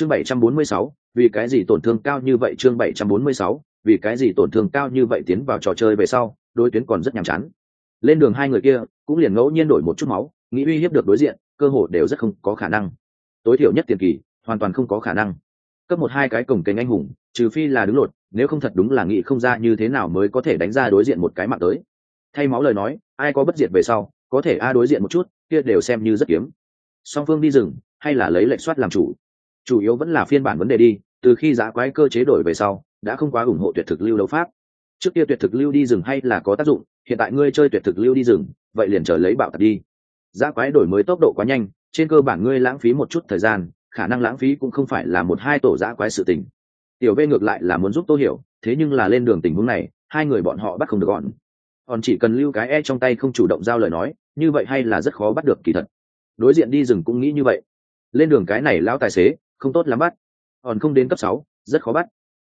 chương 746, vì cái gì tổn thương cao như vậy? Chương 746, vì cái gì tổn thương cao như vậy? Tiến vào trò chơi về sau đối tuyến còn rất nhàm chán. Lên đường hai người kia cũng liền ngẫu nhiên đổi một chút máu nghĩ uy hiếp được đối diện cơ hội đều rất không có khả năng. Tối thiểu nhất tiền kỳ hoàn toàn không có khả năng. Cấp một hai cái cổng kênh anh hùng trừ phi là đứng lột nếu không thật đúng là nghĩ không ra như thế nào mới có thể đánh ra đối diện một cái mạng tới. Thay máu lời nói ai có bất diệt về sau có thể a đối diện một chút kia đều xem như rất kiếm. Song phương đi rừng hay là lấy lệnh soát làm chủ chủ yếu vẫn là phiên bản vấn đề đi, từ khi giá quái cơ chế đổi về sau, đã không quá ủng hộ tuyệt thực lưu đấu pháp. Trước kia tuyệt thực lưu đi rừng hay là có tác dụng, hiện tại ngươi chơi tuyệt thực lưu đi rừng, vậy liền chờ lấy bạo tật đi. Giá quái đổi mới tốc độ quá nhanh, trên cơ bản ngươi lãng phí một chút thời gian, khả năng lãng phí cũng không phải là một hai tổ giá quái sự tình. Tiểu v ngược lại là muốn giúp tô hiểu, thế nhưng là lên đường tình huống này, hai người bọn họ bắt không được gọn. Còn chỉ cần lưu cái e trong tay không chủ động giao lời nói, như vậy hay là rất khó bắt được kỳ thật. Đối diện đi rừng cũng nghĩ như vậy. Lên đường cái này lão tài xế không tốt lắm bắt. Hòn không đến cấp sáu, rất khó bắt.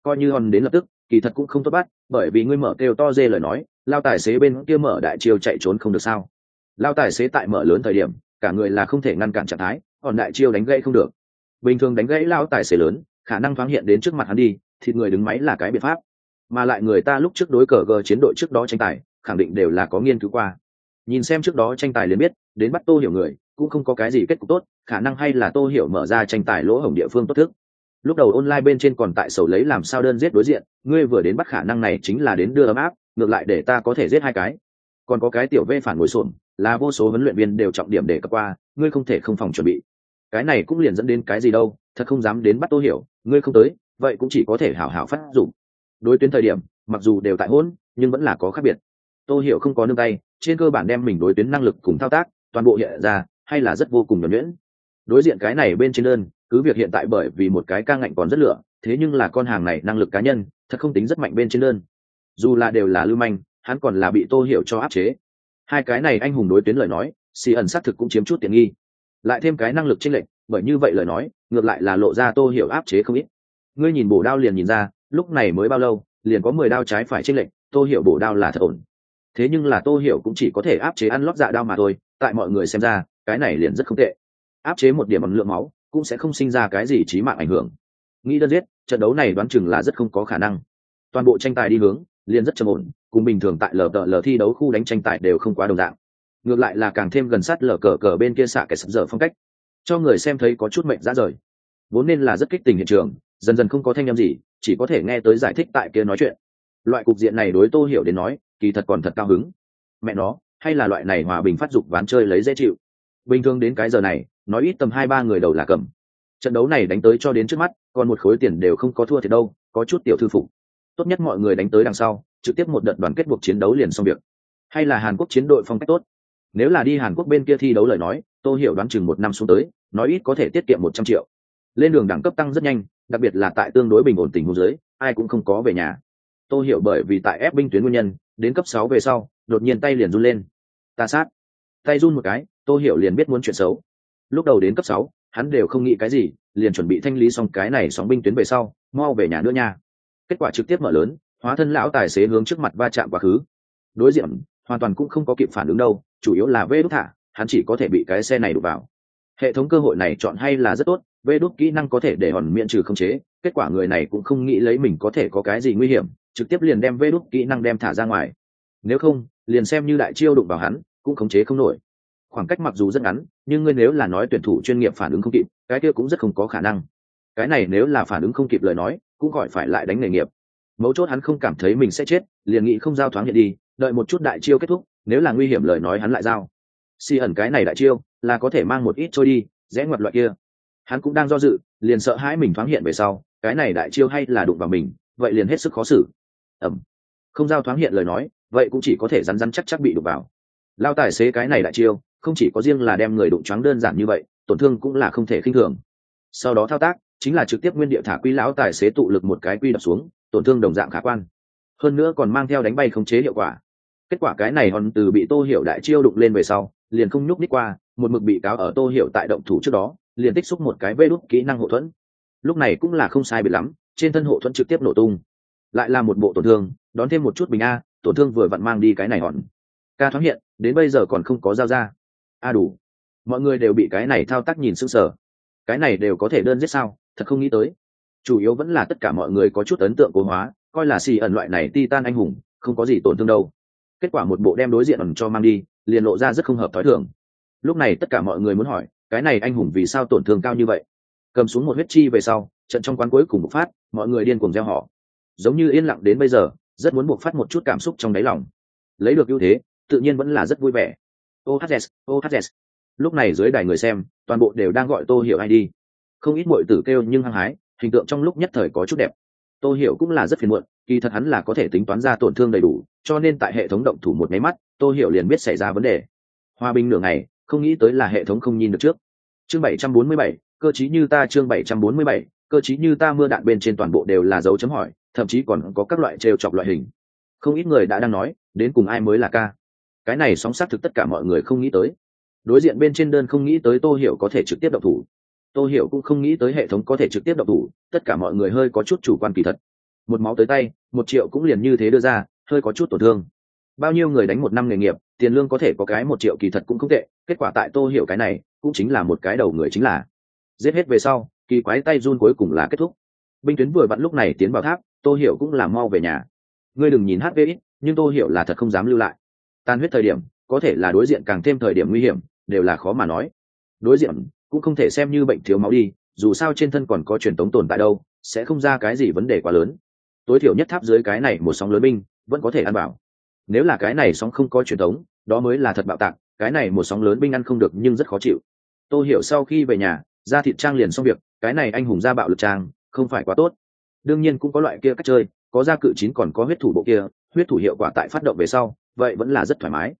Coi như hòn đến lập tức, kỳ thật cũng không tốt bắt, bởi vì ngươi mở kêu to dê lời nói, lao tài xế bên kia mở đại chiêu chạy trốn không được sao? Lao tài xế tại mở lớn thời điểm, cả người là không thể ngăn cản trạng thái còn đại chiêu đánh gãy không được. Bình thường đánh gãy lao tài xế lớn, khả năng thoáng hiện đến trước mặt hắn đi thì người đứng máy là cái biện pháp. Mà lại người ta lúc trước đối cờ gờ chiến đội trước đó tranh tài, khẳng định đều là có nghiên cứu qua nhìn xem trước đó tranh tài liền biết, đến bắt tô hiểu người, cũng không có cái gì kết cục tốt, khả năng hay là tô hiểu mở ra tranh tài lỗ hổng địa phương tốt thức lúc đầu online bên trên còn tại sầu lấy làm sao đơn giết đối diện, ngươi vừa đến bắt khả năng này chính là đến đưa ấm áp, ngược lại để ta có thể giết hai cái. Còn có cái tiểu vê phản ngồi xổm, là vô số huấn luyện viên đều trọng điểm để cập qua, ngươi không thể không phòng chuẩn bị. Cái này cũng liền dẫn đến cái gì đâu, thật không dám đến bắt tô hiểu, ngươi không tới, vậy cũng chỉ có thể hảo hảo phát dụng. Đối tuyến thời điểm, mặc dù đều tại hôn nhưng vẫn là có khác biệt. Tô hiểu không có nương tay trên cơ bản đem mình đối tuyến năng lực cùng thao tác, toàn bộ hiện ra, hay là rất vô cùng nhuẩn nhuyễn. Đối diện cái này bên trên đơn, cứ việc hiện tại bởi vì một cái ca ngạnh còn rất lửa, thế nhưng là con hàng này năng lực cá nhân, thật không tính rất mạnh bên trên đơn. Dù là đều là lưu manh, hắn còn là bị tô hiểu cho áp chế. Hai cái này anh hùng đối tuyến lời nói, xì ẩn xác thực cũng chiếm chút tiện nghi. Lại thêm cái năng lực chênh lệch, bởi như vậy lời nói, ngược lại là lộ ra tô hiểu áp chế không ít. Ngươi nhìn bổ đao liền nhìn ra, lúc này mới bao lâu, liền có mười đao trái phải chênh lệch, tô hiểu bổ đao là thật ổn thế nhưng là tô hiểu cũng chỉ có thể áp chế ăn lót dạ đao mà thôi, tại mọi người xem ra, cái này liền rất không tệ. Áp chế một điểm ẩm lượng máu, cũng sẽ không sinh ra cái gì trí mạng ảnh hưởng. Nghĩ đơn giết, trận đấu này đoán chừng là rất không có khả năng. Toàn bộ tranh tài đi hướng, liền rất trầm ổn, cùng bình thường tại lờ tờ lờ thi đấu khu đánh tranh tài đều không quá đồng dạng. Ngược lại là càng thêm gần sát lờ cờ cờ bên kia xạ kẻ sập dở phong cách. Cho người xem thấy có chút mệnh ra rời. Vốn nên là rất kích tình hiện trường, dần dần không có thanh â m gì, chỉ có thể nghe tới giải thích tại kia nói chuyện. Loại cục diện này đối tô hiểu đến nói kỳ thật còn thật cao hứng. Mẹ nó hay là loại này hòa bình phát dục ván chơi lấy dễ chịu. Bình thường đến cái giờ này nói ít tầm hai ba người đầu là cầm. Trận đấu này đánh tới cho đến trước mắt còn một khối tiền đều không có thua thì đâu có chút tiểu thư phục. Tốt nhất mọi người đánh tới đằng sau trực tiếp một đợt đoàn kết buộc chiến đấu liền xong việc. Hay là hàn quốc chiến đội phong cách tốt? Nếu là đi hàn quốc bên kia thi đấu lời nói tôi hiểu đoán chừng một năm xuống tới nói ít có thể tiết kiệm một trăm triệu. Lên đường đẳng cấp tăng rất nhanh đặc biệt là tại tương đối bình ổn tình huống dưới, ai cũng không có về nhà. Tôi hiểu bởi vì tại ép binh tuyến nguyên nhân đến cấp sáu về sau, đột nhiên tay liền run lên. Ta sát. Tay run một cái tôi hiểu liền biết muốn chuyện xấu. Lúc đầu đến cấp sáu, hắn đều không nghĩ cái gì, liền chuẩn bị thanh lý xong cái này sóng binh tuyến về sau, mau về nhà nữa nha. Kết quả trực tiếp mở lớn, hóa thân lão tài xế hướng trước mặt va chạm quá khứ. Đối diện, hoàn toàn cũng không có kịp phản ứng đâu, chủ yếu là vê đốt thả, hắn chỉ có thể bị cái xe này đụng vào. Hệ thống cơ hội này chọn hay là rất tốt, vê đốt kỹ năng có thể để hòn miễn trừ không chế, kết quả người này cũng không nghĩ lấy mình có thể có cái gì nguy hiểm trực tiếp liền đem vê đốt kỹ năng đem thả ra ngoài. Nếu không, liền xem như đại chiêu đụng vào hắn, cũng khống chế không nổi. Khoảng cách mặc dù rất ngắn, nhưng ngươi nếu là nói tuyển thủ chuyên nghiệp phản ứng không kịp, cái kia cũng rất không có khả năng. Cái này nếu là phản ứng không kịp lời nói, cũng gọi phải lại đánh nghề nghiệp. Mấu chốt hắn không cảm thấy mình sẽ chết, liền nghĩ không giao thoáng hiện đi, đợi một chút đại chiêu kết thúc, nếu là nguy hiểm lời nói hắn lại giao. Si ẩn cái này đại chiêu, là có thể mang một ít trôi đi, rẽ ngoặt loại kia. Hắn cũng đang do dự, liền sợ hãi mình thoáng hiện về sau, cái này đại chiêu hay là đụng vào mình, vậy liền hết sức khó xử ẩm. Không giao thoáng hiện lời nói, vậy cũng chỉ có thể rắn rắn chắc chắc bị đụng vào. Lao tài xế cái này đại chiêu, không chỉ có riêng là đem người đụng choáng đơn giản như vậy, tổn thương cũng là không thể khinh thường. Sau đó thao tác, chính là trực tiếp nguyên địa thả quy lão tài xế tụ lực một cái quy đập xuống, tổn thương đồng dạng khả quan. Hơn nữa còn mang theo đánh bay khống chế hiệu quả. Kết quả cái này hòn từ bị tô hiểu đại chiêu đụng lên về sau, liền không nhúc ních qua, một mực bị cáo ở tô hiểu tại động thủ trước đó, liền tích xúc một cái vê đút kỹ năng hộ thuẫn. Lúc này cũng là không sai bị lắm, trên thân hộ thuẫn trực tiếp nổ tung lại là một bộ tổn thương, đón thêm một chút bình a, tổn thương vừa vặn mang đi cái này hòn. Ca thoáng hiện, đến bây giờ còn không có dao ra. A đủ. Mọi người đều bị cái này thao tác nhìn sững sờ. Cái này đều có thể đơn giết sao? Thật không nghĩ tới. Chủ yếu vẫn là tất cả mọi người có chút ấn tượng cố hóa, coi là xì ẩn loại này titan anh hùng, không có gì tổn thương đâu. Kết quả một bộ đem đối diện ẩn cho mang đi, liền lộ ra rất không hợp thói thường. Lúc này tất cả mọi người muốn hỏi, cái này anh hùng vì sao tổn thương cao như vậy? Cầm xuống một huyết chi về sau, trận trong quán cuối cùng một phát, mọi người điên cuồng gieo họ giống như yên lặng đến bây giờ rất muốn buộc phát một chút cảm xúc trong đáy lòng. Lấy được ưu thế tự nhiên vẫn là rất vui vẻ. Ohz ohz lúc này dưới đài người xem toàn bộ đều đang gọi tô hiểu ai đi. Không ít muội tử kêu nhưng hăng hái hình tượng trong lúc nhất thời có chút đẹp. Tô hiểu cũng là rất phiền muộn kỳ thật hắn là có thể tính toán ra tổn thương đầy đủ cho nên tại hệ thống động thủ một máy mắt tô hiểu liền biết xảy ra vấn đề. Hòa bình nửa ngày không nghĩ tới là hệ thống không nhìn được trước. Chương 747, cơ chí như ta chương 747, cơ chí như ta mưa đạn bên trên toàn bộ đều là dấu chấm hỏi thậm chí còn có các loại trêu chọc loại hình. Không ít người đã đang nói, đến cùng ai mới là ca? Cái này sóng xác thực tất cả mọi người không nghĩ tới. Đối diện bên trên đơn không nghĩ tới tô hiểu có thể trực tiếp độc thủ. Tô hiểu cũng không nghĩ tới hệ thống có thể trực tiếp độc thủ, tất cả mọi người hơi có chút chủ quan kỳ thật. Một máu tới tay, một triệu cũng liền như thế đưa ra, hơi có chút tổn thương. Bao nhiêu người đánh một năm nghề nghiệp, tiền lương có thể có cái một triệu kỳ thật cũng không tệ, kết quả tại tô hiểu cái này, cũng chính là một cái đầu người chính là. Giết hết về sau, kỳ quái tay run cuối cùng là kết thúc. Binh tuyến vừa vặn lúc này tiến vào tháp tô hiểu cũng là mau về nhà. Ngươi đừng nhìn hp ít, nhưng tô hiểu là thật không dám lưu lại. Tan huyết thời điểm, có thể là đối diện càng thêm thời điểm nguy hiểm, đều là khó mà nói. Đối diện cũng không thể xem như bệnh thiếu máu đi, dù sao trên thân còn có truyền tống tồn tại đâu, sẽ không ra cái gì vấn đề quá lớn. Tối thiểu nhất tháp dưới cái này một sóng lớn binh, vẫn có thể ăn bảo. Nếu là cái này sóng không có truyền tống, đó mới là thật bạo tạc, cái này một sóng lớn binh ăn không được nhưng rất khó chịu. Tôi hiểu sau khi về nhà, ra thịt trang liền xong việc, cái này anh hùng ra bạo lực trang, không phải quá tốt đương nhiên cũng có loại kia cách chơi, có gia cự chín còn có huyết thủ bộ kia, huyết thủ hiệu quả tại phát động về sau, vậy vẫn là rất thoải mái.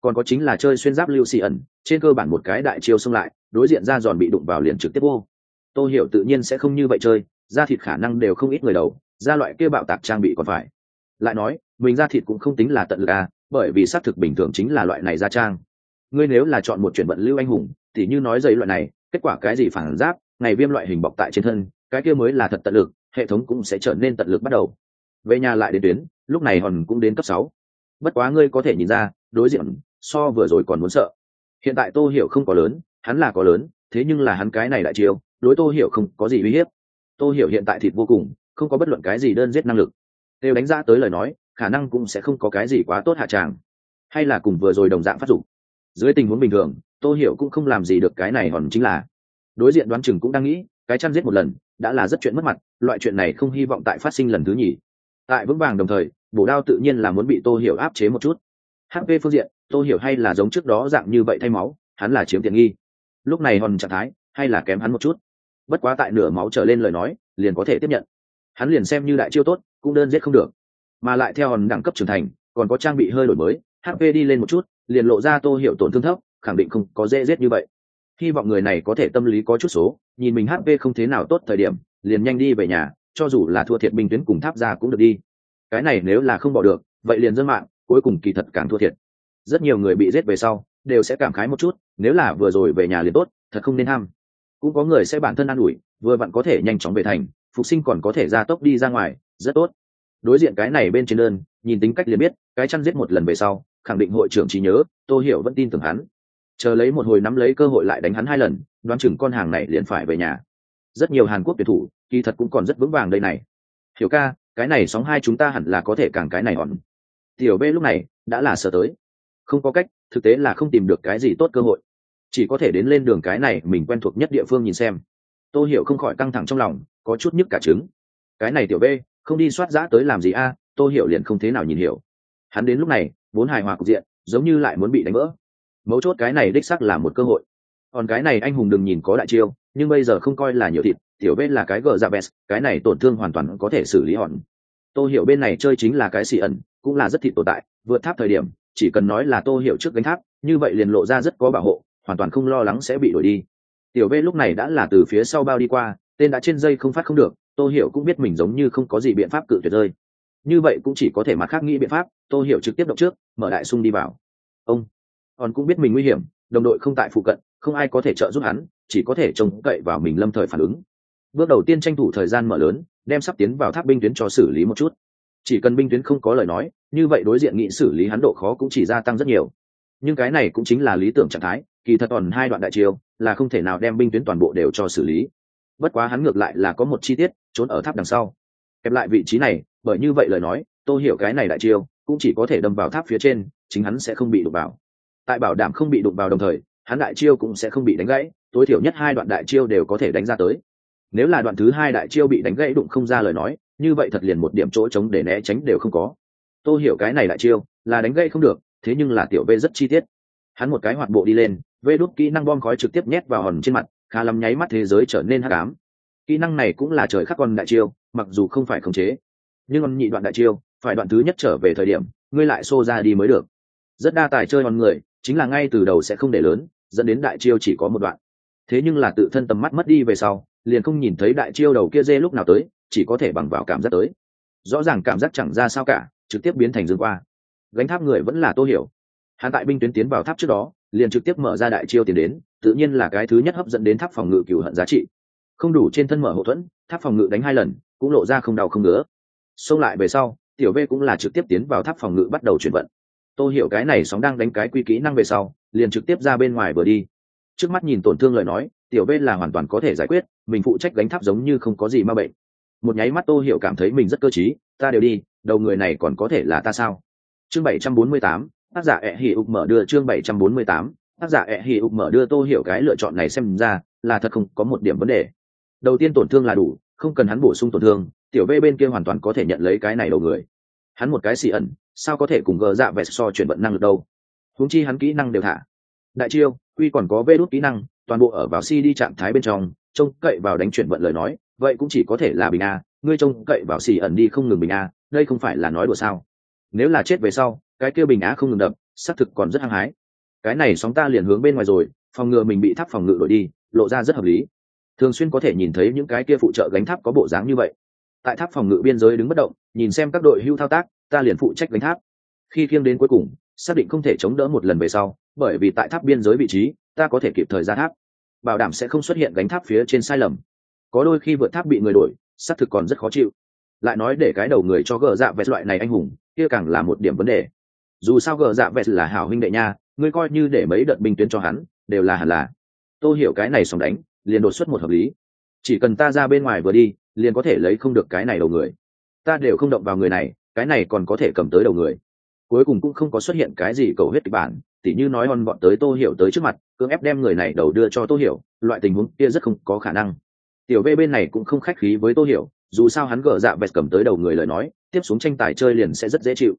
Còn có chính là chơi xuyên giáp lưu xì ẩn, trên cơ bản một cái đại chiêu xông lại, đối diện ra giòn bị đụng vào liền trực tiếp vô. Tô hiểu tự nhiên sẽ không như vậy chơi, da thịt khả năng đều không ít người đầu ra loại kia bạo tạc trang bị còn phải. Lại nói, mình da thịt cũng không tính là tận lực à bởi vì xác thực bình thường chính là loại này da trang. Ngươi nếu là chọn một chuyển vận lưu anh hùng, thì như nói giấy loại này, kết quả cái gì phản giáp, ngày viêm loại hình bọc tại trên thân, cái kia mới là thật tận lực hệ thống cũng sẽ trở nên tận lực bắt đầu. Về nhà lại đến tuyến, lúc này hòn cũng đến cấp sáu. Bất quá ngươi có thể nhìn ra, đối diện so vừa rồi còn muốn sợ. Hiện tại tô hiểu không có lớn, hắn là có lớn, thế nhưng là hắn cái này đại chiêu, đối tô hiểu không có gì uy hiếp. Tô hiểu hiện tại thịt vô cùng, không có bất luận cái gì đơn giết năng lực. Đều đánh giá tới lời nói, khả năng cũng sẽ không có cái gì quá tốt hạ tràng. Hay là cùng vừa rồi đồng dạng phát dụng dưới tình huống bình thường, tô hiểu cũng không làm gì được cái này hòn chính là. Đối diện đoán chừng cũng đang nghĩ, cái chăn giết một lần đã là rất chuyện mất mặt, loại chuyện này không hy vọng tại phát sinh lần thứ nhì. Tại vững vàng đồng thời, bổ đao tự nhiên là muốn bị tô hiểu áp chế một chút. Hp phương diện, tô hiểu hay là giống trước đó dạng như vậy thay máu, hắn là chiếm tiện nghi. Lúc này hòn trạng thái, hay là kém hắn một chút. Bất quá tại nửa máu trở lên lời nói, liền có thể tiếp nhận. Hắn liền xem như đại chiêu tốt, cũng đơn giết không được. Mà lại theo hòn đẳng cấp trưởng thành, còn có trang bị hơi đổi mới hp đi lên một chút, liền lộ ra tô hiểu tổn thương thấp, khẳng định không có dễ giết như vậy hy vọng người này có thể tâm lý có chút số, nhìn mình hp không thế nào tốt thời điểm, liền nhanh đi về nhà, cho dù là thua thiệt binh tuyến cùng tháp ra cũng được đi. Cái này nếu là không bỏ được, vậy liền dân mạng, cuối cùng kỳ thật càng thua thiệt. Rất nhiều người bị giết về sau, đều sẽ cảm khái một chút, nếu là vừa rồi về nhà liền tốt, thật không nên ham. Cũng có người sẽ bản thân an ủi, vừa vặn có thể nhanh chóng về thành, phục sinh còn có thể ra tốc đi ra ngoài, rất tốt. Đối diện cái này bên trên đơn, nhìn tính cách liền biết, cái chăn giết một lần về sau, khẳng định hội trưởng trí nhớ, tô hiểu vẫn tin tưởng hắn chờ lấy một hồi nắm lấy cơ hội lại đánh hắn hai lần đoán chừng con hàng này liền phải về nhà. Rất nhiều hàn quốc tuyển thủ kỳ thật cũng còn rất vững vàng đây này. Hiểu ca cái này sóng hai chúng ta hẳn là có thể càng cái này hòn tiểu b lúc này đã là sợ tới. Không có cách thực tế là không tìm được cái gì tốt cơ hội. Chỉ có thể đến lên đường cái này mình quen thuộc nhất địa phương nhìn xem. Tôi hiểu không khỏi căng thẳng trong lòng có chút nhức cả trứng. Cái này tiểu b không đi soát giã tới làm gì a à, tôi hiểu liền không thế nào nhìn hiểu. Hắn đến lúc này vốn hài hòa cục diện giống như lại muốn bị đánh vỡ mấu chốt cái này đích sắc là một cơ hội. Còn cái này anh hùng đừng nhìn có đại chiêu, nhưng bây giờ không coi là nhiều thịt, tiểu bên là cái gờ dạ ra vest cái này tổn thương hoàn toàn có thể xử lý hòn tô hiểu bên này chơi chính là cái xì ẩn, cũng là rất thịt tồn tại, vượt tháp thời điểm, chỉ cần nói là tô hiểu trước gánh tháp, như vậy liền lộ ra rất có bảo hộ, hoàn toàn không lo lắng sẽ bị đuổi đi. Tiểu bên lúc này đã là từ phía sau bao đi qua, tên đã trên dây không phát không được, tô hiểu cũng biết mình giống như không có gì biện pháp cự tuyệt rơi. Như vậy cũng chỉ có thể mặt khác nghĩ biện pháp, tô hiểu trực tiếp động trước, mở đại sung đi vào. Ông còn cũng biết mình nguy hiểm, đồng đội không tại phụ cận, không ai có thể trợ giúp hắn, chỉ có thể trông cậy vào mình lâm thời phản ứng. Bước đầu tiên tranh thủ thời gian mở lớn, đem sắp tiến vào tháp binh tuyến cho xử lý một chút. Chỉ cần binh tuyến không có lời nói, như vậy đối diện nghị xử lý hắn độ khó cũng chỉ gia tăng rất nhiều. Nhưng cái này cũng chính là lý tưởng trạng thái, kỳ thật còn hai đoạn đại chiều là không thể nào đem binh tuyến toàn bộ đều cho xử lý. Bất quá hắn ngược lại là có một chi tiết, trốn ở tháp đằng sau. Kẹp lại vị trí này, bởi như vậy lời nói, tôi hiểu cái này đại chiều cũng chỉ có thể đâm vào tháp phía trên, chính hắn sẽ không bị đụng vào tại bảo đảm không bị đụng vào đồng thời, hắn đại chiêu cũng sẽ không bị đánh gãy, tối thiểu nhất hai đoạn đại chiêu đều có thể đánh ra tới. Nếu là đoạn thứ hai đại chiêu bị đánh gãy đụng không ra lời nói, như vậy thật liền một điểm chỗ trống để né tránh đều không có. Tôi hiểu cái này đại chiêu, là đánh gãy không được, thế nhưng là tiểu v rất chi tiết. Hắn một cái hoạt bộ đi lên vê đốt kỹ năng bom khói trực tiếp nhét vào hòn trên mặt, khá lắm nháy mắt thế giới trở nên hát cám kỹ năng này cũng là trời khắc con đại chiêu, mặc dù không phải khống chế, nhưng on nhị đoạn đại chiêu, phải đoạn thứ nhất trở về thời điểm, ngươi lại xô ra đi mới được. Rất đa tài chơi hòn người chính là ngay từ đầu sẽ không để lớn, dẫn đến đại chiêu chỉ có một đoạn. Thế nhưng là tự thân tầm mắt mất đi về sau, liền không nhìn thấy đại chiêu đầu kia dê lúc nào tới, chỉ có thể bằng vào cảm giác tới. Rõ ràng cảm giác chẳng ra sao cả, trực tiếp biến thành dương qua. Gánh tháp người vẫn là tô hiểu. Hắn tại binh tuyến tiến vào tháp trước đó, liền trực tiếp mở ra đại chiêu tiến đến, tự nhiên là cái thứ nhất hấp dẫn đến tháp phòng ngự cửu hận giá trị. Không đủ trên thân mở hậu thuẫn, tháp phòng ngự đánh hai lần, cũng lộ ra không đau không ngứa. Xông lại về sau, tiểu v cũng là trực tiếp tiến vào tháp phòng ngự bắt đầu chuyển vận tôi hiểu cái này sóng đang đánh cái quy kỹ năng về sau, liền trực tiếp ra bên ngoài vừa đi. Trước mắt nhìn tổn thương lời nói, tiểu v là hoàn toàn có thể giải quyết, mình phụ trách gánh tháp giống như không có gì ma bệnh. Một nháy mắt tô hiểu cảm thấy mình rất cơ t ta đều đi, đầu người này còn có thể là ta sao? Chương bảy trăm bốn mươi tám, tác giả ẹ hì ục mở đưa chương bảy trăm bốn mươi tám, tác giả ẹ hì ục mở đưa tô hiểu cái lựa chọn này xem ra là thật không có một điểm vấn đề. Đầu tiên tổn thương là đủ, không cần hắn bổ sung tổn thương, tiểu v bên kia hoàn toàn có thể nhận lấy cái này đầu người. Hắn một cái xì ẩn sao có thể cùng gờ dạ vẹt so chuyển vận năng lực đâu? Huống chi hắn kỹ năng đều thả. Đại chiêu, quy còn có vê đốt kỹ năng, toàn bộ ở vào si đi trạng thái bên trong, trông cậy vào đánh chuyển vận lời nói, vậy cũng chỉ có thể là bình a, ngươi trông cậy vào xì ẩn đi không ngừng bình a, đây không phải là nói đùa sao? Nếu là chết về sau, cái kia bình á không ngừng đập, xác thực còn rất hăng hái. Cái này sóng ta liền hướng bên ngoài rồi, phòng ngừa mình bị tháp phòng ngự đổi đi, lộ ra rất hợp lý. Thường xuyên có thể nhìn thấy những cái kia phụ trợ gánh tháp có bộ dáng như vậy. Tại tháp phòng ngự biên giới đứng bất động, nhìn xem các đội hưu thao tác ta liền phụ trách gánh tháp. Khi khiêng đến cuối cùng, xác định không thể chống đỡ một lần về sau, bởi vì tại tháp biên giới vị trí, ta có thể kịp thời ra tháp. Bảo đảm sẽ không xuất hiện gánh tháp phía trên sai lầm. Có đôi khi vượt tháp bị người đổi, xác thực còn rất khó chịu. Lại nói để cái đầu người cho gờ dạ vẹt loại này anh hùng, kia càng là một điểm vấn đề. Dù sao gờ dạ vẹt là hảo huynh đệ nha, ngươi coi như để mấy đợt binh tuyến cho hắn, đều là hẳn là. Tôi hiểu cái này xong đánh, liền đột xuất một hợp lý. Chỉ cần ta ra bên ngoài vừa đi, liền có thể lấy không được cái này đầu người. Ta đều không động vào người này cái này còn có thể cầm tới đầu người. Cuối cùng cũng không có xuất hiện cái gì cầu hết kịch bản, tỉ như nói hòn bọn tới tô hiểu tới trước mặt, cưỡng ép đem người này đầu đưa cho tô hiểu, loại tình huống kia rất không có khả năng. Tiểu v bên này cũng không khách khí với tô hiểu, dù sao hắn gỡ dạ vẹt cầm tới đầu người lời nói, tiếp xuống tranh tài chơi liền sẽ rất dễ chịu.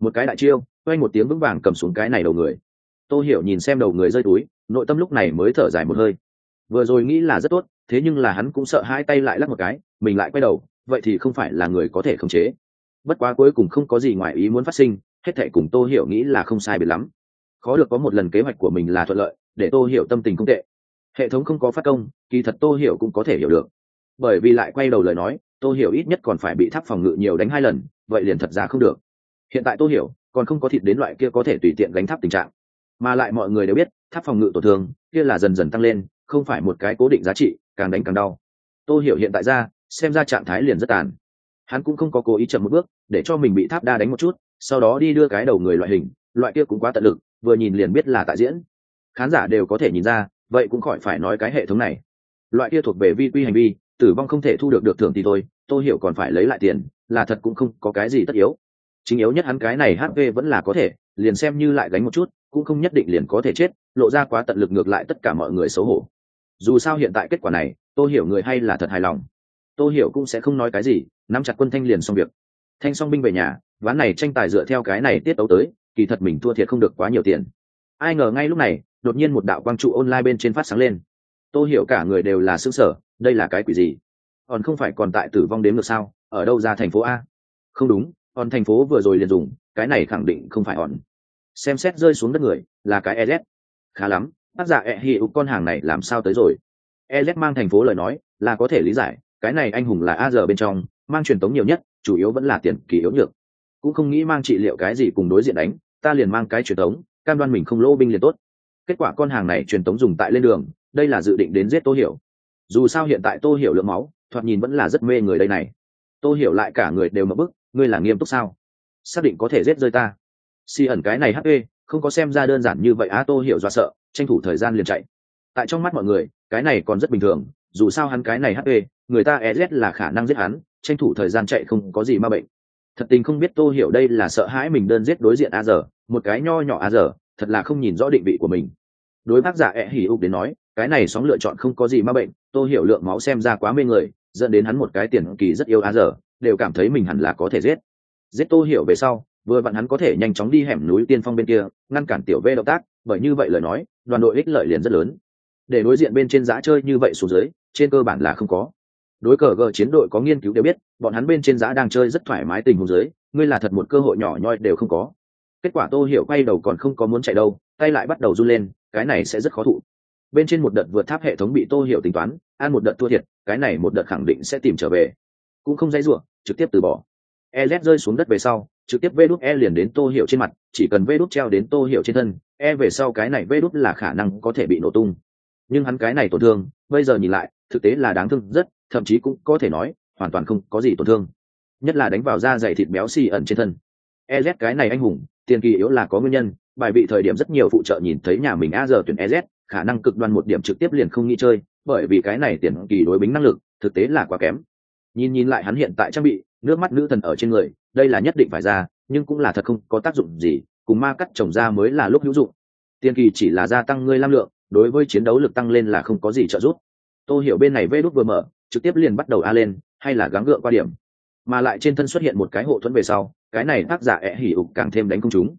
Một cái đại chiêu, quay một tiếng vững vàng cầm xuống cái này đầu người. Tô hiểu nhìn xem đầu người rơi túi, nội tâm lúc này mới thở dài một hơi. Vừa rồi nghĩ là rất tốt, thế nhưng là hắn cũng sợ hai tay lại lắc một cái, mình lại quay đầu, vậy thì không phải là người có thể khống chế bất quá cuối cùng không có gì ngoài ý muốn phát sinh, hết thệ cùng tô hiểu nghĩ là không sai biệt lắm. Khó được có một lần kế hoạch của mình là thuận lợi, để tô hiểu tâm tình không tệ. Hệ thống không có phát công, kỳ thật tô hiểu cũng có thể hiểu được. Bởi vì lại quay đầu lời nói, tô hiểu ít nhất còn phải bị tháp phòng ngự nhiều đánh hai lần, vậy liền thật ra không được. Hiện tại tô hiểu còn không có thịt đến loại kia có thể tùy tiện gánh tháp tình trạng. Mà lại mọi người đều biết, tháp phòng ngự tổn thương, kia là dần dần tăng lên, không phải một cái cố định giá trị, càng đánh càng đau. Tô hiểu hiện tại ra, xem ra trạng thái liền rất tàn hắn cũng không có cố ý chậm một bước, để cho mình bị tháp đa đánh một chút, sau đó đi đưa cái đầu người loại hình, loại kia cũng quá tận lực, vừa nhìn liền biết là tại diễn. Khán giả đều có thể nhìn ra, vậy cũng khỏi phải nói cái hệ thống này. Loại kia thuộc về vi quy hành vi, tử vong không thể thu được được thưởng thì thôi, tôi hiểu còn phải lấy lại tiền, là thật cũng không có cái gì tất yếu. Chính yếu nhất hắn cái này hp vẫn là có thể, liền xem như lại gánh một chút, cũng không nhất định liền có thể chết, lộ ra quá tận lực ngược lại tất cả mọi người xấu hổ. Dù sao hiện tại kết quả này, tôi hiểu người hay là thật hài lòng. Tô hiểu cũng sẽ không nói cái gì, nắm chặt quân thanh liền xong việc. Thanh xong binh về nhà, ván này tranh tài dựa theo cái này tiết tấu tới, kỳ thật mình thua thiệt không được quá nhiều tiền. Ai ngờ ngay lúc này, đột nhiên một đạo quang trụ online bên trên phát sáng lên. Tô hiểu cả người đều là xứng sở đây là cái quỷ gì? Còn không phải còn tại tử vong đếm ngược sao, ở đâu ra thành phố a? Không đúng, còn thành phố vừa rồi liền dùng, cái này khẳng định không phải hòn xem xét rơi xuống đất người, là cái ez khá lắm, tác giả e hiệu con hàng này làm sao tới rồi? Ez mang thành phố lời nói, là có thể lý giải cái này anh hùng là a giờ bên trong, mang truyền tống nhiều nhất, chủ yếu vẫn là tiền kỳ yếu nhược. Cũng không nghĩ mang trị liệu cái gì cùng đối diện đánh, ta liền mang cái truyền tống, cam đoan mình không lỗ binh liền tốt. Kết quả con hàng này truyền tống dùng tại lên đường, đây là dự định đến giết tô hiểu. Dù sao hiện tại tô hiểu lượng máu, thoạt nhìn vẫn là rất mê người đây này. Tô hiểu lại cả người đều mất bức, ngươi là nghiêm túc sao? Xác định có thể giết rơi ta. Si ẩn cái này hp không có xem ra đơn giản như vậy á, tô hiểu do sợ, tranh thủ thời gian liền chạy. Tại trong mắt mọi người, cái này còn rất bình thường dù sao hắn cái này hp người ta ez là khả năng giết hắn, tranh thủ thời gian chạy không có gì ma bệnh. Thật tình không biết tô hiểu đây là sợ hãi mình đơn giết đối diện a giờ một cái nho nhỏ a giờ thật là không nhìn rõ định vị của mình. Đối bác giả e hỉ ục đến nói, cái này sóng lựa chọn không có gì ma bệnh, tô hiểu lượng máu xem ra quá mê người, dẫn đến hắn một cái tiền kỳ rất yêu a giờ đều cảm thấy mình hẳn là có thể giết. Giết tô hiểu về sau, vừa vặn hắn có thể nhanh chóng đi hẻm núi tiên phong bên kia, ngăn cản tiểu v động tác, bởi như vậy lời nói, đoàn đội ích lợi liền rất lớn. Để đối diện bên trên giã chơi như vậy xuống dưới trên cơ bản là không có. Đối cờ gờ chiến đội có nghiên cứu đều biết, bọn hắn bên trên giá đang chơi rất thoải mái tình huống dưới, ngươi là thật một cơ hội nhỏ nhoi đều không có. Kết quả tô hiểu quay đầu còn không có muốn chạy đâu, tay lại bắt đầu run lên, cái này sẽ rất khó thụ. Bên trên một đợt vượt tháp hệ thống bị tô hiểu tính toán, ăn một đợt thua thiệt, cái này một đợt khẳng định sẽ tìm trở về. Cũng không dãy ruộng trực tiếp từ bỏ. E rơi xuống đất về sau, trực tiếp vê đút e liền đến tô hiểu trên mặt, chỉ cần vê đút treo đến tô hiểu trên thân e về sau cái này vê đút là khả năng có thể bị nổ tung. Nhưng hắn cái này tổn thương, bây giờ nhìn lại thực tế là đáng thương rất, thậm chí cũng có thể nói, hoàn toàn không có gì tổn thương. Nhất là đánh vào da dày thịt béo xì ẩn trên thân. Ez cái này anh hùng, tiền kỳ yếu là có nguyên nhân, bài vị thời điểm rất nhiều phụ trợ nhìn thấy nhà mình a giờ tuyển ez khả năng cực đoan một điểm trực tiếp liền không nghĩ chơi, bởi vì cái này tiền kỳ đối bính năng lực, thực tế là quá kém. Nhìn nhìn lại hắn hiện tại trang bị, nước mắt nữ thần ở trên người, đây là nhất định phải ra, nhưng cũng là thật không có tác dụng gì, cùng ma cắt trồng ra mới là lúc hữu dụng. Tiền kỳ chỉ là gia tăng ngươi lam lượng, đối với chiến đấu lực tăng lên là không có gì trợ giúp tôi hiểu bên này vê đốt vừa mở, trực tiếp liền bắt đầu a lên, hay là gắng gượng qua điểm. Mà lại trên thân xuất hiện một cái hộ thuẫn về sau, cái này tác giả ẹ hỉ ục càng thêm đánh công chúng.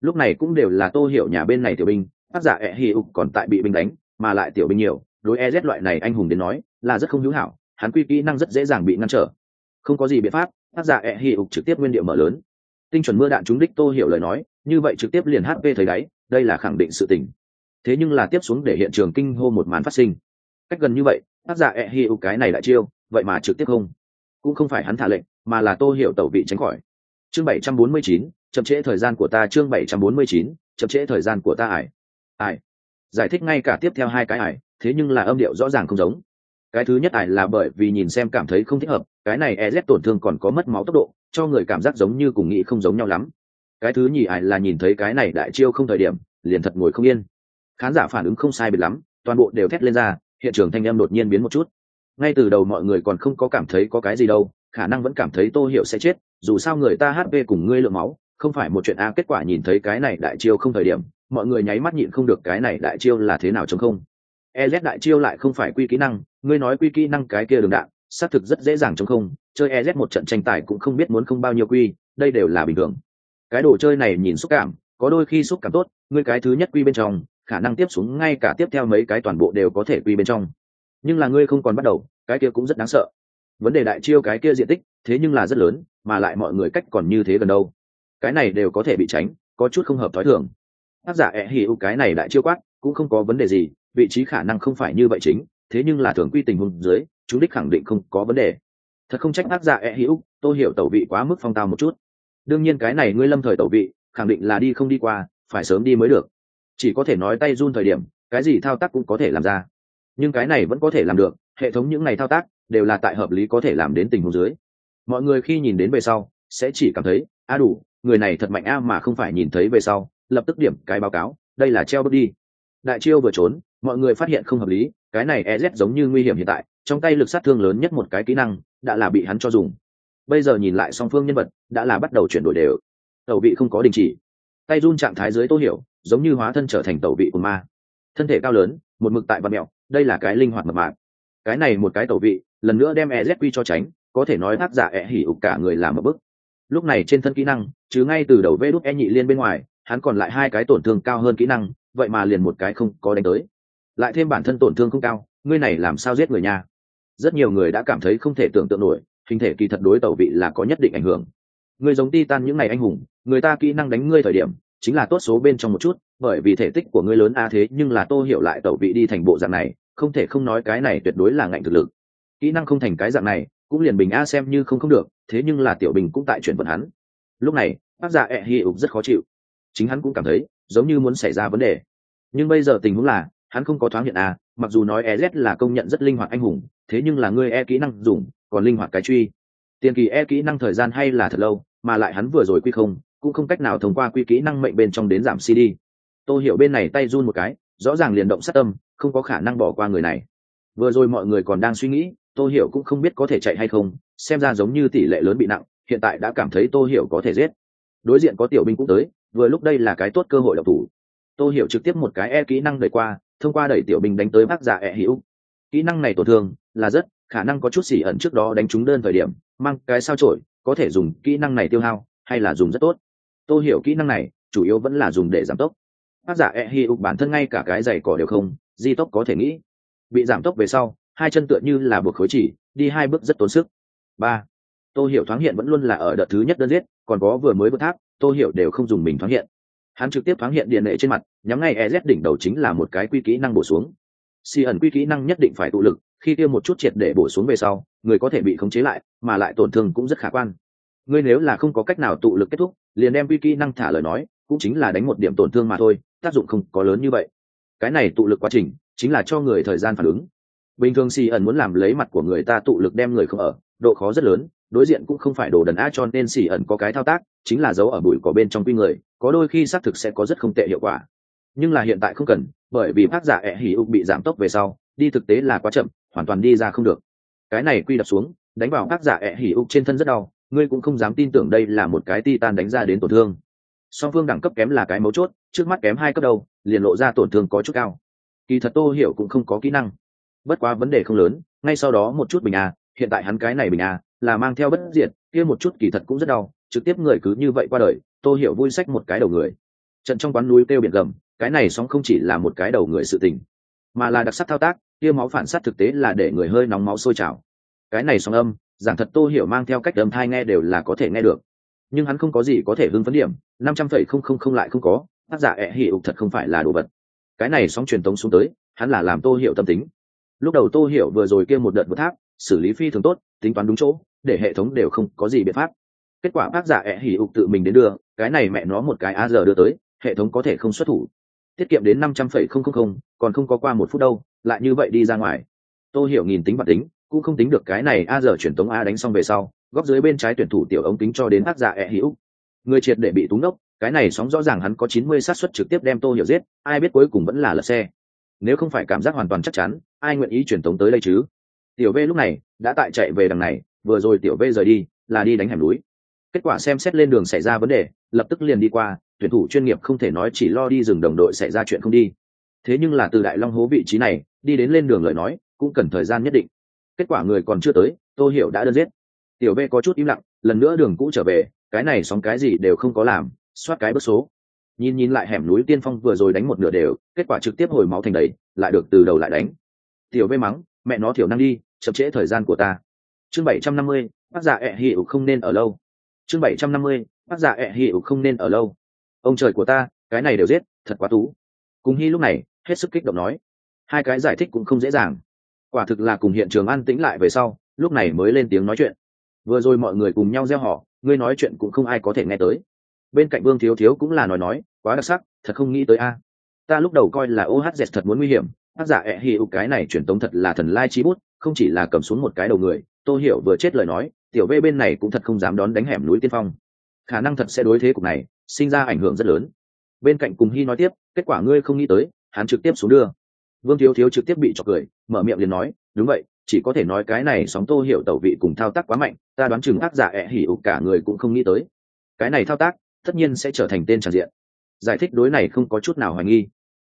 Lúc này cũng đều là tô hiểu nhà bên này tiểu binh, tác giả ẹ hỉ ục còn tại bị binh đánh, mà lại tiểu binh nhiều, đối ez loại này anh hùng đến nói, là rất không hữu hảo, hắn quy kỹ năng rất dễ dàng bị ngăn trở. Không có gì biện pháp, tác giả ẹ hỉ ục trực tiếp nguyên điệu mở lớn. Tinh chuẩn mưa đạn trúng đích tô hiểu lời nói, như vậy trực tiếp liền hp thấy đáy, đây là khẳng định sự tình. Thế nhưng là tiếp xuống để hiện trường kinh hô một màn phát sinh cách gần như vậy, tác giả e hi u cái này lại chiêu, vậy mà trực tiếp không. Cũng không phải hắn thả lệnh, mà là tô hiểu tẩu vị tránh khỏi. Chương bảy trăm bốn mươi chín, chậm trễ thời gian của ta, chương bảy trăm bốn mươi chín, chậm trễ thời gian của ta ải. Ải. Giải thích ngay cả tiếp theo hai cái ải, thế nhưng là âm điệu rõ ràng không giống. Cái thứ nhất ải là bởi vì nhìn xem cảm thấy không thích hợp, cái này ez tổn thương còn có mất máu tốc độ, cho người cảm giác giống như cùng nghĩ không giống nhau lắm. Cái thứ nhì ải là nhìn thấy cái này đại chiêu không thời điểm, liền thật ngồi không yên. Khán giả phản ứng không sai biệt lắm, toàn bộ đều thét lên ra hiện trường thanh em đột nhiên biến một chút. Ngay từ đầu mọi người còn không có cảm thấy có cái gì đâu, khả năng vẫn cảm thấy tô hiểu sẽ chết, dù sao người ta hp cùng ngươi lượng máu, không phải một chuyện a, kết quả nhìn thấy cái này đại chiêu không thời điểm, mọi người nháy mắt nhịn không được cái này đại chiêu là thế nào chống không. Ez đại chiêu lại không phải quy kỹ năng, ngươi nói quy kỹ năng cái kia đường đạn, xác thực rất dễ dàng chống không, chơi ez một trận tranh tài cũng không biết muốn không bao nhiêu quy, đây đều là bình thường. Cái đồ chơi này nhìn xúc cảm, có đôi khi xúc cảm tốt, ngươi cái thứ nhất quy bên trong khả năng tiếp xuống ngay cả tiếp theo mấy cái toàn bộ đều có thể quy bên trong. Nhưng là ngươi không còn bắt đầu, cái kia cũng rất đáng sợ. Vấn đề đại chiêu cái kia diện tích, thế nhưng là rất lớn, mà lại mọi người cách còn như thế gần đâu. Cái này đều có thể bị tránh, có chút không hợp thói thường. Tác giả ẹ hì u cái này đại chiêu quát, cũng không có vấn đề gì, vị trí khả năng không phải như vậy chính, thế nhưng là thường quy tình huống dưới, chúng đích khẳng định không có vấn đề. Thật không trách tác giả ẹ hì tôi hiểu tẩu vị quá mức phong tao một chút. Đương nhiên cái này ngươi lâm thời tẩu vị, khẳng định là đi không đi qua, phải sớm đi mới được chỉ có thể nói tay run thời điểm, cái gì thao tác cũng có thể làm ra. Nhưng cái này vẫn có thể làm được, hệ thống những này thao tác đều là tại hợp lý có thể làm đến tình huống dưới. Mọi người khi nhìn đến về sau, sẽ chỉ cảm thấy, a đủ, người này thật mạnh a mà không phải nhìn thấy về sau, lập tức điểm cái báo cáo, đây là treo bước đi. Đại chiêu vừa trốn, mọi người phát hiện không hợp lý, cái này ez giống như nguy hiểm hiện tại, trong tay lực sát thương lớn nhất một cái kỹ năng, đã là bị hắn cho dùng. Bây giờ nhìn lại song phương nhân vật, đã là bắt đầu chuyển đổi đều. Tẩu vị không có đình chỉ. Tay run trạng thái dưới tô hiểu giống như hóa thân trở thành tẩu vị của ma. Thân thể cao lớn, một mực tại và mẹo, đây là cái linh hoạt mập mạc cái này một cái tẩu vị, lần nữa đem EZQ cho tránh, có thể nói tác giả e hỉ ục cả người làm một bức. Lúc này trên thân kỹ năng, chứ ngay từ đầu vê đút e nhị liên bên ngoài, hắn còn lại hai cái tổn thương cao hơn kỹ năng, vậy mà liền một cái không có đánh tới. Lại thêm bản thân tổn thương không cao, ngươi này làm sao giết người nha? Rất nhiều người đã cảm thấy không thể tưởng tượng nổi, hình thể kỳ thật đối tẩu vị là có nhất định ảnh hưởng. Người giống ti tan những ngày anh hùng, người ta kỹ năng đánh ngươi thời điểm chính là tốt số bên trong một chút, bởi vì thể tích của ngươi lớn a, thế nhưng là tô hiểu lại tẩu vị đi thành bộ dạng này, không thể không nói cái này tuyệt đối là ngạnh thực lực. Kỹ năng không thành cái dạng này, cũng liền bình a xem như không không được, thế nhưng là tiểu bình cũng tại chuyển vận hắn. Lúc này, bác giả ẹ hi ục rất khó chịu. Chính hắn cũng cảm thấy, giống như muốn xảy ra vấn đề. Nhưng bây giờ tình huống là, hắn không có thoáng hiện a, mặc dù nói ez là công nhận rất linh hoạt anh hùng, thế nhưng là ngươi e kỹ năng dùng, còn linh hoạt cái truy. Tiền kỳ e kỹ năng thời gian hay là thật lâu, mà lại hắn vừa rồi quy không cũng không cách nào thông qua quy kỹ năng mệnh bên trong đến giảm cd tô hiểu bên này tay run một cái, rõ ràng liền động sát tâm, không có khả năng bỏ qua người này. Vừa rồi mọi người còn đang suy nghĩ, tô hiểu cũng không biết có thể chạy hay không, xem ra giống như tỷ lệ lớn bị nặng, hiện tại đã cảm thấy tô hiểu có thể giết. Đối diện có tiểu binh cũng tới, vừa lúc đây là cái tốt cơ hội độc thủ. Tô hiểu trực tiếp một cái e kỹ năng đẩy qua, thông qua đẩy tiểu binh đánh tới bác giả e hữu. Kỹ năng này tổn thương, là rất, khả năng có chút xỉ ẩn trước đó đánh trúng đơn thời điểm, mang cái sao trổi có thể dùng kỹ năng này tiêu hao, hay là dùng rất tốt. Tôi hiểu kỹ năng này, chủ yếu vẫn là dùng để giảm tốc. Tác giả e hi bản thân ngay cả cái giày cỏ đều không, di tốc có thể nghĩ. Bị giảm tốc về sau, hai chân tựa như là buộc khối chỉ, đi hai bước rất tốn sức. Ba tôi hiểu thoáng hiện vẫn luôn là ở đợt thứ nhất đơn giết, còn có vừa mới vượt tháp tôi hiểu đều không dùng mình thoáng hiện. Hắn trực tiếp thoáng hiện điện lệ trên mặt, nhắm ngay ez đỉnh đầu chính là một cái quy kỹ năng bổ xuống. Si ẩn quy kỹ năng nhất định phải tụ lực, khi tiêu một chút triệt để bổ xuống về sau, người có thể bị khống chế lại, mà lại tổn thương cũng rất khả quan ngươi nếu là không có cách nào tụ lực kết thúc, liền đem quy kỹ năng thả lời nói, cũng chính là đánh một điểm tổn thương mà thôi, tác dụng không có lớn như vậy. Cái này tụ lực quá trình, chính là cho người thời gian phản ứng. Bình thường xì ẩn muốn làm lấy mặt của người ta tụ lực đem người không ở, độ khó rất lớn, đối diện cũng không phải đồ đần a cho nên xì ẩn có cái thao tác, chính là giấu ở bụi cỏ bên trong quy người, có đôi khi xác thực sẽ có rất không tệ hiệu quả. Nhưng là hiện tại không cần, bởi vì tác giả ẹ hỉ ục bị giảm tốc về sau, đi thực tế là quá chậm, hoàn toàn đi ra không được. Cái này quy đập xuống, đánh vào tác giả ẹ hỉ ục trên thân rất đau ngươi cũng không dám tin tưởng đây là một cái titan đánh ra đến tổn thương. Song phương đẳng cấp kém là cái mấu chốt, trước mắt kém hai cấp đầu, liền lộ ra tổn thương có chút cao. Kỳ thật tô hiểu cũng không có kỹ năng. Bất quá vấn đề không lớn, ngay sau đó một chút bình a, hiện tại hắn cái này bình a, là mang theo bất diệt, kia một chút kỳ thật cũng rất đau, trực tiếp người cứ như vậy qua đời, tô hiểu vui sách một cái đầu người. Trận trong quán núi kêu biển gầm, cái này sóng không chỉ là một cái đầu người sự tình, mà là đặc sắc thao tác, kia máu phản sát thực tế là để người hơi nóng máu sôi trào. Cái này sóng âm giảng thật tô hiểu mang theo cách âm thai nghe đều là có thể nghe được. Nhưng hắn không có gì có thể hưng phấn điểm, năm trăm phẩy không không không lại không có, tác giả ẹ hỉ ục thật không phải là đồ vật. Cái này sóng truyền tống xuống tới, hắn là làm tô hiểu tâm tính. Lúc đầu tô hiểu vừa rồi kia một đợt vượt tháp, xử lý phi thường tốt, tính toán đúng chỗ, để hệ thống đều không có gì biện pháp. Kết quả tác giả ẹ hỉ ục tự mình đến đưa, cái này mẹ nó một cái a giờ đưa tới, hệ thống có thể không xuất thủ. Tiết kiệm đến năm trăm phẩy không không không, còn không có qua một phút đâu, lại như vậy đi ra ngoài. Tô hiểu nghìn tính bản tính cũng không tính được cái này a giờ chuyển tống a đánh xong về sau, góc dưới bên trái tuyển thủ tiểu ống tính cho đến ác giả e hỉ người triệt để bị túng đốc cái này sóng rõ ràng hắn có chín mươi xác suất trực tiếp đem tô hiểu giết, ai biết cuối cùng vẫn là lật xe. Nếu không phải cảm giác hoàn toàn chắc chắn, ai nguyện ý truyền tống tới đây chứ? Tiểu v lúc này đã tại chạy về đằng này, vừa rồi tiểu v rời đi, là đi đánh hẻm núi. Kết quả xem xét lên đường xảy ra vấn đề, lập tức liền đi qua, tuyển thủ chuyên nghiệp không thể nói chỉ lo đi rừng đồng đội xảy ra chuyện không đi. Thế nhưng là từ đại long hố vị trí này, đi đến lên đường lời nói, cũng cần thời gian nhất định kết quả người còn chưa tới, tô hiểu đã đơn giết. Tiểu v có chút im lặng, lần nữa đường cũ trở về, cái này sóng cái gì đều không có làm, soát cái bước số. Nhìn nhìn lại hẻm núi tiên phong vừa rồi đánh một nửa đều, kết quả trực tiếp hồi máu thành đầy, lại được từ đầu lại đánh. Tiểu v mắng, mẹ nó thiểu năng đi, chậm trễ thời gian của ta. Chương bảy trăm năm mươi, bác giả ẹ hiệu không nên ở lâu. Chương bảy trăm năm mươi, bác giả ẹ hiệu không nên ở lâu. Ông trời của ta, cái này đều giết, thật quá tú. Cùng hy lúc này, hết sức kích động nói. Hai cái giải thích cũng không dễ dàng quả thực là cùng hiện trường an tĩnh lại về sau, lúc này mới lên tiếng nói chuyện. Vừa rồi mọi người cùng nhau gieo họ, ngươi nói chuyện cũng không ai có thể nghe tới. Bên cạnh vương thiếu thiếu cũng là nói nói, quá đặc sắc, thật không nghĩ tới a. Ta lúc đầu coi là ohz thật muốn nguy hiểm, tác giả ẹ hiệu cái này truyền tống thật là thần lai chi bút, không chỉ là cầm xuống một cái đầu người, tô hiểu vừa chết lời nói, tiểu v bên này cũng thật không dám đón đánh hẻm núi tiên phong. Khả năng thật sẽ đối thế cục này, sinh ra ảnh hưởng rất lớn. Bên cạnh cùng hy nói tiếp, kết quả ngươi không nghĩ tới, hắn trực tiếp xuống đưa vương thiếu thiếu trực tiếp bị chọc cười, mở miệng liền nói, đúng vậy, chỉ có thể nói cái này sóng tô hiểu tẩu vị cùng thao tác quá mạnh, ta đoán chừng tác giả ẹ hỉ ục cả người cũng không nghĩ tới. Cái này thao tác, tất nhiên sẽ trở thành tên tràn diện. Giải thích đối này không có chút nào hoài nghi.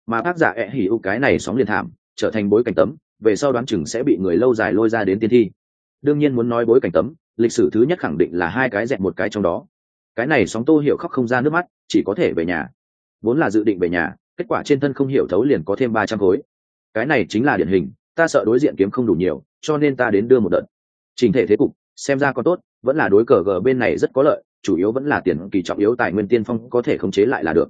Mà tác giả ẹ hỉ ục cái này sóng liền thảm, trở thành bối cảnh tấm, về sau đoán chừng sẽ bị người lâu dài lôi ra đến tiên thi. Đương nhiên muốn nói bối cảnh tấm, lịch sử thứ nhất khẳng định là hai cái dẹp một cái trong đó. Cái này sóng tô hiểu khóc không ra nước mắt, chỉ có thể về nhà. Vốn là dự định về nhà, kết quả trên thân không hiểu thấu liền có thêm ba trăm khối cái này chính là điển hình, ta sợ đối diện kiếm không đủ nhiều, cho nên ta đến đưa một đợt. Trình thể thế cục, xem ra có tốt, vẫn là đối cờ g bên này rất có lợi, chủ yếu vẫn là tiền kỳ trọng yếu tài nguyên tiên phong có thể khống chế lại là được.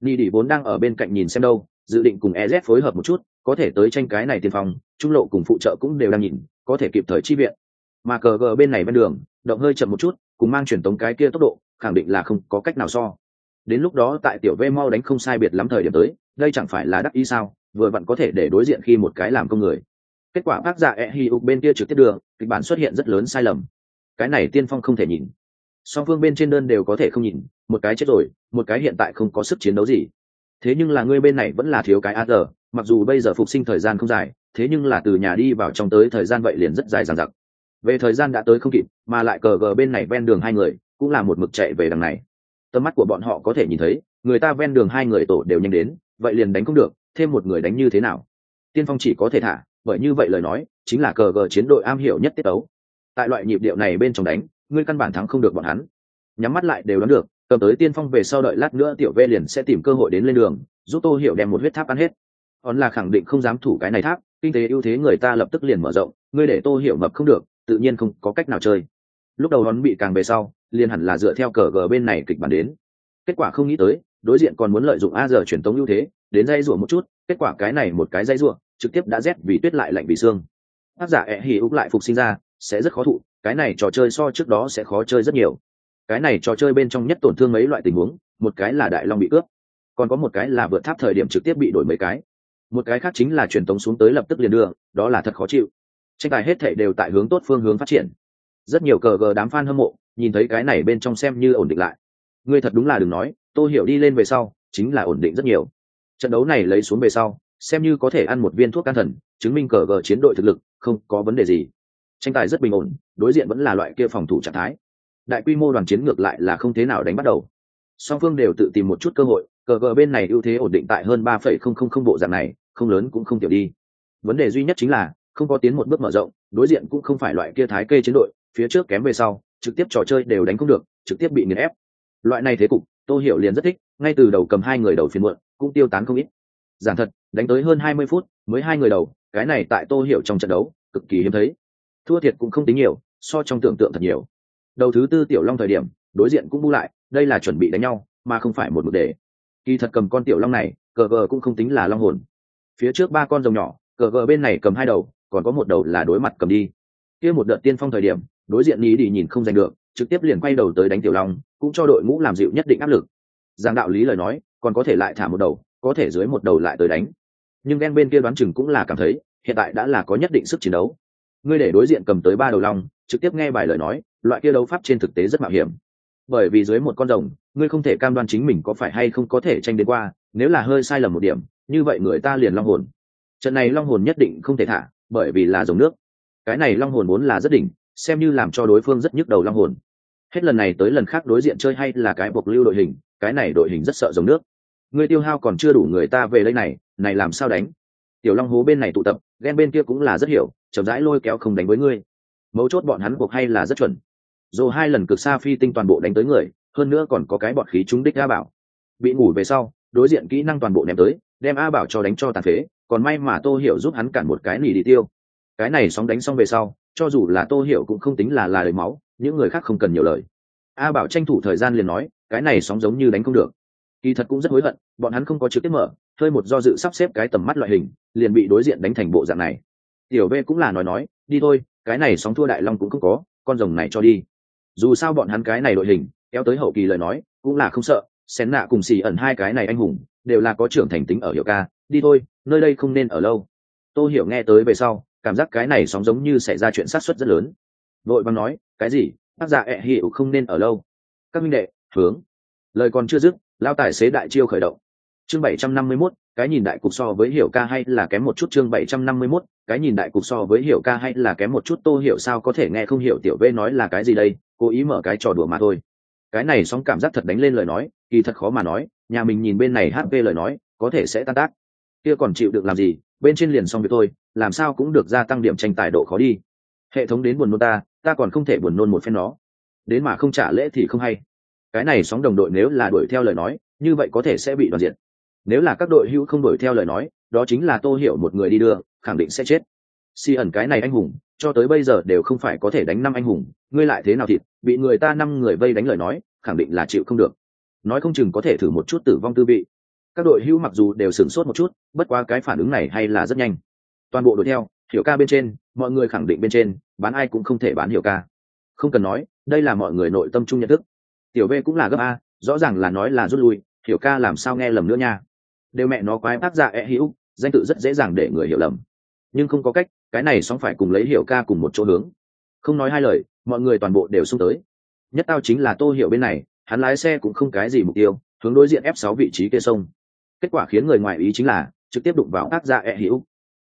Ni đi vốn đang ở bên cạnh nhìn xem đâu, dự định cùng ez phối hợp một chút, có thể tới tranh cái này tiên phong, trung lộ cùng phụ trợ cũng đều đang nhìn, có thể kịp thời chi viện. Mà cờ g bên này bên đường, động hơi chậm một chút, cùng mang truyền tống cái kia tốc độ, khẳng định là không có cách nào so. Đến lúc đó tại tiểu v mau đánh không sai biệt lắm thời điểm tới đây chẳng phải là đắc ý sao? Vừa vặn có thể để đối diện khi một cái làm công người. Kết quả bác giả e hi ục bên kia trực tiếp đường kịch bản xuất hiện rất lớn sai lầm. Cái này tiên phong không thể nhìn. Song phương bên trên đơn đều có thể không nhìn, một cái chết rồi, một cái hiện tại không có sức chiến đấu gì. Thế nhưng là ngươi bên này vẫn là thiếu cái a giờ mặc dù bây giờ phục sinh thời gian không dài, thế nhưng là từ nhà đi vào trong tới thời gian vậy liền rất dài dằng dặc. Về thời gian đã tới không kịp, mà lại cờ gờ bên này ven đường hai người, cũng là một mực chạy về đằng này. Tầm mắt của bọn họ có thể nhìn thấy, người ta ven đường hai người tổ đều nhanh đến vậy liền đánh không được, thêm một người đánh như thế nào? Tiên phong chỉ có thể thả, bởi như vậy lời nói, chính là cờ gờ chiến đội am hiểu nhất tiết tấu. Tại loại nhịp điệu này bên trong đánh, ngươi căn bản thắng không được bọn hắn. Nhắm mắt lại đều đoán được, cầm tới tiên phong về sau đợi lát nữa tiểu vê liền sẽ tìm cơ hội đến lên đường, giúp tô hiểu đem một huyết tháp ăn hết. Còn là khẳng định không dám thủ cái này tháp, kinh tế ưu thế người ta lập tức liền mở rộng, ngươi để tô hiểu mập không được, tự nhiên không có cách nào chơi. Lúc đầu Hòn bị càng về sau, liền hẳn là dựa theo cờ gờ bên này kịch bản đến. Kết quả không nghĩ tới đối diện còn muốn lợi dụng a giờ truyền tống ưu thế, đến dây rủa một chút, kết quả cái này một cái dây rủa, trực tiếp đã rét vì tuyết lại lạnh vì xương. Tác giả ẹ hì úc lại phục sinh ra, sẽ rất khó thụ, cái này trò chơi so trước đó sẽ khó chơi rất nhiều. Cái này trò chơi bên trong nhất tổn thương mấy loại tình huống, một cái là đại long bị cướp, còn có một cái là vượt tháp thời điểm trực tiếp bị đổi mấy cái. Một cái khác chính là truyền tống xuống tới lập tức liền đưa, đó là thật khó chịu. Tranh tài hết thể đều tại hướng tốt phương hướng phát triển. Rất nhiều cờ gờ đám f a n hâm mộ, nhìn thấy cái này bên trong xem như ổn định lại. Ngươi thật đúng là đừng nói tôi hiểu đi lên về sau, chính là ổn định rất nhiều. Trận đấu này lấy xuống về sau, xem như có thể ăn một viên thuốc can thần, chứng minh cờ gờ chiến đội thực lực, không có vấn đề gì. Tranh tài rất bình ổn, đối diện vẫn là loại kia phòng thủ trạng thái. Đại quy mô đoàn chiến ngược lại là không thế nào đánh bắt đầu. Song phương đều tự tìm một chút cơ hội, cờ gờ bên này ưu thế ổn định tại hơn ba phẩy không không không bộ dạng này, không lớn cũng không tiểu đi. Vấn đề duy nhất chính là, không có tiến một bước mở rộng, đối diện cũng không phải loại kia thái kê chiến đội, phía trước kém về sau, trực tiếp trò chơi đều đánh không được, trực tiếp bị nghiền ép. Loại này thế cục tô hiểu liền rất thích, ngay từ đầu cầm hai người đầu phiền muộn, cũng tiêu tán không ít. Giản thật, đánh tới hơn hai mươi phút, mới hai người đầu, cái này tại tô hiểu trong trận đấu, cực kỳ hiếm thấy. Thua thiệt cũng không tính nhiều, so trong tưởng tượng thật nhiều. Đầu thứ tư tiểu long thời điểm, đối diện cũng bu lại, đây là chuẩn bị đánh nhau, mà không phải một mục đề kỳ thật cầm con tiểu long này, cờ gờ cũng không tính là long hồn. Phía trước ba con rồng nhỏ, cờ gờ bên này cầm hai đầu, còn có một đầu là đối mặt cầm đi. Kia một đợt tiên phong thời điểm, đối diện ý đi nhìn không giành được, trực tiếp liền quay đầu tới đánh tiểu long cũng cho đội ngũ làm dịu nhất định áp lực. Giang đạo lý lời nói, còn có thể lại thả một đầu, có thể dưới một đầu lại tới đánh. Nhưng ghen bên kia đoán chừng cũng là cảm thấy, hiện tại đã là có nhất định sức chiến đấu. Ngươi để đối diện cầm tới ba đầu long, trực tiếp nghe bài lời nói, loại kia đấu pháp trên thực tế rất mạo hiểm. Bởi vì dưới một con rồng, ngươi không thể cam đoan chính mình có phải hay không có thể tranh đến qua, nếu là hơi sai lầm một điểm, như vậy người ta liền long hồn. Trận này long hồn nhất định không thể thả, bởi vì là dòng nước. Cái này long hồn vốn là rất đỉnh, xem như làm cho đối phương rất nhức đầu long hồn hết lần này tới lần khác đối diện chơi hay là cái buộc lưu đội hình, cái này đội hình rất sợ dòng nước. Người tiêu hao còn chưa đủ người ta về đây này này làm sao đánh? Tiểu long hố bên này tụ tập, ghen bên kia cũng là rất hiểu, chậm rãi lôi kéo không đánh với ngươi. Mấu chốt bọn hắn buộc hay là rất chuẩn. Dù hai lần cực xa phi tinh toàn bộ đánh tới người, hơn nữa còn có cái bọn khí trúng đích a bảo. Bị ngủ về sau, đối diện kỹ năng toàn bộ ném tới, đem a bảo cho đánh cho tàn phế, còn may mà tô hiểu giúp hắn cản một cái nỉ đi tiêu. Cái này sóng đánh xong về sau, cho dù là tô hiểu cũng không tính là là đời máu những người khác không cần nhiều lời. A bảo tranh thủ thời gian liền nói, cái này sóng giống như đánh không được. Kỳ thật cũng rất hối hận, bọn hắn không có trực tiếp mở, hơi một do dự sắp xếp cái tầm mắt loại hình, liền bị đối diện đánh thành bộ dạng này. Tiểu v cũng là nói nói, đi thôi, cái này sóng thua đại long cũng không có, con rồng này cho đi. Dù sao bọn hắn cái này đội hình, kéo tới hậu kỳ lời nói, cũng là không sợ, xén nạ cùng xì ẩn hai cái này anh hùng, đều là có trưởng thành tính ở hiệu ca, đi thôi, nơi đây không nên ở lâu. Tô hiểu nghe tới về sau, cảm giác cái này sóng giống như xảy ra chuyện sát xuất rất lớn. Vội vàng nói cái gì? Tác giả ẹ hiệu không nên ở lâu. Các minh đệ hướng. Lời còn chưa dứt lao tài xế đại chiêu khởi động. Chương bảy trăm năm mươi 751, cái nhìn đại cục so với hiểu ca hay là kém một chút? Chương bảy trăm năm mươi 751, cái nhìn đại cục so với hiểu ca hay là kém một chút? Tô hiểu sao có thể nghe không hiểu tiểu v nói là cái gì đây? Cố ý mở cái trò đùa mà thôi. Cái này sóng cảm giác thật đánh lên lời nói kỳ thật khó mà nói nhà mình nhìn bên này hp lời nói có thể sẽ tan tác. Kia còn chịu được làm gì? Bên trên liền xong việc tôi làm sao cũng được gia tăng điểm tranh tài độ khó đi. Hệ thống đến buồn nôn ta ta còn không thể buồn nôn một phen nó. Đến mà không trả lễ thì không hay. Cái này sóng đồng đội nếu là đuổi theo lời nói, như vậy có thể sẽ bị đoàn diện. Nếu là các đội hữu không đuổi theo lời nói, đó chính là tô hiểu một người đi đưa, khẳng định sẽ chết. Si ẩn cái này anh hùng, cho tới bây giờ đều không phải có thể đánh năm anh hùng, ngươi lại thế nào thịt, bị người ta năm người vây đánh lời nói, khẳng định là chịu không được. Nói không chừng có thể thử một chút tử vong tư vị. Các đội hữu mặc dù đều sửng sốt một chút, bất quá cái phản ứng này hay là rất nhanh. Toàn bộ đuổi theo, hiểu ca bên trên, mọi người khẳng định bên trên bán ai cũng không thể bán hiểu ca. Không cần nói, đây là mọi người nội tâm chung nhận thức. Tiểu v cũng là gấp a, rõ ràng là nói là rút lui, hiểu ca làm sao nghe lầm nữa nha. Đều mẹ nó quái tác giả e hữu danh tự rất dễ dàng để người hiểu lầm. Nhưng không có cách, cái này sóng phải cùng lấy hiểu ca cùng một chỗ hướng. Không nói hai lời, mọi người toàn bộ đều xung tới. Nhất tao chính là tô hiểu bên này, hắn lái xe cũng không cái gì mục tiêu, hướng đối diện f 6 vị trí kia sông. Kết quả khiến người ngoài ý chính là, trực tiếp đụng vào tác giả e hữu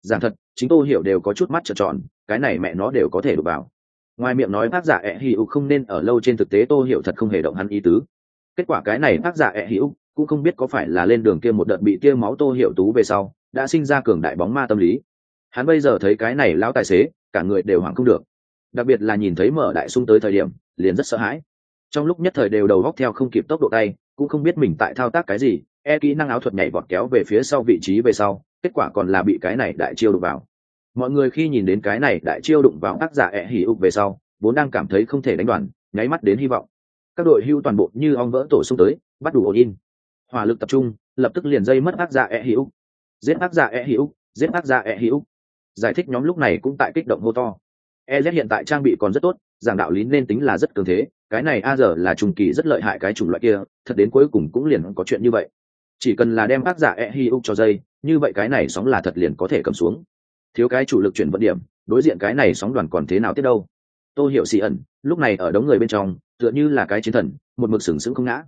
giảng thật chính tô hiểu đều có chút mắt trợn tròn, cái này mẹ nó đều có thể đụng vào. Ngoài miệng nói bác giả ẹ hỉ ục không nên ở lâu trên thực tế tô hiểu thật không hề động hắn ý tứ. Kết quả cái này tác giả ẹ hỉ ục cũng không biết có phải là lên đường kia một đợt bị kia máu tô hiểu tú về sau, đã sinh ra cường đại bóng ma tâm lý. Hắn bây giờ thấy cái này lão tài xế, cả người đều hoảng không được. Đặc biệt là nhìn thấy mở đại sung tới thời điểm, liền rất sợ hãi. Trong lúc nhất thời đều đầu góc theo không kịp tốc độ tay, cũng không biết mình tại thao tác cái gì e kỹ năng áo thuật nhảy vọt kéo về phía sau vị trí về sau kết quả còn là bị cái này đại chiêu đụng vào. Mọi người khi nhìn đến cái này đại chiêu đụng vào tác giả e hỉ ục về sau, vốn đang cảm thấy không thể đánh đoàn, nháy mắt đến hy vọng. Các đội hưu toàn bộ như ong vỡ tổ xung tới, bắt đủ ổn in. Hỏa lực tập trung, lập tức liền dây mất tác giả e hỉ ục. Giết tác giả e hỉ ục, giết tác giả e hỉ ục. Giải thích nhóm lúc này cũng tại kích động hô to. Ez hiện tại trang bị còn rất tốt, giảng đạo lý nên tính là rất cường thế. Cái này a giờ là trùng kỳ rất lợi hại cái chủng loại kia, thật đến cuối cùng cũng liền có chuyện như vậy chỉ cần là đem tác giả e hi úc cho dây, như vậy cái này sóng là thật liền có thể cầm xuống. Thiếu cái chủ lực chuyển vận điểm, đối diện cái này sóng đoàn còn thế nào tiếp đâu? Tôi hiểu xì ẩn, lúc này ở đống người bên trong, tựa như là cái chiến thần, một mực sừng sững không ngã.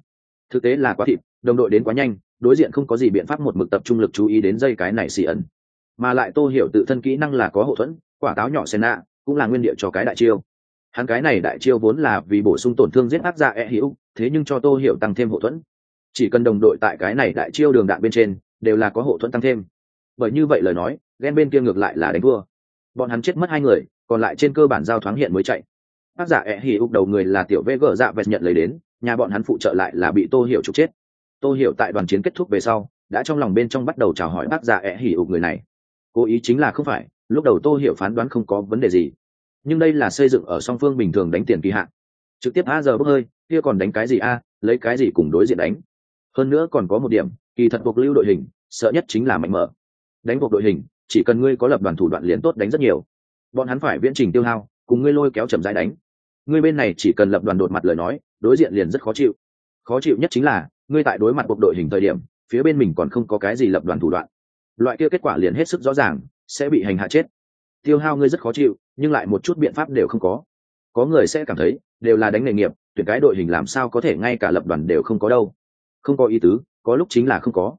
Thực tế là quá thịt, đồng đội đến quá nhanh, đối diện không có gì biện pháp một mực tập trung lực chú ý đến dây cái này xì ẩn. Mà lại tô hiểu tự thân kỹ năng là có hậu thuẫn, quả táo nhỏ sen nạ cũng là nguyên địa cho cái đại chiêu. Hắn cái này đại chiêu vốn là vì bổ sung tổn thương giết ác dạ e hữu thế nhưng cho tô hiểu tăng thêm hậu thuẫn chỉ cần đồng đội tại cái này đại chiêu đường đạn bên trên, đều là có hậu thuẫn tăng thêm. Bởi như vậy lời nói, ghen bên kia ngược lại là đánh vua. Bọn hắn chết mất hai người, còn lại trên cơ bản giao thoáng hiện mới chạy. Tác giả ẹ hỉ ục đầu người là tiểu vê gờ dạ vẹt nhận lấy đến, nhà bọn hắn phụ trợ lại là bị tô hiểu trục chết. Tô hiểu tại đoàn chiến kết thúc về sau, đã trong lòng bên trong bắt đầu chào hỏi tác giả ẹ hỉ ục người này. Cố ý chính là không phải, lúc đầu tô hiểu phán đoán không có vấn đề gì. Nhưng đây là xây dựng ở song phương bình thường đánh tiền kỳ hạn. Trực tiếp a giờ bốc hơi, kia còn đánh cái gì a, lấy cái gì cùng đối diện đánh hơn nữa còn có một điểm, kỳ thật buộc lưu đội hình, sợ nhất chính là mạnh mở. Đánh buộc đội hình, chỉ cần ngươi có lập đoàn thủ đoạn liền tốt đánh rất nhiều. Bọn hắn phải viễn trình tiêu hao, cùng ngươi lôi kéo chậm rãi đánh. Ngươi bên này chỉ cần lập đoàn đột mặt lời nói, đối diện liền rất khó chịu. Khó chịu nhất chính là, ngươi tại đối mặt buộc đội hình thời điểm, phía bên mình còn không có cái gì lập đoàn thủ đoạn. Loại kia kết quả liền hết sức rõ ràng, sẽ bị hành hạ chết. Tiêu hao ngươi rất khó chịu, nhưng lại một chút biện pháp đều không có. Có người sẽ cảm thấy, đều là đánh nghề nghiệp, tuyển cái đội hình làm sao có thể ngay cả lập đoàn đều không có đâu không có ý tứ, có lúc chính là không có.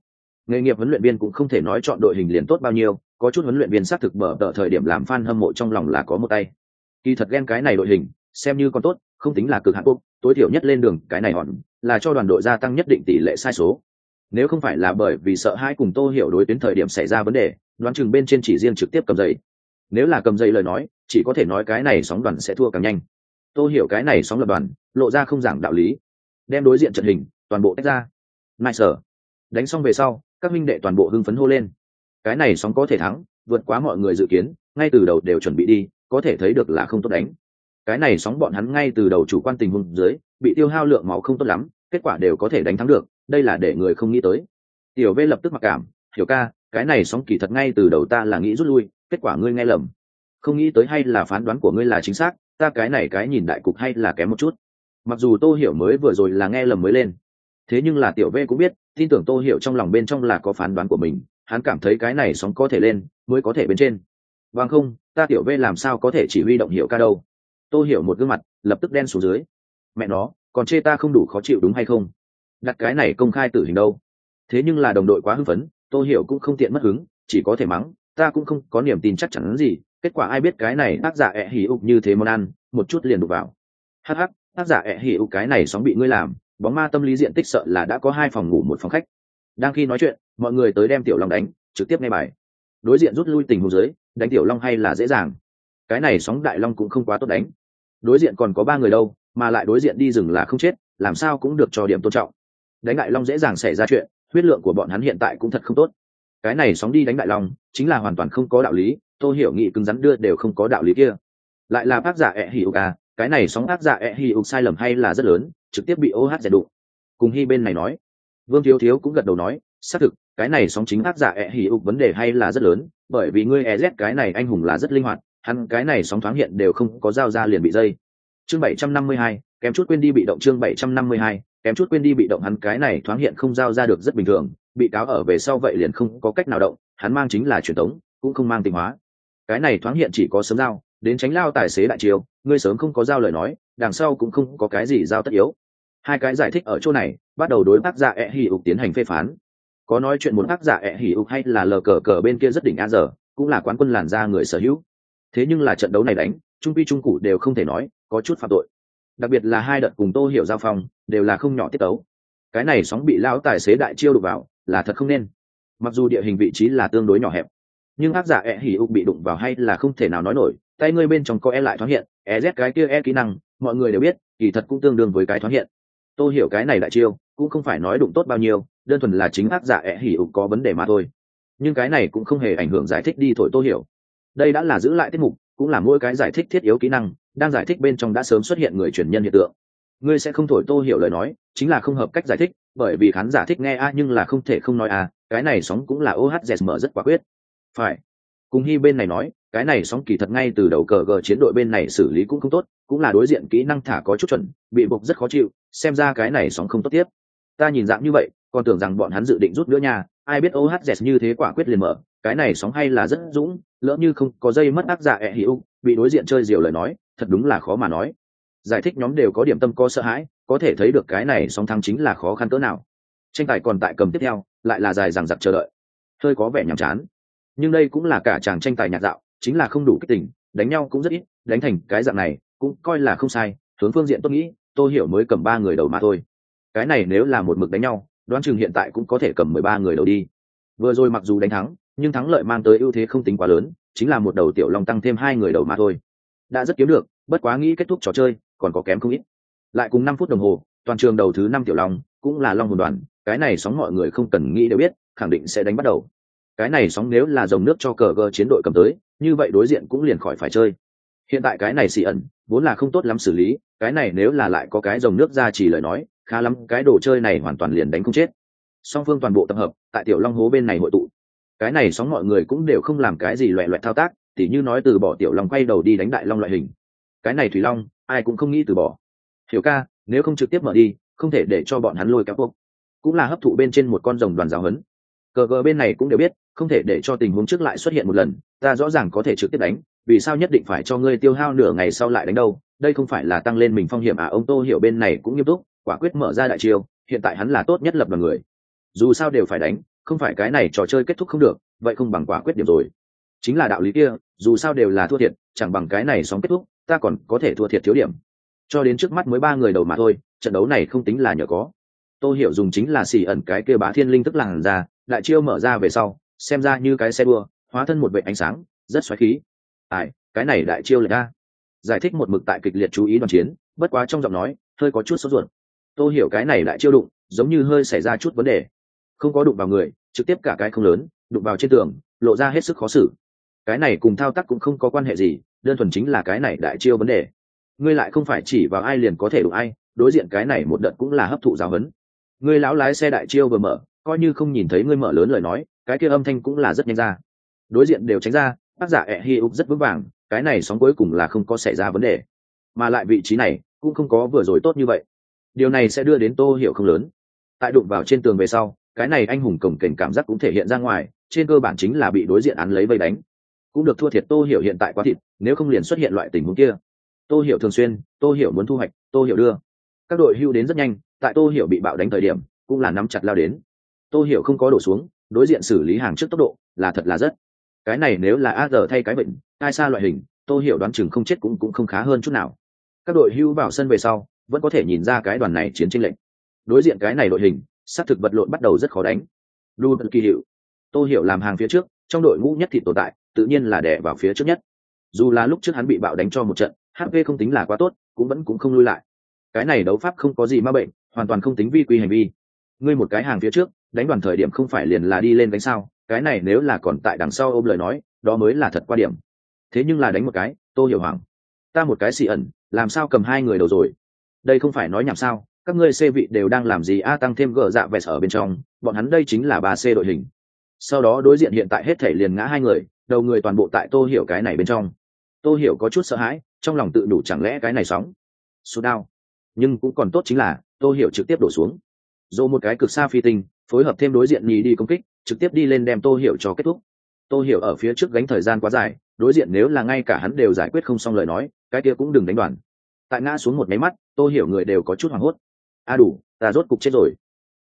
Nghề nghiệp huấn luyện viên cũng không thể nói chọn đội hình liền tốt bao nhiêu, có chút huấn luyện viên xác thực mở tờ thời điểm làm fan hâm mộ trong lòng là có một tay. Kỳ thật ghen cái này đội hình, xem như còn tốt, không tính là cực hạn quốc tối thiểu nhất lên đường, cái này hòn, là cho đoàn đội gia tăng nhất định tỷ lệ sai số. Nếu không phải là bởi vì sợ hai cùng tô hiểu đối tuyến thời điểm xảy ra vấn đề, đoán chừng bên trên chỉ riêng trực tiếp cầm dây. nếu là cầm dây lời nói, chỉ có thể nói cái này sóng đoàn sẽ thua càng nhanh. Tô hiểu cái này sóng lập đoàn, lộ ra không giảng đạo lý. Đem đối diện trận hình, toàn bộ tách ra nại sở. Đánh xong về sau, các minh đệ toàn bộ hưng phấn hô lên. Cái này sóng có thể thắng, vượt quá mọi người dự kiến, ngay từ đầu đều chuẩn bị đi, có thể thấy được là không tốt đánh. Cái này sóng bọn hắn ngay từ đầu chủ quan tình huống dưới, bị tiêu hao lượng máu không tốt lắm, kết quả đều có thể đánh thắng được, đây là để người không nghĩ tới. Tiểu v lập tức mặc cảm hiểu ca, cái này sóng kỳ thật ngay từ đầu ta là nghĩ rút lui, kết quả ngươi nghe lầm. Không nghĩ tới hay là phán đoán của ngươi là chính xác, ta cái này cái nhìn đại cục hay là kém một chút. Mặc dù tô hiểu mới vừa rồi là nghe lầm mới lên thế nhưng là tiểu v cũng biết, tin tưởng tô hiểu trong lòng bên trong là có phán đoán của mình, hắn cảm thấy cái này sóng có thể lên, mới có thể bên trên. Vâng không, ta tiểu v làm sao có thể chỉ huy động hiệu ca đâu? Tô hiểu một gương mặt, lập tức đen xuống dưới. Mẹ nó, còn chê ta không đủ khó chịu đúng hay không? Đặt cái này công khai tử hình đâu? Thế nhưng là đồng đội quá hưng phấn, tô hiểu cũng không tiện mất hứng, chỉ có thể mắng, ta cũng không có niềm tin chắc chắn gì, kết quả ai biết cái này tác giả ẹ hỉ ục như thế món ăn, một chút liền đục vào. Hh tác giả ẹ hỉ ục cái này sóng bị ngươi làm bóng ma tâm lý diện tích sợ là đã có hai phòng ngủ một phòng khách. Đang khi nói chuyện, mọi người tới đem tiểu long đánh, trực tiếp nghe bài. Đối diện rút lui tình hồ dưới, đánh tiểu long hay là dễ dàng? Cái này sóng đại long cũng không quá tốt đánh. Đối diện còn có ba người đâu, mà lại đối diện đi rừng là không chết, làm sao cũng được cho điểm tôn trọng. Đánh đại long dễ dàng xảy ra chuyện, huyết lượng của bọn hắn hiện tại cũng thật không tốt. Cái này sóng đi đánh đại long, chính là hoàn toàn không có đạo lý tôi hiểu nghị cứng rắn đưa đều không có đạo lý kia. Lại là bác giả ẹ hỉ ục à cái này sóng ác giả e hỉ ục sai lầm hay là rất lớn, trực tiếp bị oh giải đụng. Cùng hi bên này nói, vương thiếu thiếu cũng gật đầu nói, xác thực, cái này sóng chính ác giả e hỉ ục vấn đề hay là rất lớn, bởi vì ngươi ez cái này anh hùng là rất linh hoạt, hắn cái này sóng thoáng hiện đều không có dao ra liền bị dây. Chương bảy trăm năm mươi hai, kém chút quên đi bị động chương bảy trăm năm mươi hai, kém chút quên đi bị động hắn cái này thoáng hiện không giao ra được rất bình thường, bị cáo ở về sau vậy liền không có cách nào động, hắn mang chính là truyền thống, cũng không mang tình hóa. Cái này thoáng hiện chỉ có sớm giao đến tránh lao tài xế đại chiêu, ngươi sớm không có giao lời nói, đằng sau cũng không có cái gì giao tất yếu. Hai cái giải thích ở chỗ này, bắt đầu đối tác giả ẹ hỉ ục tiến hành phê phán. Có nói chuyện muốn tác giả ẹ hỉ ục hay là lờ cờ cờ bên kia rất đỉnh a giờ, cũng là quán quân làn ra người sở hữu. Thế nhưng là trận đấu này đánh, trung pi trung cụ đều không thể nói, có chút phạm tội. Đặc biệt là hai đợt cùng tô hiểu giao phong, đều là không nhỏ tiết tấu. Cái này sóng bị lão tài xế đại chiêu đụng vào, là thật không nên. Mặc dù địa hình vị trí là tương đối nhỏ hẹp, nhưng tác giả e hỉ ục bị đụng vào hay là không thể nào nói nổi tay ngươi bên trong có e lại thoáng hiện e z cái kia e kỹ năng, mọi người đều biết, kỳ thật cũng tương đương với cái thoáng hiện. Tôi hiểu cái này đại chiêu, cũng không phải nói đụng tốt bao nhiêu, đơn thuần là chính ác giả e hỉ ục có vấn đề mà thôi. Nhưng cái này cũng không hề ảnh hưởng giải thích đi thổi tôi hiểu. Đây đã là giữ lại tiết mục, cũng là mỗi cái giải thích thiết yếu kỹ năng, đang giải thích bên trong đã sớm xuất hiện người truyền nhân hiện tượng. Ngươi sẽ không thổi tô hiểu lời nói, chính là không hợp cách giải thích, bởi vì khán giả thích nghe a nhưng là không thể không nói a, cái này sóng cũng là ohz mở rất quả quyết. Phải cùng hy bên này nói, cái này sóng kỳ thật ngay từ đầu cờ gờ chiến đội bên này xử lý cũng không tốt, cũng là đối diện kỹ năng thả có chút chuẩn, bị buộc rất khó chịu, xem ra cái này sóng không tốt tiếp. Ta nhìn dạng như vậy, còn tưởng rằng bọn hắn dự định rút nữa nha, ai biết ohz như thế quả quyết liền mở, cái này sóng hay là rất dũng, lỡ như không có dây mất ác giả ẹ hữu bị đối diện chơi diều lời nói, thật đúng là khó mà nói. Giải thích nhóm đều có điểm tâm có sợ hãi, có thể thấy được cái này song thăng chính là khó khăn cỡ nào. Tranh tài còn tại cầm tiếp theo, lại là dài rằng giặc chờ đợi. Hơi có vẻ nhàm chán nhưng đây cũng là cả chàng tranh tài nhạc dạo, chính là không đủ kích tình, đánh nhau cũng rất ít, đánh thành cái dạng này cũng coi là không sai, hướng phương diện tôi nghĩ tôi hiểu mới cầm ba người đầu mà thôi. Cái này nếu là một mực đánh nhau, đoán chừng hiện tại cũng có thể cầm mười ba người đầu đi. Vừa rồi mặc dù đánh thắng, nhưng thắng lợi mang tới ưu thế không tính quá lớn, chính là một đầu tiểu long tăng thêm hai người đầu mà thôi. Đã rất kiếm được, bất quá nghĩ kết thúc trò chơi, còn có kém không ít. Lại cùng năm phút đồng hồ, toàn trường đầu thứ năm tiểu long cũng là long hồn đoàn, cái này sóng mọi người không cần nghĩ đều biết, khẳng định sẽ đánh bắt đầu cái này sóng nếu là dòng nước cho cờ gờ chiến đội cầm tới, như vậy đối diện cũng liền khỏi phải chơi. Hiện tại cái này xì ẩn, vốn là không tốt lắm xử lý, cái này nếu là lại có cái dòng nước ra chỉ lời nói, khá lắm, cái đồ chơi này hoàn toàn liền đánh không chết. Song phương toàn bộ tập hợp, tại tiểu long hố bên này hội tụ. Cái này sóng mọi người cũng đều không làm cái gì loẹ loẹt thao tác, tỉ như nói từ bỏ tiểu long quay đầu đi đánh đại long loại hình. Cái này thủy long, ai cũng không nghĩ từ bỏ. Hiểu ca, nếu không trực tiếp mở đi, không thể để cho bọn hắn lôi kéo cuộc. Cũng là hấp thụ bên trên một con rồng đoàn giáo hấn cờ gờ bên này cũng đều biết, không thể để cho tình huống trước lại xuất hiện một lần, ta rõ ràng có thể trực tiếp đánh, vì sao nhất định phải cho ngươi tiêu hao nửa ngày sau lại đánh đâu? Đây không phải là tăng lên mình phong hiểm à? Ông tô hiểu bên này cũng nghiêm túc, quả quyết mở ra đại chiêu, hiện tại hắn là tốt nhất lập đoàn người. Dù sao đều phải đánh, không phải cái này trò chơi kết thúc không được, vậy không bằng quả quyết điểm rồi. Chính là đạo lý kia, dù sao đều là thua thiệt, chẳng bằng cái này sóng kết thúc, ta còn có thể thua thiệt thiếu điểm. Cho đến trước mắt mới ba người đầu mà thôi, trận đấu này không tính là nhờ có. Tôi hiểu dùng chính là xì ẩn cái kia bá thiên linh tức làng ra đại chiêu mở ra về sau, xem ra như cái xe đua, hóa thân một vệ ánh sáng, rất xoáy khí. Ai, cái này đại chiêu lại ra giải thích một mực tại kịch liệt chú ý đoàn chiến, bất quá trong giọng nói, hơi có chút sốt ruột. Tôi hiểu cái này đại chiêu đụng, giống như hơi xảy ra chút vấn đề. Không có đụng vào người, trực tiếp cả cái không lớn, đụng vào trên tường, lộ ra hết sức khó xử. Cái này cùng thao tác cũng không có quan hệ gì, đơn thuần chính là cái này đại chiêu vấn đề. Ngươi lại không phải chỉ vào ai liền có thể đụng ai, đối diện cái này một đợt cũng là hấp thụ giáo huấn. Ngươi lão lái xe đại chiêu vừa mở coi như không nhìn thấy ngươi mở lớn lời nói, cái kia âm thanh cũng là rất nhanh ra. Đối diện đều tránh ra, tác giả ẹ hi ục rất vững vàng, cái này sóng cuối cùng là không có xảy ra vấn đề. Mà lại vị trí này cũng không có vừa rồi tốt như vậy. Điều này sẽ đưa đến tô hiểu không lớn. Tại đụng vào trên tường về sau, cái này anh hùng cổng kềnh cảm giác cũng thể hiện ra ngoài, trên cơ bản chính là bị đối diện án lấy vây đánh. Cũng được thua thiệt tô hiểu hiện tại quá thịt, nếu không liền xuất hiện loại tình huống kia. Tô hiểu thường xuyên, tô hiểu muốn thu hoạch, tô hiểu đưa. Các đội hưu đến rất nhanh, tại tô hiểu bị bạo đánh thời điểm, cũng là nắm chặt lao đến tô hiểu không có đổ xuống, đối diện xử lý hàng trước tốc độ là thật là rất. Cái này nếu là a giờ thay cái bệnh, ai xa loại hình, tô hiểu đoán chừng không chết cũng cũng không khá hơn chút nào. Các đội hưu vào sân về sau, vẫn có thể nhìn ra cái đoàn này chiến tranh lệnh. Đối diện cái này đội hình, xác thực vật lộn bắt đầu rất khó đánh. Đu kỳ hiệu. Tô hiểu làm hàng phía trước, trong đội ngũ nhất thì tồn tại, tự nhiên là đè vào phía trước nhất. Dù là lúc trước hắn bị bạo đánh cho một trận hp không tính là quá tốt, cũng vẫn cũng không lui lại. Cái này đấu pháp không có gì ma bệnh, hoàn toàn không tính vi quy hành vi. Ngươi một cái hàng phía trước đánh đoàn thời điểm không phải liền là đi lên đánh sao? Cái này nếu là còn tại đằng sau ôm lời nói, đó mới là thật qua điểm. Thế nhưng là đánh một cái, tô hiểu hoàng, ta một cái xì ẩn, làm sao cầm hai người đầu rồi? Đây không phải nói nhảm sao? Các ngươi xê vị đều đang làm gì? A, tăng thêm gờ dạ vẹt ở bên trong, bọn hắn đây chính là ba c đội hình. Sau đó đối diện hiện tại hết thể liền ngã hai người, đầu người toàn bộ tại tô hiểu cái này bên trong. Tô hiểu có chút sợ hãi, trong lòng tự đủ chẳng lẽ cái này sóng? Số đao. Nhưng cũng còn tốt chính là, tô hiểu trực tiếp đổ xuống. Dồ một cái cực xa phi tinh phối hợp thêm đối diện nhì đi công kích, trực tiếp đi lên đem tô hiểu cho kết thúc. Tô hiểu ở phía trước gánh thời gian quá dài, đối diện nếu là ngay cả hắn đều giải quyết không xong lời nói, cái kia cũng đừng đánh đoàn. Tại ngã xuống một máy mắt, tô hiểu người đều có chút hoảng hốt. A à đủ, ta rốt cục chết rồi.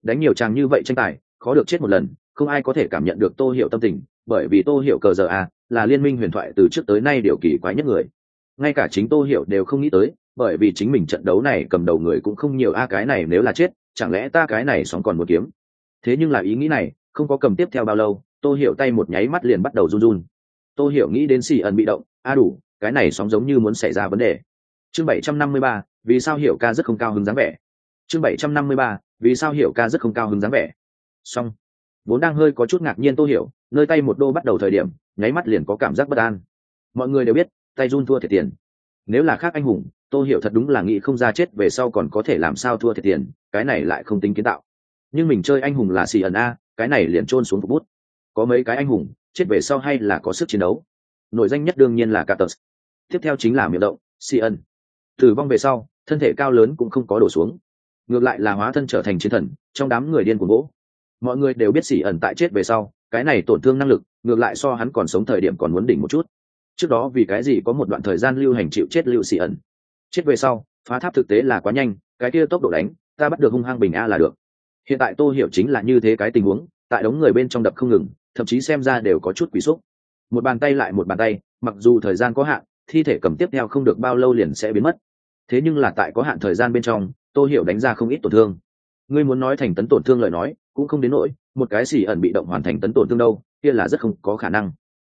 Đánh nhiều chàng như vậy tranh tài, khó được chết một lần, không ai có thể cảm nhận được tô hiểu tâm tình, bởi vì tô hiểu cờ giờ a, là liên minh huyền thoại từ trước tới nay điều kỳ quái nhất người. Ngay cả chính tô hiểu đều không nghĩ tới, bởi vì chính mình trận đấu này cầm đầu người cũng không nhiều, a cái này nếu là chết, chẳng lẽ ta cái này sóng còn một kiếm? Thế nhưng là ý nghĩ này, không có cầm tiếp theo bao lâu, tô hiểu tay một nháy mắt liền bắt đầu run run. Tô hiểu nghĩ đến xì ẩn bị động, a đủ, cái này sóng giống như muốn xảy ra vấn đề. Chương bảy trăm năm mươi ba, vì sao hiểu ca rất không cao hứng dáng vẻ? Chương bảy trăm năm mươi ba, vì sao hiểu ca rất không cao hứng dáng vẻ? Xong. Vốn đang hơi có chút ngạc nhiên tô hiểu, nơi tay một đô bắt đầu thời điểm, nháy mắt liền có cảm giác bất an. Mọi người đều biết, tay run thua thiệt tiền. Nếu là khác anh hùng, tô hiểu thật đúng là nghĩ không ra chết về sau còn có thể làm sao thua thiệt tiền, cái này lại không tính kiến tạo nhưng mình chơi anh hùng là xì ẩn a, cái này liền trôn xuống phục bút. Có mấy cái anh hùng, chết về sau hay là có sức chiến đấu. Nội danh nhất đương nhiên là Catus. tiếp theo chính là miệng động, xì ẩn. Tử vong về sau, thân thể cao lớn cũng không có đổ xuống. Ngược lại là hóa thân trở thành chiến thần, trong đám người điên cuồng gỗ. Mọi người đều biết xì ẩn tại chết về sau, cái này tổn thương năng lực, ngược lại so hắn còn sống thời điểm còn muốn đỉnh một chút. Trước đó vì cái gì có một đoạn thời gian lưu hành chịu chết lưu xì ẩn? Chết về sau, phá tháp thực tế là quá nhanh, cái kia tốc độ đánh, ta bắt được hung hăng bình a là được hiện tại tô hiểu chính là như thế cái tình huống, tại đống người bên trong đập không ngừng, thậm chí xem ra đều có chút quỷ xúc. Một bàn tay lại một bàn tay, mặc dù thời gian có hạn, thi thể cầm tiếp theo không được bao lâu liền sẽ biến mất. Thế nhưng là tại có hạn thời gian bên trong, tô hiểu đánh ra không ít tổn thương. Ngươi muốn nói thành tấn tổn thương lời nói, cũng không đến nỗi, một cái xỉ ẩn bị động hoàn thành tấn tổn thương đâu, kia là rất không có khả năng.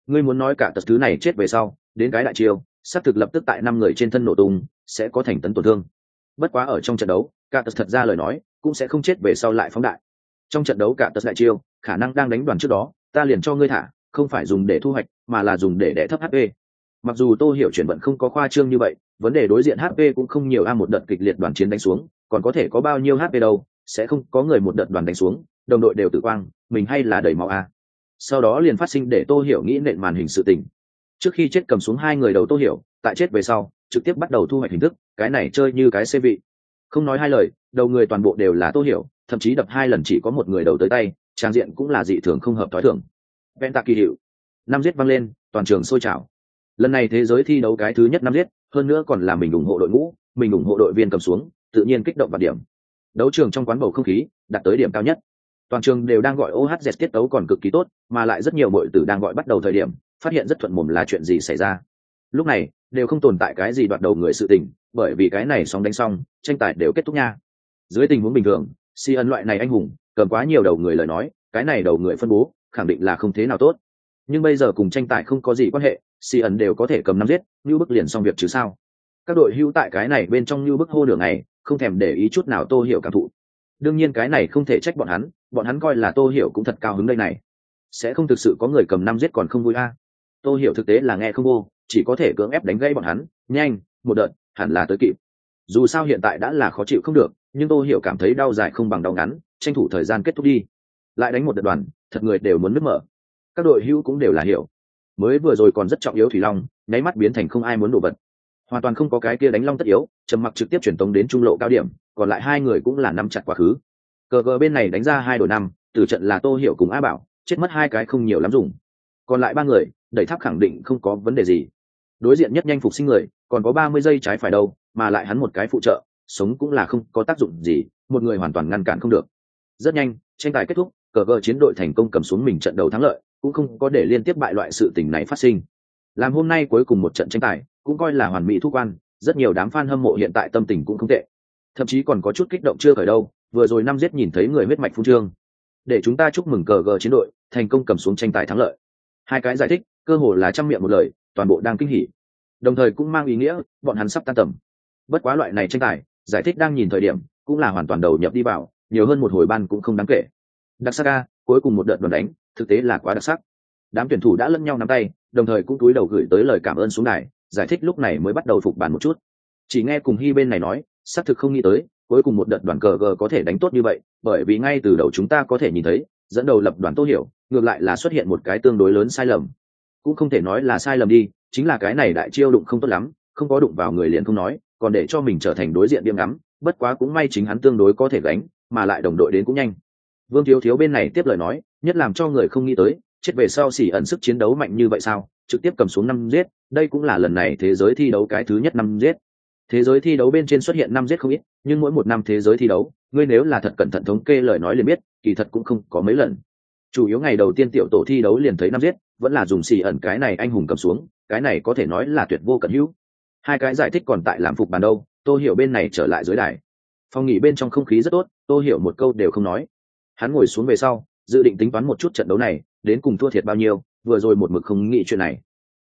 Ngươi muốn nói cả tật thứ này chết về sau, đến cái đại chiêu sắp thực lập tức tại năm người trên thân nổ tung, sẽ có thành tấn tổn thương. Bất quá ở trong trận đấu, cả tật thật ra lời nói cũng sẽ không chết về sau lại phóng đại. Trong trận đấu cả tật đại chiêu, khả năng đang đánh đoàn trước đó, ta liền cho ngươi thả, không phải dùng để thu hoạch, mà là dùng để đẻ thấp hp mặc dù tô hiểu chuyển vận không có khoa trương như vậy, vấn đề đối diện hp cũng không nhiều a, một đợt kịch liệt đoàn chiến đánh xuống, còn có thể có bao nhiêu hp đâu, sẽ không có người một đợt đoàn đánh xuống, đồng đội đều tử quang, mình hay là đẩy máu a. Sau đó liền phát sinh để tô hiểu nghĩ nện màn hình sự tình. Trước khi chết cầm xuống hai người đầu tô hiểu, tại chết về sau, trực tiếp bắt đầu thu hoạch hình thức, cái này chơi như cái xe vị không nói hai lời, đầu người toàn bộ đều là tô hiểu, thậm chí đập hai lần chỉ có một người đầu tới tay, trang diện cũng là dị thường không hợp thói thường. Ven tạ kỳ hiệu. Năm giết văng lên, toàn trường sôi trào. Lần này thế giới thi đấu cái thứ nhất năm giết, hơn nữa còn là mình ủng hộ đội ngũ, mình ủng hộ đội viên cầm xuống, tự nhiên kích động vào điểm. Đấu trường trong quán bầu không khí, đạt tới điểm cao nhất. Toàn trường đều đang gọi ohz tiết tấu còn cực kỳ tốt, mà lại rất nhiều mọi tử đang gọi bắt đầu thời điểm, phát hiện rất thuận mồm là chuyện gì xảy ra. Lúc này, đều không tồn tại cái gì đoạt đầu người sự tình bởi vì cái này sóng đánh xong, tranh tài đều kết thúc nha. Dưới tình huống bình thường, si ân loại này anh hùng, cầm quá nhiều đầu người lời nói, cái này đầu người phân bố, khẳng định là không thế nào tốt. Nhưng bây giờ cùng tranh tài không có gì quan hệ, si ẩn đều có thể cầm năm giết, như bức liền xong việc chứ sao? Các đội hưu tại cái này bên trong như bức hô đường này không thèm để ý chút nào tô hiểu cảm thụ. Đương nhiên cái này không thể trách bọn hắn bọn hắn coi là tô hiểu cũng thật cao hứng đây này. Sẽ không thực sự có người cầm năm giết còn không vui a. Tô hiểu thực tế là nghe không vô, chỉ có thể cưỡng ép đánh gây bọn hắn. Nhanh, một đợt hẳn là tới kịp. Dù sao hiện tại đã là khó chịu không được, nhưng tô hiểu cảm thấy đau dài không bằng đau ngắn, tranh thủ thời gian kết thúc đi. Lại đánh một đợt đoàn, thật người đều muốn nứt mở. Các đội hữu cũng đều là hiểu. Mới vừa rồi còn rất trọng yếu thủy long, nháy mắt biến thành không ai muốn đổ vật. Hoàn toàn không có cái kia đánh long tất yếu, trầm mặc trực tiếp truyền tống đến trung lộ cao điểm, còn lại hai người cũng là nắm chặt quá khứ. Cờ cờ bên này đánh ra hai đội năm, từ trận là tô hiểu cùng a bảo, chết mất hai cái không nhiều lắm dùng. Còn lại ba người, đẩy tháp khẳng định không có vấn đề gì. Đối diện nhất nhanh phục sinh người còn có ba mươi giây trái phải đâu, mà lại hắn một cái phụ trợ, sống cũng là không có tác dụng gì, một người hoàn toàn ngăn cản không được. Rất nhanh, tranh tài kết thúc, cờ gờ chiến đội thành công cầm xuống mình trận đầu thắng lợi, cũng không có để liên tiếp bại loại sự tình này phát sinh. Làm hôm nay cuối cùng một trận tranh tài, cũng coi là hoàn mỹ thu quan, rất nhiều đám fan hâm mộ hiện tại tâm tình cũng không tệ. Thậm chí còn có chút kích động chưa khởi đâu, vừa rồi năm giết nhìn thấy người huyết mạch phun trương. Để chúng ta chúc mừng cờ gờ chiến đội, thành công cầm xuống tranh tài thắng lợi. Hai cái giải thích, cơ hồ là trăm miệng một lời, toàn bộ đang kinh hỉ đồng thời cũng mang ý nghĩa, bọn hắn sắp tan tầm. Bất quá loại này tranh tài, giải thích đang nhìn thời điểm, cũng là hoàn toàn đầu nhập đi vào, nhiều hơn một hồi ban cũng không đáng kể. Đặc sắc ca cuối cùng một đợt đoàn đánh, thực tế là quá đặc sắc. Đám tuyển thủ đã lẫn nhau nắm tay, đồng thời cũng túi đầu gửi tới lời cảm ơn xuống đài, giải thích lúc này mới bắt đầu phục bàn một chút. Chỉ nghe cùng hy bên này nói, xác thực không nghĩ tới, cuối cùng một đợt đoàn cờ gờ có thể đánh tốt như vậy, bởi vì ngay từ đầu chúng ta có thể nhìn thấy, dẫn đầu lập đoàn tô hiểu, ngược lại là xuất hiện một cái tương đối lớn sai lầm. Cũng không thể nói là sai lầm đi chính là cái này đại chiêu đụng không tốt lắm, không có đụng vào người liền không nói, còn để cho mình trở thành đối diện điểm ngắm, bất quá cũng may chính hắn tương đối có thể gánh, mà lại đồng đội đến cũng nhanh. Vương thiếu thiếu bên này tiếp lời nói, nhất làm cho người không nghĩ tới, chết về sau xỉ ẩn sức chiến đấu mạnh như vậy sao, trực tiếp cầm xuống năm giết, đây cũng là lần này thế giới thi đấu cái thứ nhất năm giết. Thế giới thi đấu bên trên xuất hiện năm giết không ít, nhưng mỗi một năm thế giới thi đấu, ngươi nếu là thật cẩn thận thống kê lời nói liền biết, kỳ thật cũng không có mấy lần. Chủ yếu ngày đầu tiên tiểu tổ thi đấu liền thấy năm giết vẫn là dùng xì ẩn cái này anh hùng cầm xuống, cái này có thể nói là tuyệt vô cận hữu. Hai cái giải thích còn tại làm phục bàn đâu tôi hiểu bên này trở lại dưới đài. Phòng nghỉ bên trong không khí rất tốt tôi hiểu một câu đều không nói. Hắn ngồi xuống về sau, dự định tính toán một chút trận đấu này, đến cùng thua thiệt bao nhiêu, vừa rồi một mực không nghĩ chuyện này.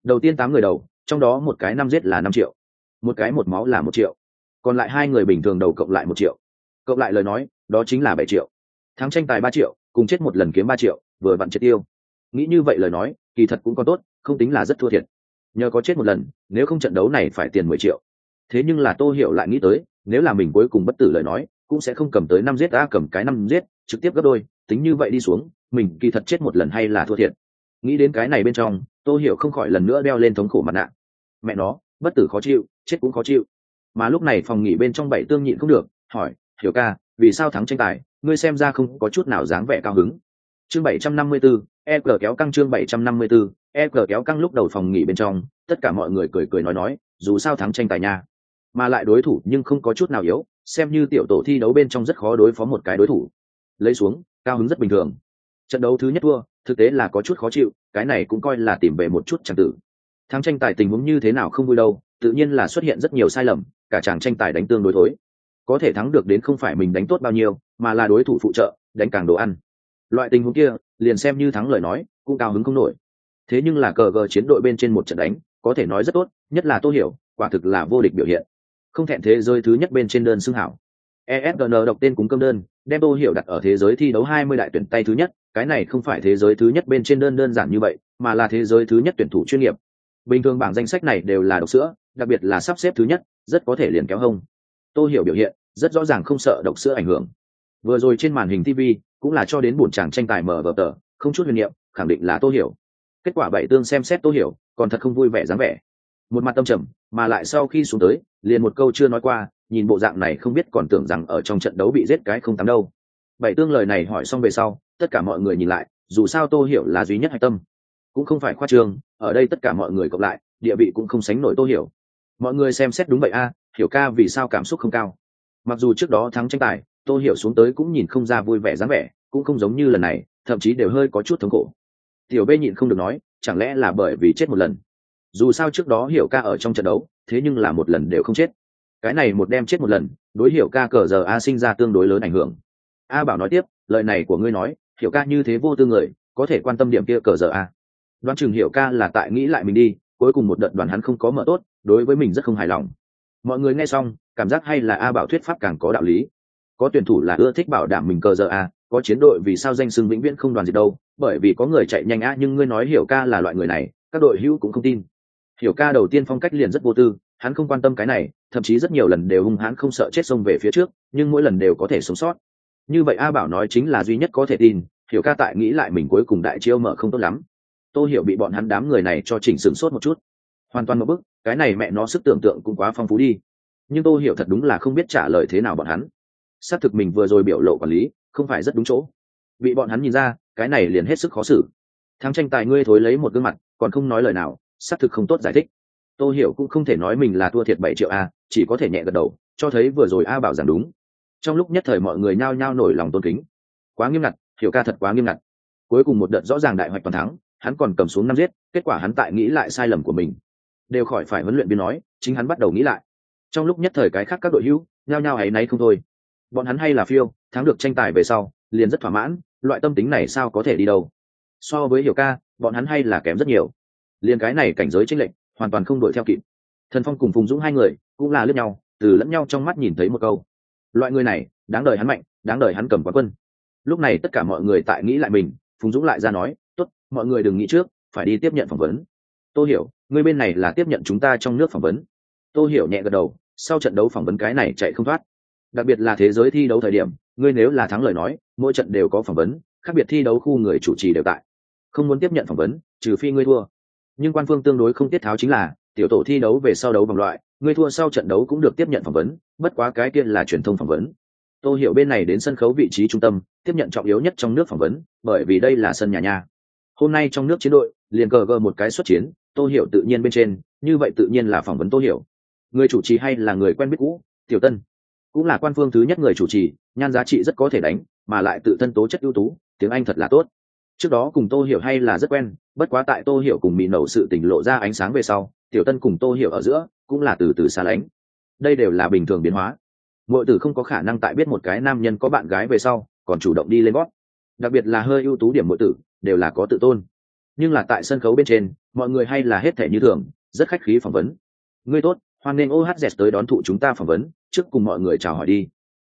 Đầu tiên tám người đầu, trong đó một cái năm giết là năm triệu, một cái một máu là một triệu. Còn lại hai người bình thường đầu cộng lại một triệu. Cộng lại lời nói, đó chính là bảy triệu. Thắng tranh tài ba triệu, cùng chết một lần kiếm ba triệu, vừa vặn chết tiêu nghĩ như vậy lời nói, kỳ thật cũng còn tốt, không tính là rất thua thiệt. Nhờ có chết một lần, nếu không trận đấu này phải tiền mười triệu. Thế nhưng là tô hiểu lại nghĩ tới, nếu là mình cuối cùng bất tử lời nói, cũng sẽ không cầm tới năm giết đã cầm cái năm giết, trực tiếp gấp đôi, tính như vậy đi xuống, mình kỳ thật chết một lần hay là thua thiệt. Nghĩ đến cái này bên trong, tô hiểu không khỏi lần nữa đeo lên thống khổ mặt nạ. Mẹ nó, bất tử khó chịu, chết cũng khó chịu. Mà lúc này phòng nghỉ bên trong bảy tương nhịn không được, hỏi, hiểu ca, vì sao thắng tranh tài? Ngươi xem ra không có chút nào dáng vẻ cao hứng. Chương bảy trăm năm mươi bốn e cờ kéo căng chương bảy trăm năm mươi 754, e cờ kéo căng lúc đầu phòng nghỉ bên trong tất cả mọi người cười cười nói nói dù sao thắng tranh tài nha. Mà lại đối thủ nhưng không có chút nào yếu xem như tiểu tổ thi đấu bên trong rất khó đối phó một cái đối thủ. Lấy xuống cao hứng rất bình thường. Trận đấu thứ nhất thua thực tế là có chút khó chịu cái này cũng coi là tìm về một chút chẳng tử. Thắng tranh tài tình huống như thế nào không vui đâu tự nhiên là xuất hiện rất nhiều sai lầm cả chàng tranh tài đánh tương đối thối. Có thể thắng được đến không phải mình đánh tốt bao nhiêu mà là đối thủ phụ trợ đánh càng đồ ăn. Loại tình huống kia liền xem như thắng lời nói, cũng cao hứng không nổi. Thế nhưng là cờ gờ chiến đội bên trên một trận đánh, có thể nói rất tốt, nhất là tô hiểu, quả thực là vô địch biểu hiện. Không thẹn thế giới thứ nhất bên trên đơn xưng hảo. Esgn đọc tên cúng cơm đơn, đem tô hiểu đặt ở thế giới thi đấu 20 đại tuyển tay thứ nhất, cái này không phải thế giới thứ nhất bên trên đơn đơn giản như vậy, mà là thế giới thứ nhất tuyển thủ chuyên nghiệp. Bình thường bảng danh sách này đều là độc sữa, đặc biệt là sắp xếp thứ nhất, rất có thể liền kéo hông. Tô hiểu biểu hiện, rất rõ ràng không sợ độc sữa ảnh hưởng. Vừa rồi trên màn hình tv cũng là cho đến buồn chàng tranh tài mở vở tờ, không chút huyền niệm, khẳng định là tô hiểu. Kết quả bảy tương xem xét tô hiểu, còn thật không vui vẻ dáng vẻ. Một mặt tâm trầm, mà lại sau khi xuống tới, liền một câu chưa nói qua, nhìn bộ dạng này không biết còn tưởng rằng ở trong trận đấu bị giết cái không tắm đâu. Bảy tương lời này hỏi xong về sau, tất cả mọi người nhìn lại, dù sao tô hiểu là duy nhất hạch tâm. Cũng không phải khoa trương ở đây tất cả mọi người cộng lại, địa vị cũng không sánh nổi tô hiểu. Mọi người xem xét đúng vậy a, hiểu ca vì sao cảm xúc không cao. Mặc dù trước đó thắng tranh tài tô hiểu xuống tới cũng nhìn không ra vui vẻ dáng vẻ, cũng không giống như lần này, thậm chí đều hơi có chút thống khổ. Tiểu bê nhịn không được nói, chẳng lẽ là bởi vì chết một lần? Dù sao trước đó hiểu ca ở trong trận đấu, thế nhưng là một lần đều không chết. Cái này một đem chết một lần, đối hiểu ca cờ giờ a sinh ra tương đối lớn ảnh hưởng. A bảo nói tiếp, lời này của ngươi nói, hiểu ca như thế vô tư người, có thể quan tâm điểm kia cờ giờ a. Đoán chừng hiểu ca là tại nghĩ lại mình đi, cuối cùng một đợt đoàn hắn không có mở tốt, đối với mình rất không hài lòng. Mọi người nghe xong, cảm giác hay là a bảo thuyết pháp càng có đạo lý có tuyển thủ là ưa thích bảo đảm mình cờ giờ à? có chiến đội vì sao danh xưng vĩnh viễn không đoàn gì đâu, bởi vì có người chạy nhanh á, nhưng ngươi nói hiểu ca là loại người này, các đội hữu cũng không tin. Hiểu ca đầu tiên phong cách liền rất vô tư, hắn không quan tâm cái này, thậm chí rất nhiều lần đều hung hãn không sợ chết xông về phía trước, nhưng mỗi lần đều có thể sống sót. Như vậy a bảo nói chính là duy nhất có thể tin, hiểu ca tại nghĩ lại mình cuối cùng đại chiêu mở không tốt lắm. Tôi hiểu bị bọn hắn đám người này cho chỉnh sửng sốt một chút. Hoàn toàn một bức, cái này mẹ nó sức tưởng tượng cũng quá phong phú đi. Nhưng tôi hiểu thật đúng là không biết trả lời thế nào bọn hắn xác thực mình vừa rồi biểu lộ quản lý không phải rất đúng chỗ. Bị bọn hắn nhìn ra, cái này liền hết sức khó xử. Thắng tranh tài ngươi thối lấy một gương mặt, còn không nói lời nào, xác thực không tốt giải thích. Tôi hiểu cũng không thể nói mình là thua thiệt bảy triệu a, chỉ có thể nhẹ gật đầu, cho thấy vừa rồi a bảo rằng đúng. Trong lúc nhất thời mọi người nhao nhao nổi lòng tôn kính. Quá nghiêm ngặt, hiểu ca thật quá nghiêm ngặt. Cuối cùng một đợt rõ ràng đại hoạch toàn thắng, hắn còn cầm xuống năm giết, kết quả hắn tại nghĩ lại sai lầm của mình. Đều khỏi phải huấn luyện viên nói, chính hắn bắt đầu nghĩ lại. Trong lúc nhất thời cái khác các đội hữu, nhao nhao ấy nấy không thôi bọn hắn hay là phiêu, thắng được tranh tài về sau, liền rất thỏa mãn, loại tâm tính này sao có thể đi đâu? So với hiểu ca, bọn hắn hay là kém rất nhiều. Liền cái này cảnh giới tranh lệch, hoàn toàn không đuổi theo kịp. Thần phong cùng phùng dũng hai người cũng là lướt nhau, từ lẫn nhau trong mắt nhìn thấy một câu. Loại người này, đáng đời hắn mạnh, đáng đời hắn cầm quán quân. Lúc này tất cả mọi người tại nghĩ lại mình, phùng dũng lại ra nói, tốt, mọi người đừng nghĩ trước, phải đi tiếp nhận phỏng vấn. Tôi hiểu, người bên này là tiếp nhận chúng ta trong nước phỏng vấn. Tôi hiểu nhẹ gật đầu, sau trận đấu phỏng vấn cái này chạy không thoát đặc biệt là thế giới thi đấu thời điểm, ngươi nếu là thắng lời nói, mỗi trận đều có phỏng vấn, khác biệt thi đấu khu người chủ trì đều tại. Không muốn tiếp nhận phỏng vấn, trừ phi ngươi thua. Nhưng quan phương tương đối không tiết tháo chính là, tiểu tổ thi đấu về sau đấu vòng loại, ngươi thua sau trận đấu cũng được tiếp nhận phỏng vấn, bất quá cái kia là truyền thông phỏng vấn. Tôi hiểu bên này đến sân khấu vị trí trung tâm, tiếp nhận trọng yếu nhất trong nước phỏng vấn, bởi vì đây là sân nhà nhà hôm nay trong nước chiến đội, liền cờ gờ một cái xuất chiến tôi hiểu tự nhiên bên trên, như vậy tự nhiên là phỏng vấn tôi hiểu. Người chủ trì hay là người quen biết cũ? Tiểu tân cũng là quan phương thứ nhất người chủ trì, nhan giá trị rất có thể đánh, mà lại tự thân tố chất ưu tú, tiếng anh thật là tốt. Trước đó cùng tô hiểu hay là rất quen, bất quá tại tô hiểu cùng mỹ nậu sự tỉnh lộ ra ánh sáng về sau, tiểu tân cùng tô hiểu ở giữa cũng là từ từ xa lánh. Đây đều là bình thường biến hóa. Mọi tử không có khả năng tại biết một cái nam nhân có bạn gái về sau, còn chủ động đi lên gót đặc biệt là hơi ưu tú điểm mọi tử, đều là có tự tôn. Nhưng là tại sân khấu bên trên, mọi người hay là hết thể như thường, rất khách khí phỏng vấn. Ngươi tốt hoan nghênh ohz tới đón thụ chúng ta phỏng vấn, trước cùng mọi người chào hỏi đi.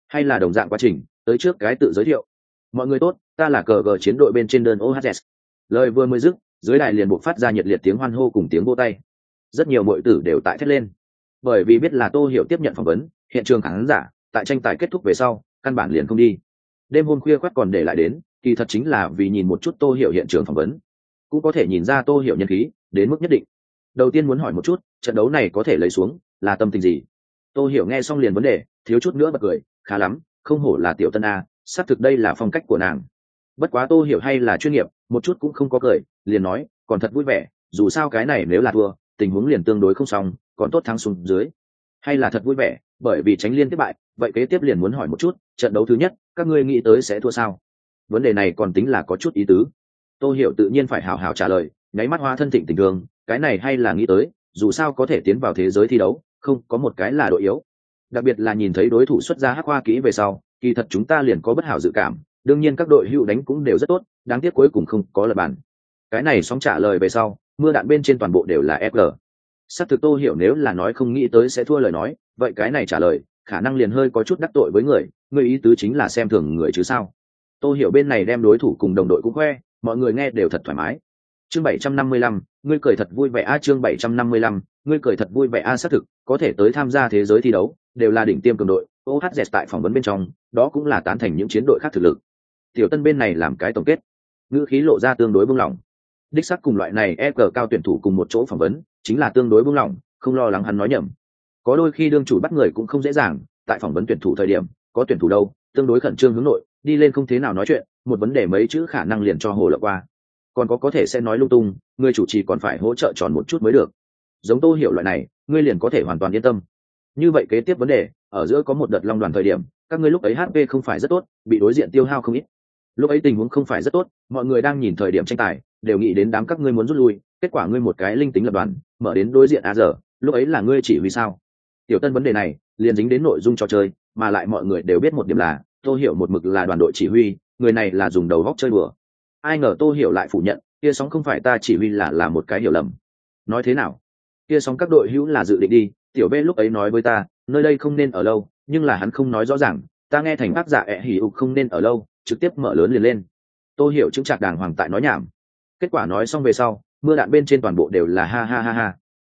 Hay là đồng dạng quá trình, tới trước cái tự giới thiệu. Mọi người tốt, ta là cờ gờ chiến đội bên trên đơn ohz lời vừa mới dứt, dưới đài liền buộc phát ra nhiệt liệt tiếng hoan hô cùng tiếng vô tay. Rất nhiều mọi tử đều tại thét lên. Bởi vì biết là tô hiểu tiếp nhận phỏng vấn, hiện trường khán giả, tại tranh tài kết thúc về sau, căn bản liền không đi. Đêm hôm khuya khoác còn để lại đến, kỳ thật chính là vì nhìn một chút tô hiểu hiện trường phỏng vấn. Cũng có thể nhìn ra tô hiểu nhân khí, đến mức nhất định đầu tiên muốn hỏi một chút, trận đấu này có thể lấy xuống là tâm tình gì? Tôi hiểu nghe xong liền vấn đề, thiếu chút nữa bật cười, khá lắm, không hổ là tiểu tân a, xác thực đây là phong cách của nàng. Bất quá tôi hiểu hay là chuyên nghiệp, một chút cũng không có cười, liền nói, còn thật vui vẻ, dù sao cái này nếu là thua, tình huống liền tương đối không xong, còn tốt thắng xuống dưới. Hay là thật vui vẻ, bởi vì tránh liên tiếp bại, vậy kế tiếp liền muốn hỏi một chút, trận đấu thứ nhất, các ngươi nghĩ tới sẽ thua sao? Vấn đề này còn tính là có chút ý tứ. Tôi hiểu tự nhiên phải hào hào trả lời, nháy mắt hoa thân thịnh tình thường cái này hay là nghĩ tới, dù sao có thể tiến vào thế giới thi đấu, không có một cái là đội yếu. Đặc biệt là nhìn thấy đối thủ xuất ra hắc hoa kỹ về sau, kỳ thật chúng ta liền có bất hảo dự cảm, đương nhiên các đội hữu đánh cũng đều rất tốt, đáng tiếc cuối cùng không có lật bàn. cái này sóng trả lời về sau, mưa đạn bên trên toàn bộ đều là fg s ắ c thực tô hiểu nếu là nói không nghĩ tới sẽ thua lời nói, vậy cái này trả lời, khả năng liền hơi có chút đắc tội với người người ý tứ chính là xem thường người chứ sao. Tô hiểu bên này đem đối thủ cùng đồng đội cũng khoe, mọi người nghe đều thật thoải mái chương bảy trăm năm mươi lăm, ngươi cười thật vui vẻ a, chương bảy trăm năm mươi lăm, ngươi cười thật vui vẻ a, xác thực, có thể tới tham gia thế giới thi đấu, đều là đỉnh tiêm cường đội ohz tại phỏng vấn bên trong, đó cũng là tán thành những chiến đội khác thực lực. Tiểu tân bên này làm cái tổng kết. Ngữ khí lộ ra tương đối buông lỏng. Đích xác cùng loại này e cao tuyển thủ cùng một chỗ phỏng vấn, chính là tương đối buông lỏng, không lo lắng hắn nói nhầm. Có đôi khi đương chủ bắt người cũng không dễ dàng, tại phỏng vấn tuyển thủ thời điểm, có tuyển thủ đâu, tương đối khẩn trương hướng nội, đi lên không thế nào nói chuyện, một vấn đề mấy chữ khả năng liền cho hồ lộng qua còn có có thể sẽ nói lung tung, người chủ trì còn phải hỗ trợ tròn một chút mới được. Giống tô hiểu loại này, ngươi liền có thể hoàn toàn yên tâm. Như vậy kế tiếp vấn đề, ở giữa có một đợt long đoàn thời điểm, các ngươi lúc ấy hp không phải rất tốt, bị đối diện tiêu hao không ít. Lúc ấy tình huống không phải rất tốt, mọi người đang nhìn thời điểm tranh tài, đều nghĩ đến đám các ngươi muốn rút lui, kết quả ngươi một cái linh tính lập đoàn, mở đến đối diện a giờ lúc ấy là ngươi chỉ huy sao? Tiểu tân vấn đề này, liền dính đến nội dung trò chơi, mà lại mọi người đều biết một điểm là, tô hiểu một mực là đoàn đội chỉ huy, người này là dùng đầu góc chơi bừa ai ngờ tô hiểu lại phủ nhận, kia sóng không phải ta chỉ huy là là một cái hiểu lầm. Nói thế nào? Kia sóng các đội hữu là dự định đi, tiểu b lúc ấy nói với ta, nơi đây không nên ở lâu, nhưng là hắn không nói rõ ràng, ta nghe thành bác giả ẹ hỉ ục không nên ở lâu, trực tiếp mở lớn liền lên. Tô hiểu chứng chặt đàng hoàng tại nói nhảm. Kết quả nói xong về sau, mưa đạn bên trên toàn bộ đều là ha ha ha ha.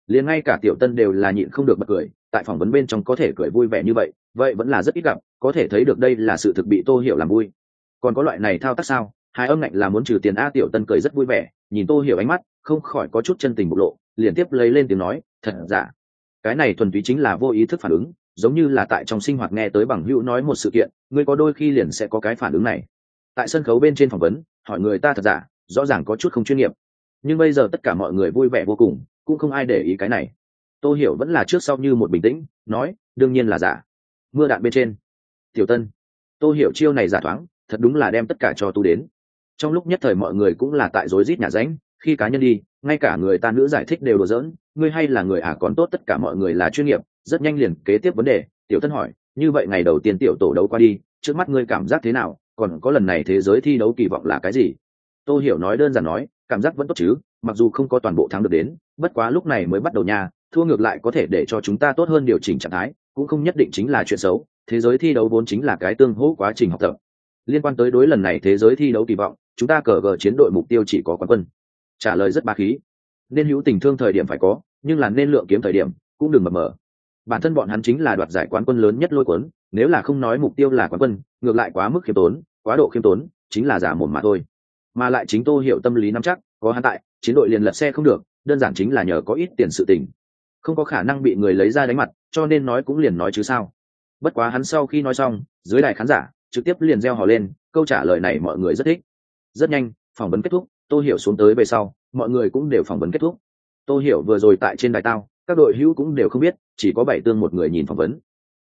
Liền ngay cả tiểu tân đều là nhịn không được bật cười, tại phỏng vấn bên trong có thể cười vui vẻ như vậy vậy vẫn là rất ít gặp, có thể thấy được đây là sự thực bị tô hiểu làm vui. Còn có loại này thao tác sao? Hai âm ngạnh là muốn trừ tiền a tiểu tân cười rất vui vẻ, nhìn tô hiểu ánh mắt, không khỏi có chút chân tình bộc lộ, liền tiếp lấy lên tiếng nói, thật giả? Cái này thuần túy chính là vô ý thức phản ứng, giống như là tại trong sinh hoạt nghe tới bằng hữu nói một sự kiện, ngươi có đôi khi liền sẽ có cái phản ứng này. Tại sân khấu bên trên phỏng vấn, hỏi người ta thật giả, rõ ràng có chút không chuyên nghiệp. Nhưng bây giờ tất cả mọi người vui vẻ vô cùng, cũng không ai để ý cái này. Tô hiểu vẫn là trước sau như một bình tĩnh, nói, đương nhiên là giả. Mưa đạn bên trên. Tiểu tân. Tô hiểu chiêu này giả thoáng, thật đúng là đem tất cả cho tu đến trong lúc nhất thời mọi người cũng là tại rối rít nhà ránh, khi cá nhân đi, ngay cả người ta nữ giải thích đều đùa giỡn, ngươi hay là người à còn tốt tất cả mọi người là chuyên nghiệp, rất nhanh liền kế tiếp vấn đề. Tiểu tân hỏi, như vậy ngày đầu tiên tiểu tổ đấu qua đi, trước mắt ngươi cảm giác thế nào? Còn có lần này thế giới thi đấu kỳ vọng là cái gì? Tôi hiểu nói đơn giản nói, cảm giác vẫn tốt chứ, mặc dù không có toàn bộ thắng được đến, bất quá lúc này mới bắt đầu nha, thua ngược lại có thể để cho chúng ta tốt hơn điều chỉnh trạng thái, cũng không nhất định chính là chuyện xấu, thế giới thi đấu vốn chính là cái tương hỗ quá trình học tập liên quan tới đối lần này thế giới thi đấu kỳ vọng, chúng ta cờ gờ chiến đội mục tiêu chỉ có quán quân. Trả lời rất ba khí. Nên hữu tình thương thời điểm phải có, nhưng là nên lượng kiếm thời điểm, cũng đừng mập mờ. Bản thân bọn hắn chính là đoạt giải quán quân lớn nhất lôi cuốn, nếu là không nói mục tiêu là quán quân, ngược lại quá mức khiêm tốn, quá độ khiêm tốn, chính là giả mồm mà thôi. Mà lại chính tô hiểu tâm lý nắm chắc, có hắn tại, chiến đội liền lật xe không được, đơn giản chính là nhờ có ít tiền sự tình. Không có khả năng bị người lấy ra đánh mặt, cho nên nói cũng liền nói chứ sao. Bất quá hắn sau khi nói xong, dưới đài khán giả trực tiếp liền reo hò lên, câu trả lời này mọi người rất thích. Rất nhanh, phỏng vấn kết thúc, tô hiểu xuống tới về sau, mọi người cũng đều phỏng vấn kết thúc. Tô hiểu vừa rồi tại trên đài tao, các đội hữu cũng đều không biết, chỉ có bảy tương một người nhìn phỏng vấn.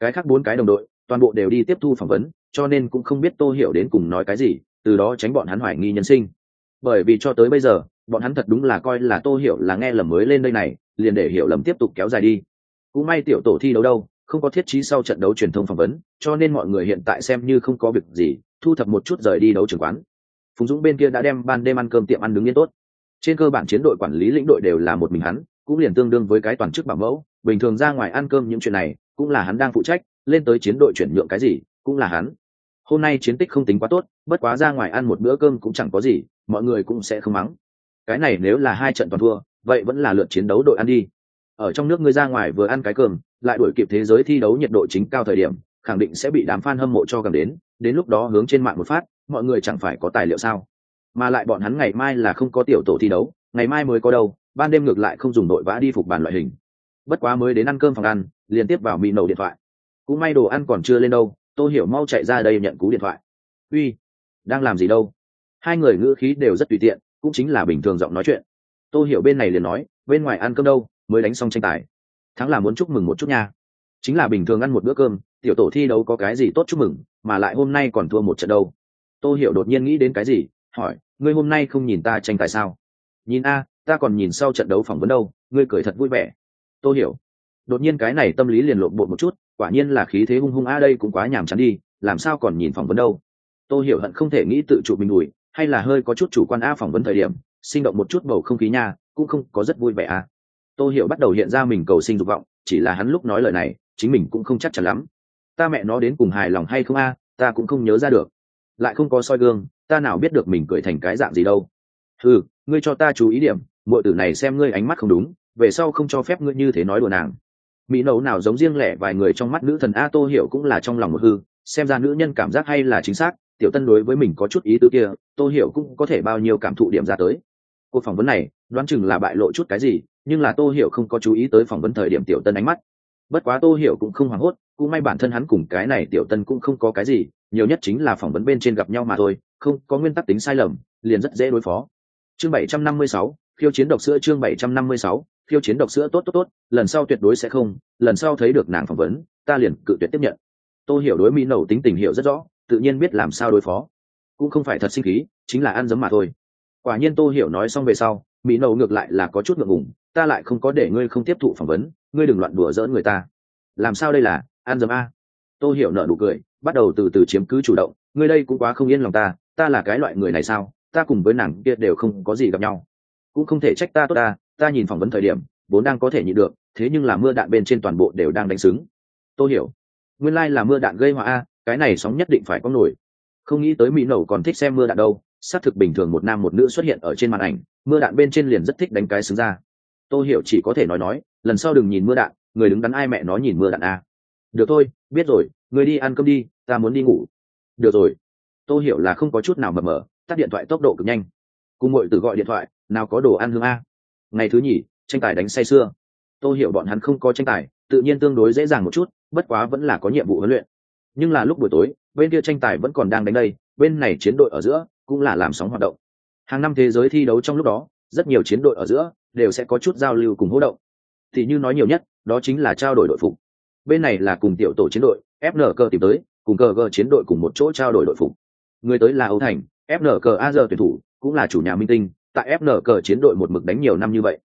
Cái khác bốn cái đồng đội, toàn bộ đều đi tiếp thu phỏng vấn, cho nên cũng không biết tô hiểu đến cùng nói cái gì, từ đó tránh bọn hắn hoài nghi nhân sinh. Bởi vì cho tới bây giờ, bọn hắn thật đúng là coi là tô hiểu là nghe lầm mới lên đây này, liền để hiểu lầm tiếp tục kéo dài đi. Cũng may tiểu tổ thi đấu đâu không có thiết trí sau trận đấu truyền thông phỏng vấn, cho nên mọi người hiện tại xem như không có việc gì, thu thập một chút rời đi đấu trường quán. Phùng dũng bên kia đã đem ban đêm ăn cơm tiệm ăn đứng yên tốt. Trên cơ bản chiến đội quản lý lĩnh đội đều là một mình hắn, cũng liền tương đương với cái toàn chức bảo mẫu, bình thường ra ngoài ăn cơm những chuyện này, cũng là hắn đang phụ trách, lên tới chiến đội chuyển nhượng cái gì, cũng là hắn. Hôm nay chiến tích không tính quá tốt, bất quá ra ngoài ăn một bữa cơm cũng chẳng có gì, mọi người cũng sẽ không mắng. Cái này nếu là hai trận toàn thua, vậy vẫn là lượt chiến đấu đội ăn đi ở trong nước ngươi ra ngoài vừa ăn cái cơm, lại đuổi kịp thế giới thi đấu nhiệt độ chính cao thời điểm, khẳng định sẽ bị đám fan hâm mộ cho gần đến đến lúc đó hướng trên mạng một phát, mọi người chẳng phải có tài liệu sao? Mà lại bọn hắn ngày mai là không có tiểu tổ thi đấu, ngày mai mới có đâu, ban đêm ngược lại không dùng đội vã đi phục bàn loại hình. Bất quá mới đến ăn cơm phòng ăn liên tiếp vào mị nầu điện thoại. Cũng may đồ ăn còn chưa lên đâu tôi hiểu mau chạy ra đây nhận cú điện thoại. Uy, đang làm gì đâu? Hai người ngữ khí đều rất tùy tiện, cũng chính là bình thường giọng nói chuyện. Tôi hiểu bên này liền nói, bên ngoài ăn cơm đâu? Mới đánh xong tranh tài. Thắng là muốn chúc mừng một chút nha. Chính là bình thường ăn một bữa cơm, tiểu tổ thi đấu có cái gì tốt chúc mừng, mà lại hôm nay còn thua một trận đâu. Tôi hiểu đột nhiên nghĩ đến cái gì, hỏi, ngươi hôm nay không nhìn ta tranh tài sao? Nhìn a, ta còn nhìn sau trận đấu phỏng vấn đâu, ngươi cười thật vui vẻ. Tôi hiểu đột nhiên cái này tâm lý liền lộn bột một chút, quả nhiên là khí thế hung hung, a, đây cũng quá nhàm chán đi, làm sao còn nhìn phỏng vấn đâu? Tôi hiểu hận không thể nghĩ tự chủ mình ủi, hay là hơi có chút chủ quan a phỏng vấn thời điểm, sinh động một chút bầu không khí nha, cũng không có rất vui vẻ a. Tô hiểu bắt đầu hiện ra mình cầu sinh dục vọng, chỉ là hắn lúc nói lời này, chính mình cũng không chắc chắn lắm. Ta mẹ nó đến cùng hài lòng hay không a, ta cũng không nhớ ra được. Lại không có soi gương, ta nào biết được mình cười thành cái dạng gì đâu. Ừ ngươi cho ta chú ý điểm, muội tử này xem ngươi ánh mắt không đúng, về sau không cho phép ngươi như thế nói đùa nàng. Mỹ nấu nào giống riêng lẻ vài người trong mắt nữ thần a tô hiểu cũng là trong lòng một hư, xem ra nữ nhân cảm giác hay là chính xác, tiểu tân đối với mình có chút ý tứ kia, tô hiểu cũng có thể bao nhiêu cảm thụ điểm ra tới. Cuộc phỏng vấn này, đoán chừng là bại lộ chút cái gì nhưng là tô hiểu không có chú ý tới phỏng vấn thời điểm tiểu tân ánh mắt. Bất quá tô hiểu cũng không hoảng hốt cũng may bản thân hắn cùng cái này tiểu tân cũng không có cái gì nhiều nhất chính là phỏng vấn bên trên gặp nhau mà thôi không có nguyên tắc tính sai lầm liền rất dễ đối phó. Chương 756, khiêu chiến độc sữa chương 756, khiêu chiến độc sữa tốt tốt tốt lần sau tuyệt đối sẽ không lần sau thấy được nàng phỏng vấn ta liền cự tuyệt tiếp nhận. Tô hiểu đối mỹ nầu tính tình hiểu rất rõ tự nhiên biết làm sao đối phó. Cũng không phải thật sinh khí chính là ăn dấm mà thôi. Quả nhiên tô hiểu nói xong về sau mỹ nẩu ngược lại là có chút ngượng ngùng, ta lại không có để ngươi không tiếp thụ phỏng vấn, ngươi đừng loạn đùa dỡn người ta. Làm sao đây là? An dầm a. Tô hiểu nợ nụ cười, bắt đầu từ từ chiếm cứ chủ động, ngươi đây cũng quá không yên lòng ta ta là cái loại người này sao? Ta cùng với nàng kia đều không có gì gặp nhau. Cũng không thể trách ta tốt ta ta nhìn phỏng vấn thời điểm, vốn đang có thể nhịn được, thế nhưng là mưa đạn bên trên toàn bộ đều đang đánh xứng. Tôi hiểu, nguyên lai、like、là mưa đạn gây họa a, cái này sóng nhất định phải có nổi. Không nghĩ tới mỹ nổ còn thích xem mưa đạn đâu xác thực bình thường một nam một nữ xuất hiện ở trên màn ảnh, mưa đạn bên trên liền rất thích đánh cái xứng ra. Tôi hiểu chỉ có thể nói nói, lần sau đừng nhìn mưa đạn, người đứng đắn ai mẹ nó nhìn mưa đạn a được thôi, biết rồi, người đi ăn cơm đi, ta muốn đi ngủ. Được rồi. Tôi hiểu là không có chút nào mờ mờ, tắt điện thoại tốc độ cực nhanh. Cùng ngồi từ gọi điện thoại, nào có đồ ăn hương a. Ngày thứ nhì, tranh tài đánh say xưa tôi hiểu bọn hắn không có tranh tài, tự nhiên tương đối dễ dàng một chút, bất quá vẫn là có nhiệm vụ huấn luyện. Nhưng là lúc buổi tối, bên kia tranh tài vẫn còn đang đánh đây, bên này chiến đội ở giữa cũng là làm sóng hoạt động. Hàng năm thế giới thi đấu trong lúc đó, rất nhiều chiến đội ở giữa đều sẽ có chút giao lưu cùng hỗ động. Thì như nói nhiều nhất, đó chính là trao đổi đội phục. Bên này là cùng tiểu tổ chiến đội fn cơ tìm tới, cùng cờ chiến đội cùng một chỗ trao đổi đội phục. Người tới là âu thành fn cờ a giờ tuyển thủ, cũng là chủ nhà minh tinh, tại fn cờ chiến đội một mực đánh nhiều năm như vậy.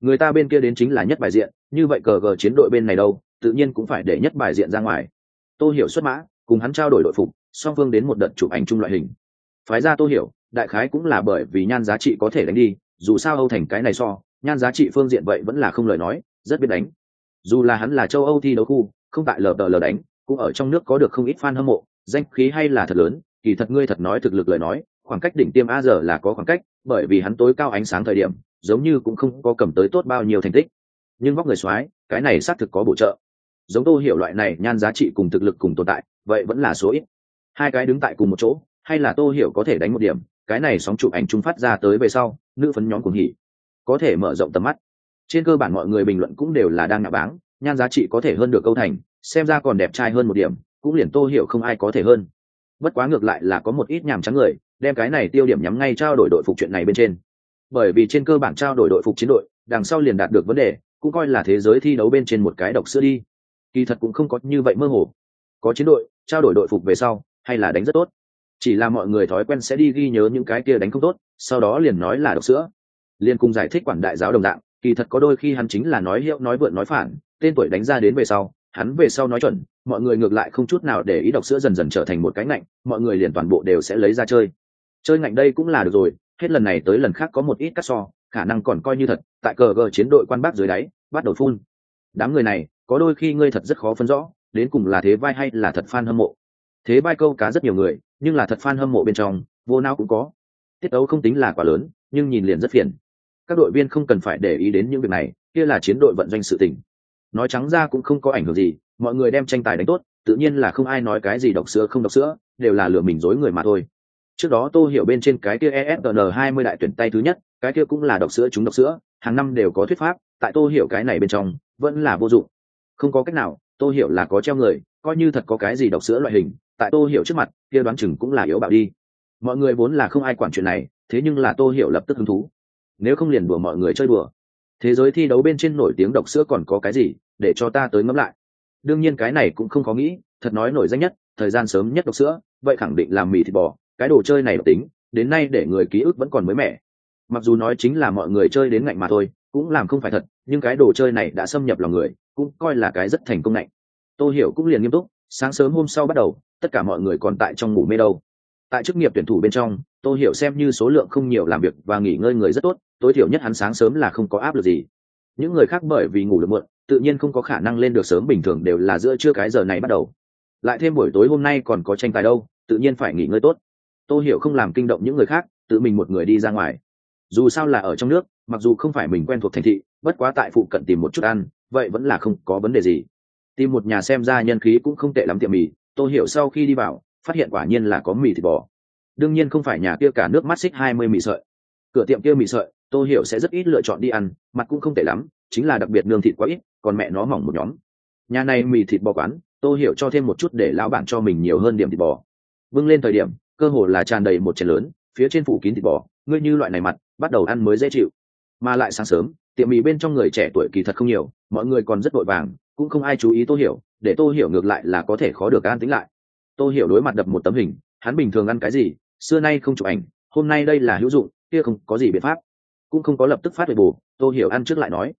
Người ta bên kia đến chính là nhất bài diện, như vậy cờ gờ chiến đội bên này đâu, tự nhiên cũng phải để nhất bài diện ra ngoài. Tô hiểu xuất mã, cùng hắn trao đổi đội phục, song phương đến một đợt chụp ảnh chung loại hình phái ra tô hiểu, đại khái cũng là bởi vì nhan giá trị có thể đánh đi, dù sao âu thành cái này so, nhan giá trị phương diện vậy vẫn là không lời nói, rất biết đánh. Dù là hắn là châu âu thi đấu khu, không tại lờ tờ lờ đánh, cũng ở trong nước có được không ít fan hâm mộ, danh khí hay là thật lớn, kỳ thật ngươi thật nói thực lực lời nói, khoảng cách đỉnh tiêm a giờ là có khoảng cách, bởi vì hắn tối cao ánh sáng thời điểm, giống như cũng không có cầm tới tốt bao nhiêu thành tích. Nhưng vóc người soái, cái này xác thực có bổ trợ. Giống tô hiểu loại này, nhan giá trị cùng thực lực cùng tồn tại, vậy vẫn là số ít. Hai cái đứng tại cùng một chỗ hay là tô hiểu có thể đánh một điểm, cái này sóng chụp ảnh chúng phát ra tới về sau, nữ phấn nhóm cùng hỉ. Có thể mở rộng tầm mắt. Trên cơ bản mọi người bình luận cũng đều là đang ngạ báng, nhan giá trị có thể hơn được câu thành, xem ra còn đẹp trai hơn một điểm, cũng liền tô hiểu không ai có thể hơn. Bất quá ngược lại là có một ít nhàm trắng người, đem cái này tiêu điểm nhắm ngay trao đổi đội phục chuyện này bên trên. Bởi vì trên cơ bản trao đổi đội phục chiến đội, đằng sau liền đạt được vấn đề, cũng coi là thế giới thi đấu bên trên một cái độc sữa đi. Kỳ thật cũng không có như vậy mơ hồ. Có chiến đội, trao đổi đội phục về sau, hay là đánh rất tốt chỉ là mọi người thói quen sẽ đi ghi nhớ những cái kia đánh không tốt, sau đó liền nói là độc sữa. Liền cùng giải thích quản đại giáo đồng dạng, kỳ thật có đôi khi hắn chính là nói hiệu nói vượn nói phản, tên tuổi đánh ra đến về sau, hắn về sau nói chuẩn, mọi người ngược lại không chút nào để ý độc sữa dần dần trở thành một cái ngạnh, mọi người liền toàn bộ đều sẽ lấy ra chơi. Chơi ngạnh đây cũng là được rồi, hết lần này tới lần khác có một ít cắt so, khả năng còn coi như thật, tại cờ gờ chiến đội quan bác dưới đáy, bắt đầu phun. Đám người này, có đôi khi ngươi thật rất khó phân rõ, đến cùng là thế vai hay là thật fan hâm mộ thế vai câu cá rất nhiều người, nhưng là thật fan hâm mộ bên trong, vô não cũng có. Tiết đấu không tính là quá lớn, nhưng nhìn liền rất phiền. Các đội viên không cần phải để ý đến những việc này, kia là chiến đội vận doanh sự tình. Nói trắng ra cũng không có ảnh hưởng gì, mọi người đem tranh tài đánh tốt, tự nhiên là không ai nói cái gì độc sữa không độc sữa, đều là lừa mình dối người mà thôi. Trước đó tô hiểu bên trên cái kia esn hai mươi đại tuyển tay thứ nhất, cái kia cũng là độc sữa chúng độc sữa, hàng năm đều có thuyết pháp, tại tô hiểu cái này bên trong, vẫn là vô dụng. Không có cách nào, tô hiểu là có treo người, coi như thật có cái gì độc sữa loại hình tại tô hiểu trước mặt, kia đoán chừng cũng là yếu bạo đi. Mọi người vốn là không ai quản chuyện này, thế nhưng là tô hiểu lập tức hứng thú. Nếu không liền đùa mọi người chơi đùa. Thế giới thi đấu bên trên nổi tiếng độc sữa còn có cái gì, để cho ta tới ngẫm lại. Đương nhiên cái này cũng không có nghĩ, thật nói nổi danh nhất, thời gian sớm nhất độc sữa, vậy khẳng định là mì thịt bò, cái đồ chơi này độc tính, đến nay để người ký ức vẫn còn mới mẻ. Mặc dù nói chính là mọi người chơi đến ngạnh mà thôi, cũng làm không phải thật, nhưng cái đồ chơi này đã xâm nhập lòng người, cũng coi là cái rất thành công ngạnh. Tôi hiểu cũng liền nghiêm túc, sáng sớm hôm sau bắt đầu tất cả mọi người còn tại trong ngủ mê đâu. Tại chức nghiệp tuyển thủ bên trong tôi hiểu xem như số lượng không nhiều làm việc và nghỉ ngơi người rất tốt, tối thiểu nhất hắn sáng sớm là không có áp lực gì. Những người khác bởi vì ngủ được muộn, tự nhiên không có khả năng lên được sớm, bình thường đều là giữa trưa cái giờ này bắt đầu. Lại thêm buổi tối hôm nay còn có tranh tài đâu, tự nhiên phải nghỉ ngơi tốt. Tôi hiểu không làm kinh động những người khác, tự mình một người đi ra ngoài. Dù sao là ở trong nước, mặc dù không phải mình quen thuộc thành thị, bất quá tại phụ cận tìm một chút ăn, vậy vẫn là không có vấn đề gì. Tìm một nhà xem ra nhân khí cũng không tệ lắm tiệm mì tôi hiểu sau khi đi vào, phát hiện quả nhiên là có mì thịt bò. Đương nhiên không phải nhà kia cả nước mắt xích hai mươi mì sợi. Cửa tiệm kia mì sợi tôi hiểu sẽ rất ít lựa chọn đi ăn, mặt cũng không tệ lắm, chính là đặc biệt nương thịt quá ít, còn mẹ nó mỏng một nhóm. Nhà này mì thịt bò quán tôi hiểu cho thêm một chút để lão bản cho mình nhiều hơn điểm thịt bò. Vâng lên thời điểm, cơ hồ là tràn đầy một chén lớn, phía trên phủ kín thịt bò, ngươi như loại này mặt, bắt đầu ăn mới dễ chịu. Mà lại sáng sớm, tiệm mì bên trong người trẻ tuổi kỳ thật không nhiều, mọi người còn rất vội vàng, cũng không ai chú ý tôi hiểu để tô hiểu ngược lại là có thể khó được an tính lại. Tô hiểu đối mặt đập một tấm hình, hắn bình thường ăn cái gì, xưa nay không chụp ảnh, hôm nay đây là hữu dụng, kia không có gì biện pháp. Cũng không có lập tức phát về bù, tô hiểu ăn trước lại nói.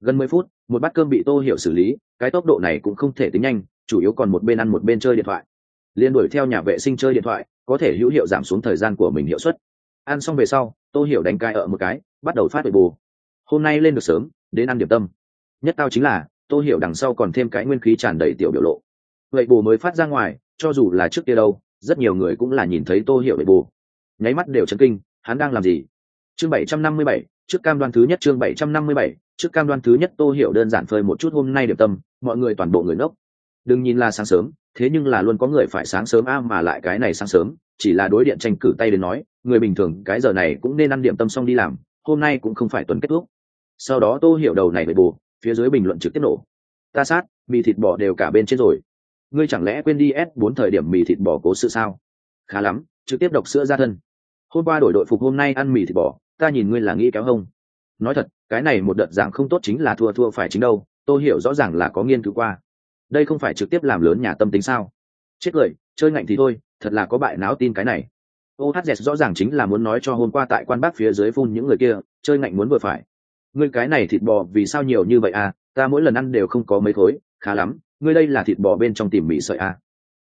Gần mười phút, một bát cơm bị tô hiểu xử lý, cái tốc độ này cũng không thể tính nhanh, chủ yếu còn một bên ăn một bên chơi điện thoại. Liên đuổi theo nhà vệ sinh chơi điện thoại, có thể hữu hiệu giảm xuống thời gian của mình hiệu suất. Ăn xong về sau, tô hiểu đánh cai ở một cái, bắt đầu phát về bù. Hôm nay lên được sớm, đến ăn điểm tâm. Nhất tao chính là tô hiểu đằng sau còn thêm cái nguyên khí tràn đầy tiểu biểu lộ. Vậy bù mới phát ra ngoài, cho dù là trước kia đâu, rất nhiều người cũng là nhìn thấy tô hiểu vậy bù nháy mắt đều chấn kinh, hắn đang làm gì? Chương bảy trăm năm mươi bảy, trước cam đoan thứ nhất, chương bảy trăm năm mươi bảy, trước cam đoan thứ nhất, tô hiểu đơn giản phơi một chút hôm nay điểm tâm, mọi người toàn bộ người nốc đừng nhìn là sáng sớm, thế nhưng là luôn có người phải sáng sớm a mà lại cái này sáng sớm, chỉ là đối điện tranh cử tay đến nói, người bình thường cái giờ này cũng nên ăn điểm tâm xong đi làm, hôm nay cũng không phải tuần kết thúc. Sau đó tô hiểu đầu này về bù phía dưới bình luận trực tiếp nổ. Ta sát, mì thịt bò đều cả bên trên rồi. Ngươi chẳng lẽ quên đi s bốn thời điểm mì thịt bò cố sự sao? Khá lắm, trực tiếp độc sữa ra thân. Hôm qua đổi đội phục hôm nay ăn mì thịt bò, ta nhìn ngươi là nghĩ kéo hông. Nói thật, cái này một đợt dạng không tốt chính là thua thua phải chính đâu, tôi hiểu rõ ràng là có nghiên cứu qua. Đây không phải trực tiếp làm lớn nhà tâm tính sao? Chết cười, chơi ngạnh thì thôi, thật là có bại não tin cái này. Ohz rõ ràng chính là muốn nói cho hôm qua tại quan bác phía dưới phun những người kia, chơi ngạnh muốn vừa phải ngươi cái này thịt bò vì sao nhiều như vậy à? Ta mỗi lần ăn đều không có mấy khối khá lắm. Ngươi đây là thịt bò bên trong tìm mì sợi à.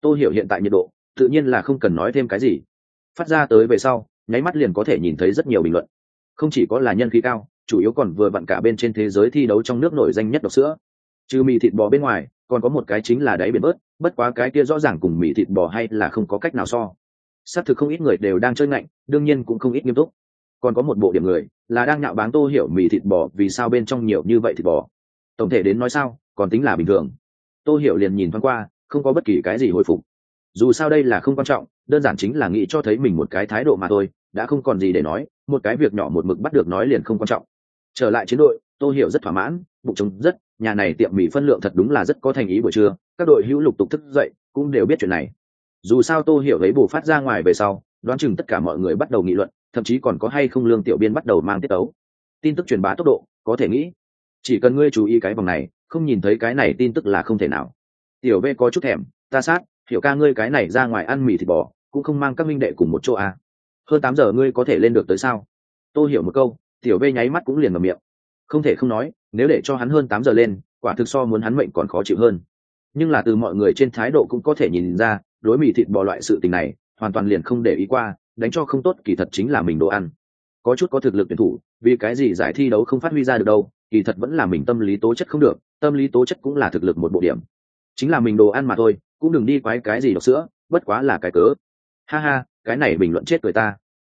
tôi hiểu hiện tại nhiệt độ, tự nhiên là không cần nói thêm cái gì. Phát ra tới về sau, nháy mắt liền có thể nhìn thấy rất nhiều bình luận. Không chỉ có là nhân khí cao, chủ yếu còn vừa vặn cả bên trên thế giới thi đấu trong nước nổi danh nhất độc sữa. Trừ mì thịt bò bên ngoài, còn có một cái chính là đáy biển bớt, bất quá cái kia rõ ràng cùng mì thịt bò hay là không có cách nào so. Xác thực không ít người đều đang chơi ngạnh, đương nhiên cũng không ít nghiêm túc còn có một bộ điểm người, là đang nhạo báng tô hiểu mì thịt bò, vì sao bên trong nhiều như vậy thịt bò? Tổng thể đến nói sao, còn tính là bình thường. Tô hiểu liền nhìn thoáng qua, không có bất kỳ cái gì hồi phục. Dù sao đây là không quan trọng, đơn giản chính là nghĩ cho thấy mình một cái thái độ mà thôi, đã không còn gì để nói, một cái việc nhỏ một mực bắt được nói liền không quan trọng. Trở lại chiến đội, tô hiểu rất thỏa mãn, bụng trống rất, nhà này tiệm mì phân lượng thật đúng là rất có thành ý buổi trưa, các đội hữu lục tục thức dậy, cũng đều biết chuyện này. Dù sao tô hiểu lấy bù phát ra ngoài về sau, đoán chừng tất cả mọi người bắt đầu nghị luận thậm chí còn có hay không lương tiểu biên bắt đầu mang tiết tấu. Tin tức truyền bá tốc độ, có thể nghĩ. Chỉ cần ngươi chú ý cái vòng này, không nhìn thấy cái này tin tức là không thể nào. Tiểu v có chút thèm, ta sát, hiểu ca ngươi cái này ra ngoài ăn mì thịt bò, cũng không mang các minh đệ cùng một chỗ à. hơn tám giờ ngươi có thể lên được tới sao? Tôi hiểu một câu, tiểu v nháy mắt cũng liền ngầm miệng. Không thể không nói, nếu để cho hắn hơn tám giờ lên, quả thực so muốn hắn mệnh còn khó chịu hơn. Nhưng là từ mọi người trên thái độ cũng có thể nhìn ra, đối mì thịt bò loại sự tình này, hoàn toàn liền không để ý qua đánh cho không tốt, kỳ thật chính là mình đồ ăn. Có chút có thực lực tuyển thủ, vì cái gì giải thi đấu không phát huy ra được đâu, kỳ thật vẫn là mình tâm lý tố chất không được, tâm lý tố chất cũng là thực lực một bộ điểm. Chính là mình đồ ăn mà thôi, cũng đừng đi quái cái gì đọc sữa, bất quá là cái cớ. Ha ha, cái này bình luận chết cười ta.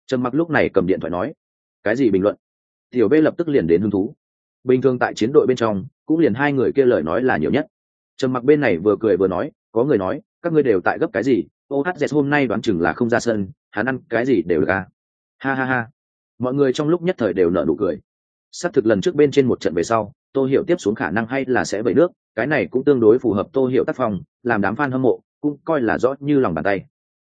Trầm mặc lúc này cầm điện thoại nói, cái gì bình luận? Tiểu b lập tức liền đến hứng thú. Bình thường tại chiến đội bên trong, cũng liền hai người kia lời nói là nhiều nhất. Trầm mặc bên này vừa cười vừa nói, có người nói, các ngươi đều tại gấp cái gì ohz hôm nay đoán chừng là không ra sân, hắn ăn cái gì đều được à? Ha ha ha. Mọi người trong lúc nhất thời đều nở nụ cười. Xác thực lần trước bên trên một trận về sau, tô hiểu tiếp xuống khả năng hay là sẽ vẩy nước, cái này cũng tương đối phù hợp tô hiểu tác phong, làm đám fan hâm mộ, cũng coi là rõ như lòng bàn tay.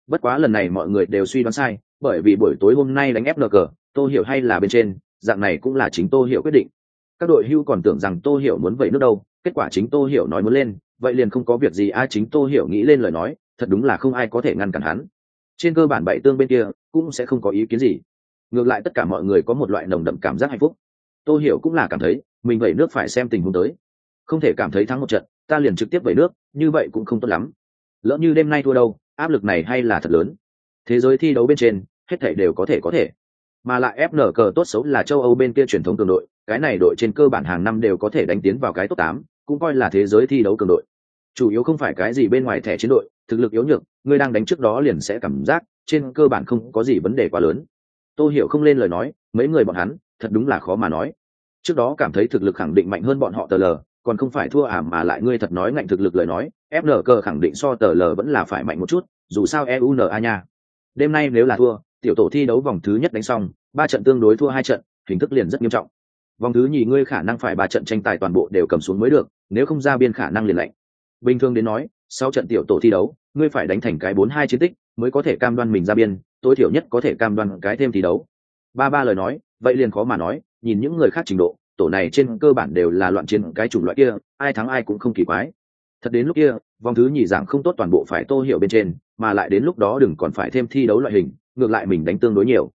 Bất quá lần này mọi người đều suy đoán sai, bởi vì buổi tối hôm nay đánh ép nờ cờ tô hiểu hay là bên trên, dạng này cũng là chính tô hiểu quyết định. Các đội hưu còn tưởng rằng tô hiểu muốn vẩy nước đâu, kết quả chính tô hiểu nói muốn lên, vậy liền không có việc gì ai chính tô hiểu nghĩ lên lời nói thật đúng là không ai có thể ngăn cản hắn. Trên cơ bản bảy tương bên kia cũng sẽ không có ý kiến gì. Ngược lại tất cả mọi người có một loại nồng đậm cảm giác hạnh phúc. Tô hiểu cũng là cảm thấy, mình vẩy nước phải xem tình huống tới. Không thể cảm thấy thắng một trận, ta liền trực tiếp vẩy nước, như vậy cũng không tốt lắm. Lỡ như đêm nay thua đâu, áp lực này hay là thật lớn. Thế giới thi đấu bên trên, hết thảy đều có thể có thể. Mà lại fn cờ tốt xấu là châu âu bên kia truyền thống cường đội, cái này đội trên cơ bản hàng năm đều có thể đánh tiến vào cái top tám, cũng coi là thế giới thi đấu cường đội chủ yếu không phải cái gì bên ngoài thẻ chiến đội, thực lực yếu nhược, ngươi đang đánh trước đó liền sẽ cảm giác trên cơ bản không có gì vấn đề quá lớn. Tôi hiểu không lên lời nói, mấy người bọn hắn, thật đúng là khó mà nói. Trước đó cảm thấy thực lực khẳng định mạnh hơn bọn họ tờ lờ, còn không phải thua à mà lại ngươi thật nói ngạnh thực lực lời nói fn cơ khẳng định so tờ lờ vẫn là phải mạnh một chút, dù sao euna nha. Đêm nay nếu là thua, tiểu tổ thi đấu vòng thứ nhất đánh xong, ba trận tương đối thua hai trận, hình thức liền rất nghiêm trọng. Vòng thứ nhì ngươi khả năng phải ba trận tranh tài toàn bộ đều cầm xuống mới được, nếu không ra biên khả năng liền lạnh bình thường đến nói, sau trận tiểu tổ thi đấu, ngươi phải đánh thành cái bốn hai chiến tích mới có thể cam đoan mình ra biên, tối thiểu nhất có thể cam đoan cái thêm thi đấu. Ba ba lời nói, vậy liền khó mà nói, nhìn những người khác trình độ, tổ này trên cơ bản đều là loạn chiến cái chủng loại kia, ai thắng ai cũng không kỳ quái. Thật đến lúc kia, vòng thứ nhì giảng không tốt toàn bộ phải tô hiểu bên trên, mà lại đến lúc đó đừng còn phải thêm thi đấu loại hình, ngược lại mình đánh tương đối nhiều.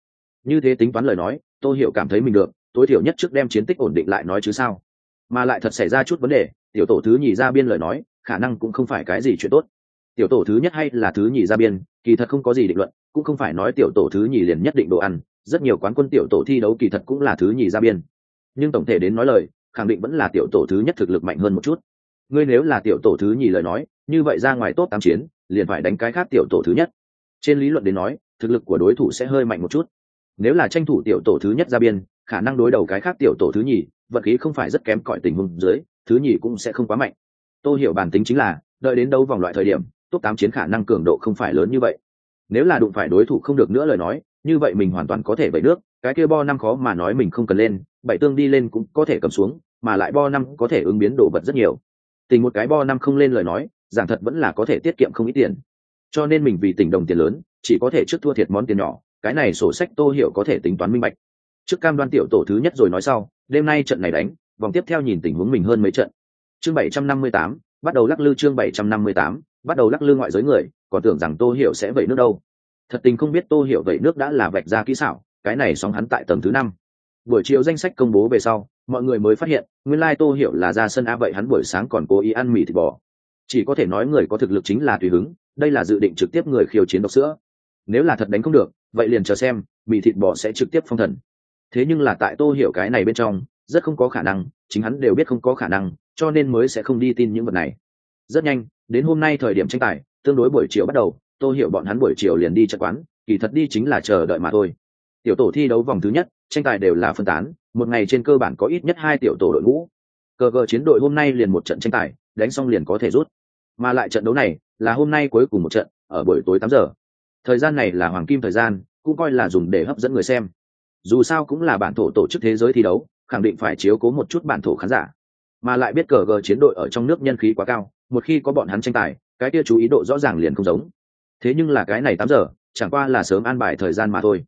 Như thế tính toán lời nói, tô hiểu cảm thấy mình được, tối thiểu nhất trước đem chiến tích ổn định lại nói chứ sao. Mà lại thật xảy ra chút vấn đề, tiểu tổ thứ nhì ra biên lời nói khả năng cũng không phải cái gì chuyện tốt. Tiểu tổ thứ nhất hay là thứ nhì ra biên, kỳ thật không có gì định luận, cũng không phải nói tiểu tổ thứ nhì liền nhất định đồ ăn, rất nhiều quán quân tiểu tổ thi đấu kỳ thật cũng là thứ nhì ra biên. Nhưng tổng thể đến nói lời, khẳng định vẫn là tiểu tổ thứ nhất thực lực mạnh hơn một chút. Ngươi nếu là tiểu tổ thứ nhì lời nói, như vậy ra ngoài tốt tám chiến, liền phải đánh cái khác tiểu tổ thứ nhất. Trên lý luận đến nói, thực lực của đối thủ sẽ hơi mạnh một chút. Nếu là tranh thủ tiểu tổ thứ nhất ra biên, khả năng đối đầu cái khác tiểu tổ thứ nhì, vật khí không phải rất kém cỏi tình huống dưới, thứ nhì cũng sẽ không quá mạnh tôi hiểu bản tính chính là, đợi đến đấu vòng loại thời điểm, top tám chiến khả năng cường độ không phải lớn như vậy. Nếu là đụng phải đối thủ không được nữa lời nói, như vậy mình hoàn toàn có thể bậy nước, cái kia bo năm khó mà nói mình không cần lên, bảy tương đi lên cũng có thể cầm xuống, mà lại bo năm có thể ứng biến đồ vật rất nhiều. Tình một cái bo năm không lên lời nói, giảng thật vẫn là có thể tiết kiệm không ít tiền. Cho nên mình vì tỉnh đồng tiền lớn, chỉ có thể trước thua thiệt món tiền nhỏ, cái này sổ sách tô hiểu có thể tính toán minh bạch. Trước cam đoan tiểu tổ thứ nhất rồi nói sau, đêm nay trận này đánh, vòng tiếp theo nhìn tình huống mình hơn mấy trận chương 758, bắt đầu lắc lư chương 758, bắt đầu lắc lư ngoại giới người còn tưởng rằng tô hiểu sẽ vẩy nước đâu. Thật tình không biết tô hiểu vẩy nước đã là vạch ra kỹ xảo cái này sóng hắn tại tầng thứ năm. Buổi chiều danh sách công bố về sau mọi người mới phát hiện nguyên lai tô hiểu là ra sân a vậy hắn buổi sáng còn cố ý ăn mì thịt bò. Chỉ có thể nói người có thực lực chính là tùy hứng đây là dự định trực tiếp người khiêu chiến độc sữa. Nếu là thật đánh không được vậy liền chờ xem mì thịt bò sẽ trực tiếp phong thần. Thế nhưng là tại tô hiểu cái này bên trong rất không có khả năng chính hắn đều biết không có khả năng cho nên mới sẽ không đi tin những vật này. Rất nhanh, đến hôm nay thời điểm tranh tài, tương đối buổi chiều bắt đầu Tôi hiểu bọn hắn buổi chiều liền đi trận quán, kỳ thật đi chính là chờ đợi mà thôi. Tiểu tổ thi đấu vòng thứ nhất, tranh tài đều là phân tán, một ngày trên cơ bản có ít nhất hai tiểu tổ đội ngũ. Cờ cờ chiến đội hôm nay liền một trận tranh tài, đánh xong liền có thể rút. Mà lại trận đấu này, là hôm nay cuối cùng một trận, ở buổi tối tám giờ. Thời gian này là hoàng kim thời gian, cũng coi là dùng để hấp dẫn người xem. Dù sao cũng là bản thổ tổ chức thế giới thi đấu, khẳng định phải chiếu cố một chút bản thổ khán giả mà lại biết cờ gờ chiến đội ở trong nước nhân khí quá cao, một khi có bọn hắn tranh tài, cái kia chú ý độ rõ ràng liền không giống. Thế nhưng là cái này tám giờ, chẳng qua là sớm an bài thời gian mà thôi.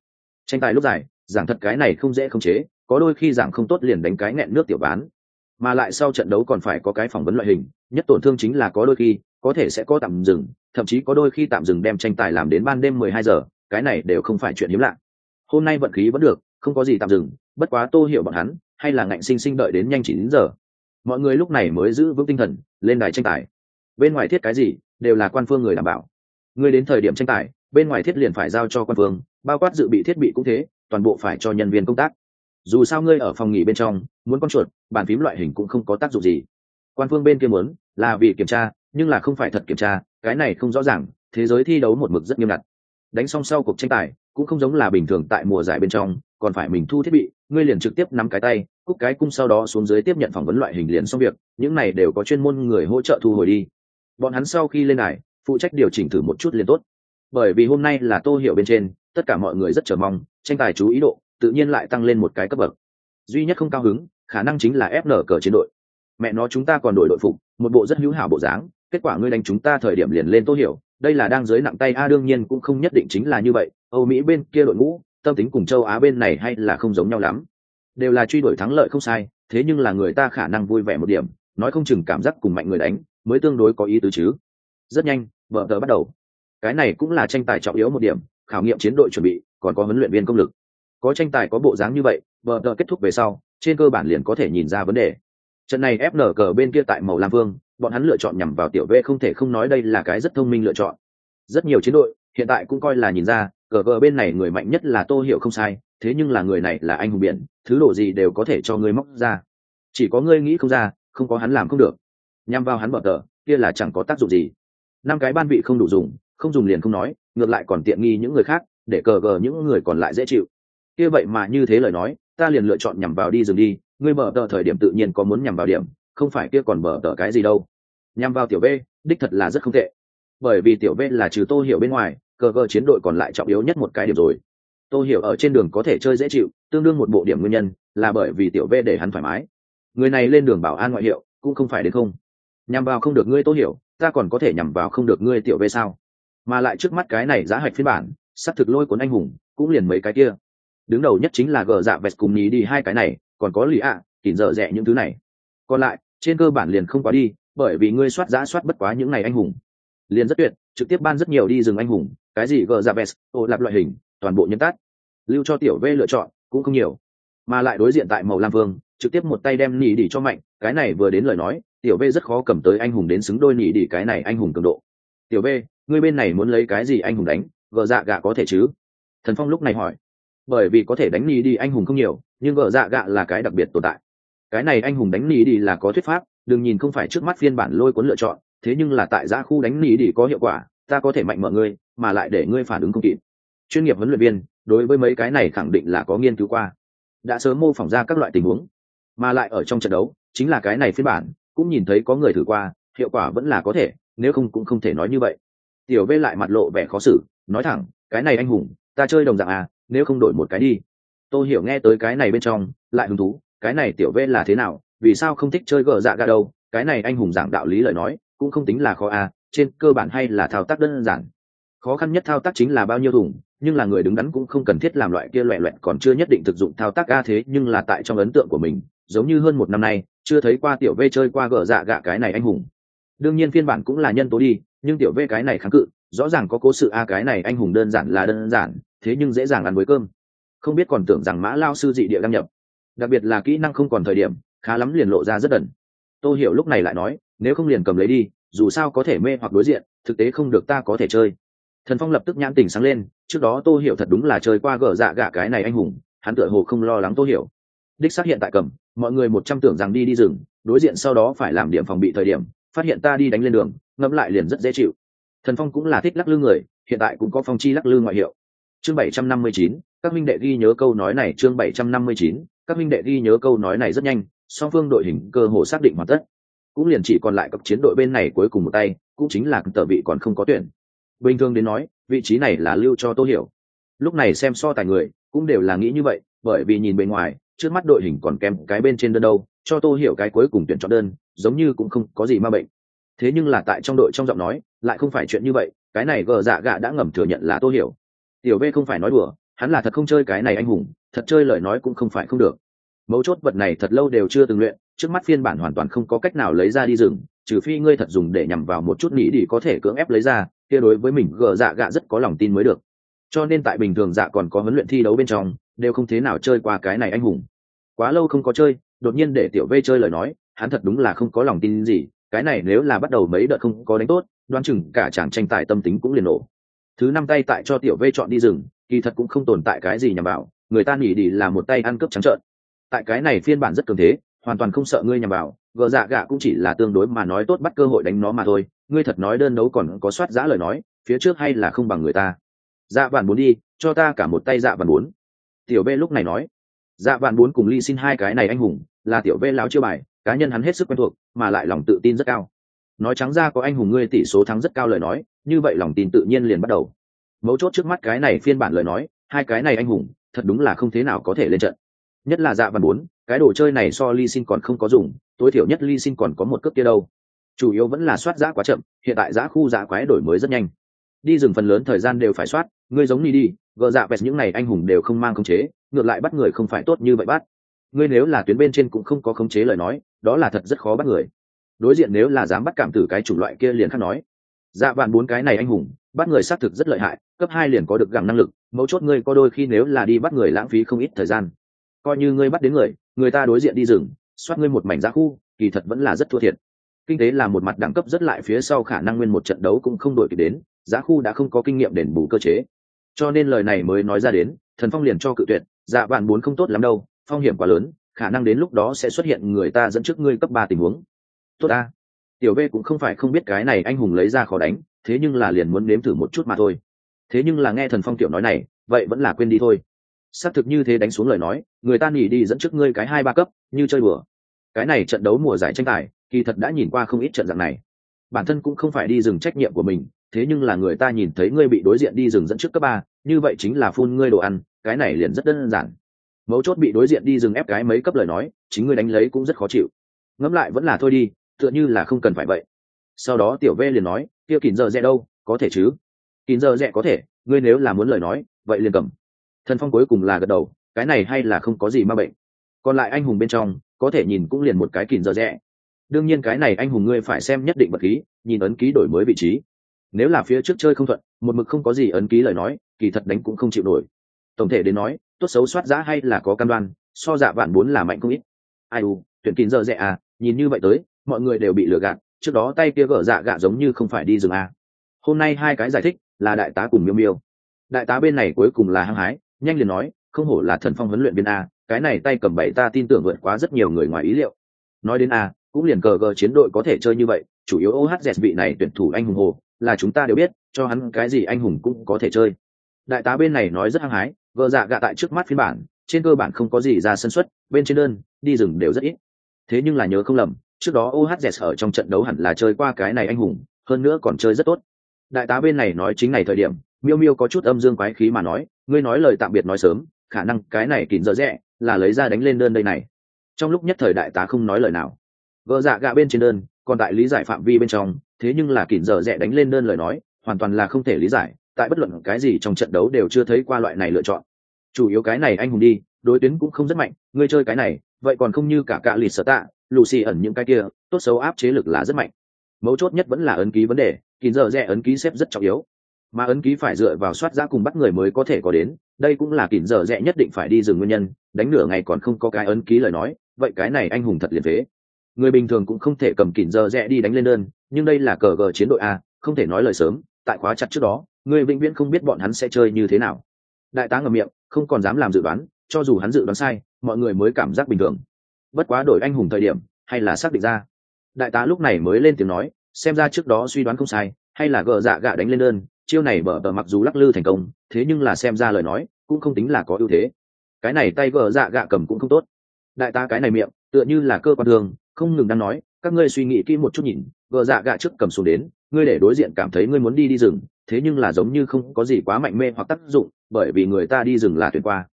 Tranh tài lúc dài, giảng thật cái này không dễ không chế, có đôi khi giảng không tốt liền đánh cái nghẹn nước tiểu bán. Mà lại sau trận đấu còn phải có cái phỏng vấn loại hình, nhất tổn thương chính là có đôi khi, có thể sẽ có tạm dừng, thậm chí có đôi khi tạm dừng đem tranh tài làm đến ban đêm mười hai giờ, cái này đều không phải chuyện hiếm lạ. Hôm nay vận khí vẫn được, không có gì tạm dừng, bất quá tô hiểu bọn hắn, hay là ngạnh sinh sinh đợi đến nhanh chín giờ mọi người lúc này mới giữ vững tinh thần, lên đài tranh tài. Bên ngoài thiết cái gì, đều là quan phương người đảm bảo. Người đến thời điểm tranh tài, bên ngoài thiết liền phải giao cho quan phương, bao quát dự bị thiết bị cũng thế, toàn bộ phải cho nhân viên công tác. Dù sao ngươi ở phòng nghỉ bên trong, muốn con chuột, bàn phím loại hình cũng không có tác dụng gì. Quan phương bên kia muốn, là vì kiểm tra, nhưng là không phải thật kiểm tra, cái này không rõ ràng, thế giới thi đấu một mực rất nghiêm ngặt. Đánh xong sau cuộc tranh tài, cũng không giống là bình thường tại mùa giải bên trong, còn phải mình thu thiết bị ngươi liền trực tiếp nắm cái tay, cúc cái cung sau đó xuống dưới tiếp nhận phỏng vấn loại hình liền xong việc, những này đều có chuyên môn người hỗ trợ thu hồi đi. Bọn hắn sau khi lên này phụ trách điều chỉnh thử một chút liền tốt. Bởi vì hôm nay là tô hiệu bên trên, tất cả mọi người rất chờ mong, tranh tài chú ý độ tự nhiên lại tăng lên một cái cấp bậc. Duy nhất không cao hứng, khả năng chính là fn cờ chiến đội. Mẹ nó chúng ta còn đổi đội phục, một bộ rất hữu hảo bộ dáng, kết quả ngươi đánh chúng ta thời điểm liền lên tô hiểu, đây là đang dưới nặng tay, a đương nhiên cũng không nhất định chính là như vậy. Âu mỹ bên kia đội ngũ tâm tính cùng châu á bên này hay là không giống nhau lắm. Đều là truy đuổi thắng lợi không sai, thế nhưng là người ta khả năng vui vẻ một điểm, nói không chừng cảm giác cùng mạnh người đánh, mới tương đối có ý tứ chứ. Rất nhanh, vợ tờ bắt đầu. Cái này cũng là tranh tài trọng yếu một điểm, khảo nghiệm chiến đội chuẩn bị, còn có huấn luyện viên công lực. Có tranh tài có bộ dáng như vậy, vợ tờ kết thúc về sau, trên cơ bản liền có thể nhìn ra vấn đề. Trận này fn cờ bên kia tại màu lam vương, bọn hắn lựa chọn nhằm vào tiểu v không thể không nói đây là cái rất thông minh lựa chọn. Rất nhiều chiến đội, hiện tại cũng coi là nhìn ra cờ cờ bên này người mạnh nhất là tô hiểu không sai, thế nhưng là người này là anh hùng biển, thứ đồ gì đều có thể cho ngươi móc ra. Chỉ có ngươi nghĩ không ra, không có hắn làm không được. Nhằm vào hắn bờ tờ, kia là chẳng có tác dụng gì. Năm cái ban vị không đủ dùng, không dùng liền không nói, ngược lại còn tiện nghi những người khác, để cờ gờ những người còn lại dễ chịu. Kia vậy mà như thế lời nói, ta liền lựa chọn nhằm vào đi dừng đi, ngươi bờ tờ thời điểm tự nhiên có muốn nhằm vào điểm, không phải kia còn bờ tờ cái gì đâu. Nhằm vào tiểu v đích thật là rất không tệ. Bởi vì tiểu v là trừ tô hiểu bên ngoài cờ cờ chiến đội còn lại trọng yếu nhất một cái điểm rồi. Tô hiểu ở trên đường có thể chơi dễ chịu tương đương một bộ điểm nguyên nhân là bởi vì tiểu v để hắn thoải mái. Người này lên đường bảo an ngoại hiệu cũng không phải đến không. Nhằm vào không được ngươi tô hiểu ta còn có thể nhằm vào không được ngươi tiểu v sao? Mà lại trước mắt cái này giá hạch phiên bản sắp thực lôi cuốn anh hùng cũng liền mấy cái kia. Đứng đầu nhất chính là gờ dạ vẹt cùng nhí đi hai cái này còn có lì ạ à, dở rẻ những thứ này. Còn lại trên cơ bản liền không quá đi bởi vì ngươi soát giá soát bất quá những ngày anh hùng. Liền rất tuyệt trực tiếp ban rất nhiều đi rừng anh hùng cái gì gờ dạ ra vest ô, lạp loại hình, toàn bộ nhân tát. Lưu cho tiểu v lựa chọn, cũng không nhiều. Mà lại đối diện tại màu lam vương, trực tiếp một tay đem nỉ đỉ cho mạnh, cái này vừa đến lời nói, tiểu v rất khó cầm tới anh hùng đến xứng đôi nỉ đỉ cái này anh hùng cường độ. Tiểu v, ngươi bên này muốn lấy cái gì anh hùng đánh, gờ dạ gạ có thể chứ? Thần phong lúc này hỏi. Bởi vì có thể đánh nỉ đi anh hùng không nhiều, nhưng gờ dạ gạ là cái đặc biệt tồn tại. Cái này anh hùng đánh nỉ đi là có thuyết pháp, đừng nhìn không phải trước mắt phiên bản lôi cuốn lựa chọn, thế nhưng là tại giã khu đánh nỉ đi có hiệu quả ta có thể mạnh mở ngươi, mà lại để ngươi phản ứng không kịp. Chuyên nghiệp huấn luyện viên, đối với mấy cái này khẳng định là có nghiên cứu qua. Đã sớm mô phỏng ra các loại tình huống, mà lại ở trong trận đấu, chính là cái này phiên bản, cũng nhìn thấy có người thử qua, hiệu quả vẫn là có thể, nếu không cũng không thể nói như vậy. Tiểu vê lại mặt lộ vẻ khó xử, nói thẳng, cái này anh hùng, ta chơi đồng dạng à nếu không đổi một cái đi. Tôi hiểu nghe tới cái này bên trong, lại hứng thú, cái này tiểu vê là thế nào, vì sao không thích chơi gờ dạ ga đâu, cái này anh hùng giảng đạo lý lời nói, cũng không tính là khó à trên cơ bản hay là thao tác đơn giản. Khó khăn nhất thao tác chính là bao nhiêu thùng, nhưng là người đứng đắn cũng không cần thiết làm loại kia loẹ loẹt còn chưa nhất định thực dụng thao tác a thế, nhưng là tại trong ấn tượng của mình, giống như hơn một năm nay, chưa thấy qua tiểu v chơi qua gỡ dạ gạ cái này anh hùng. Đương nhiên phiên bản cũng là nhân tố đi, nhưng tiểu v cái này kháng cự, rõ ràng có cố sự a cái này anh hùng đơn giản là đơn giản, thế nhưng dễ dàng ăn với cơm. Không biết còn tưởng rằng mã lao sư dị địa đăng nhập. Đặc biệt là kỹ năng không còn thời điểm, khá lắm liền lộ ra rất đần tôi hiểu lúc này lại nói, nếu không liền cầm lấy đi dù sao có thể mê hoặc đối diện, thực tế không được ta có thể chơi. Thần phong lập tức nhãn tình sáng lên, trước đó tô hiểu thật đúng là chơi qua gỡ dạ gạ cái này anh hùng, hắn tựa hồ không lo lắng tô hiểu. Đích xác hiện tại cầm, mọi người một trăm tưởng rằng đi đi rừng, đối diện sau đó phải làm điểm phòng bị thời điểm, phát hiện ta đi đánh lên đường, ngẫm lại liền rất dễ chịu. Thần phong cũng là thích lắc lư người, hiện tại cũng có phong chi lắc lư ngoại hiệu. Chương bảy trăm năm mươi chín, các minh đệ ghi nhớ câu nói này, chương bảy trăm năm mươi chín, các minh đệ ghi nhớ câu nói này rất nhanh, song phương đội hình cơ hồ xác định hoàn tất cũng liền chỉ còn lại cấp chiến đội bên này cuối cùng một tay, cũng chính là tờ vị còn không có tuyển. Bình thường đến nói, vị trí này là lưu cho tô hiểu. Lúc này xem so tài người, cũng đều là nghĩ như vậy, bởi vì nhìn bên ngoài, trước mắt đội hình còn kèm cái bên trên đơn đâu, cho tô hiểu cái cuối cùng tuyển chọn đơn, giống như cũng không có gì ma bệnh. Thế nhưng là tại trong đội trong giọng nói, lại không phải chuyện như vậy, cái này gờ dạ gạ đã ngầm thừa nhận là tô hiểu. Tiểu v không phải nói đùa, hắn là thật không chơi cái này anh hùng, thật chơi lời nói cũng không phải không được. Mấu chốt vật này thật lâu đều chưa từng luyện trước mắt phiên bản hoàn toàn không có cách nào lấy ra đi rừng trừ phi ngươi thật dùng để nhằm vào một chút nghĩ đi có thể cưỡng ép lấy ra, kia đối với mình gờ dạ gạ rất có lòng tin mới được. Cho nên tại bình thường dạ còn có huấn luyện thi đấu bên trong, đều không thế nào chơi qua cái này anh hùng. Quá lâu không có chơi, đột nhiên để tiểu v chơi lời nói, hắn thật đúng là không có lòng tin gì, cái này nếu là bắt đầu mấy đợt không có đánh tốt, đoán chừng cả chàng tranh tài tâm tính cũng liền nổ. Thứ năm tay tại cho tiểu v chọn đi rừng kỳ thật cũng không tồn tại cái gì nhằm bảo người ta nghỉ đi là một tay ăn cướp trắng trợn. Tại cái này phiên bản rất cường thế hoàn toàn không sợ ngươi nhằm vào, gờ dạ gạ cũng chỉ là tương đối mà nói tốt bắt cơ hội đánh nó mà thôi, ngươi thật nói đơn đấu còn có soát giã lời nói, phía trước hay là không bằng người ta. Dạ vạn muốn đi, cho ta cả một tay dạ vạn muốn. Tiểu b lúc này nói. Dạ vạn muốn cùng ly xin hai cái này anh hùng, là tiểu b láo chưa bài, cá nhân hắn hết sức quen thuộc, mà lại lòng tự tin rất cao. Nói trắng ra có anh hùng ngươi tỷ số thắng rất cao lời nói, như vậy lòng tin tự nhiên liền bắt đầu. Mấu chốt trước mắt cái này phiên bản lời nói, hai cái này anh hùng, thật đúng là không thế nào có thể lên trận. Nhất là dạ văn bốn cái đồ chơi này so ly xin còn không có dùng, tối thiểu nhất ly xin còn có một cước kia đâu. Chủ yếu vẫn là soát giã quá chậm, hiện tại giã khu giã quái đổi mới rất nhanh. Đi rừng phần lớn thời gian đều phải soát, ngươi giống ni đi gợ dạ vẹt những này anh hùng đều không mang khống chế, ngược lại bắt người không phải tốt như vậy bắt. Ngươi nếu là tuyến bên trên cũng không có khống chế lời nói, đó là thật rất khó bắt người. Đối diện nếu là dám bắt cảm tử cái chủng loại kia liền khác nói. Dạ bạn bốn cái này anh hùng, bắt người xác thực rất lợi hại, cấp hai liền có được gặng năng lực, mấu chốt ngươi có đôi khi nếu là đi bắt người lãng phí không ít thời gian. Coi như ngươi bắt đến người người ta đối diện đi rừng soát ngươi một mảnh giá khu, kỳ thật vẫn là rất thua thiệt. Kinh tế là một mặt đẳng cấp rất lại phía sau khả năng nguyên một trận đấu cũng không đổi kịp đến, giá khu đã không có kinh nghiệm đền bù cơ chế. Cho nên lời này mới nói ra đến, thần phong liền cho cự tuyệt dạ bạn muốn không tốt lắm đâu, phong hiểm quá lớn, khả năng đến lúc đó sẽ xuất hiện người ta dẫn trước ngươi cấp ba tình huống. Tốt ta. Tiểu v cũng không phải không biết cái này anh hùng lấy ra khó đánh, thế nhưng là liền muốn nếm thử một chút mà thôi. Thế nhưng là nghe thần phong tiểu nói này, vậy vẫn là quên đi thôi xác thực như thế đánh xuống lời nói, người ta nghỉ đi dẫn trước ngươi cái hai ba cấp, như chơi bừa cái này trận đấu mùa giải tranh tài, kỳ thật đã nhìn qua không ít trận dạng này. Bản thân cũng không phải đi dừng trách nhiệm của mình, thế nhưng là người ta nhìn thấy ngươi bị đối diện đi dừng dẫn trước cấp ba, như vậy chính là phun ngươi đồ ăn, cái này liền rất đơn giản. Mấu chốt bị đối diện đi dừng ép cái mấy cấp lời nói, chính ngươi đánh lấy cũng rất khó chịu. Ngẫm lại vẫn là thôi đi, tựa như là không cần phải vậy. Sau đó tiểu v liền nói, kia kìm giờ rẽ đâu, có thể chứ? Kìm giờ rẽ có thể, ngươi nếu là muốn lời nói, vậy liền cầm thần phong cuối cùng là gật đầu, cái này hay là không có gì ma bệnh. Còn lại anh hùng bên trong, có thể nhìn cũng liền một cái kìn dở dẹ đương nhiên cái này anh hùng ngươi phải xem nhất định bật khí, nhìn ấn ký đổi mới vị trí. Nếu là phía trước chơi không thuận, một mực không có gì ấn ký lời nói, kỳ thật đánh cũng không chịu nổi. Tổng thể đến nói, tốt xấu soát giá hay là có cam đoan, so dạ vạn bốn là mạnh không ít. Ai u, tuyển kín dở dẹ à nhìn như vậy tới, mọi người đều bị lừa gạt, trước đó tay kia gỡ dạ gạ giống như không phải đi rừng à. hôm nay hai cái giải thích, là đại tá cùng miêu miêu. Đại tá bên này cuối cùng là hăng hái nhanh liền nói, không hổ là thần phong huấn luyện viên a, cái này tay cầm bảy ta tin tưởng vượt quá rất nhiều người ngoài ý liệu. Nói đến a, cũng liền cờ gờ chiến đội có thể chơi như vậy, chủ yếu ohz vị này tuyển thủ anh hùng hồ, là chúng ta đều biết, cho hắn cái gì anh hùng cũng có thể chơi. Đại tá bên này nói rất hăng hái, gờ dạ gạ tại trước mắt phiên bản, trên cơ bản không có gì ra sân xuất bên trên đơn, đi rừng đều rất ít. Thế nhưng là nhớ không lầm, trước đó ohz ở trong trận đấu hẳn là chơi qua cái này anh hùng, hơn nữa còn chơi rất tốt. Đại tá bên này nói chính này thời điểm, miêu miêu có chút âm dương quái khí mà nói ngươi nói lời tạm biệt nói sớm, khả năng cái này kín dở rẽ là lấy ra đánh lên đơn đây này. Trong lúc nhất thời đại tá không nói lời nào. Vợ dạ gạ bên trên đơn, còn tại lý giải phạm vi bên trong, thế nhưng là kín dở rẽ đánh lên đơn lời nói, hoàn toàn là không thể lý giải, tại bất luận cái gì trong trận đấu đều chưa thấy qua loại này lựa chọn. Chủ yếu cái này anh hùng đi, đối tuyến cũng không rất mạnh, ngươi chơi cái này, vậy còn không như cả cạ lì sở tạ lù xì ẩn những cái kia, tốt xấu áp chế lực là rất mạnh. Mấu chốt nhất vẫn là ấn ký vấn đề, kín dở rẽ ấn ký xếp rất trọng yếu mà ấn ký phải dựa vào soát ra cùng bắt người mới có thể có đến, đây cũng là kỉnh dở rẽ nhất định phải đi dừng nguyên nhân, đánh nửa ngày còn không có cái ấn ký lời nói, vậy cái này anh hùng thật liền thế người bình thường cũng không thể cầm kỉnh dở rẽ đi đánh lên đơn, nhưng đây là cờ gờ chiến đội a, không thể nói lời sớm, tại khóa chặt trước đó, người vĩnh viễn không biết bọn hắn sẽ chơi như thế nào. Đại tá ngầm miệng, không còn dám làm dự đoán, cho dù hắn dự đoán sai, mọi người mới cảm giác bình thường. Bất quá đổi anh hùng thời điểm, hay là xác định ra. Đại tá lúc này mới lên tiếng nói, xem ra trước đó suy đoán không sai, hay là gờ dạ gạ đánh lên đơn chiêu này bờ tờ mặc dù lắc lư thành công, thế nhưng là xem ra lời nói, cũng không tính là có ưu thế. Cái này tay gờ dạ gạ cầm cũng không tốt. Đại ta cái này miệng, tựa như là cơ quan thường, không ngừng đang nói, các ngươi suy nghĩ kỹ một chút nhìn, gờ dạ gạ trước cầm xuống đến, ngươi để đối diện cảm thấy ngươi muốn đi đi rừng, thế nhưng là giống như không có gì quá mạnh mẽ hoặc tác dụng, bởi vì người ta đi rừng là tuyệt qua.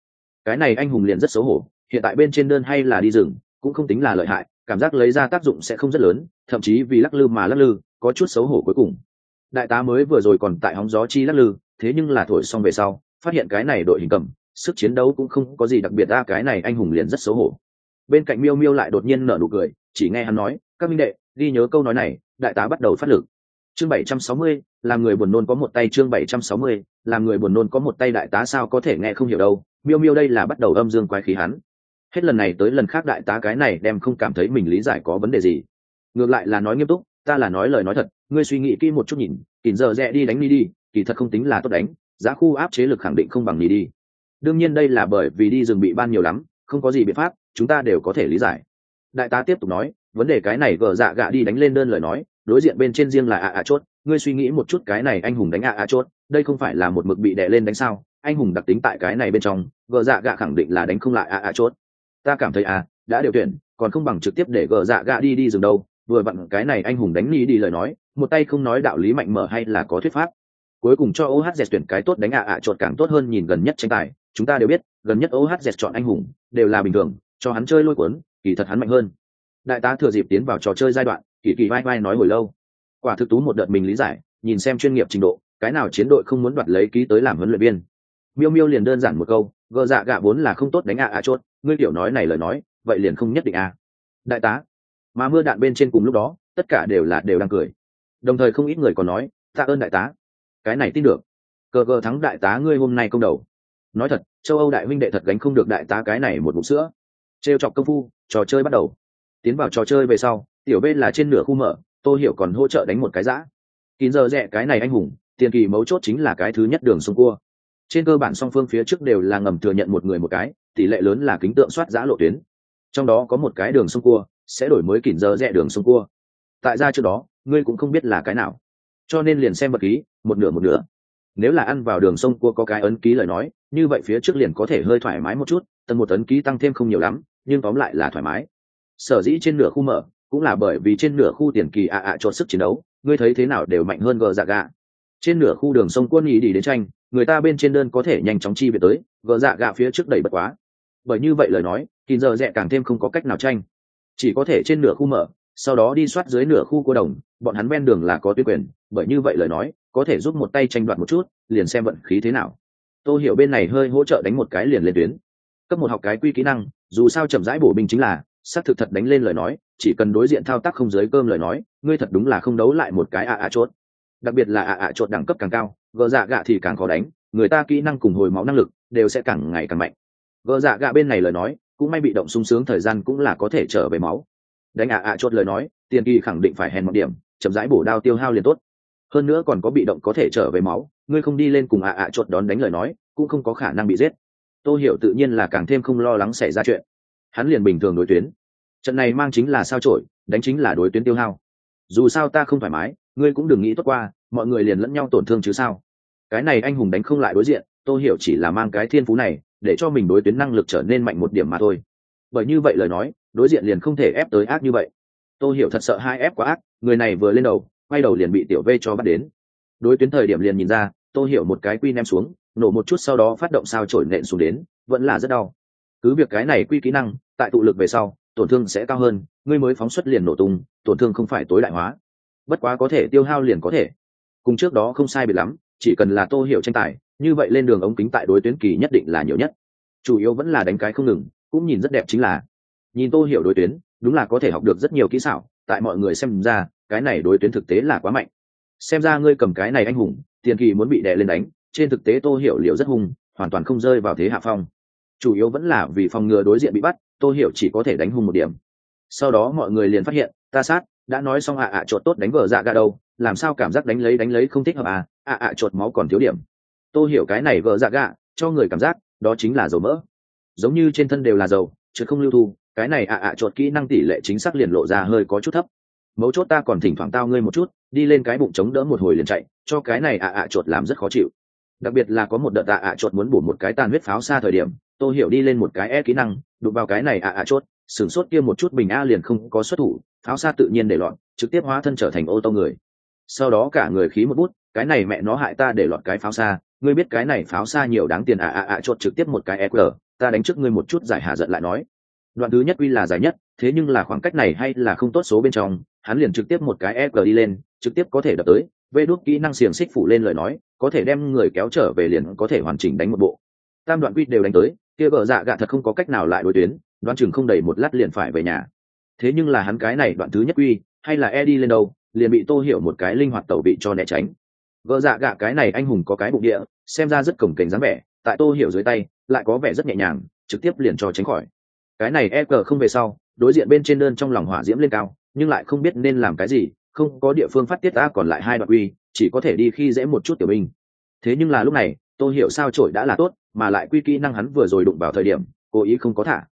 Cái này anh hùng liền rất xấu hổ, hiện tại bên trên đơn hay là đi rừng, cũng không tính là lợi hại, cảm giác lấy ra tác dụng sẽ không rất lớn, thậm chí vì lắc lư mà lắc lư, có chút xấu hổ cuối cùng đại tá mới vừa rồi còn tại hóng gió chi lắc lư, thế nhưng là thổi xong về sau, phát hiện cái này đội hình cầm, sức chiến đấu cũng không có gì đặc biệt ra cái này anh hùng liền rất xấu hổ. Bên cạnh miêu miêu lại đột nhiên nở nụ cười, chỉ nghe hắn nói, các minh đệ, ghi nhớ câu nói này, đại tá bắt đầu phát lực. Chương bảy trăm sáu mươi, làm người buồn nôn có một tay, chương bảy trăm sáu mươi, làm người buồn nôn có một tay, đại tá sao có thể nghe không hiểu đâu. Miêu miêu đây là bắt đầu âm dương quái khí hắn. Hết lần này tới lần khác đại tá cái này đem không cảm thấy mình lý giải có vấn đề gì. Ngược lại là nói nghiêm túc ta là nói lời nói thật, ngươi suy nghĩ kỹ một chút nhìn kìm giờ rẽ đi đánh đi đi, kỳ thật không tính là tốt đánh, giá khu áp chế lực khẳng định không bằng đi đi. Đương nhiên đây là bởi vì đi rừng bị ban nhiều lắm, không có gì biện pháp, chúng ta đều có thể lý giải. Đại tá tiếp tục nói, vấn đề cái này gờ dạ gạ đi đánh lên đơn lời nói, đối diện bên trên riêng là ạ ạ chốt, ngươi suy nghĩ một chút cái này anh hùng đánh ạ ạ chốt, đây không phải là một mực bị đè lên đánh sao? Anh hùng đặc tính tại cái này bên trong, gờ dạ gạ khẳng định là đánh không lại ạ ạ chốt. Ta cảm thấy à đã điều tuyển còn không bằng trực tiếp để gờ dạ gạ đi đi rừng đâu vừa vặn cái này anh hùng đánh ni đi lời nói, một tay không nói đạo lý mạnh mở hay là có thuyết pháp. Cuối cùng cho ohz tuyển cái tốt đánh ạ ạ chốt càng tốt hơn nhìn gần nhất tranh tài, chúng ta đều biết, gần nhất ohz chọn anh hùng, đều là bình thường, cho hắn chơi lôi cuốn, kỳ thật hắn mạnh hơn. Đại tá thừa dịp tiến vào trò chơi giai đoạn, kỳ kỳ vai vai nói hồi lâu. Quả thực tú một đợt mình lý giải, nhìn xem chuyên nghiệp trình độ, cái nào chiến đội không muốn đoạt lấy ký tới làm huấn luyện viên. Miêu miêu liền đơn giản một câu, gờ dạ gạ vốn là không tốt đánh ạ ạ chốt ngươi kiểu nói này lời nói, vậy liền không nhất định à. đại tá mà mưa đạn bên trên cùng lúc đó, tất cả đều là đều đang cười. Đồng thời không ít người còn nói, tạ ơn đại tá. Cái này tin được. Cờ cờ thắng đại tá ngươi hôm nay công đầu. Nói thật, châu âu đại huynh đệ thật gánh không được đại tá cái này một bụng sữa. Trêu chọc công phu, trò chơi bắt đầu. Tiến vào trò chơi về sau, tiểu bên là trên nửa khu mở tôi hiểu còn hỗ trợ đánh một cái giã kín giờ rẽ cái này anh hùng, tiền kỳ mấu chốt chính là cái thứ nhất đường sông cua. Trên cơ bản song phương phía trước đều là ngầm thừa nhận một người một cái, tỷ lệ lớn là kính tượng soát giã lộ tuyến. Trong đó có một cái đường sông cua sẽ đổi mới kỉnh giờ rẽ đường sông cua. Tại ra trước đó, ngươi cũng không biết là cái nào. Cho nên liền xem vật ký một nửa một nửa. Nếu là ăn vào đường sông cua có cái ấn ký lời nói, như vậy phía trước liền có thể hơi thoải mái một chút, tầng một ấn ký tăng thêm không nhiều lắm, nhưng tóm lại là thoải mái. Sở dĩ trên nửa khu mở, cũng là bởi vì trên nửa khu tiền kỳ ạ ạ cho sức chiến đấu, ngươi thấy thế nào đều mạnh hơn gờ dạ gạ. Trên nửa khu đường sông quân ý đi đến tranh, người ta bên trên đơn có thể nhanh chóng chi về tới, gờ dạ gạ phía trước đầy bật quá. Bởi như vậy lời nói thì giờ rẽ càng thêm không có cách nào tranh chỉ có thể trên nửa khu mở, sau đó đi soát dưới nửa khu cô đồng, bọn hắn ven đường là có tuyên quyền, bởi như vậy lời nói, có thể giúp một tay tranh đoạt một chút, liền xem vận khí thế nào. Tôi hiểu bên này hơi hỗ trợ đánh một cái liền lên tuyến. Cấp một học cái quy kỹ năng, dù sao chậm rãi bổ binh chính là, xác thực thật đánh lên lời nói, chỉ cần đối diện thao tác không dưới cơm lời nói, ngươi thật đúng là không đấu lại một cái ạ ạ chốt. Đặc biệt là ạ ạ chốt đẳng cấp càng cao gỡ dạ gạ thì càng khó đánh, người ta kỹ năng cùng hồi máu năng lực đều sẽ càng ngày càng mạnh. Gỡ dạ gạ bên này lời nói cũng may bị động sung sướng thời gian cũng là có thể trở về máu. Đánh ạ ạ chốt lời nói, tiền kỳ khẳng định phải hèn một điểm, chậm rãi bổ đao tiêu hao liền tốt. Hơn nữa còn có bị động có thể trở về máu, ngươi không đi lên cùng ạ ạ chốt đón đánh lời nói, cũng không có khả năng bị giết. Tôi hiểu tự nhiên là càng thêm không lo lắng xảy ra chuyện. Hắn liền bình thường đối tuyến. Trận này mang chính là sao trổi đánh chính là đối tuyến tiêu hao. Dù sao ta không thoải mái, ngươi cũng đừng nghĩ tốt qua, mọi người liền lẫn nhau tổn thương chứ sao. Cái này anh hùng đánh không lại đối diện tôi hiểu chỉ là mang cái thiên phú này để cho mình đối tuyến năng lực trở nên mạnh một điểm mà thôi. Bởi như vậy lời nói, đối diện liền không thể ép tới ác như vậy. Tôi hiểu thật sợ hai ép quá ác, người này vừa lên đầu, quay đầu liền bị tiểu v cho bắt đến. Đối tuyến thời điểm liền nhìn ra, tôi hiểu một cái quy nem xuống, nổ một chút sau đó phát động sao trổi nện xuống đến, vẫn là rất đau. Cứ việc cái này quy kỹ năng, tại tụ lực về sau, tổn thương sẽ cao hơn, ngươi mới phóng xuất liền nổ tung, tổn thương không phải tối đại hóa. Bất quá có thể tiêu hao liền có thể. Cùng trước đó không sai biệt lắm, chỉ cần là tô hiểu tranh tài như vậy lên đường ống kính tại đối tuyến kỳ nhất định là nhiều nhất. Chủ yếu vẫn là đánh cái không ngừng, cũng nhìn rất đẹp chính là, nhìn tô hiểu đối tuyến, đúng là có thể học được rất nhiều kỹ xảo, tại mọi người xem ra, cái này đối tuyến thực tế là quá mạnh. Xem ra ngươi cầm cái này anh hùng, tiền kỳ muốn bị đè lên đánh, trên thực tế tô hiểu liệu rất hung, hoàn toàn không rơi vào thế hạ phong. Chủ yếu vẫn là vì phòng ngừa đối diện bị bắt, tô hiểu chỉ có thể đánh hung một điểm. Sau đó mọi người liền phát hiện, ta sát, đã nói xong ạ ạ à chột tốt đánh vợ dạ ga đâu, làm sao cảm giác đánh lấy đánh lấy không thích hợp à ạ ạ chột máu còn thiếu điểm. Tôi hiểu cái này vợ dạ gạ, cho người cảm giác, đó chính là dầu mỡ. Giống như trên thân đều là dầu, chứ không lưu thu, cái này ạ ạ chột kỹ năng tỷ lệ chính xác liền lộ ra hơi có chút thấp. Mấu chốt ta còn thỉnh thoảng tao ngươi một chút, đi lên cái bụng chống đỡ một hồi liền chạy, cho cái này ạ ạ chột làm rất khó chịu. Đặc biệt là có một đợt ạ ạ chột muốn bổ một cái tàn huyết pháo xa thời điểm tôi hiểu đi lên một cái e kỹ năng, đụng vào cái này ạ ạ chốt sửng sốt kia một chút bình a liền không có xuất thủ, pháo xa tự nhiên để lọt, trực tiếp hóa thân trở thành ô tô người. Sau đó cả người khí một bút, cái này mẹ nó hại ta để lọt cái pháo xa ngươi biết cái này pháo xa nhiều đáng tiền à à à chốt trực tiếp một cái eq ta đánh trước ngươi một chút, giải hạ giận lại nói. Đoạn thứ nhất quy là dài nhất, thế nhưng là khoảng cách này hay là không tốt số bên trong, hắn liền trực tiếp một cái eq đi lên, trực tiếp có thể đập tới, vê đốt kỹ năng xiềng xích phủ lên lời nói, có thể đem người kéo trở về liền có thể hoàn chỉnh đánh một bộ. Tam đoạn quy đều đánh tới, kia vợ dạ gạ thật không có cách nào lại đối tuyến, đoán chừng không đầy một lát liền phải về nhà. Thế nhưng là hắn cái này đoạn thứ nhất quy, hay là e đi lên đâu, liền bị tô hiểu một cái linh hoạt tẩu bị cho né tránh vợ dạ gạ cái này anh hùng có cái bụng địa, xem ra rất cổng kềnh dáng vẻ, tại tô hiểu dưới tay, lại có vẻ rất nhẹ nhàng, trực tiếp liền cho tránh khỏi. Cái này e cờ không về sau, đối diện bên trên đơn trong lòng hỏa diễm lên cao, nhưng lại không biết nên làm cái gì, không có địa phương phát tiết ta còn lại hai đoạn uy chỉ có thể đi khi dễ một chút tiểu binh. Thế nhưng là lúc này tôi hiểu sao trội đã là tốt, mà lại quy kỹ năng hắn vừa rồi đụng vào thời điểm, cố ý không có thả.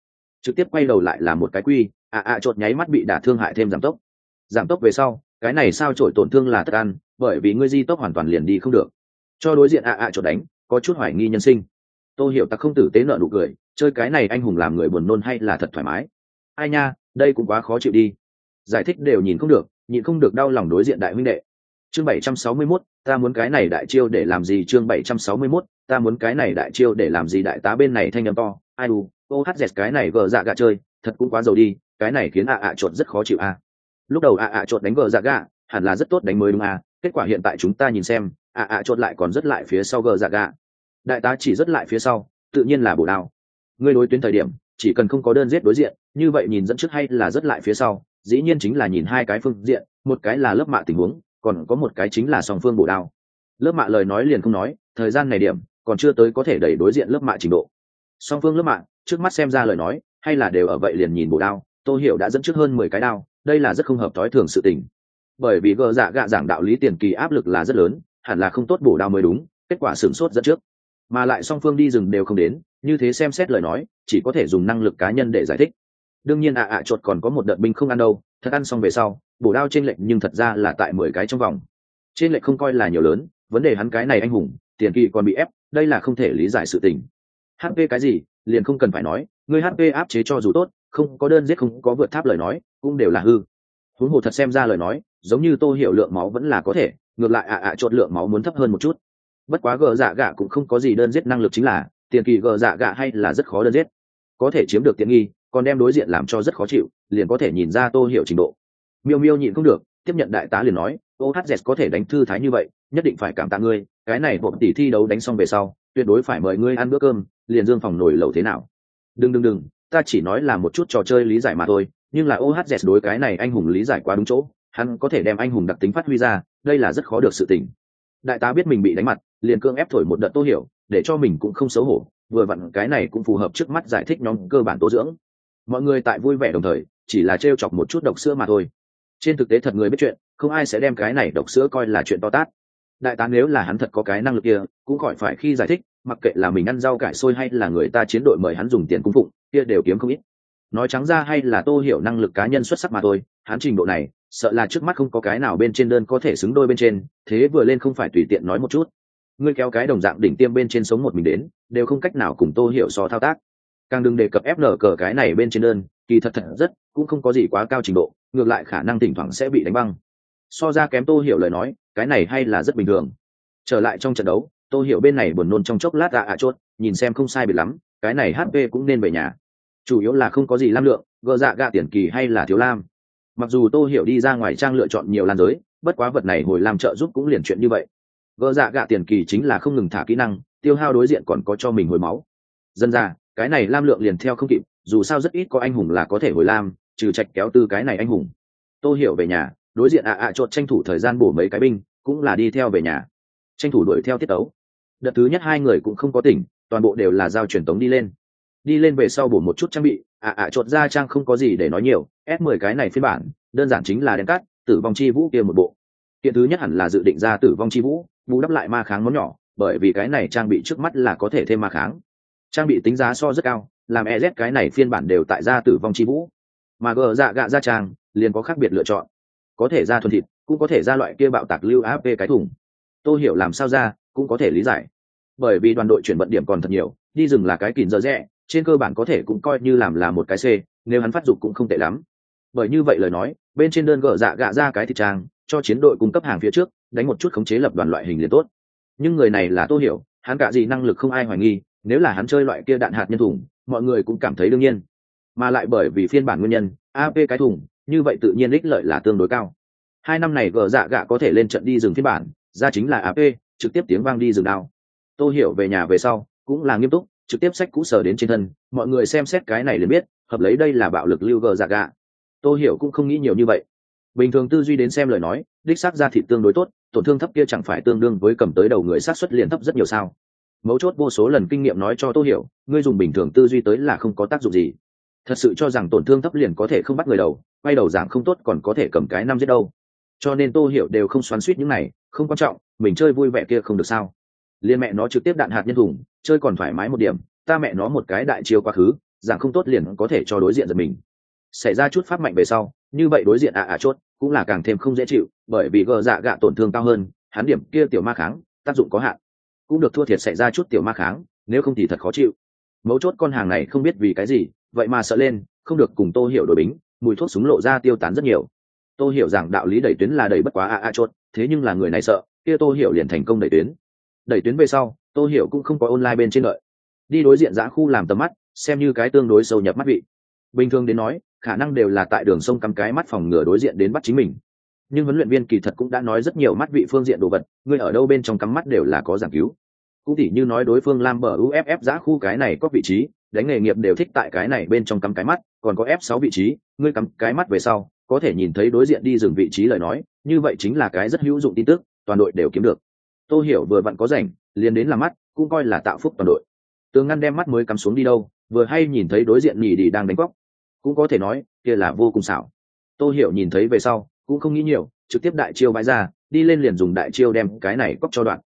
Trực tiếp quay đầu lại là một cái quy ạ ạ chột nháy mắt bị đả thương hại thêm giảm tốc. Giảm tốc về sau, cái này sao trội tổn thương là tất ăn bởi vì ngươi di tốc hoàn toàn liền đi không được. Cho đối diện ạ ạ chột đánh có chút hoài nghi nhân sinh. Tôi hiểu ta không tử tế nợ nụ cười chơi cái này anh hùng làm người buồn nôn hay là thật thoải mái? Ai nha đây cũng quá khó chịu đi. Giải thích đều nhìn không được nhịn không được đau lòng đối diện đại huynh đệ. Chương 761, ta muốn cái này đại chiêu để làm gì? Chương 761, ta muốn cái này đại chiêu để làm gì? Đại tá bên này thanh âm to ai đù ô hát dẹt cái này vợ dạ gạ chơi thật cũng quá giàu đi cái này khiến ạ ạ chột rất khó chịu a. Lúc đầu ạ ạ chột đánh vợ dạ gạ hẳn là rất tốt đánh mới đúng a kết quả hiện tại chúng ta nhìn xem, ạ ạ chốt lại còn rất lại phía sau gờ dạ gạ đại tá chỉ rất lại phía sau, tự nhiên là bổ đao. Ngươi đối tuyến thời điểm, chỉ cần không có đơn giết đối diện, như vậy nhìn dẫn trước hay là rất lại phía sau, dĩ nhiên chính là nhìn hai cái phương diện, một cái là lớp mạ tình huống, còn có một cái chính là song phương bổ đao. Lớp mạ lời nói liền không nói, thời gian này điểm, còn chưa tới có thể đẩy đối diện lớp mạ trình độ. Song phương lớp mạ, trước mắt xem ra lời nói, hay là đều ở vậy liền nhìn bổ đao Tôi hiểu đã dẫn trước hơn mười cái đao, đây là rất không hợp thói thường sự tình bởi vì gờ dạ gạ giảng đạo lý tiền kỳ áp lực là rất lớn, hẳn là không tốt bổ đao mới đúng, kết quả sửng sốt dẫn trước. Mà lại song phương đi rừng đều không đến, như thế xem xét lời nói, chỉ có thể dùng năng lực cá nhân để giải thích. Đương nhiên ạ ạ chuột còn có một đợt binh không ăn đâu, thật ăn xong về sau, bổ đao trên lệnh nhưng thật ra là tại mười cái trong vòng. Trên lệnh không coi là nhiều lớn, vấn đề hắn cái này anh hùng, tiền kỳ còn bị ép, đây là không thể lý giải sự tình. Hp cái gì, liền không cần phải nói, người hp áp chế cho dù tốt, không có đơn giết không có vượt tháp lời nói, cũng đều là hư. Huống hồ thật xem ra lời nói giống như tô hiểu lượng máu vẫn là có thể, ngược lại ạ ạ chốt lượng máu muốn thấp hơn một chút. Bất quá gờ dạ gạ cũng không có gì đơn giết năng lực chính là, tiền kỳ gờ dạ gạ hay là rất khó đơn giết. Có thể chiếm được tiện nghi, còn đem đối diện làm cho rất khó chịu, liền có thể nhìn ra tô hiểu trình độ. Miêu miêu nhịn không được, tiếp nhận đại tá liền nói, ô, hát dẹt có thể đánh thư thái như vậy, nhất định phải cảm tạ ngươi, cái này một tỷ thi đấu đánh xong về sau, tuyệt đối phải mời ngươi ăn bữa cơm, liền dương phòng nổi lẩu thế nào. Đừng đừng đừng, ta chỉ nói là một chút trò chơi lý giải mà thôi, nhưng là ô hát dẹt đối cái này anh hùng lý giải quá đúng chỗ hắn có thể đem anh hùng đặc tính phát huy ra, đây là rất khó được sự tình. Đại tá biết mình bị đánh mặt, liền cương ép thổi một đợt tô hiểu, để cho mình cũng không xấu hổ, vừa vặn cái này cũng phù hợp trước mắt giải thích nhóm cơ bản tố dưỡng. Mọi người tại vui vẻ đồng thời, chỉ là trêu chọc một chút độc sữa mà thôi. Trên thực tế thật người biết chuyện, không ai sẽ đem cái này độc sữa coi là chuyện to tát. Đại tá nếu là hắn thật có cái năng lực kia, cũng khỏi phải khi giải thích, mặc kệ là mình ăn rau cải sôi hay là người ta chiến đội mời hắn dùng tiền cung phụng, kia đều kiếm không ít. Nói trắng ra hay là tô hiểu năng lực cá nhân xuất sắc mà thôi, hắn trình độ này sợ là trước mắt không có cái nào bên trên đơn có thể xứng đôi bên trên, thế vừa lên không phải tùy tiện nói một chút. Ngươi kéo cái đồng dạng đỉnh tiêm bên trên sống một mình đến, đều không cách nào cùng tô hiểu so thao tác. Càng đừng đề cập fn cờ cái này bên trên đơn, kỳ thật thật rất, cũng không có gì quá cao trình độ, ngược lại khả năng thỉnh thoảng sẽ bị đánh băng. So ra kém tô hiểu lời nói, cái này hay là rất bình thường. Trở lại trong trận đấu, tô hiểu bên này buồn nôn trong chốc lát ạ à chốt, nhìn xem không sai biệt lắm, cái này hp cũng nên về nhà. Chủ yếu là không có gì lam lượng gỡ dạ gạ tiền kỳ hay là thiếu lam mặc dù tô hiểu đi ra ngoài trang lựa chọn nhiều lan giới, bất quá vật này hồi làm trợ giúp cũng liền chuyện như vậy. Vợ dạ gạ tiền kỳ chính là không ngừng thả kỹ năng, tiêu hao đối diện còn có cho mình hồi máu. Dân ra, cái này lam lượng liền theo không kịp, dù sao rất ít có anh hùng là có thể hồi lam, trừ trạch kéo tư cái này anh hùng. Tô hiểu về nhà, đối diện ạ ạ à chột tranh thủ thời gian bổ mấy cái binh, cũng là đi theo về nhà. Tranh thủ đuổi theo tiết tấu. Đợt thứ nhất hai người cũng không có tỉnh, toàn bộ đều là giao truyền tống đi lên đi lên về sau bổ một chút trang bị ạ ạ chột ra trang không có gì để nói nhiều s 10 cái này phiên bản, đơn giản chính là đèn cắt, tử vong chi vũ kia một bộ. Kiện thứ nhất hẳn là dự định ra tử vong chi vũ, bù đắp lại ma kháng món nhỏ, bởi vì cái này trang bị trước mắt là có thể thêm ma kháng. Trang bị tính giá so rất cao, làm ez cái này phiên bản đều tại ra tử vong chi vũ. Mà gờ dạ gạ ra trang, liền có khác biệt lựa chọn. Có thể ra thuần thịt, cũng có thể ra loại kia bạo tạc lưu áp về cái thùng. Tôi hiểu làm sao ra, cũng có thể lý giải. Bởi vì đoàn đội chuyển vận điểm còn thật nhiều, đi rừng là cái kìm dở rẽ trên cơ bản có thể cũng coi như làm là một cái c, nếu hắn phát dục cũng không tệ lắm. Bởi như vậy lời nói, bên trên đơn gỡ dạ gạ ra cái thịt trang, cho chiến đội cung cấp hàng phía trước, đánh một chút khống chế lập đoàn loại hình liền tốt. Nhưng người này là tô hiểu, hắn cả gì năng lực không ai hoài nghi, nếu là hắn chơi loại kia đạn hạt nhân thùng mọi người cũng cảm thấy đương nhiên. Mà lại bởi vì phiên bản nguyên nhân ap cái thùng như vậy tự nhiên ích lợi là tương đối cao. Hai năm này gờ dạ gạ có thể lên trận đi rừng phiên bản, ra chính là ap trực tiếp tiếng vang đi rừng đao. Tôi hiểu về nhà về sau, cũng là nghiêm túc trực tiếp sách cũ sở đến trên thân, mọi người xem xét cái này liền biết, hợp lấy đây là bạo lực lưu gờ dạ gạ. Tôi hiểu cũng không nghĩ nhiều như vậy. Bình thường tư duy đến xem lời nói, đích xác ra thịt tương đối tốt, tổn thương thấp kia chẳng phải tương đương với cầm tới đầu người sát xuất liền thấp rất nhiều sao. Mấu chốt vô số lần kinh nghiệm nói cho tôi hiểu, ngươi dùng bình thường tư duy tới là không có tác dụng gì. Thật sự cho rằng tổn thương thấp liền có thể không bắt người đầu, quay đầu giảng không tốt còn có thể cầm cái năm giết đâu. Cho nên tôi hiểu đều không xoắn suýt những này, không quan trọng, mình chơi vui vẻ kia không được sao liên mẹ nó trực tiếp đạn hạt nhân thùng chơi còn thoải mái một điểm, ta mẹ nó một cái đại chiêu quá khứ rằng không tốt liền có thể cho đối diện giật mình. Xảy ra chút pháp mạnh về sau, như vậy đối diện ạ ạ chốt, cũng là càng thêm không dễ chịu, bởi vì gờ dạ gạ tổn thương cao hơn, hắn điểm kia tiểu ma kháng, tác dụng có hạn. Cũng được thua thiệt xảy ra chút tiểu ma kháng, nếu không thì thật khó chịu. Mấu chốt con hàng này không biết vì cái gì, vậy mà sợ lên, không được cùng tô hiểu đội bính, mùi thuốc súng lộ ra tiêu tán rất nhiều. Tô hiểu rằng đạo lý đẩy tuyến là đẩy bất quá a a chốt, thế nhưng là người này sợ, kia tô hiểu liền thành công đẩy tuyến đẩy tuyến về sau, tô hiểu cũng không có online bên trên đợi. Đi đối diện giã khu làm tầm mắt, xem như cái tương đối sâu nhập mắt vị. Bình thường đến nói, khả năng đều là tại đường sông cắm cái mắt phòng ngừa đối diện đến bắt chính mình. Nhưng huấn luyện viên kỳ thật cũng đã nói rất nhiều mắt vị phương diện đồ vật, người ở đâu bên trong cắm mắt đều là có giảng cứu. Cũng tỉ như nói đối phương lam bờ uff giã khu cái này có vị trí, đánh nghề nghiệp đều thích tại cái này bên trong cắm cái mắt, còn có f6 vị trí, ngươi cắm cái mắt về sau, có thể nhìn thấy đối diện đi dừng vị trí lời nói, như vậy chính là cái rất hữu dụng tin tức, toàn đội đều kiếm được tôi hiểu vừa vặn có rảnh liền đến làm mắt cũng coi là tạo phúc toàn đội. Tường ngăn đem mắt mới cắm xuống đi đâu vừa hay nhìn thấy đối diện nhì đi đang đánh cóc. Cũng có thể nói kia là vô cùng xảo. Tôi hiểu nhìn thấy về sau cũng không nghĩ nhiều trực tiếp đại chiêu bãi ra đi lên liền dùng đại chiêu đem cái này cóc cho đoạn.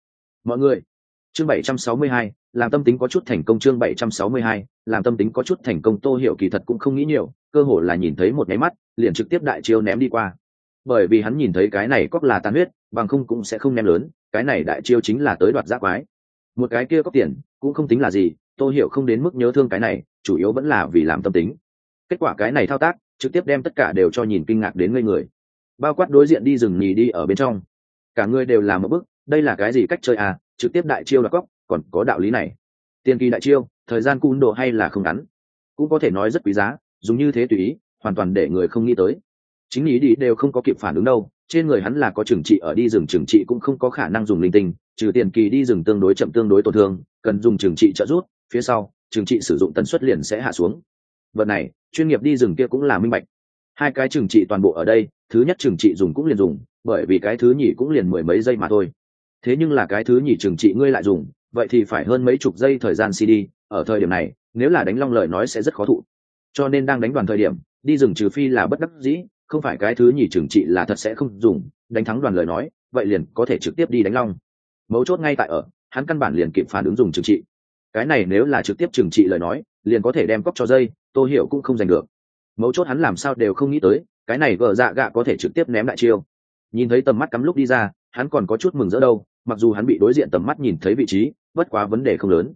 Mọi người chương 762, làm tâm tính có chút thành công chương 762, làm tâm tính có chút thành công tô hiểu kỳ thật cũng không nghĩ nhiều cơ hồ là nhìn thấy một nháy mắt liền trực tiếp đại chiêu ném đi qua. Bởi vì hắn nhìn thấy cái này cóc là tàn huyết bằng không cũng sẽ không ném lớn cái này đại chiêu chính là tới đoạt giác quái. Một cái kia có tiền, cũng không tính là gì, tôi hiểu không đến mức nhớ thương cái này, chủ yếu vẫn là vì làm tâm tính. Kết quả cái này thao tác, trực tiếp đem tất cả đều cho nhìn kinh ngạc đến ngây người. Bao quát đối diện đi rừng nhì đi ở bên trong. Cả người đều làm một bức, đây là cái gì cách chơi à trực tiếp đại chiêu là cóc, còn có đạo lý này. Tiền kỳ đại chiêu, thời gian cun độ hay là không ngắn. Cũng có thể nói rất quý giá, dùng như thế tùy ý, hoàn toàn để người không nghĩ tới. Chính ý đi đều không có kịp phản ứng đâu trên người hắn là có trừng trị ở đi rừng trừng trị cũng không có khả năng dùng linh tinh, trừ tiền kỳ đi rừng tương đối chậm tương đối tổn thương, cần dùng trừng trị trợ rút phía sau, trừng trị sử dụng tần suất liền sẽ hạ xuống. Vật này, chuyên nghiệp đi rừng kia cũng là minh bạch. Hai cái trừng trị toàn bộ ở đây, thứ nhất trừng trị dùng cũng liền dùng, bởi vì cái thứ nhì cũng liền mười mấy giây mà thôi. Thế nhưng là cái thứ nhì trừng trị ngươi lại dùng, vậy thì phải hơn mấy chục giây thời gian cd ở thời điểm này, nếu là đánh long lời nói sẽ rất khó thụ. Cho nên đang đánh đoàn thời điểm, đi rừng trừ phi là bất đắc dĩ không phải cái thứ nhì trừng trị là thật sẽ không dùng, đánh thắng đoàn lời nói, vậy liền có thể trực tiếp đi đánh long. Mấu chốt ngay tại ở, hắn căn bản liền kịp phản ứng dùng trừng trị. Cái này nếu là trực tiếp trừng trị lời nói, liền có thể đem cóc cho dây tôi hiểu cũng không giành được. Mấu chốt hắn làm sao đều không nghĩ tới, cái này vợ dạ gạ có thể trực tiếp ném đại chiêu. Nhìn thấy tầm mắt cắm lúc đi ra, hắn còn có chút mừng rỡ đâu, mặc dù hắn bị đối diện tầm mắt nhìn thấy vị trí, bất quá vấn đề không lớn.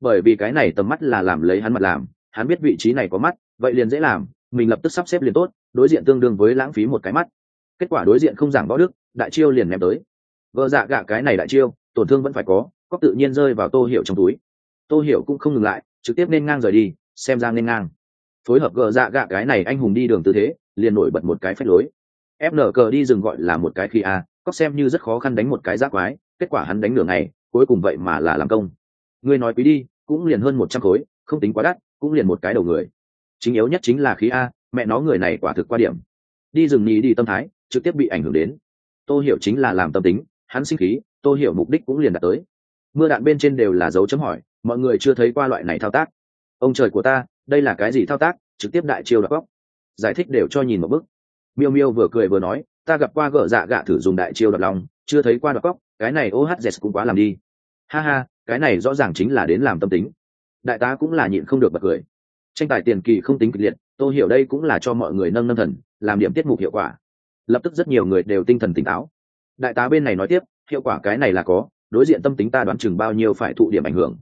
Bởi vì cái này tầm mắt là làm lấy hắn mặt làm, hắn biết vị trí này có mắt, vậy liền dễ làm mình lập tức sắp xếp liền tốt, đối diện tương đương với lãng phí một cái mắt. Kết quả đối diện không giảng võ đức, đại chiêu liền ném tới. Vợ dạ gạ cái này đại chiêu, tổn thương vẫn phải có, cóc tự nhiên rơi vào tô hiểu trong túi. Tô hiểu cũng không ngừng lại, trực tiếp nên ngang rời đi, xem ra nên ngang. Phối hợp gờ dạ gạ cái này anh hùng đi đường tư thế, liền nổi bật một cái phách lối. Fn cờ đi rừng gọi là một cái khi a, cóc xem như rất khó khăn đánh một cái giác quái, kết quả hắn đánh nửa ngày, cuối cùng vậy mà là làm công. Ngươi nói quý đi, cũng liền hơn một trăm khối, không tính quá đắt, cũng liền một cái đầu người chính yếu nhất chính là khí a, mẹ nó người này quả thực qua điểm. Đi rừng nhì đi tâm thái, trực tiếp bị ảnh hưởng đến. Tô hiểu chính là làm tâm tính, hắn sinh khí, tô hiểu mục đích cũng liền đạt tới. Mưa đạn bên trên đều là dấu chấm hỏi, mọi người chưa thấy qua loại này thao tác. Ông trời của ta, đây là cái gì thao tác? Trực tiếp đại chiêu đọc góc. Giải thích đều cho nhìn một bức miêu miêu vừa cười vừa nói, ta gặp qua gỡ dạ gạ thử dùng đại chiêu đọc lòng, chưa thấy qua đọc góc, cái này ohz cũng quá làm đi. Ha ha, cái này rõ ràng chính là đến làm tâm tính. Đại tá cũng là nhịn không được bật cười tranh tài tiền kỳ không tính kịch liệt, tôi hiểu đây cũng là cho mọi người nâng nâng thần, làm điểm tiết mục hiệu quả. Lập tức rất nhiều người đều tinh thần tỉnh táo. Đại tá bên này nói tiếp, hiệu quả cái này là có, đối diện tâm tính ta đoán chừng bao nhiêu phải thụ điểm ảnh hưởng.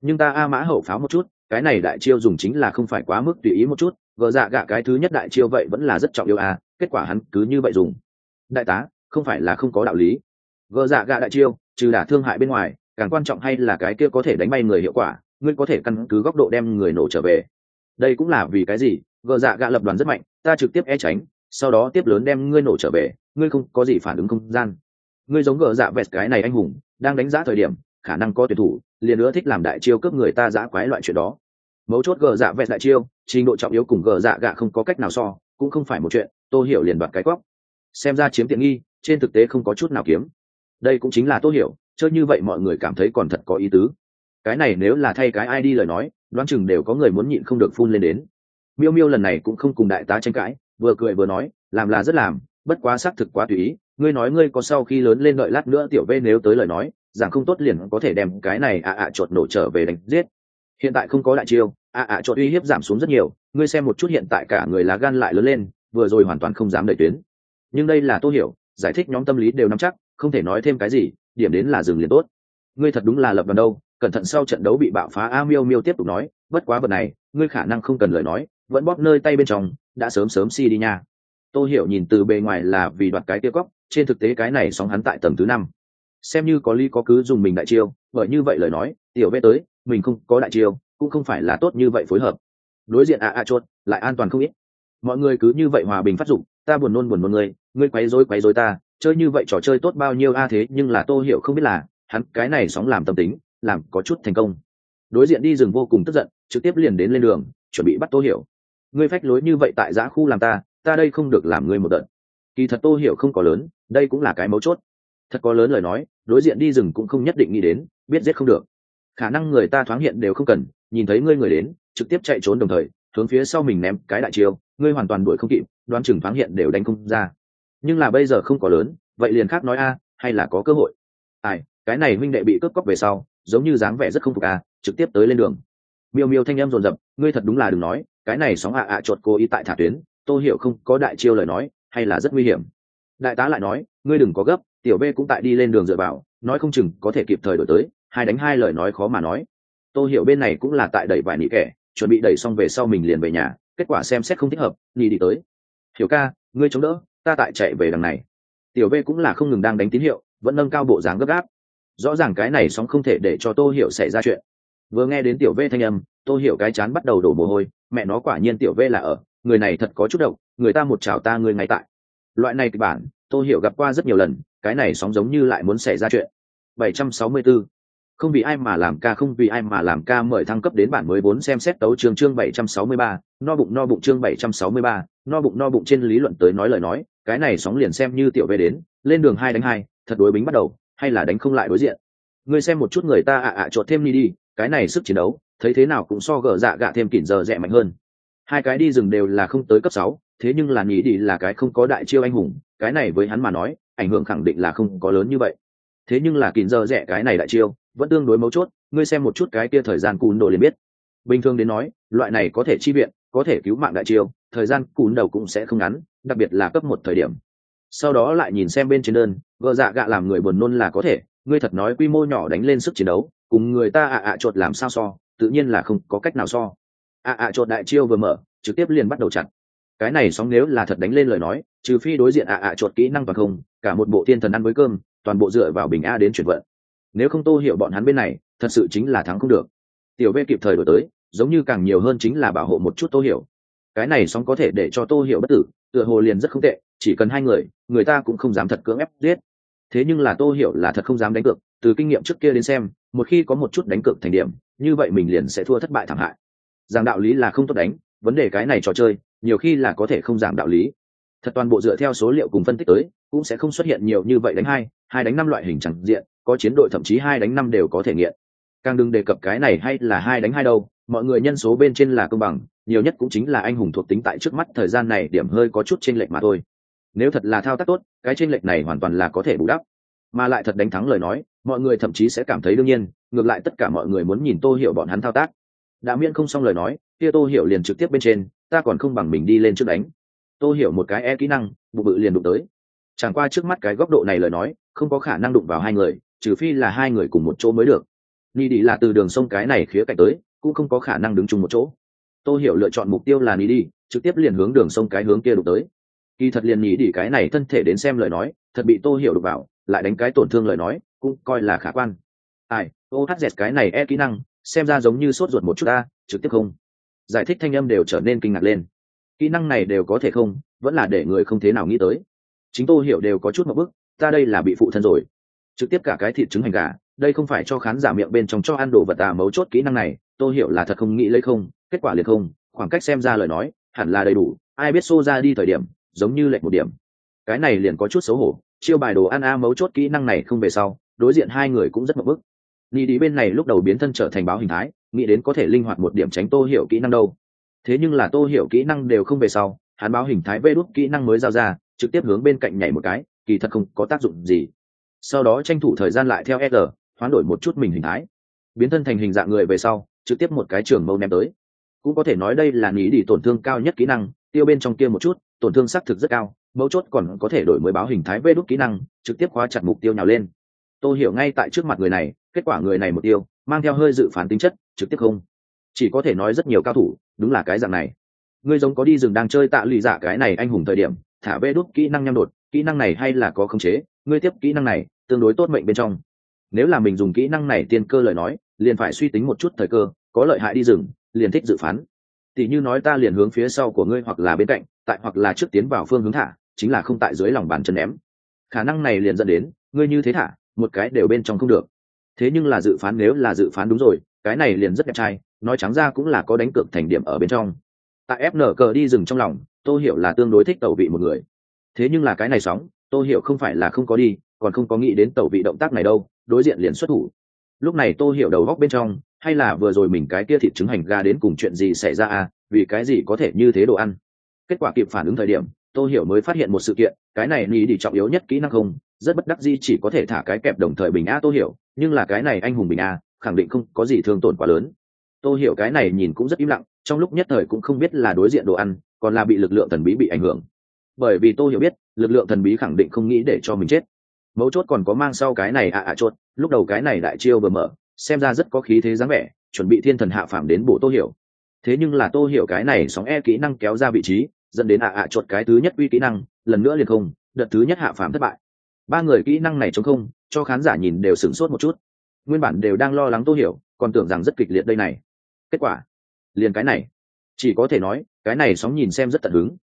Nhưng ta a mã hậu pháo một chút, cái này đại chiêu dùng chính là không phải quá mức tùy ý một chút vợ dạ gạ cái thứ nhất đại chiêu vậy vẫn là rất trọng yêu a à, kết quả hắn cứ như vậy dùng. Đại tá, không phải là không có đạo lý. Vợ dạ gạ đại chiêu, trừ đả thương hại bên ngoài, càng quan trọng hay là cái kia có thể đánh bay người hiệu quả, ngươi có thể căn cứ góc độ đem người nổ trở về đây cũng là vì cái gì? Vợ dạ gạ lập đoàn rất mạnh, ta trực tiếp e tránh, sau đó tiếp lớn đem ngươi nổ trở về, ngươi không có gì phản ứng không gian. Ngươi giống gờ dạ vẹt cái này anh hùng, đang đánh giá thời điểm, khả năng có tuyển thủ, liền nữa thích làm đại chiêu cướp người ta giã quái loại chuyện đó. Mấu chốt gờ dạ vẹt đại chiêu, trình độ trọng yếu cùng gờ dạ gạ không có cách nào so, cũng không phải một chuyện, tô hiểu liền đoạt cái quóc. Xem ra chiếm tiện nghi, trên thực tế không có chút nào kiếm. Đây cũng chính là tô hiểu, chơi như vậy mọi người cảm thấy còn thật có ý tứ cái này nếu là thay cái ai đi lời nói, đoán chừng đều có người muốn nhịn không được phun lên đến. Miêu miêu lần này cũng không cùng đại tá tranh cãi, vừa cười vừa nói, làm là rất làm, bất quá xác thực quá tùy ý. Ngươi nói ngươi có sau khi lớn lên đợi lát nữa tiểu vê nếu tới lời nói, rằng không tốt liền có thể đem cái này ạ ạ à nổ trở về đánh giết. Hiện tại không có đại chiêu, ạ ạ chuột uy hiếp giảm xuống rất nhiều, ngươi xem một chút hiện tại cả người lá gan lại lớn lên, vừa rồi hoàn toàn không dám đợi tuyến. Nhưng đây là tô hiểu, giải thích nhóm tâm lý đều nắm chắc, không thể nói thêm cái gì, điểm đến là dừng liền tốt. Ngươi thật đúng là lập đoàn đâu cẩn thận sau trận đấu bị bạo phá a miêu miêu tiếp tục nói bất quá vật này ngươi khả năng không cần lời nói vẫn bóp nơi tay bên trong đã sớm sớm si đi nha. Tôi hiểu nhìn từ bề ngoài là vì đoạt cái kia cóc trên thực tế cái này sóng hắn tại tầng thứ năm. Xem như có lý có cứ dùng mình đại chiêu bởi như vậy lời nói tiểu vẽ tới mình không có đại chiêu cũng không phải là tốt như vậy phối hợp. Đối diện a a chốt lại an toàn không ít. Mọi người cứ như vậy hòa bình phát dụng ta buồn nôn buồn nôn người, ngươi quấy rối quấy rối ta chơi như vậy trò chơi tốt bao nhiêu a thế nhưng là tô hiểu không biết là hắn cái này sóng làm tâm tính làm có chút thành công. Đối diện đi rừng vô cùng tức giận, trực tiếp liền đến lên đường, chuẩn bị bắt tô hiểu. Ngươi phách lối như vậy tại giã khu làm ta ta đây không được làm ngươi một đợt. Kỳ thật tô hiểu không có lớn, đây cũng là cái mấu chốt. Thật có lớn lời nói, đối diện đi rừng cũng không nhất định nghĩ đến, biết giết không được. Khả năng người ta thoáng hiện đều không cần, nhìn thấy ngươi người đến, trực tiếp chạy trốn đồng thời, hướng phía sau mình ném cái đại chiêu, ngươi hoàn toàn đuổi không kịp, đoán chừng thoáng hiện đều đánh không ra. Nhưng là bây giờ không có lớn, vậy liền khác nói a, hay là có cơ hội. Ai, cái này minh đệ bị cướp cóc về sau giống như dáng vẻ rất không phục à, trực tiếp tới lên đường. Miêu miêu thanh em rồn rập ngươi thật đúng là đừng nói cái này sóng ạ ạ à chột cô ý tại thả tuyến tôi hiểu không có đại chiêu lời nói hay là rất nguy hiểm. Đại tá lại nói ngươi đừng có gấp tiểu b cũng tại đi lên đường dựa vào nói không chừng có thể kịp thời đổi tới hai đánh hai lời nói khó mà nói. Tôi hiểu bên này cũng là tại đẩy vài nị kẻ chuẩn bị đẩy xong về sau mình liền về nhà kết quả xem xét không thích hợp nhì đi tới. Hiểu ca ngươi chống đỡ ta tại chạy về đằng này. Tiểu B cũng là không ngừng đang đánh tín hiệu vẫn nâng cao bộ dáng gấp gáp rõ ràng cái này sóng không thể để cho tô hiểu xảy ra chuyện. Vừa nghe đến tiểu v thanh âm tô hiểu cái chán bắt đầu đổ mồ hôi mẹ nó quả nhiên tiểu v là ở người này thật có chút độc người ta một chào ta người ngay tại. Loại này kịch bản tô hiểu gặp qua rất nhiều lần cái này sóng giống như lại muốn xảy ra chuyện. 764 không vì ai mà làm ca không vì ai mà làm ca mời thăng cấp đến bản mới bốn xem xét tấu chương chương 763, no bụng no bụng chương 763, no bụng no bụng trên lý luận tới nói lời nói, cái này sóng liền xem như tiểu về đến, lên đường hai đánh hai, thật đối bính bắt đầu, hay là đánh không lại đối diện. Ngươi xem một chút người ta ạ ạ chột thêm đi đi, cái này sức chiến đấu, thấy thế nào cũng so gở dạ gạ thêm kỉn giờ rẻ mạnh hơn. Hai cái đi rừng đều là không tới cấp sáu, thế nhưng là nghĩ đi là cái không có đại chiêu anh hùng, cái này với hắn mà nói, ảnh hưởng khẳng định là không có lớn như vậy. Thế nhưng là kỉn giờ rẻ cái này đại chiêu, vẫn tương đối mấu chốt ngươi xem một chút cái kia thời gian cún đồ liền biết bình thường đến nói loại này có thể chi viện có thể cứu mạng đại chiêu thời gian cún đầu cũng sẽ không ngắn đặc biệt là cấp một thời điểm sau đó lại nhìn xem bên trên đơn gợ dạ gạ làm người buồn nôn là có thể, ngươi thật nói quy mô nhỏ đánh lên sức chiến đấu, cùng người ta ạ ạ chột làm sao so, tự nhiên là không có cách nào so. ạ ạ chột đại chiêu vừa mở, trực tiếp liền bắt đầu chặt cái này sóng nếu là thật đánh lên lời nói, trừ phi đối diện ạ ạ chột kỹ năng toàn không, cả một bộ thiên thần ăn với cơm, toàn bộ dựa vào bình a đến chuyển vận. Nếu không tô hiểu bọn hắn bên này, thật sự chính là thắng không được. Tiểu v kịp thời đổi tới, giống như càng nhiều hơn chính là bảo hộ một chút tô hiểu. Cái này sóng có thể để cho tô hiểu bất tử, tựa hồ liền rất không tệ, chỉ cần hai người người ta cũng không dám thật cưỡng ép giết thế nhưng là tô hiểu là thật không dám đánh cược, từ kinh nghiệm trước kia đến xem, một khi có một chút đánh cược thành điểm, như vậy mình liền sẽ thua thất bại thảm hại. Giảng đạo lý là không tốt đánh, vấn đề cái này trò chơi, nhiều khi là có thể không giảng đạo lý. Thật toàn bộ dựa theo số liệu cùng phân tích tới, cũng sẽ không xuất hiện nhiều như vậy đánh hai hai đánh năm loại hình chẳng diện, có chiến đội thậm chí hai đánh năm đều có thể nghiện. Càng đừng đề cập cái này hay là hai đánh hai đâu, mọi người nhân số bên trên là công bằng, nhiều nhất cũng chính là anh hùng thuộc tính tại trước mắt thời gian này điểm hơi có chút chênh lệch mà thôi nếu thật là thao tác tốt, cái trên lệch này hoàn toàn là có thể bù đắp. Mà lại thật đánh thắng lời nói, mọi người thậm chí sẽ cảm thấy đương nhiên, ngược lại tất cả mọi người muốn nhìn tô hiểu bọn hắn thao tác. Đã miễn không xong lời nói, kia tô hiểu liền trực tiếp bên trên, ta còn không bằng mình đi lên trước đánh. Tô hiểu một cái e kỹ năng bụ bự liền đụng tới. Chẳng qua trước mắt cái góc độ này lời nói, không có khả năng đụng vào hai người, trừ phi là hai người cùng một chỗ mới được. Ni đi là từ đường sông cái này khía cạnh tới, cũng không có khả năng đứng chung một chỗ. Tô hiểu lựa chọn mục tiêu là ni đi, trực tiếp liền hướng đường sông cái hướng kia đụng tới kỳ thật liền ni đi cái này thân thể đến xem lời nói, thật bị tô hiểu được vào, lại đánh cái tổn thương lời nói, cũng coi là khả quan. Ai, ô hát dẹt cái này e kỹ năng, xem ra giống như sốt ruột một chút ta, trực tiếp không. Giải thích thanh âm đều trở nên kinh ngạc lên. Kỹ năng này đều có thể không, vẫn là để người không thế nào nghĩ tới. Chính tô hiểu đều có chút một bức, ta đây là bị phụ thân rồi. Trực tiếp cả cái thịt trứng hành gà, đây không phải cho khán giả miệng bên trong cho ăn đồ vật à mấu chốt kỹ năng này tôi hiểu là thật không nghĩ lấy không, kết quả liền không, khoảng cách xem ra lời nói, hẳn là đầy đủ, ai biết xô ra đi thời điểm giống như lệch một điểm. Cái này liền có chút xấu hổ, chiêu bài đồ ăn a mấu chốt kỹ năng này không về sau, đối diện hai người cũng rất mập bức ni đi bên này lúc đầu biến thân trở thành báo hình thái, nghĩ đến có thể linh hoạt một điểm tránh tô hiểu kỹ năng đâu. Thế nhưng là tô hiểu kỹ năng đều không về sau, hắn báo hình thái vê đốt kỹ năng mới giao ra, trực tiếp hướng bên cạnh nhảy một cái, kỳ thật không có tác dụng gì. Sau đó tranh thủ thời gian lại theo s hoán đổi một chút mình hình thái. Biến thân thành hình dạng người về sau, trực tiếp một cái trường mâu ném tới. Cũng có thể nói đây là nghĩ đi tổn thương cao nhất kỹ năng tiêu bên trong kia một chút, tổn thương xác thực rất cao, mấu chốt còn có thể đổi mới báo hình thái vê đốt kỹ năng, trực tiếp khóa chặt mục tiêu nhào lên. Tôi hiểu ngay tại trước mặt người này, kết quả người này một tiêu, mang theo hơi dự phán tính chất, trực tiếp không. Chỉ có thể nói rất nhiều cao thủ, đúng là cái dạng này. Ngươi giống có đi rừng đang chơi tạ lụy giả cái này anh hùng thời điểm, thả vê đốt kỹ năng nhăm đột, kỹ năng này hay là có khống chế, ngươi tiếp kỹ năng này, tương đối tốt mệnh bên trong. Nếu là mình dùng kỹ năng này tiên cơ lời nói, liền phải suy tính một chút thời cơ, có lợi hại đi rừng, liền thích dự phán tỉ như nói ta liền hướng phía sau của ngươi hoặc là bên cạnh, tại hoặc là trước tiến vào phương hướng thả, chính là không tại dưới lòng bàn chân ném. Khả năng này liền dẫn đến, ngươi như thế thả, một cái đều bên trong không được. Thế nhưng là dự phán nếu là dự phán đúng rồi, cái này liền rất đẹp trai, nói trắng ra cũng là có đánh cược thành điểm ở bên trong. Tại fn cờ đi rừng trong lòng tôi hiểu là tương đối thích tẩu vị một người. Thế nhưng là cái này sóng tôi hiểu không phải là không có đi, còn không có nghĩ đến tẩu vị động tác này đâu, đối diện liền xuất thủ. Lúc này tôi hiểu đầu góc bên trong hay là vừa rồi mình cái kia thịt trứng hành ga đến cùng chuyện gì xảy ra à vì cái gì có thể như thế đồ ăn? Kết quả kịp phản ứng thời điểm tôi hiểu mới phát hiện một sự kiện, cái này ni đi trọng yếu nhất kỹ năng không, rất bất đắc di chỉ có thể thả cái kẹp đồng thời bình a tôi hiểu, nhưng là cái này anh hùng bình a, khẳng định không có gì thương tổn quá lớn. Tôi hiểu cái này nhìn cũng rất im lặng, trong lúc nhất thời cũng không biết là đối diện đồ ăn, còn là bị lực lượng thần bí bị ảnh hưởng. Bởi vì tôi hiểu biết, lực lượng thần bí khẳng định không nghĩ để cho mình chết. Mấu chốt còn có mang sau cái này ạ ạ chốt, lúc đầu cái này đại chiêu vừa mở xem ra rất có khí thế dáng vẻ, chuẩn bị thiên thần hạ phàm đến bổ tô hiểu. Thế nhưng là tô hiểu cái này sóng e kỹ năng kéo ra vị trí, dẫn đến ạ ạ chuột cái thứ nhất uy kỹ năng, lần nữa liền không, đợt thứ nhất hạ phàm thất bại. Ba người kỹ năng này chống không, cho khán giả nhìn đều sửng sốt một chút. Nguyên bản đều đang lo lắng tô hiểu, còn tưởng rằng rất kịch liệt đây này. Kết quả, liền cái này. Chỉ có thể nói, cái này sóng nhìn xem rất tận hứng.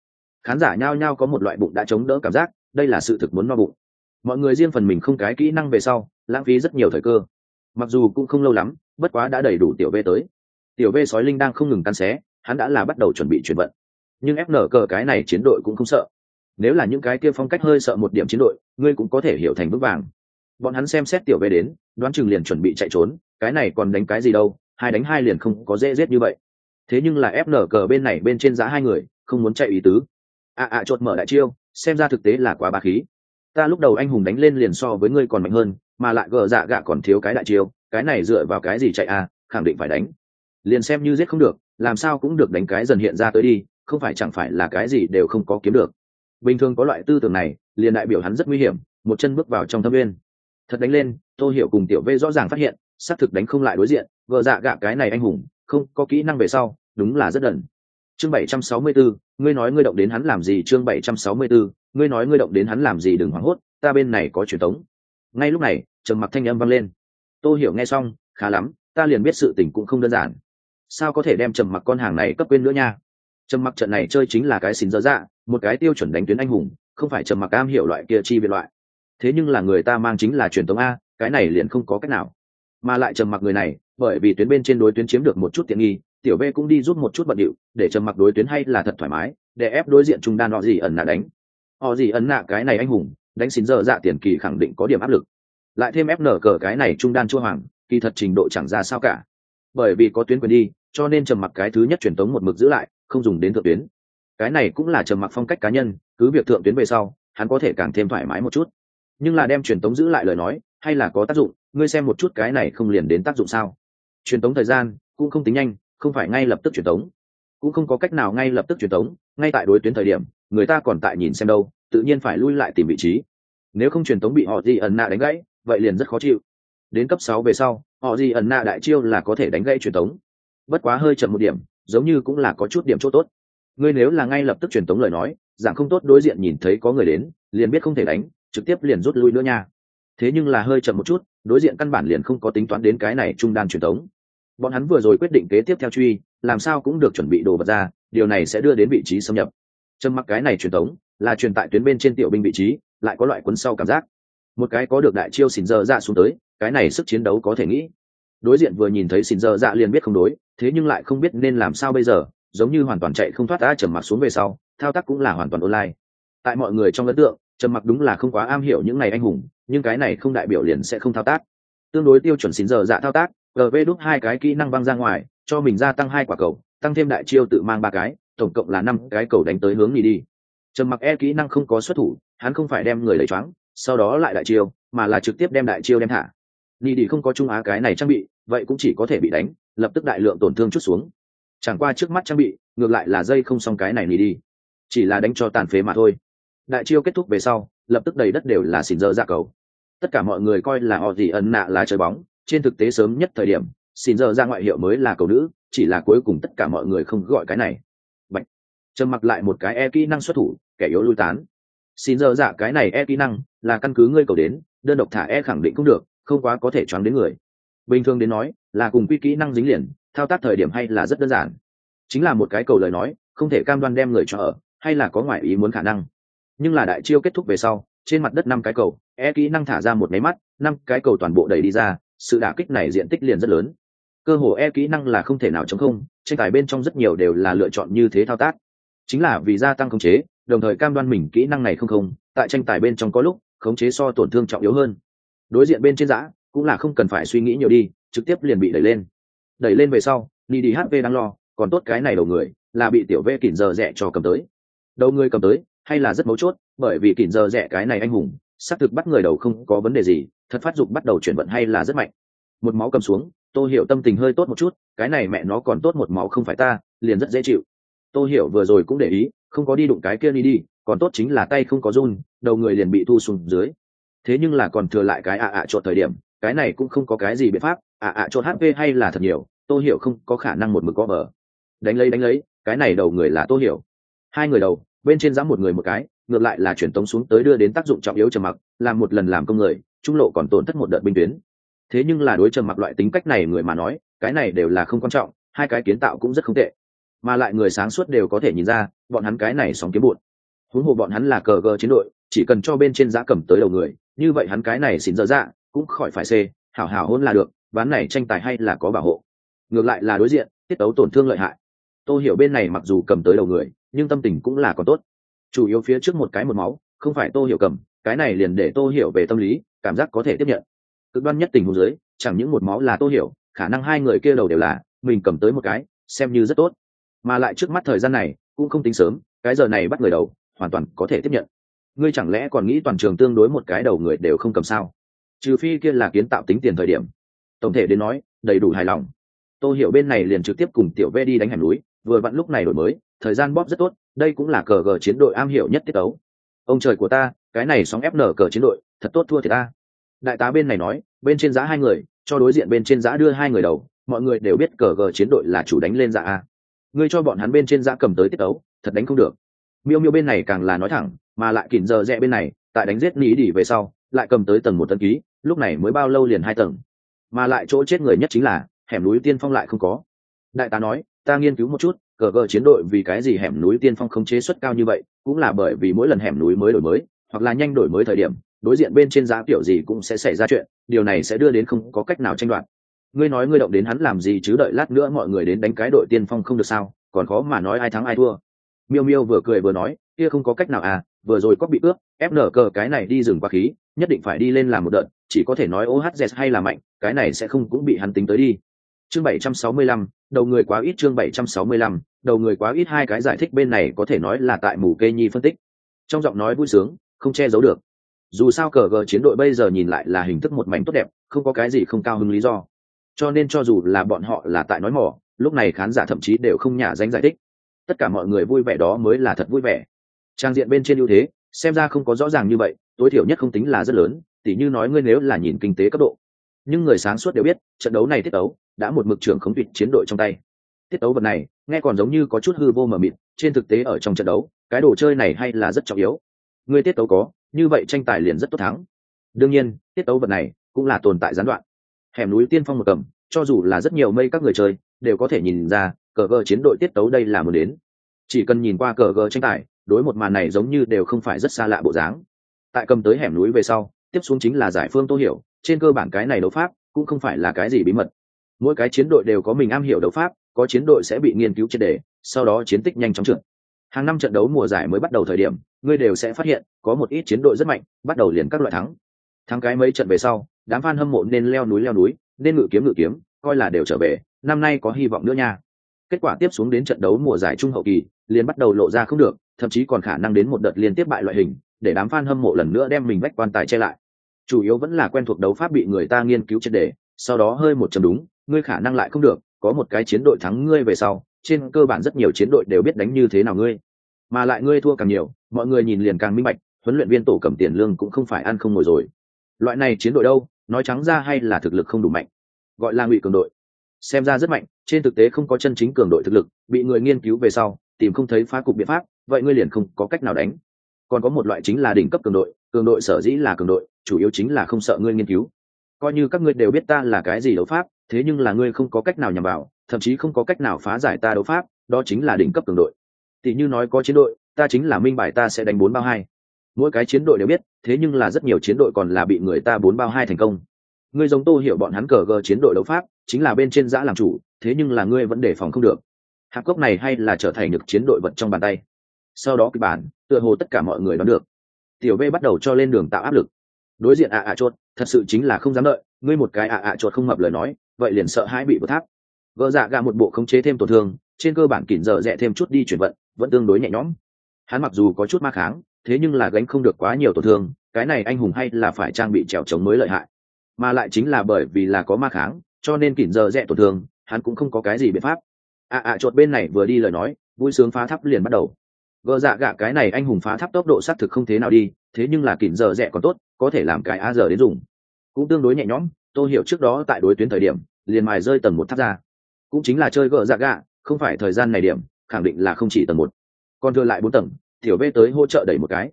Khán giả nhao nhao có một loại bụng đã chống đỡ cảm giác, đây là sự thực muốn no bụng. Mọi người riêng phần mình không cái kỹ năng về sau, lãng phí rất nhiều thời cơ mặc dù cũng không lâu lắm bất quá đã đầy đủ tiểu v tới. Tiểu v sói linh đang không ngừng tan xé hắn đã là bắt đầu chuẩn bị chuyển vận. Nhưng ép nở cờ cái này chiến đội cũng không sợ. Nếu là những cái kia phong cách hơi sợ một điểm chiến đội ngươi cũng có thể hiểu thành bước vàng. Bọn hắn xem xét tiểu v đến đoán chừng liền chuẩn bị chạy trốn cái này còn đánh cái gì đâu hai đánh hai liền không có dễ dết như vậy. Thế nhưng là ép nở cờ bên này bên trên giá hai người không muốn chạy ý tứ. Ạ à, ạ chột mở đại chiêu xem ra thực tế là quá ba khí. Ta lúc đầu anh hùng đánh lên liền so với ngươi còn mạnh hơn mà lại gờ dạ gạ còn thiếu cái đại chiêu cái này dựa vào cái gì chạy à khẳng định phải đánh. Liền xem như giết không được làm sao cũng được đánh cái dần hiện ra tới đi không phải chẳng phải là cái gì đều không có kiếm được. Bình thường có loại tư tưởng này liền đại biểu hắn rất nguy hiểm một chân bước vào trong thâm viên thật đánh lên tô hiểu cùng tiểu v rõ ràng phát hiện xác thực đánh không lại đối diện vợ dạ gạ cái này anh hùng không có kỹ năng về sau đúng là rất đần. Chương 764, ngươi nói ngươi động đến hắn làm gì? Chương 764, ngươi nói ngươi động đến hắn làm gì? Đừng hoảng hốt ta bên này có truyền tống ngay lúc này trầm mặc thanh âm vang lên. Tôi hiểu nghe xong, khá lắm, ta liền biết sự tình cũng không đơn giản. Sao có thể đem trầm mặc con hàng này cấp quên nữa nha? Trầm mặc trận này chơi chính là cái xín dơ dạ một cái tiêu chuẩn đánh tuyến anh hùng, không phải trầm mặc am hiểu loại kia chi biệt loại. Thế nhưng là người ta mang chính là truyền thống a, cái này liền không có cách nào. Mà lại trầm mặc người này, bởi vì tuyến bên trên đối tuyến chiếm được một chút tiện nghi, tiểu b cũng đi giúp một chút bận điệu, để trầm mặc đối tuyến hay là thật thoải mái, để ép đối diện trung đan họ gì ẩn nạ đánh. Họ gì ẩn nạ cái này anh hùng, đánh xín dơ dạ tiền kỳ khẳng định có điểm áp lực lại thêm ép nở cờ cái này trung đan chua hoàng, kỳ thật trình độ chẳng ra sao cả. Bởi vì có tuyến quyền đi, cho nên trầm mặc cái thứ nhất truyền tống một mực giữ lại, không dùng đến thượng tuyến. Cái này cũng là trầm mặc phong cách cá nhân, cứ việc thượng tuyến về sau, hắn có thể càng thêm thoải mái một chút. Nhưng là đem truyền tống giữ lại lời nói, hay là có tác dụng, ngươi xem một chút cái này không liền đến tác dụng sao? Truyền tống thời gian cũng không tính nhanh, không phải ngay lập tức truyền tống. Cũng không có cách nào ngay lập tức truyền tống, ngay tại đối tuyến thời điểm, người ta còn tại nhìn xem đâu, tự nhiên phải lui lại tìm vị trí. Nếu không truyền tống bị họ gì ẩn nạ đánh gãy vậy liền rất khó chịu. Đến cấp sáu về sau, họ gì ẩn nạ đại chiêu là có thể đánh gãy truyền tống. Bất quá hơi chậm một điểm, giống như cũng là có chút điểm chỗ tốt. Ngươi nếu là ngay lập tức truyền tống lời nói dạng không tốt đối diện nhìn thấy có người đến, liền biết không thể đánh, trực tiếp liền rút lui nữa nha. Thế nhưng là hơi chậm một chút, đối diện căn bản liền không có tính toán đến cái này trung đan truyền tống. Bọn hắn vừa rồi quyết định kế tiếp theo truy, làm sao cũng được chuẩn bị đồ vật ra, điều này sẽ đưa đến vị trí xâm nhập. Châm mắc cái này truyền tống, là truyền tại tuyến bên trên tiểu binh vị trí, lại có loại quấn sau cảm giác một cái có được đại chiêu xin dơ dạ xuống tới, cái này sức chiến đấu có thể nghĩ. Đối diện vừa nhìn thấy xin dơ dạ liền biết không đối, thế nhưng lại không biết nên làm sao bây giờ, giống như hoàn toàn chạy không thoát đã trầm mặc xuống về sau, thao tác cũng là hoàn toàn online. Tại mọi người trong ấn tượng, trầm mặc đúng là không quá am hiểu những ngày anh hùng, nhưng cái này không đại biểu liền sẽ không thao tác. Tương đối tiêu chuẩn xin giờ dạ thao tác gv đúc hai cái kỹ năng băng ra ngoài, cho mình gia tăng hai quả cầu, tăng thêm đại chiêu tự mang ba cái, tổng cộng là năm cái cầu đánh tới hướng đi đi. Trầm mặc e kỹ năng không có xuất thủ, hắn không phải đem người lấy choáng sau đó lại đại chiêu, mà là trực tiếp đem đại chiêu đem thả. Đi đi không có trung á cái này trang bị, vậy cũng chỉ có thể bị đánh, lập tức đại lượng tổn thương chút xuống. Chẳng qua trước mắt trang bị, ngược lại là dây không xong cái này đi đi chỉ là đánh cho tàn phế mà thôi. Đại chiêu kết thúc về sau, lập tức đầy đất đều là xỉn dơ ra cầu. Tất cả mọi người coi là họ gì ẩn nạ là chơi bóng, trên thực tế sớm nhất thời điểm, xỉn dơ ra ngoại hiệu mới là cầu nữ, chỉ là cuối cùng tất cả mọi người không gọi cái này. Bạch. trầm mặc lại một cái e kỹ năng xuất thủ, kẻ yếu lui tán. Xin dơ dạ cái này e kỹ năng là căn cứ ngươi cầu đến, đơn độc thả e khẳng định cũng được, không quá có thể choáng đến người. Bình thường đến nói, là cùng quy kỹ năng dính liền, thao tác thời điểm hay là rất đơn giản. Chính là một cái cầu lời nói, không thể cam đoan đem người cho ở, hay là có ngoại ý muốn khả năng. Nhưng là đại chiêu kết thúc về sau, trên mặt đất năm cái cầu e kỹ năng thả ra một máy mắt, năm cái cầu toàn bộ đẩy đi ra, sự đả kích này diện tích liền rất lớn. Cơ hồ e kỹ năng là không thể nào chống không, tranh tài bên trong rất nhiều đều là lựa chọn như thế thao tác. Chính là vì gia tăng khống chế, đồng thời cam đoan mình kỹ năng này không không, tại tranh tài bên trong có lúc khống chế so tổn thương trọng yếu hơn. Đối diện bên trên giã, cũng là không cần phải suy nghĩ nhiều đi, trực tiếp liền bị đẩy lên. Đẩy lên về sau, ni đi hv đang lo, còn tốt cái này đầu người, là bị tiểu vệ kỉn giờ rẻ cho cầm tới. Đầu người cầm tới, hay là rất mấu chốt, bởi vì kỉn giờ rẻ cái này anh hùng, xác thực bắt người đầu không có vấn đề gì, thật phát dục bắt đầu chuyển vận hay là rất mạnh. Một máu cầm xuống tôi hiểu tâm tình hơi tốt một chút, cái này mẹ nó còn tốt một máu không phải ta, liền rất dễ chịu. Tôi hiểu vừa rồi cũng để ý không có đi đụng cái kia đi đi, còn tốt chính là tay không có run, đầu người liền bị thu xuống dưới. Thế nhưng là còn thừa lại cái ạ ạ à thời điểm, cái này cũng không có cái gì biện pháp, ạ ạ chột hp hay là thật nhiều tôi hiểu không có khả năng một mực có bờ. Đánh lấy đánh lấy, cái này đầu người là tôi hiểu. Hai người đầu, bên trên giám một người một cái, ngược lại là chuyển tống xuống tới đưa đến tác dụng trọng yếu trầm mặc, làm một lần làm công người, trung lộ còn tổn thất một đợt binh tuyến. Thế nhưng là đối trầm mặc loại tính cách này người mà nói, cái này đều là không quan trọng, hai cái kiến tạo cũng rất không tệ. Mà lại người sáng suốt đều có thể nhìn ra bọn hắn cái này sóng kiếm bụt. Huống hồ bọn hắn là cờ gờ chiến đội, chỉ cần cho bên trên giá cầm tới đầu người, như vậy hắn cái này xin dở dạ cũng khỏi phải xê, hảo hảo hôn là được, ván này tranh tài hay là có bảo hộ. Ngược lại là đối diện, tiết tấu tổn thương lợi hại. Tôi hiểu bên này mặc dù cầm tới đầu người, nhưng tâm tình cũng là còn tốt. Chủ yếu phía trước một cái một máu, không phải tô hiểu cầm, cái này liền để tô hiểu về tâm lý, cảm giác có thể tiếp nhận. Cực đoan nhất tình huống dưới, chẳng những một máu là tô hiểu, khả năng hai người kia đầu đều là, mình cầm tới một cái, xem như rất tốt. Mà lại trước mắt thời gian này cũng không tính sớm, cái giờ này bắt người đầu, hoàn toàn có thể tiếp nhận. Ngươi chẳng lẽ còn nghĩ toàn trường tương đối một cái đầu người đều không cầm sao? Trừ phi kia là kiến tạo tính tiền thời điểm. Tổng thể đến nói, đầy đủ hài lòng. Tôi hiểu bên này liền trực tiếp cùng tiểu ve đi đánh hẻm núi, vừa vặn lúc này đổi mới, thời gian bóp rất tốt, đây cũng là cờ gờ chiến đội am hiểu nhất tiết tấu. Ông trời của ta, cái này sóng ép nở cờ chiến đội, thật tốt thua thì ta. Đại tá bên này nói, bên trên giá hai người, cho đối diện bên trên giá đưa hai người đầu, mọi người đều biết cờ gờ chiến đội là chủ đánh lên dạ a ngươi cho bọn hắn bên trên dã cầm tới tiết tấu thật đánh không được. Miêu miêu bên này càng là nói thẳng, mà lại kìm giờ rẽ bên này, tại đánh giết nghĩ đỉ về sau, lại cầm tới tầng một tân ký, lúc này mới bao lâu liền hai tầng. Mà lại chỗ chết người nhất chính là, hẻm núi tiên phong lại không có. Đại tá nói, ta nghiên cứu một chút, cờ cờ chiến đội vì cái gì hẻm núi tiên phong không chế suất cao như vậy, cũng là bởi vì mỗi lần hẻm núi mới đổi mới, hoặc là nhanh đổi mới thời điểm, đối diện bên trên giá kiểu gì cũng sẽ xảy ra chuyện, điều này sẽ đưa đến không có cách nào tranh đoạt ngươi nói ngươi động đến hắn làm gì chứ đợi lát nữa mọi người đến đánh cái đội tiên phong không được sao còn khó mà nói ai thắng ai thua. Miêu miêu vừa cười vừa nói kia không có cách nào à vừa rồi có bị ướp ép nở cờ cái này đi dừng quá khí nhất định phải đi lên làm một đợt chỉ có thể nói ohz hay là mạnh cái này sẽ không cũng bị hắn tính tới đi. Chương 765, đầu người quá ít chương 765, đầu người quá ít hai cái giải thích bên này có thể nói là tại mù kê nhi phân tích. Trong giọng nói vui sướng không che giấu được. Dù sao cờ gờ chiến đội bây giờ nhìn lại là hình thức một mảnh tốt đẹp không có cái gì không cao hứng lý do cho nên cho dù là bọn họ là tại nói mỏ, lúc này khán giả thậm chí đều không nhả danh giải thích. Tất cả mọi người vui vẻ đó mới là thật vui vẻ. Trang diện bên trên ưu thế, xem ra không có rõ ràng như vậy, tối thiểu nhất không tính là rất lớn, tỉ như nói ngươi nếu là nhìn kinh tế cấp độ. Nhưng người sáng suốt đều biết, trận đấu này tiết tấu đã một mực trưởng khống tuyệt chiến đội trong tay. Tiết tấu vật này, nghe còn giống như có chút hư vô mờ mịt, trên thực tế ở trong trận đấu, cái đồ chơi này hay là rất trọng yếu. Người tiết tấu có, như vậy tranh tài liền rất tốt thắng. Đương nhiên, tiết tấu vật này cũng là tồn tại gián đoạn hẻm núi tiên phong một cầm cho dù là rất nhiều mây các người chơi, đều có thể nhìn ra, cờ gờ chiến đội tiết tấu đây là một đến. Chỉ cần nhìn qua cờ gờ tranh tài, đối một màn này giống như đều không phải rất xa lạ bộ dáng. Tại cầm tới hẻm núi về sau, tiếp xuống chính là giải phương tô hiểu, trên cơ bản cái này đấu pháp cũng không phải là cái gì bí mật. Mỗi cái chiến đội đều có mình am hiểu đấu pháp, có chiến đội sẽ bị nghiên cứu triệt đề sau đó chiến tích nhanh chóng trượt. Hàng năm trận đấu mùa giải mới bắt đầu thời điểm, ngươi đều sẽ phát hiện, có một ít chiến đội rất mạnh, bắt đầu liền các loại thắng. Thắng cái mấy trận về sau đám fan hâm mộ nên leo núi leo núi, nên ngự kiếm ngự kiếm, coi là đều trở về, năm nay có hy vọng nữa nha. Kết quả tiếp xuống đến trận đấu mùa giải trung hậu kỳ, liền bắt đầu lộ ra không được, thậm chí còn khả năng đến một đợt liên tiếp bại loại hình, để đám fan hâm mộ lần nữa đem mình vách quan tài che lại. Chủ yếu vẫn là quen thuộc đấu pháp bị người ta nghiên cứu triệt đề sau đó hơi một chấm đúng, ngươi khả năng lại không được, có một cái chiến đội thắng ngươi về sau, trên cơ bản rất nhiều chiến đội đều biết đánh như thế nào ngươi. Mà lại ngươi thua càng nhiều, mọi người nhìn liền càng minh bạch, huấn luyện viên tổ cầm tiền lương cũng không phải ăn không ngồi rồi. Loại này chiến đội đâu nói trắng ra hay là thực lực không đủ mạnh. Gọi là ngụy cường đội. Xem ra rất mạnh, trên thực tế không có chân chính cường đội thực lực, bị người nghiên cứu về sau, tìm không thấy phá cục biện pháp, vậy ngươi liền không có cách nào đánh. Còn có một loại chính là đỉnh cấp cường đội cường đội sở dĩ là cường đội, chủ yếu chính là không sợ ngươi nghiên cứu. Coi như các ngươi đều biết ta là cái gì đấu pháp, thế nhưng là ngươi không có cách nào nhằm vào, thậm chí không có cách nào phá giải ta đấu pháp, đó chính là đỉnh cấp cường đội. Tỷ như nói có chiến đội, ta chính là minh bài ta sẽ đánh bốn bao hai. Mỗi cái chiến đội đều biết thế nhưng là rất nhiều chiến đội còn là bị người ta bốn bao hai thành công. Ngươi giống tô hiểu bọn hắn cờ gờ chiến đội đấu pháp chính là bên trên giã làm chủ thế nhưng là ngươi vẫn đề phòng không được. Hạp cốc này hay là trở thành được chiến đội vật trong bàn tay. Sau đó kịch bản tựa hồ tất cả mọi người đoán được. Tiểu b bắt đầu cho lên đường tạo áp lực. Đối diện ạ ạ chuột, thật sự chính là không dám đợi ngươi một cái ạ ạ chuột không mập lời nói vậy liền sợ hãi bị bật tháp. Gỡ dạ gạ một bộ khống chế thêm tổn thương trên cơ bản kỉnh giờ rẽ thêm chút đi chuyển vận vẫn tương đối nhẹ nhõm. Hắn mặc dù có chút ma kháng thế nhưng là gánh không được quá nhiều tổn thương, cái này anh hùng hay là phải trang bị trèo trống mới lợi hại. Mà lại chính là bởi vì là có ma kháng, cho nên kỉn giờ rẽ tổn thương, hắn cũng không có cái gì biện pháp. À, à, ạ ạ chột bên này vừa đi lời nói, vui sướng phá tháp liền bắt đầu. Vợ dạ gạ cái này anh hùng phá tháp tốc độ xác thực không thế nào đi, thế nhưng là kỉn giờ rẽ còn tốt, có thể làm cái a giờ đến dùng. Cũng tương đối nhẹ nhõm, tôi hiểu trước đó tại đối tuyến thời điểm, liền mài rơi tầng một tháp ra. Cũng chính là chơi gỡ dạ gạ, không phải thời gian này điểm, khẳng định là không chỉ tầng một. Còn thừa lại bốn tầng tiểu v tới hỗ trợ đẩy một cái.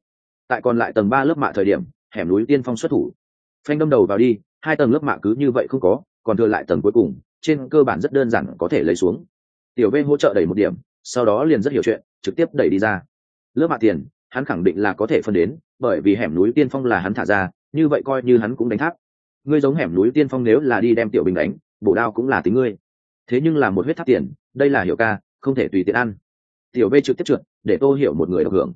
Tại còn lại tầng ba lớp mạ thời điểm, hẻm núi tiên phong xuất thủ. Phanh đâm đầu vào đi, hai tầng lớp mạ cứ như vậy không có, còn thừa lại tầng cuối cùng, trên cơ bản rất đơn giản có thể lấy xuống. Tiểu v hỗ trợ đẩy một điểm, sau đó liền rất hiểu chuyện, trực tiếp đẩy đi ra. Lớp mạ tiền, hắn khẳng định là có thể phân đến, bởi vì hẻm núi tiên phong là hắn thả ra, như vậy coi như hắn cũng đánh tháp. Ngươi giống hẻm núi tiên phong nếu là đi đem tiểu bình đánh, bổ đao cũng là tính ngươi. Thế nhưng là một huyết tháp tiền, đây là hiểu ca, không thể tùy tiện ăn tiểu v trực tiếp trượt, để tô hiểu một người được hưởng.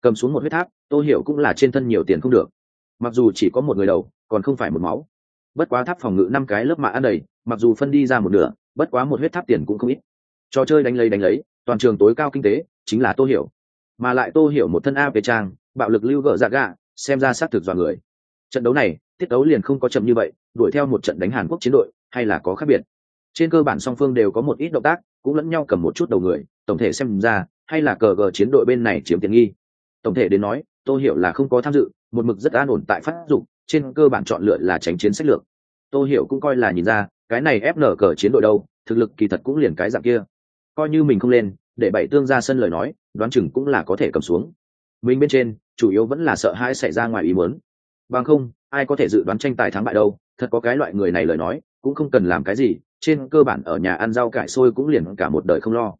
Cầm xuống một huyết tháp, tô hiểu cũng là trên thân nhiều tiền không được. Mặc dù chỉ có một người đầu, còn không phải một máu. Bất quá tháp phòng ngự năm cái lớp mạ ăn đầy, mặc dù phân đi ra một nửa, bất quá một huyết tháp tiền cũng không ít. Trò chơi đánh lấy đánh lấy, toàn trường tối cao kinh tế, chính là tô hiểu. Mà lại tô hiểu một thân a về trang, bạo lực lưu gỡ dạ gạ, xem ra xác thực dọa người. Trận đấu này, tiết đấu liền không có chậm như vậy, đuổi theo một trận đánh hàn quốc chiến đội, hay là có khác biệt. Trên cơ bản song phương đều có một ít động tác cũng lẫn nhau cầm một chút đầu người, tổng thể xem ra, hay là cờ gờ chiến đội bên này chiếm tiện nghi. Tổng thể đến nói, tôi hiểu là không có tham dự, một mực rất an ổn tại phát dụng trên cơ bản chọn lựa là tránh chiến sách lược. Tôi hiểu cũng coi là nhìn ra, cái này ép nở cờ chiến đội đâu, thực lực kỳ thật cũng liền cái dạng kia. Coi như mình không lên, để bảy tương ra sân lời nói, đoán chừng cũng là có thể cầm xuống. Mình bên trên, chủ yếu vẫn là sợ hãi xảy ra ngoài ý muốn. Bằng không, ai có thể dự đoán tranh tài thắng bại đâu, thật có cái loại người này lời nói, cũng không cần làm cái gì trên cơ bản ở nhà ăn rau cải sôi cũng liền cả một đời không lo.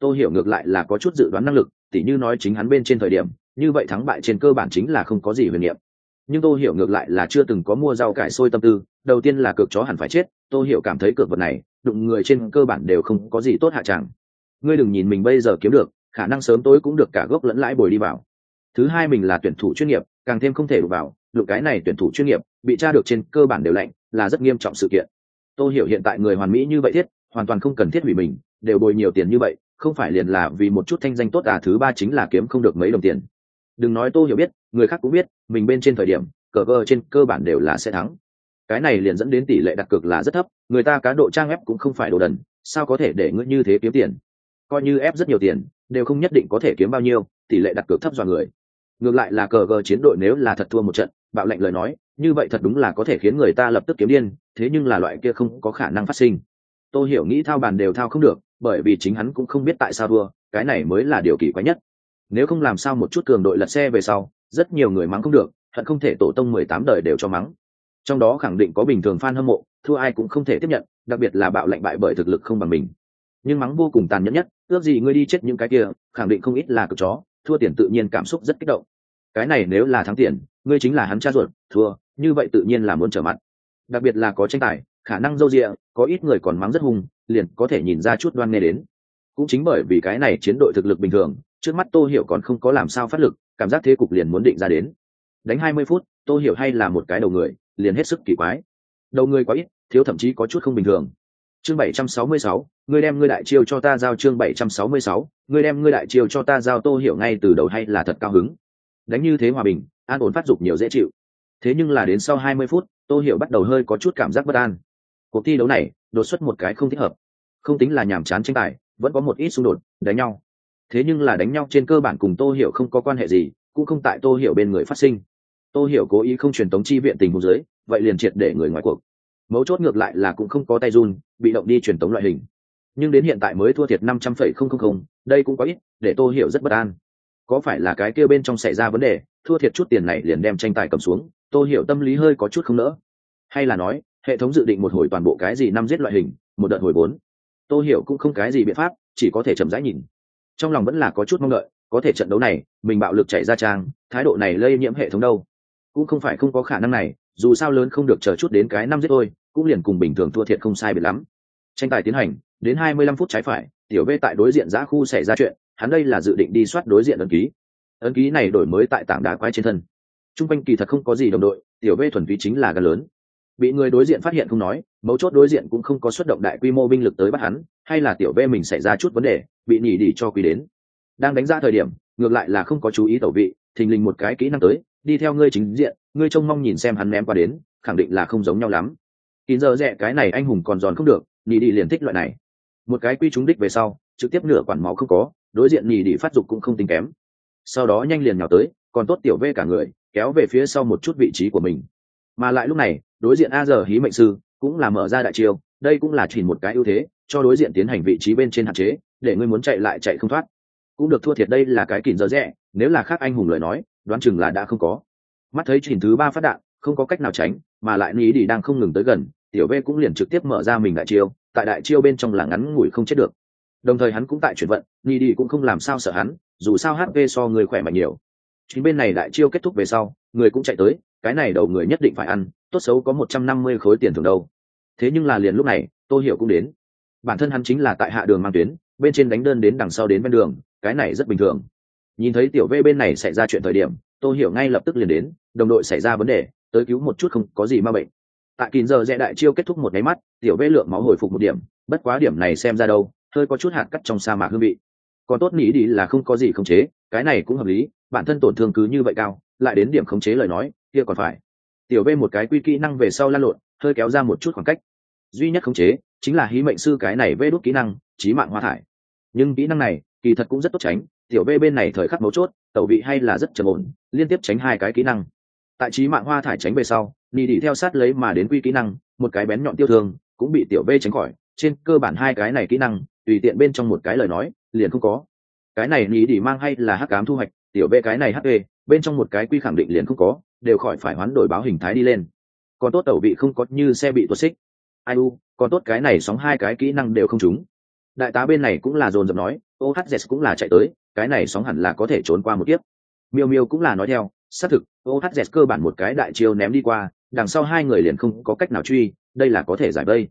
Tôi hiểu ngược lại là có chút dự đoán năng lực, tỉ như nói chính hắn bên trên thời điểm, như vậy thắng bại trên cơ bản chính là không có gì huyền niệm. Nhưng tôi hiểu ngược lại là chưa từng có mua rau cải sôi tâm tư, đầu tiên là cược chó hẳn phải chết tôi hiểu cảm thấy cược vật này, đụng người trên cơ bản đều không có gì tốt hạ chẳng. Ngươi đừng nhìn mình bây giờ kiếm được, khả năng sớm tối cũng được cả gốc lẫn lãi bồi đi vào. Thứ hai mình là tuyển thủ chuyên nghiệp, càng thêm không thể đụng vào, được cái này tuyển thủ chuyên nghiệp, bị tra được trên cơ bản đều lạnh, là rất nghiêm trọng sự kiện tôi hiểu hiện tại người hoàn mỹ như vậy thiết, hoàn toàn không cần thiết hủy mình, đều bồi nhiều tiền như vậy, không phải liền là vì một chút thanh danh tốt à thứ ba chính là kiếm không được mấy đồng tiền. Đừng nói tôi hiểu biết, người khác cũng biết, mình bên trên thời điểm, cờ vơ trên cơ bản đều là sẽ thắng. Cái này liền dẫn đến tỷ lệ đặt cược là rất thấp, người ta cá độ trang ép cũng không phải đồ đần, sao có thể để ngươi như thế kiếm tiền? Coi như ép rất nhiều tiền, đều không nhất định có thể kiếm bao nhiêu, tỷ lệ đặt cược thấp dọa người. Ngược lại là cờ gờ chiến đội nếu là thật thua một trận, bạo lệnh lời nói như vậy thật đúng là có thể khiến người ta lập tức kiếm điên, thế nhưng là loại kia không có khả năng phát sinh. Tôi hiểu nghĩ thao bàn đều thao không được, bởi vì chính hắn cũng không biết tại sao thua, cái này mới là điều kỳ quái nhất. Nếu không làm sao một chút cường đội lật xe về sau, rất nhiều người mắng không được, hận không thể tổ tông mười tám đời đều cho mắng. Trong đó khẳng định có bình thường f a n hâm mộ, thua ai cũng không thể tiếp nhận, đặc biệt là bạo lệnh bại bởi thực lực không bằng mình. Nhưng mắng vô cùng tàn nhẫn nhất, ước gì ngươi đi chết những cái kia, khẳng định không ít là cực chó, thua tiền tự nhiên cảm xúc rất kích động. Cái này nếu là thắng tiền, ngươi chính là hắn cha ruột, thua như vậy tự nhiên là muốn trở mặt. Đặc biệt là có tranh tài, khả năng dâu rịa có ít người còn mắng rất hung, liền có thể nhìn ra chút đoan nghe đến. Cũng chính bởi vì cái này chiến đội thực lực bình thường, trước mắt tô hiểu còn không có làm sao phát lực, cảm giác thế cục liền muốn định ra đến. Đánh hai mươi phút, tô hiểu hay là một cái đầu người, liền hết sức kỳ quái. Đầu người quá ít, thiếu thậm chí có chút không bình thường. Chương bảy trăm sáu mươi sáu, ngươi đem ngươi đại chiêu cho ta giao chương bảy trăm sáu mươi sáu, ngươi đem ngươi đại chiêu cho ta giao tô hiểu ngay từ đầu hay là thật cao hứng. Đánh như thế hòa bình, an ổn phát dục nhiều dễ chịu thế nhưng là đến sau hai mươi phút, tô hiểu bắt đầu hơi có chút cảm giác bất an. Cuộc thi đấu này, đột xuất một cái không thích hợp. Không tính là nhàm chán tranh tài, vẫn có một ít xung đột, đánh nhau. Thế nhưng là đánh nhau trên cơ bản cùng tô hiểu không có quan hệ gì, cũng không tại tô hiểu bên người phát sinh. Tô hiểu cố ý không truyền tống chi viện tình huống dưới, vậy liền triệt để người ngoài cuộc. Mấu chốt ngược lại là cũng không có tay run, bị động đi truyền tống loại hình. Nhưng đến hiện tại mới thua thiệt năm trăm phẩy không không không, đây cũng có ít, để tô hiểu rất bất an. Có phải là cái kia bên trong xảy ra vấn đề, thua thiệt chút tiền này liền đem tranh tài cầm xuống tô hiểu tâm lý hơi có chút không nỡ. Hay là nói, hệ thống dự định một hồi toàn bộ cái gì năm giết loại hình, một đợt hồi bốn. Tô hiểu cũng không cái gì biện pháp, chỉ có thể chậm rãi nhìn. Trong lòng vẫn là có chút mong đợi, có thể trận đấu này, mình bạo lực chạy ra trang, thái độ này lây nhiễm hệ thống đâu? Cũng không phải không có khả năng này, dù sao lớn không được chờ chút đến cái năm giết thôi, cũng liền cùng bình thường thua thiệt không sai biệt lắm. Tranh tài tiến hành, đến hai mươi lăm phút trái phải, tiểu v tại đối diện giã khu xảy ra chuyện, hắn đây là dự định đi soát đối diện ấn ký. Ấn ký này đổi mới tại tảng đá quái trên thân t r u n g quanh kỳ thật không có gì đồng đội, tiểu v thuần túy chính là gần lớn. Bị người đối diện phát hiện không nói, mấu chốt đối diện cũng không có xuất động đại quy mô binh lực tới bắt hắn, hay là tiểu v mình xảy ra chút vấn đề, bị nhỉ đỉ cho quý đến. Đang đánh ra thời điểm, ngược lại là không có chú ý tẩu vị, thình lình một cái kỹ năng tới, đi theo ngươi chính diện, ngươi trông mong nhìn xem hắn ném qua đến, khẳng định là không giống nhau lắm. Kín giờ rẽ cái này anh hùng còn giòn không được, nhỉ đi liền thích loại này. Một cái quy trúng đích về sau, trực tiếp nửa quản máu không có, đối diện nhỉ đi phát dục cũng không tính kém. Sau đó nhanh liền nhào tới, còn tốt tiểu vê cả người kéo về phía sau một chút vị trí của mình. Mà lại lúc này, đối diện a giờ hí mệnh sư cũng là mở ra đại chiêu, đây cũng là chỉ một cái ưu thế cho đối diện tiến hành vị trí bên trên hạn chế, để ngươi muốn chạy lại chạy không thoát. Cũng được thua thiệt đây là cái kìm dở rẽ nếu là khác anh hùng lời nói, đoán chừng là đã không có. Mắt thấy chỉnh thứ ba phát đạn, không có cách nào tránh, mà lại ní đi đang không ngừng tới gần, tiểu v cũng liền trực tiếp mở ra mình đại chiêu, tại đại chiêu bên trong là ngắn ngủi không chết được. Đồng thời hắn cũng tại chuyển vận ni đi cũng không làm sao sợ hắn, dù sao hp so người khỏe mạnh nhiều chính bên này đại chiêu kết thúc về sau, người cũng chạy tới, cái này đầu người nhất định phải ăn, tốt xấu có một trăm năm mươi khối tiền thường đâu. Thế nhưng là liền lúc này tôi hiểu cũng đến. Bản thân hắn chính là tại hạ đường mang tuyến, bên trên đánh đơn đến đằng sau đến bên đường, cái này rất bình thường. Nhìn thấy tiểu v bên này xảy ra chuyện thời điểm tôi hiểu ngay lập tức liền đến, đồng đội xảy ra vấn đề, tới cứu một chút không có gì ma bệnh. Tại kín giờ rẽ đại chiêu kết thúc một nháy mắt, tiểu v lượng máu hồi phục một điểm, bất quá điểm này xem ra đâu, hơi có chút hạt cắt trong sa mạc hương vị còn tốt nghĩ đi là không có gì khống chế, cái này cũng hợp lý, bản thân tổn thương cứ như vậy cao, lại đến điểm khống chế lời nói, kia còn phải. Tiểu v một cái quy kỹ năng về sau lan lộn, hơi kéo ra một chút khoảng cách. Duy nhất khống chế, chính là hí mệnh sư cái này vê đốt kỹ năng trí mạng hoa thải. Nhưng kỹ năng này, kỳ thật cũng rất tốt tránh, tiểu v bên này thời khắc mấu chốt, tẩu vị hay là rất trầm ổn, liên tiếp tránh hai cái kỹ năng. Tại trí mạng hoa thải tránh về sau nỉ đi theo sát lấy mà đến quy kỹ năng, một cái bén nhọn tiêu thương, cũng bị tiểu v tránh khỏi, trên cơ bản hai cái này kỹ năng tùy tiện bên trong một cái lời nói, liền không có. Cái này nghĩ đi mang hay là hắc cám thu hoạch, tiểu bê cái này hp bên trong một cái quy khẳng định liền không có, đều khỏi phải hoán đổi báo hình thái đi lên. Còn tốt tẩu vị không có như xe bị tuột xích. Ai u, còn tốt cái này sóng hai cái kỹ năng đều không trúng. Đại tá bên này cũng là dồn dập nói ohz cũng là chạy tới, cái này sóng hẳn là có thể trốn qua một tiếp miêu miêu cũng là nói theo, xác thực ohz cơ bản một cái đại chiêu ném đi qua, đằng sau hai người liền không có cách nào truy, đây là có thể giải vây.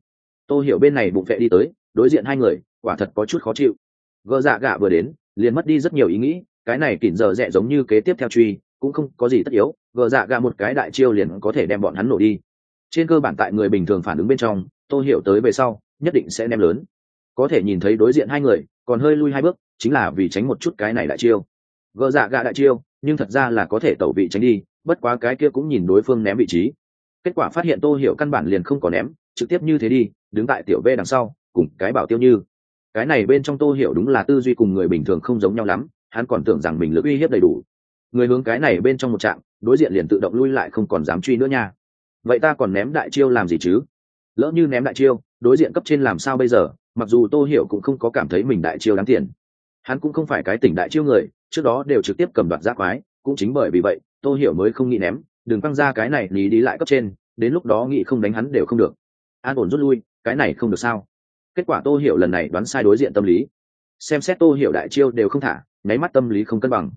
Tôi hiểu bên này bụng vệ đi tới, đối diện hai người quả thật có chút khó chịu. Gỡ dạ gạ vừa đến, liền mất đi rất nhiều ý nghĩ, cái này kỉn giờ rẽ giống như kế tiếp theo truy, cũng không có gì tất yếu, gỡ dạ gạ một cái đại chiêu liền có thể đem bọn hắn nổ đi. Trên cơ bản tại người bình thường phản ứng bên trong tôi hiểu tới về sau, nhất định sẽ đem lớn. Có thể nhìn thấy đối diện hai người, còn hơi lui hai bước, chính là vì tránh một chút cái này đại chiêu. Gỡ dạ gạ đại chiêu, nhưng thật ra là có thể tẩu vị tránh đi, bất quá cái kia cũng nhìn đối phương ném vị trí. Kết quả phát hiện tô hiểu căn bản liền không có ném, trực tiếp như thế đi, đứng tại tiểu v đằng sau, cùng cái bảo tiêu như cái này bên trong tô hiểu đúng là tư duy cùng người bình thường không giống nhau lắm, hắn còn tưởng rằng mình lực uy hiếp đầy đủ. Người hướng cái này bên trong một trạm, đối diện liền tự động lui lại không còn dám truy nữa nha. Vậy ta còn ném đại chiêu làm gì chứ? Lỡ như ném đại chiêu, đối diện cấp trên làm sao bây giờ? Mặc dù tô hiểu cũng không có cảm thấy mình đại chiêu đáng tiền. Hắn cũng không phải cái tỉnh đại chiêu người, trước đó đều trực tiếp cầm đoạt giác quái, cũng chính bởi vì vậy, tô hiểu mới không nghĩ ném. Đừng văng ra cái này, lý đi lại cấp trên, đến lúc đó nghĩ không đánh hắn đều không được. An ổn rút lui, cái này không được sao? Kết quả tô hiểu lần này đoán sai đối diện tâm lý. Xem xét tô hiểu đại chiêu đều không thả, nháy mắt tâm lý không cân bằng.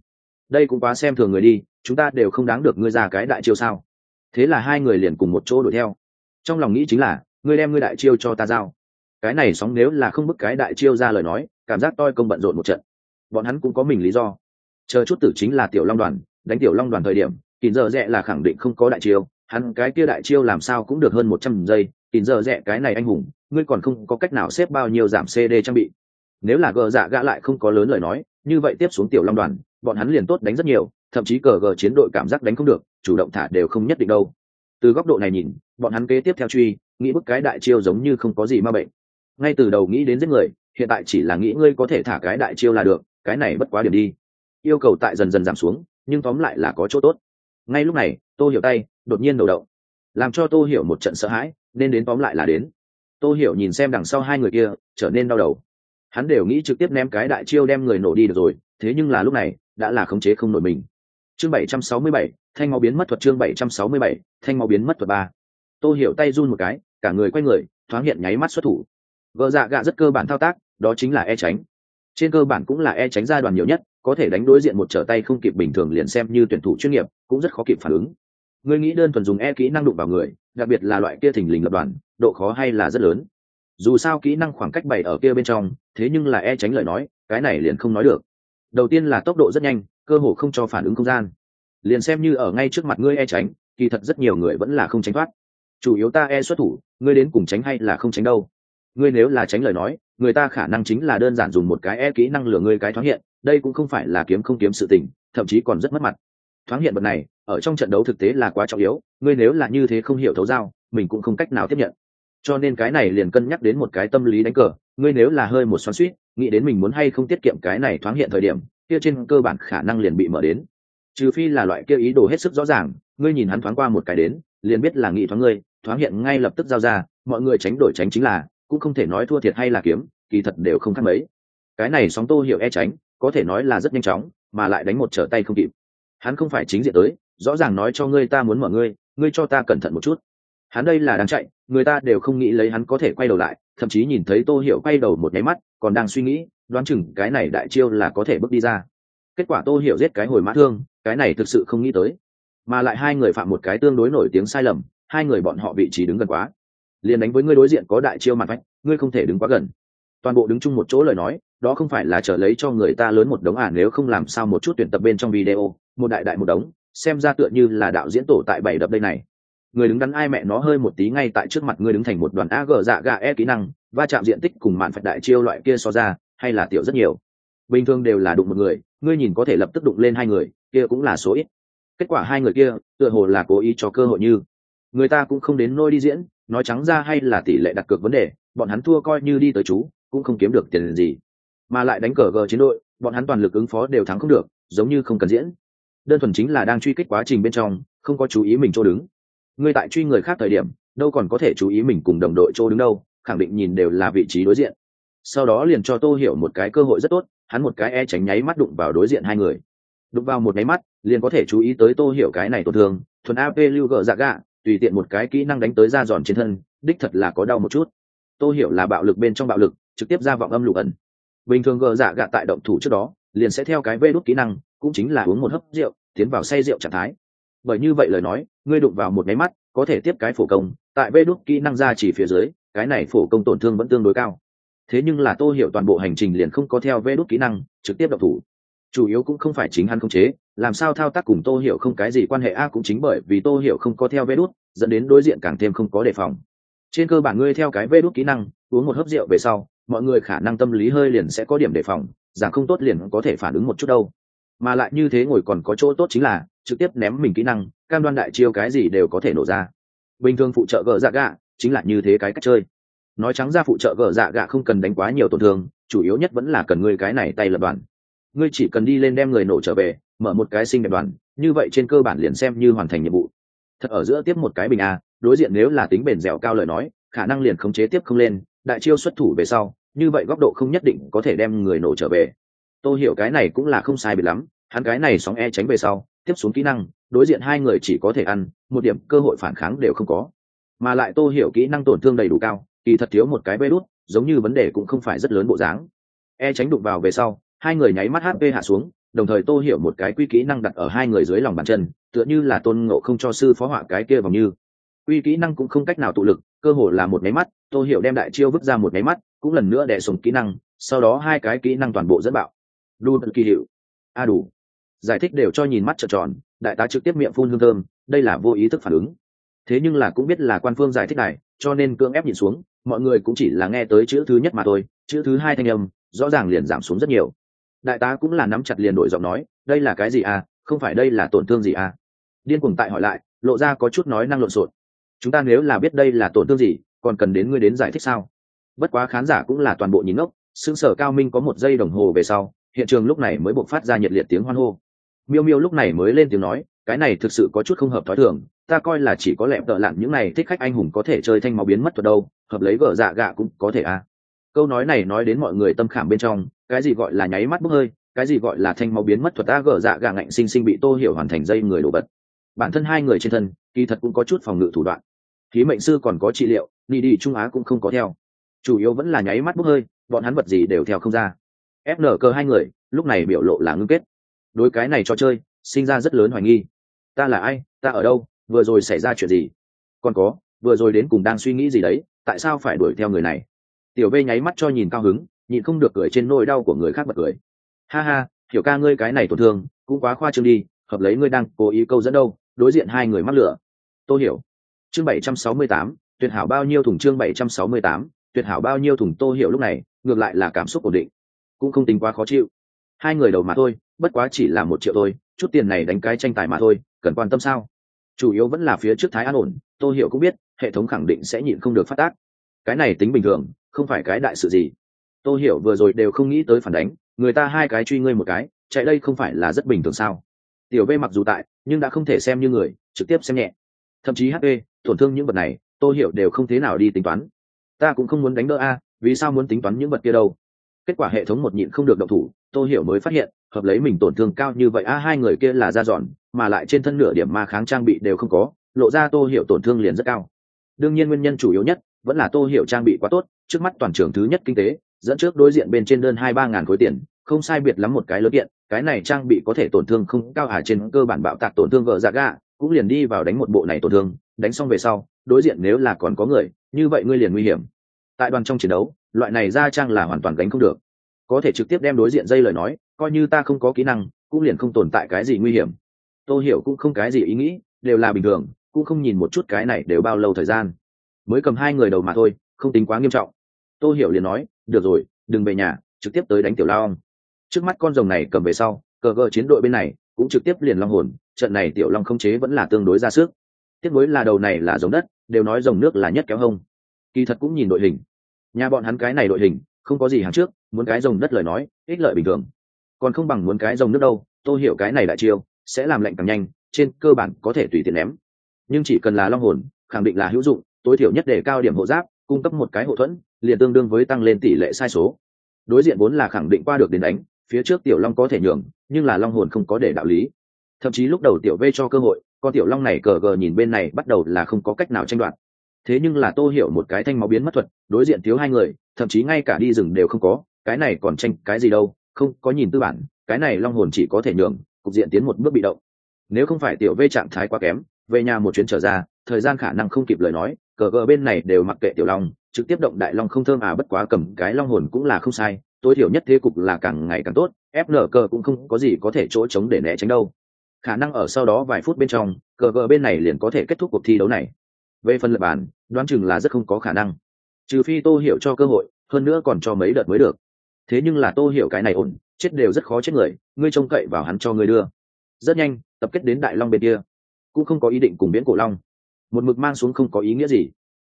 Đây cũng quá xem thường người đi, chúng ta đều không đáng được ngươi ra cái đại chiêu sao. Thế là hai người liền cùng một chỗ đuổi theo. Trong lòng nghĩ chính là, ngươi đem ngươi đại chiêu cho ta giao. Cái này sóng nếu là không bức cái đại chiêu ra lời nói, cảm giác toi công bận rộn một trận. Bọn hắn cũng có mình lý do. Chờ chút tử chính là tiểu long đoàn, đánh tiểu long đoàn thời điểm kín giờ rẽ là khẳng định không có đại chiêu, hắn cái kia đại chiêu làm sao cũng được hơn một trăm giây kín giờ rẽ cái này anh hùng ngươi còn không có cách nào xếp bao nhiêu giảm cd trang bị. Nếu là gờ dạ gã lại không có lớn lời nói, như vậy tiếp xuống tiểu long đoàn, bọn hắn liền tốt đánh rất nhiều, thậm chí cờ gờ chiến đội cảm giác đánh không được, chủ động thả đều không nhất định đâu. Từ góc độ này nhìn, bọn hắn kế tiếp theo truy, nghĩ bức cái đại chiêu giống như không có gì ma bệnh. Ngay từ đầu nghĩ đến giết người, hiện tại chỉ là nghĩ ngươi có thể thả cái đại chiêu là được, cái này bất quá điểm đi. Yêu cầu tại dần dần giảm xuống, nhưng tóm lại là có chỗ tốt. Ngay lúc này, tô hiểu tay đột nhiên đầu động, làm cho tô hiểu một trận sợ hãi, nên đến tóm lại là đến tô hiểu nhìn xem đằng sau hai người kia trở nên đau đầu. Hắn đều nghĩ trực tiếp ném cái đại chiêu đem người nổ đi được rồi thế nhưng là lúc này đã là khống chế không nổi mình. Chương 767, thanh máu biến mất thuật chương 767, thanh máu biến mất thuật ba. Tô hiểu tay run một cái cả người quay người thoáng hiện nháy mắt xuất thủ. Vợ dạ gạ rất cơ bản thao tác đó chính là e tránh. Trên cơ bản cũng là e tránh ra đoàn nhiều nhất có thể đánh đối diện một trở tay không kịp bình thường liền xem như tuyển thủ chuyên nghiệp cũng rất khó kịp phản ứng. Người nghĩ đơn thuần dùng e kỹ năng đụng vào người đặc biệt là loại kia thình lình lập đoàn độ khó hay là rất lớn. Dù sao kỹ năng khoảng cách bảy ở kia bên trong, thế nhưng là e tránh lời nói, cái này liền không nói được. Đầu tiên là tốc độ rất nhanh, cơ hồ không cho phản ứng không gian. Liền xem như ở ngay trước mặt ngươi e tránh, kỳ thật rất nhiều người vẫn là không tránh thoát. Chủ yếu ta e xuất thủ, ngươi đến cùng tránh hay là không tránh đâu. Ngươi nếu là tránh lời nói, người ta khả năng chính là đơn giản dùng một cái e kỹ năng lừa ngươi cái thoáng hiện, đây cũng không phải là kiếm không kiếm sự tình, thậm chí còn rất mất mặt. Thoáng hiện vật này, ở trong trận đấu thực tế là quá trọng yếu, ngươi nếu là như thế không hiểu thấu giao, mình cũng không cách nào tiếp nhận cho nên cái này liền cân nhắc đến một cái tâm lý đánh cờ. Ngươi nếu là hơi một xoắn suýt nghĩ đến mình muốn hay không tiết kiệm cái này thoáng hiện thời điểm, kia trên cơ bản khả năng liền bị mở đến. Trừ phi là loại kia ý đồ hết sức rõ ràng, ngươi nhìn hắn thoáng qua một cái đến, liền biết là nghĩ thoáng ngươi, thoáng hiện ngay lập tức giao ra, mọi người tránh đổi tránh chính là, cũng không thể nói thua thiệt hay là kiếm, kỳ thật đều không khác mấy. Cái này sóng tô hiểu e tránh, có thể nói là rất nhanh chóng, mà lại đánh một trở tay không kịp. Hắn không phải chính diện tới, rõ ràng nói cho ngươi ta muốn mở ngươi ngươi cho ta cẩn thận một chút hắn đây là đang chạy, người ta đều không nghĩ lấy hắn có thể quay đầu lại, thậm chí nhìn thấy tô hiểu quay đầu một nháy mắt, còn đang suy nghĩ, đoán chừng cái này đại chiêu là có thể bước đi ra. Kết quả tô hiểu giết cái hồi mã thương, cái này thực sự không nghĩ tới. Mà lại hai người phạm một cái tương đối nổi tiếng sai lầm, hai người bọn họ vị trí đứng gần quá. Liền đánh với ngươi đối diện có đại chiêu mặt vách, ngươi không thể đứng quá gần. Toàn bộ đứng chung một chỗ lời nói, đó không phải là trở lấy cho người ta lớn một đống à nếu không làm sao một chút tuyển tập bên trong video, một đại đại một đống, xem ra tựa như là đạo diễn tổ tại bảy đập đây này người đứng đắn ai mẹ nó hơi một tí ngay tại trước mặt ngươi đứng thành một đoàn ag dạ gà e kỹ năng, va chạm diện tích cùng mạn phạch đại chiêu loại kia so ra, hay là tiểu rất nhiều. Bình thường đều là đụng một người, ngươi nhìn có thể lập tức đụng lên hai người, kia cũng là số ít. Kết quả hai người kia, tựa hồ là cố ý cho cơ hội như. Người ta cũng không đến nôi đi diễn, nói trắng ra hay là tỷ lệ đặt cược vấn đề, bọn hắn thua coi như đi tới chú, cũng không kiếm được tiền gì. Mà lại đánh cờ gờ chiến đội, bọn hắn toàn lực ứng phó đều thắng không được, giống như không cần diễn. Đơn thuần chính là đang truy kích quá trình bên trong, không có chú ý mình chỗ đứng người tại truy người khác thời điểm, đâu còn có thể chú ý mình cùng đồng đội chỗ đứng đâu, khẳng định nhìn đều là vị trí đối diện. Sau đó liền cho tô hiểu một cái cơ hội rất tốt, hắn một cái e tránh nháy mắt đụng vào đối diện hai người. Đụng vào một nháy mắt, liền có thể chú ý tới tô hiểu cái này tổn thương, thuần ap lưu gờ dạ gạ, tùy tiện một cái kỹ năng đánh tới ra giòn trên thân, đích thật là có đau một chút. Tô hiểu là bạo lực bên trong bạo lực, trực tiếp ra vọng âm lục ẩn. Bình thường gờ dạ gạ tại động thủ trước đó, liền sẽ theo cái vê đốt kỹ năng, cũng chính là uống một hớp rượu, tiến vào say rượu trạng thái bởi như vậy lời nói, ngươi đụng vào một máy mắt, có thể tiếp cái phổ công, tại vê đốt kỹ năng ra chỉ phía dưới, cái này phổ công tổn thương vẫn tương đối cao. Thế nhưng là tô hiểu toàn bộ hành trình liền không có theo vê đốt kỹ năng, trực tiếp độc thủ. Chủ yếu cũng không phải chính hắn không chế, làm sao thao tác cùng tô hiểu không cái gì quan hệ a cũng chính bởi vì tô hiểu không có theo vê đốt dẫn đến đối diện càng thêm không có đề phòng. Trên cơ bản ngươi theo cái vê đốt kỹ năng, uống một hớp rượu về sau, mọi người khả năng tâm lý hơi liền sẽ có điểm đề phòng rằng không tốt liền có thể phản ứng một chút đâu. Mà lại như thế ngồi còn có chỗ tốt chính là trực tiếp ném mình kỹ năng, cam đoan đại chiêu cái gì đều có thể nổ ra. Bình thường phụ trợ gờ dạ gạ chính là như thế cái cách chơi. Nói trắng ra phụ trợ gờ dạ gạ không cần đánh quá nhiều tổn thương, chủ yếu nhất vẫn là cần ngươi cái này tay lập đoàn. Ngươi chỉ cần đi lên đem người nổ trở về, mở một cái sinh đẹp đoàn, như vậy trên cơ bản liền xem như hoàn thành nhiệm vụ. Thật ở giữa tiếp một cái bình a, đối diện nếu là tính bền dẻo cao lời nói, khả năng liền khống chế tiếp không lên, đại chiêu xuất thủ về sau, như vậy góc độ không nhất định có thể đem người nổ trở về. Tôi hiểu cái này cũng là không sai bị lắm, hắn cái này sóng e tránh về sau tiếp xuống kỹ năng, đối diện hai người chỉ có thể ăn, một điểm cơ hội phản kháng đều không có. Mà lại tô hiểu kỹ năng tổn thương đầy đủ cao, kỳ thật thiếu một cái bê đút, giống như vấn đề cũng không phải rất lớn bộ dáng. E tránh đụng vào về sau, hai người nháy mắt hp hạ xuống, đồng thời tô hiểu một cái quy kỹ năng đặt ở hai người dưới lòng bàn chân, tựa như là tôn ngộ không cho sư phó họa cái kia vòng như. Quy kỹ năng cũng không cách nào tụ lực, cơ hồ là một nháy mắt, tô hiểu đem đại chiêu vứt ra một nháy mắt, cũng lần nữa đè sùng kỹ năng, sau đó hai cái kỹ năng toàn bộ dẫn bạo. Đu kỳ hiệu. A đủ giải thích đều cho nhìn mắt trợn tròn, đại tá trực tiếp miệng phun hương thơm, đây là vô ý thức phản ứng. Thế nhưng là cũng biết là quan phương giải thích này, cho nên cưỡng ép nhìn xuống, mọi người cũng chỉ là nghe tới chữ thứ nhất mà thôi, chữ thứ hai thanh âm, rõ ràng liền giảm xuống rất nhiều. Đại tá cũng là nắm chặt liền đổi giọng nói, đây là cái gì à không phải đây là tổn thương gì à? Điên cuồng tại hỏi lại, lộ ra có chút nói năng lộn xộn. Chúng ta nếu là biết đây là tổn thương gì, còn cần đến ngươi đến giải thích sao? Bất quá khán giả cũng là toàn bộ nhìn ngốc xương sở cao minh có một giây đồng hồ về sau, hiện trường lúc này mới bộc phát ra nhiệt liệt tiếng hoan hô miêu miêu lúc này mới lên tiếng nói, cái này thực sự có chút không hợp thói thường, ta coi là chỉ có lẹm tợ lặn những này thích khách anh hùng có thể chơi thanh máu biến mất thuật đâu, hợp lấy vợ dạ gạ cũng có thể à. Câu nói này nói đến mọi người tâm khảm bên trong, cái gì gọi là nháy mắt bốc hơi, cái gì gọi là thanh máu biến mất thuật ta gỡ dạ gà ngạnh sinh sinh bị tô hiểu hoàn thành dây người đổ bật. Bản thân hai người trên thân, kỳ thật cũng có chút phòng ngự thủ đoạn. Khí mệnh sư còn có trị liệu đi đi trung á cũng không có theo. Chủ yếu vẫn là nháy mắt bốc hơi, bọn hắn vật gì đều theo không ra. Fn cơ hai người, lúc này biểu lộ là ngưng kết đối cái này cho chơi, sinh ra rất lớn hoài nghi. Ta là ai? Ta ở đâu? Vừa rồi xảy ra chuyện gì? Còn có, vừa rồi đến cùng đang suy nghĩ gì đấy? Tại sao phải đuổi theo người này? Tiểu vê nháy mắt cho nhìn cao hứng, nhịn không được cười trên nỗi đau của người khác bật cười. Ha ha hiểu ca ngươi cái này tổn thương, cũng quá khoa trương đi, hợp lấy ngươi đang cố ý câu dẫn đâu, đối diện hai người mắc lửa. Tôi hiểu. Chương bảy trăm sáu mươi tám, tuyệt hảo bao nhiêu thùng chương bảy trăm sáu mươi tám, tuyệt hảo bao nhiêu thùng tô hiểu lúc này, ngược lại là cảm xúc ổn định. Cũng không tính quá khó chịu. Hai người đầu mà thôi bất quá chỉ là một triệu thôi, chút tiền này đánh cái tranh tài mà thôi, cần quan tâm sao? Chủ yếu vẫn là phía trước thái an ổn tôi hiểu cũng biết, hệ thống khẳng định sẽ nhịn không được phát tác. Cái này tính bình thường, không phải cái đại sự gì. Tôi hiểu vừa rồi đều không nghĩ tới phản đánh, người ta hai cái truy ngươi một cái, chạy đây không phải là rất bình thường sao? Tiểu v mặc dù tại, nhưng đã không thể xem như người, trực tiếp xem nhẹ. Thậm chí hp tổn thương những vật này tôi hiểu đều không thế nào đi tính toán. Ta cũng không muốn đánh đỡ a, vì sao muốn tính toán những vật kia đâu? Kết quả hệ thống một nhịn không được động thủ tôi hiểu mới phát hiện hợp lấy mình tổn thương cao như vậy, a, hai người kia là da dọn, mà lại trên thân nửa điểm ma kháng trang bị đều không có, lộ ra tô hiểu tổn thương liền rất cao. Đương nhiên nguyên nhân chủ yếu nhất vẫn là tô hiểu trang bị quá tốt, trước mắt toàn trường thứ nhất kinh tế, dẫn trước đối diện bên trên đơn hai ba ngàn khối tiền, không sai biệt lắm một cái lớn kiện, cái này trang bị có thể tổn thương không cao hà trên cơ bản bạo tạc tổn thương vợ dạ gà, cũng liền đi vào đánh một bộ này tổn thương, đánh xong về sau, đối diện nếu là còn có người, như vậy ngươi liền nguy hiểm. Tại đoàn trong chiến đấu, loại này ra trang là hoàn toàn gánh không được có thể trực tiếp đem đối diện dây lời nói, coi như ta không có kỹ năng, cũng liền không tồn tại cái gì nguy hiểm. Tôi hiểu cũng không cái gì ý nghĩ, đều là bình thường, cũng không nhìn một chút cái này đều bao lâu thời gian. Mới cầm hai người đầu mà thôi, không tính quá nghiêm trọng. Tôi hiểu liền nói, được rồi, đừng về nhà, trực tiếp tới đánh tiểu lao trước mắt con rồng này cầm về sau, cờ gờ chiến đội bên này cũng trực tiếp liền long hồn, trận này tiểu long không chế vẫn là tương đối ra sức. Tiếc nối là đầu này là giống đất, đều nói rồng nước là nhất kéo hông. Kỳ thật cũng nhìn đội hình. Nhà bọn hắn cái này đội hình không có gì hàng trước, muốn cái rồng đất lời nói, ích lợi bình thường. Còn không bằng muốn cái rồng nước đâu, tôi hiểu cái này đại chiêu, sẽ làm lệnh càng nhanh, trên cơ bản có thể tùy tiện ném. Nhưng chỉ cần là long hồn, khẳng định là hữu dụng, tối thiểu nhất để cao điểm hộ giáp, cung cấp một cái hậu thuẫn, liền tương đương với tăng lên tỷ lệ sai số. Đối diện vốn là khẳng định qua được đến đánh, phía trước tiểu long có thể nhường, nhưng là long hồn không có để đạo lý. Thậm chí lúc đầu tiểu v cho cơ hội, con tiểu long này cờ gờ nhìn bên này bắt đầu là không có cách nào tranh đoạt thế nhưng là tô hiểu một cái thanh máu biến mất thuật, đối diện thiếu hai người, thậm chí ngay cả đi rừng đều không có, cái này còn tranh cái gì đâu, không có nhìn tư bản, cái này long hồn chỉ có thể nhường, cục diện tiến một bước bị động. Nếu không phải tiểu vê trạng thái quá kém, về nhà một chuyến trở ra, thời gian khả năng không kịp lời nói, cờ gờ bên này đều mặc kệ tiểu long, trực tiếp động đại long không thơm à bất quá cầm cái long hồn cũng là không sai, tối thiểu nhất thế cục là càng ngày càng tốt fn cờ cũng không có gì có thể chỗ chống để né tránh đâu. Khả năng ở sau đó vài phút bên trong, cờ gờ bên này liền có thể kết thúc cuộc thi đấu này. Về phần lập bàn đoán chừng là rất không có khả năng. Trừ phi tô hiểu cho cơ hội, hơn nữa còn cho mấy đợt mới được. Thế nhưng là tô hiểu cái này ổn, chết đều rất khó chết người, ngươi trông cậy vào hắn cho ngươi đưa. Rất nhanh, tập kết đến đại long bên kia. Cũng không có ý định cùng biến cổ long. Một mực mang xuống không có ý nghĩa gì.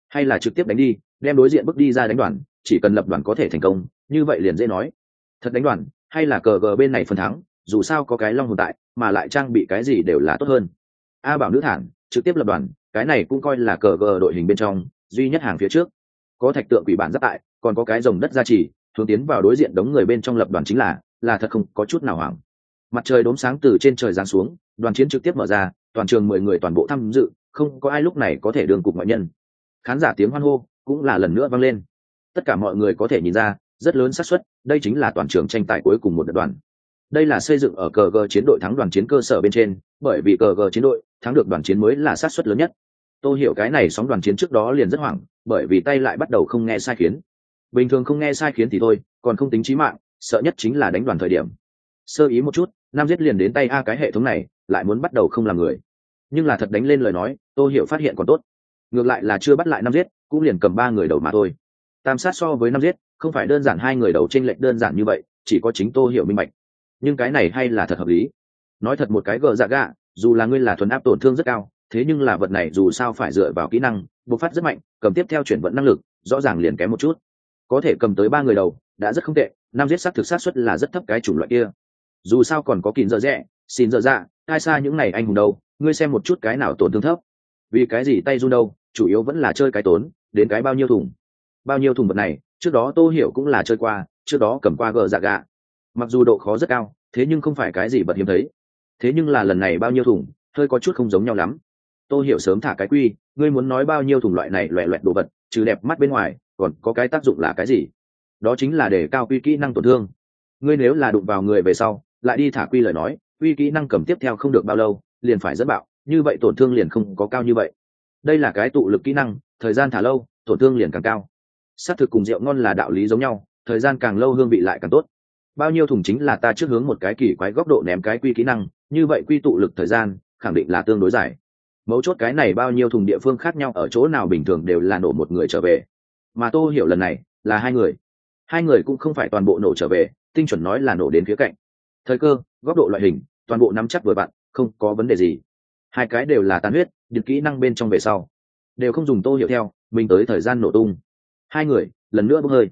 Hay là trực tiếp đánh đi, đem đối diện bước đi ra đánh đoàn, chỉ cần lập đoàn có thể thành công, như vậy liền dễ nói. Thật đánh đoàn, hay là cờ gờ bên này phần thắng, dù sao có cái long hồn tại, mà lại trang bị cái gì đều là tốt hơn. A bảo nữ thản, trực tiếp lập đoàn cái này cũng coi là cờ gờ đội hình bên trong, duy nhất hàng phía trước. Có thạch tượng quỷ bản giáp tại, còn có cái rồng đất gia trì thường tiến vào đối diện đống người bên trong lập đoàn chính là là thật không có chút nào hoảng. Mặt trời đốm sáng từ trên trời giáng xuống, đoàn chiến trực tiếp mở ra, toàn trường mười người toàn bộ tham dự, không có ai lúc này có thể đường cục ngoại nhân. Khán giả tiếng hoan hô cũng là lần nữa vang lên. Tất cả mọi người có thể nhìn ra, rất lớn xác suất, đây chính là toàn trường tranh tài cuối cùng một đợt đoàn. Đây là xây dựng ở cờ gờ chiến đội thắng đoàn chiến cơ sở bên trên, bởi vì cờ gờ chiến đội thắng được đoàn chiến mới là xác suất lớn nhất tôi hiểu cái này sóng đoàn chiến trước đó liền rất hoảng, bởi vì tay lại bắt đầu không nghe sai khiến. Bình thường không nghe sai khiến thì thôi, còn không tính trí mạng, sợ nhất chính là đánh đoàn thời điểm. Sơ ý một chút, nam giết liền đến tay a cái hệ thống này, lại muốn bắt đầu không làm người. Nhưng là thật đánh lên lời nói tôi hiểu phát hiện còn tốt. Ngược lại là chưa bắt lại Nam giết, cũng liền cầm ba người đầu mà thôi. Tam sát so với Nam giết, không phải đơn giản hai người đầu t r ê n lệch đơn giản như vậy, chỉ có chính tô hiểu minh bạch. Nhưng cái này hay là thật hợp lý. Nói thật một cái gờ dạ gạ, dù là ngươi là thuần áp tổn thương rất cao thế nhưng là vật này dù sao phải dựa vào kỹ năng, bộc phát rất mạnh, cầm tiếp theo chuyển vận năng lực, rõ ràng liền kém một chút. Có thể cầm tới ba người đầu, đã rất không tệ, năm giết sát thực sát xuất là rất thấp cái chủng loại kia. Dù sao còn có kín dở rẽ xin dở dạ ai xa những này anh hùng đâu, ngươi xem một chút cái nào tổn thương thấp. Vì cái gì tay run đâu, chủ yếu vẫn là chơi cái tốn, đến cái bao nhiêu thùng. Bao nhiêu thùng vật này, trước đó tô hiểu cũng là chơi qua, trước đó cầm qua gờ dạ gạ. Mặc dù độ khó rất cao, thế nhưng không phải cái gì vật hiếm thấy. Thế nhưng là lần này bao nhiêu thùng, hơi có chút không giống nhau lắm. Tôi hiểu sớm thả cái quy, ngươi muốn nói bao nhiêu thùng loại này loẹ loẹt đồ vật, trừ đẹp mắt bên ngoài, còn có cái tác dụng là cái gì? Đó chính là để cao quy kỹ năng tổn thương. Ngươi nếu là đụng vào người về sau, lại đi thả quy lời nói, quy kỹ năng cầm tiếp theo không được bao lâu, liền phải dẫn bạo, như vậy tổn thương liền không có cao như vậy. Đây là cái tụ lực kỹ năng, thời gian thả lâu, tổn thương liền càng cao. S á t thực cùng rượu ngon là đạo lý giống nhau, thời gian càng lâu hương vị lại càng tốt. Bao nhiêu thùng chính là ta trước hướng một cái kỳ quái góc độ ném cái quy kỹ năng, như vậy quy tụ lực thời gian, khẳng định là tương đối dài mấu chốt cái này bao nhiêu thùng địa phương khác nhau ở chỗ nào bình thường đều là nổ một người trở về. Mà tô hiểu lần này là hai người. Hai người cũng không phải toàn bộ nổ trở về, tinh chuẩn nói là nổ đến phía cạnh. Thời cơ, góc độ loại hình, toàn bộ nắm chắc vừa bạn, không có vấn đề gì. Hai cái đều là tàn huyết, được kỹ năng bên trong về sau. Đều không dùng tô hiểu theo, mình tới thời gian nổ tung. Hai người, lần nữa bốc hơi.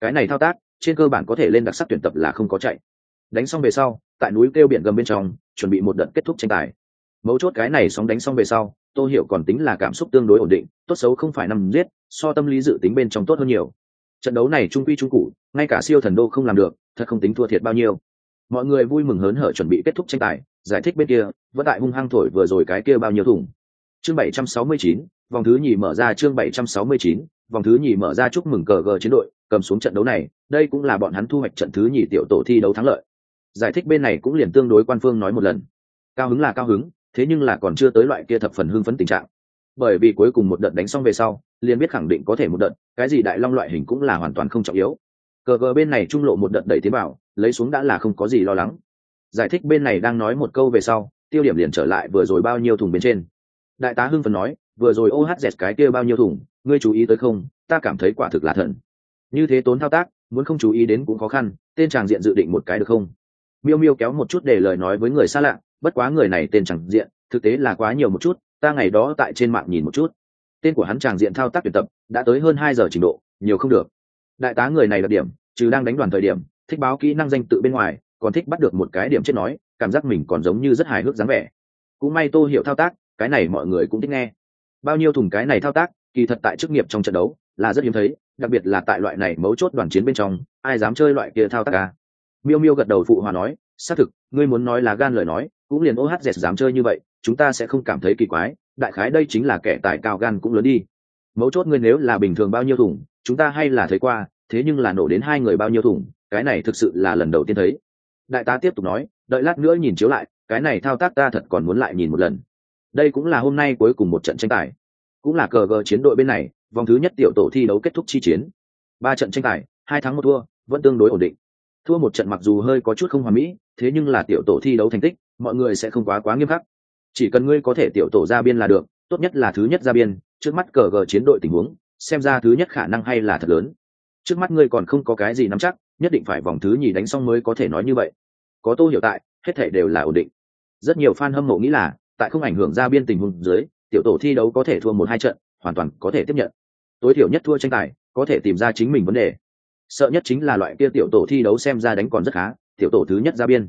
Cái này thao tác, trên cơ bản có thể lên đặc sắc tuyển tập là không có chạy. Đánh xong về sau, tại núi kêu biển gầm bên trong, chuẩn bị một đợt kết thúc tranh tài mấu chốt cái này sóng đánh xong về sau tô hiểu còn tính là cảm xúc tương đối ổn định tốt xấu không phải nằm giết so tâm lý dự tính bên trong tốt hơn nhiều. Trận đấu này trung quy trung cụ ngay cả siêu thần đô không làm được thật không tính thua thiệt bao nhiêu. Mọi người vui mừng hớn hở chuẩn bị kết thúc tranh tài giải thích bên kia vẫn tại hung hăng thổi vừa rồi cái kia bao nhiêu thùng chương 769, vòng thứ nhì mở ra chương 769, vòng thứ nhì mở ra chúc mừng cờ gờ chiến đội cầm xuống trận đấu này đây cũng là bọn hắn thu hoạch trận thứ nhì tiểu tổ thi đấu thắng lợi. Giải thích bên này cũng liền tương đối quan phương nói một lần. Cao hứng là cao hứng thế nhưng là còn chưa tới loại kia thập phần hưng phấn tình trạng. Bởi vì cuối cùng một đợt đánh xong về sau, liền biết khẳng định có thể một đợt, cái gì đại long loại hình cũng là hoàn toàn không trọng yếu. Cờ cờ bên này trung lộ một đợt đẩy tiến vào, lấy xuống đã là không có gì lo lắng. Giải thích bên này đang nói một câu về sau, tiêu điểm liền trở lại vừa rồi bao nhiêu thùng bên trên. Đại tá hưng phần nói, vừa rồi ohz cái kia bao nhiêu thùng, ngươi chú ý tới không, ta cảm thấy quả thực là thần. Như thế tốn thao tác, muốn không chú ý đến cũng khó khăn, tên chàng diện dự định một cái được không? Miêu miêu kéo một chút để lời nói với người xa lạ bất quá người này tên chẳng diện, thực tế là quá nhiều một chút, ta ngày đó tại trên mạng nhìn một chút. Tên của hắn chàng diện thao tác tuyển tập, đã tới hơn hai giờ trình độ, nhiều không được. Đại tá người này đặc điểm, trừ đang đánh đoàn thời điểm, thích báo kỹ năng danh tự bên ngoài, còn thích bắt được một cái điểm chết nói, cảm giác mình còn giống như rất hài hước dáng vẻ. Cũng may tô hiểu thao tác, cái này mọi người cũng thích nghe. Bao nhiêu thùng cái này thao tác, kỳ thật tại chức nghiệp trong trận đấu, là rất hiếm thấy, đặc biệt là tại loại này mấu chốt đoàn chiến bên trong, ai dám chơi loại kia thao tác ca miêu miêu gật đầu phụ hòa nói, xác thực, ngươi muốn nói là gan lời nói cũng liền ohz dám chơi như vậy, chúng ta sẽ không cảm thấy kỳ quái, đại khái đây chính là kẻ tài cao gan cũng lớn đi. Mấu chốt ngươi nếu là bình thường bao nhiêu thùng chúng ta hay là thấy qua, thế nhưng là nổ đến hai người bao nhiêu thùng cái này thực sự là lần đầu tiên thấy. Đại tá tiếp tục nói, đợi lát nữa nhìn chiếu lại, cái này thao tác ta thật còn muốn lại nhìn một lần. Đây cũng là hôm nay cuối cùng một trận tranh tài. Cũng là cờ gờ chiến đội bên này, vòng thứ nhất tiểu tổ thi đấu kết thúc chi chiến. Ba trận tranh tài, hai thắng một thua, vẫn tương đối ổn định. Thua một trận mặc dù hơi có chút không hoàn mỹ, thế nhưng là tiểu tổ thi đấu thành tích mọi người sẽ không quá quá nghiêm khắc. Chỉ cần ngươi có thể tiểu tổ ra biên là được, tốt nhất là thứ nhất ra biên, trước mắt cờ gờ chiến đội tình huống, xem ra thứ nhất khả năng hay là thật lớn. Trước mắt ngươi còn không có cái gì nắm chắc, nhất định phải vòng thứ nhì đánh xong mới có thể nói như vậy. Có tô hiểu tại, hết thể đều là ổn định. Rất nhiều fan hâm mộ nghĩ là, tại không ảnh hưởng ra biên tình huống dưới, tiểu tổ thi đấu có thể thua một hai trận, hoàn toàn có thể tiếp nhận. Tối thiểu nhất thua tranh tài, có thể tìm ra chính mình vấn đề. Sợ nhất chính là loại kia tiểu tổ thi đấu xem ra đánh còn rất khá, tiểu tổ thứ nhất ra biên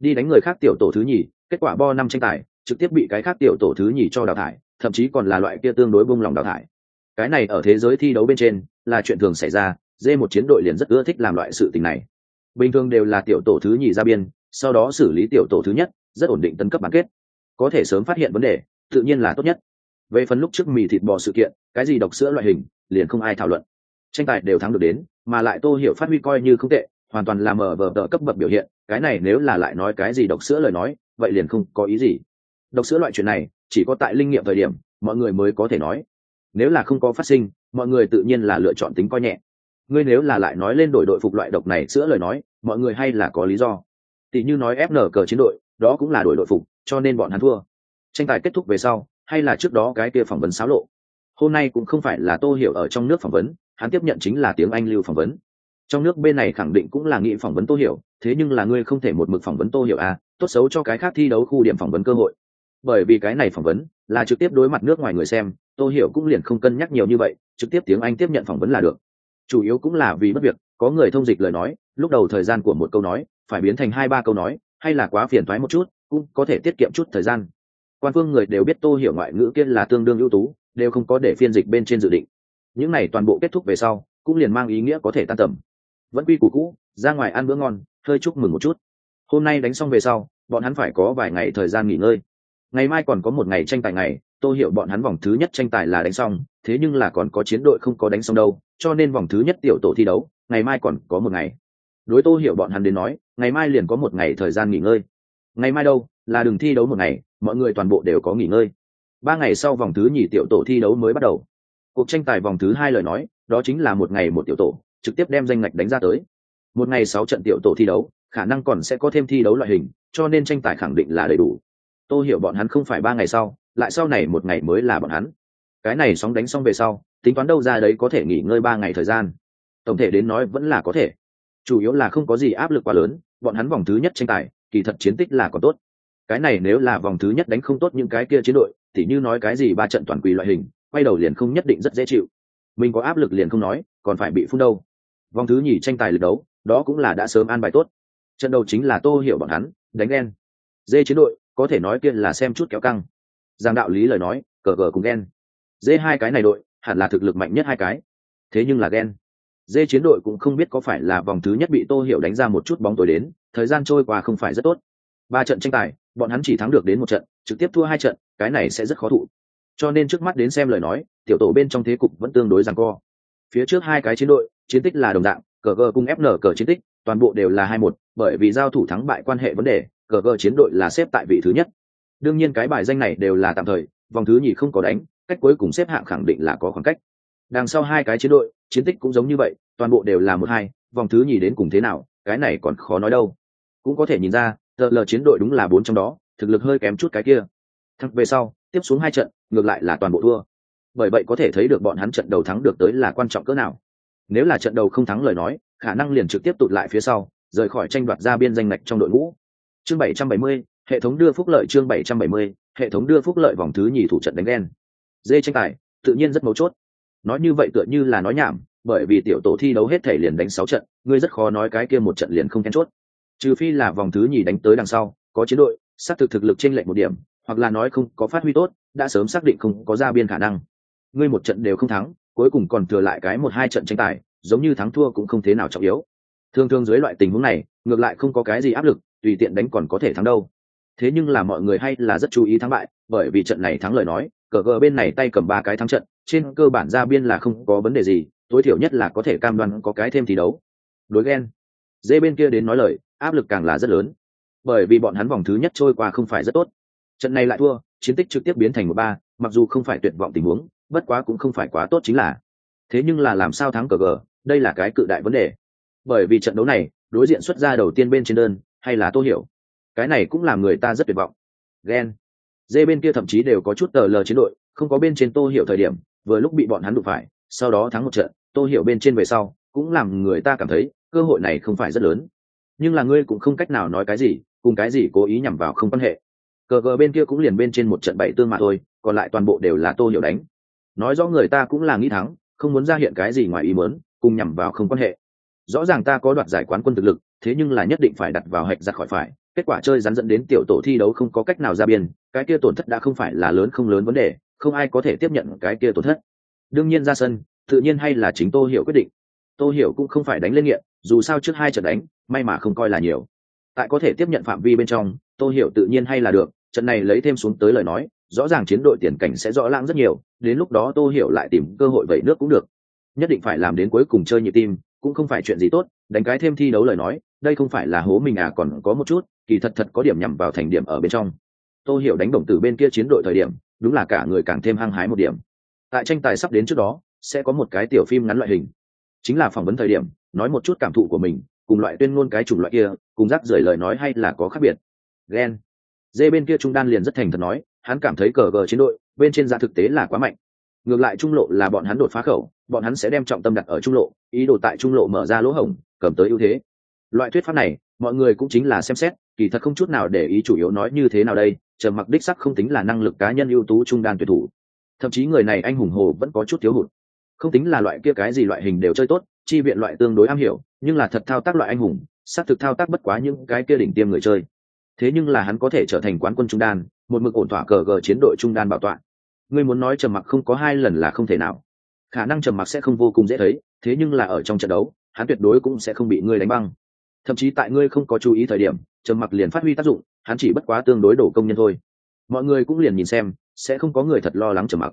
đi đánh người khác tiểu tổ thứ nhì, kết quả bo năm tranh tài, trực tiếp bị cái khác tiểu tổ thứ nhì cho đào thải, thậm chí còn là loại kia tương đối bung lòng đào thải. Cái này ở thế giới thi đấu bên trên, là chuyện thường xảy ra dê một chiến đội liền rất ưa thích làm loại sự tình này. Bình thường đều là tiểu tổ thứ nhì ra biên, sau đó xử lý tiểu tổ thứ nhất, rất ổn định tấn cấp bán kết. Có thể sớm phát hiện vấn đề, tự nhiên là tốt nhất. Về phần lúc trước mì thịt bò sự kiện, cái gì độc sữa loại hình, liền không ai thảo luận. Tranh tài đều thắng được đến, mà lại tô hiểu phát huy coi như không tệ hoàn toàn là mở vờ tờ cấp bậc biểu hiện, cái này nếu là lại nói cái gì độc sữa lời nói, vậy liền không có ý gì. Độc sữa loại chuyện này, chỉ có tại linh nghiệm thời điểm, mọi người mới có thể nói. Nếu là không có phát sinh, mọi người tự nhiên là lựa chọn tính coi nhẹ. Ngươi nếu là lại nói lên đổi đội phục loại độc này sữa lời nói, mọi người hay là có lý do. Tỷ như nói fn cờ chiến đội, đó cũng là đội đội phục, cho nên bọn hắn thua. Tranh tài kết thúc về sau, hay là trước đó cái kia phỏng vấn xáo lộ. Hôm nay cũng không phải là tô hiểu ở trong nước phỏng vấn, hắn tiếp nhận chính là tiếng anh lưu phỏng vấn trong nước bên này khẳng định cũng là nghị phỏng vấn tô hiểu, thế nhưng là ngươi không thể một mực phỏng vấn tô hiểu à tốt xấu cho cái khác thi đấu khu điểm phỏng vấn cơ hội. Bởi vì cái này phỏng vấn là trực tiếp đối mặt nước ngoài người xem, tô hiểu cũng liền không cân nhắc nhiều như vậy, trực tiếp tiếng anh tiếp nhận phỏng vấn là được. Chủ yếu cũng là vì bất việc, có người thông dịch lời nói, lúc đầu thời gian của một câu nói, phải biến thành hai ba câu nói, hay là quá phiền thoái một chút, cũng có thể tiết kiệm chút thời gian. Quan phương người đều biết tô hiểu ngoại ngữ kia là tương đương ưu tú, đều không có để phiên dịch bên trên dự định. Những này toàn bộ kết thúc về sau, cũng liền mang ý nghĩa có thể tan tầm vẫn quy củ cũ, ra ngoài ăn bữa ngon, hơi chúc mừng một chút. Hôm nay đánh xong về sau, bọn hắn phải có vài ngày thời gian nghỉ ngơi. Ngày mai còn có một ngày tranh tài ngày, tôi hiểu bọn hắn vòng thứ nhất tranh tài là đánh xong, thế nhưng là còn có chiến đội không có đánh xong đâu, cho nên vòng thứ nhất tiểu tổ thi đấu, ngày mai còn có một ngày. Đối tôi hiểu bọn hắn đến nói, ngày mai liền có một ngày thời gian nghỉ ngơi. Ngày mai đâu, là đừng thi đấu một ngày, mọi người toàn bộ đều có nghỉ ngơi. Ba ngày sau vòng thứ nhì tiểu tổ thi đấu mới bắt đầu. Cuộc tranh tài vòng thứ hai lời nói, đó chính là một ngày một tiểu tổ trực tiếp đem danh ngạch đánh ra tới. Một ngày sáu trận tiểu tổ thi đấu, khả năng còn sẽ có thêm thi đấu loại hình, cho nên tranh tài khẳng định là đầy đủ. Tôi hiểu bọn hắn không phải ba ngày sau, lại sau này một ngày mới là bọn hắn. Cái này sóng đánh xong về sau, tính toán đâu ra đấy có thể nghỉ ngơi ba ngày thời gian. Tổng thể đến nói vẫn là có thể. Chủ yếu là không có gì áp lực quá lớn, bọn hắn vòng thứ nhất tranh tài, kỳ thật chiến tích là còn tốt. Cái này nếu là vòng thứ nhất đánh không tốt những cái kia chiến đội, thì như nói cái gì ba trận toàn quỳ loại hình, quay đầu liền không nhất định rất dễ chịu. Mình có áp lực liền không nói, còn phải bị phun đâu vòng thứ nhì tranh tài lực đấu, đó cũng là đã sớm an bài tốt. Trận đầu chính là tô hiểu bọn hắn, đánh ghen. Dê chiến đội, có thể nói kia là xem chút kéo căng. Giang đạo lý lời nói, cờ cờ cùng ghen. Dê hai cái này đội, hẳn là thực lực mạnh nhất hai cái. Thế nhưng là ghen. Dê chiến đội cũng không biết có phải là vòng thứ nhất bị tô hiểu đánh ra một chút bóng tối đến, thời gian trôi qua không phải rất tốt. Ba trận tranh tài, bọn hắn chỉ thắng được đến một trận, trực tiếp thua hai trận, cái này sẽ rất khó thụ. Cho nên trước mắt đến xem lời nói, tiểu tổ bên trong thế cục vẫn tương đối rằng co. Phía trước hai cái chiến đội chiến tích là đồng dạng, cờ gờ cùng fn cờ chiến tích, toàn bộ đều là hai một, bởi vì giao thủ thắng bại quan hệ vấn đề, cờ gờ chiến đội là xếp tại vị thứ nhất. Đương nhiên cái bài danh này đều là tạm thời, vòng thứ nhì không có đánh, cách cuối cùng xếp hạng khẳng định là có khoảng cách. Đằng sau hai cái chiến đội, chiến tích cũng giống như vậy, toàn bộ đều là một hai, vòng thứ nhì đến cùng thế nào, cái này còn khó nói đâu. Cũng có thể nhìn ra, tờ lờ chiến đội đúng là bốn trong đó, thực lực hơi kém chút cái kia. Thắng về sau, tiếp xuống hai trận, ngược lại là toàn bộ thua. Bởi vậy có thể thấy được bọn hắn trận đầu thắng được tới là quan trọng cỡ nào nếu là trận đầu không thắng lời nói khả năng liền trực tiếp tụt lại phía sau rời khỏi tranh đoạt ra biên danh lệch trong đội ngũ. Chương 770, hệ thống đưa phúc lợi chương 770, hệ thống đưa phúc lợi vòng thứ nhì thủ trận đánh đen dê tranh tài tự nhiên rất mấu chốt. Nói như vậy tựa như là nói nhảm bởi vì tiểu tổ thi đấu hết thể liền đánh sáu trận ngươi rất khó nói cái kia một trận liền không then chốt. Trừ phi là vòng thứ nhì đánh tới đằng sau có chiến đội xác thực thực lực trên lệnh một điểm hoặc là nói không có phát huy tốt đã sớm xác định không có ra biên khả năng. Ngươi một trận đều không thắng cuối cùng còn thừa lại cái một hai trận tranh tài, giống như thắng thua cũng không thế nào trọng yếu. Thường thường dưới loại tình huống này, ngược lại không có cái gì áp lực, tùy tiện đánh còn có thể thắng đâu. Thế nhưng là mọi người hay là rất chú ý thắng bại, bởi vì trận này thắng lời nói, cờ gờ bên này tay cầm ba cái thắng trận, trên cơ bản ra biên là không có vấn đề gì, tối thiểu nhất là có thể cam đoan có cái thêm thi đấu. Đối ghen, dê bên kia đến nói lời, áp lực càng là rất lớn. Bởi vì bọn hắn vòng thứ nhất trôi qua không phải rất tốt. Trận này lại thua, chiến tích trực tiếp biến thành một ba, mặc dù không phải tuyệt vọng tình huống bất quá cũng không phải quá tốt chính là. Thế nhưng là làm sao thắng cờ gờ? Đây là cái cự đại vấn đề. Bởi vì trận đấu này, đối diện xuất ra đầu tiên bên trên đơn, hay là tô hiểu. Cái này cũng làm người ta rất tuyệt vọng. Ghen. Dê bên kia thậm chí đều có chút tờ lờ chiến đội, không có bên trên tô hiểu thời điểm, vừa lúc bị bọn hắn đụng phải, sau đó thắng một trận, tô hiểu bên trên về sau, cũng làm người ta cảm thấy, cơ hội này không phải rất lớn. Nhưng là ngươi cũng không cách nào nói cái gì, cùng cái gì cố ý nhằm vào không quan hệ. Cờ gờ bên kia cũng liền bên trên một trận bảy tương mà thôi, còn lại toàn bộ đều là tô hiểu đánh nói rõ người ta cũng là nghĩ thắng, không muốn ra hiện cái gì ngoài ý muốn, cùng nhằm vào không quan hệ. Rõ ràng ta có đoạt giải quán quân thực lực, thế nhưng là nhất định phải đặt vào hạch giặt khỏi phải, kết quả chơi rắn dẫn đến tiểu tổ thi đấu không có cách nào ra biên, cái kia tổn thất đã không phải là lớn không lớn vấn đề, không ai có thể tiếp nhận cái kia tổn thất. Đương nhiên ra sân, tự nhiên hay là chính tô hiểu quyết định. Tô hiểu cũng không phải đánh lên nghiện, dù sao trước hai trận đánh, may mà không coi là nhiều. Tại có thể tiếp nhận phạm vi bên trong, tô hiểu tự nhiên hay là được, trận này lấy thêm xuống tới lời nói rõ ràng chiến đội tiền cảnh sẽ rõ lãng rất nhiều, đến lúc đó tô hiểu lại tìm cơ hội vẩy nước cũng được. Nhất định phải làm đến cuối cùng chơi nhịp tim, cũng không phải chuyện gì tốt, đánh cái thêm thi đấu lời nói, đây không phải là hố mình à còn có một chút, kỳ thật thật có điểm nhằm vào thành điểm ở bên trong. Tô hiểu đánh đồng từ bên kia chiến đội thời điểm, đúng là cả người càng thêm hăng hái một điểm. Tại tranh tài sắp đến trước đó, sẽ có một cái tiểu phim ngắn loại hình. Chính là phỏng vấn thời điểm, nói một chút cảm thụ của mình, cùng loại tuyên ngôn cái chủng loại kia, cùng rác rưởi lời nói hay là có khác biệt. Ghen dê bên kia trung đan liền rất thành thật nói hắn cảm thấy cờ gờ chiến đội bên trên ra thực tế là quá mạnh. Ngược lại trung lộ là bọn hắn đột phá khẩu, bọn hắn sẽ đem trọng tâm đặt ở trung lộ, ý đồ tại trung lộ mở ra lỗ hổng, cầm tới ưu thế. Loại thuyết pháp này, mọi người cũng chính là xem xét, kỳ thật không chút nào để ý chủ yếu nói như thế nào đây, trầm mặc đích sắc không tính là năng lực cá nhân ưu tú trung đan tuyển thủ. Thậm chí người này anh hùng hồ vẫn có chút thiếu hụt. Không tính là loại kia cái gì loại hình đều chơi tốt, chi viện loại tương đối am hiểu, nhưng là thật thao tác loại anh hùng, xác thực thao tác bất quá những cái kia đỉnh tiêm người chơi. Thế nhưng là hắn có thể trở thành quán quân trung đan một mực ổn thỏa cờ gờ chiến đội trung đan bảo tọa. Ngươi muốn nói trầm mặc không có hai lần là không thể nào. Khả năng trầm mặc sẽ không vô cùng dễ thấy, thế nhưng là ở trong trận đấu, hắn tuyệt đối cũng sẽ không bị ngươi đánh băng. Thậm chí tại ngươi không có chú ý thời điểm, trầm mặc liền phát huy tác dụng, hắn chỉ bất quá tương đối đổ công nhân thôi. Mọi người cũng liền nhìn xem, sẽ không có người thật lo lắng trầm mặc.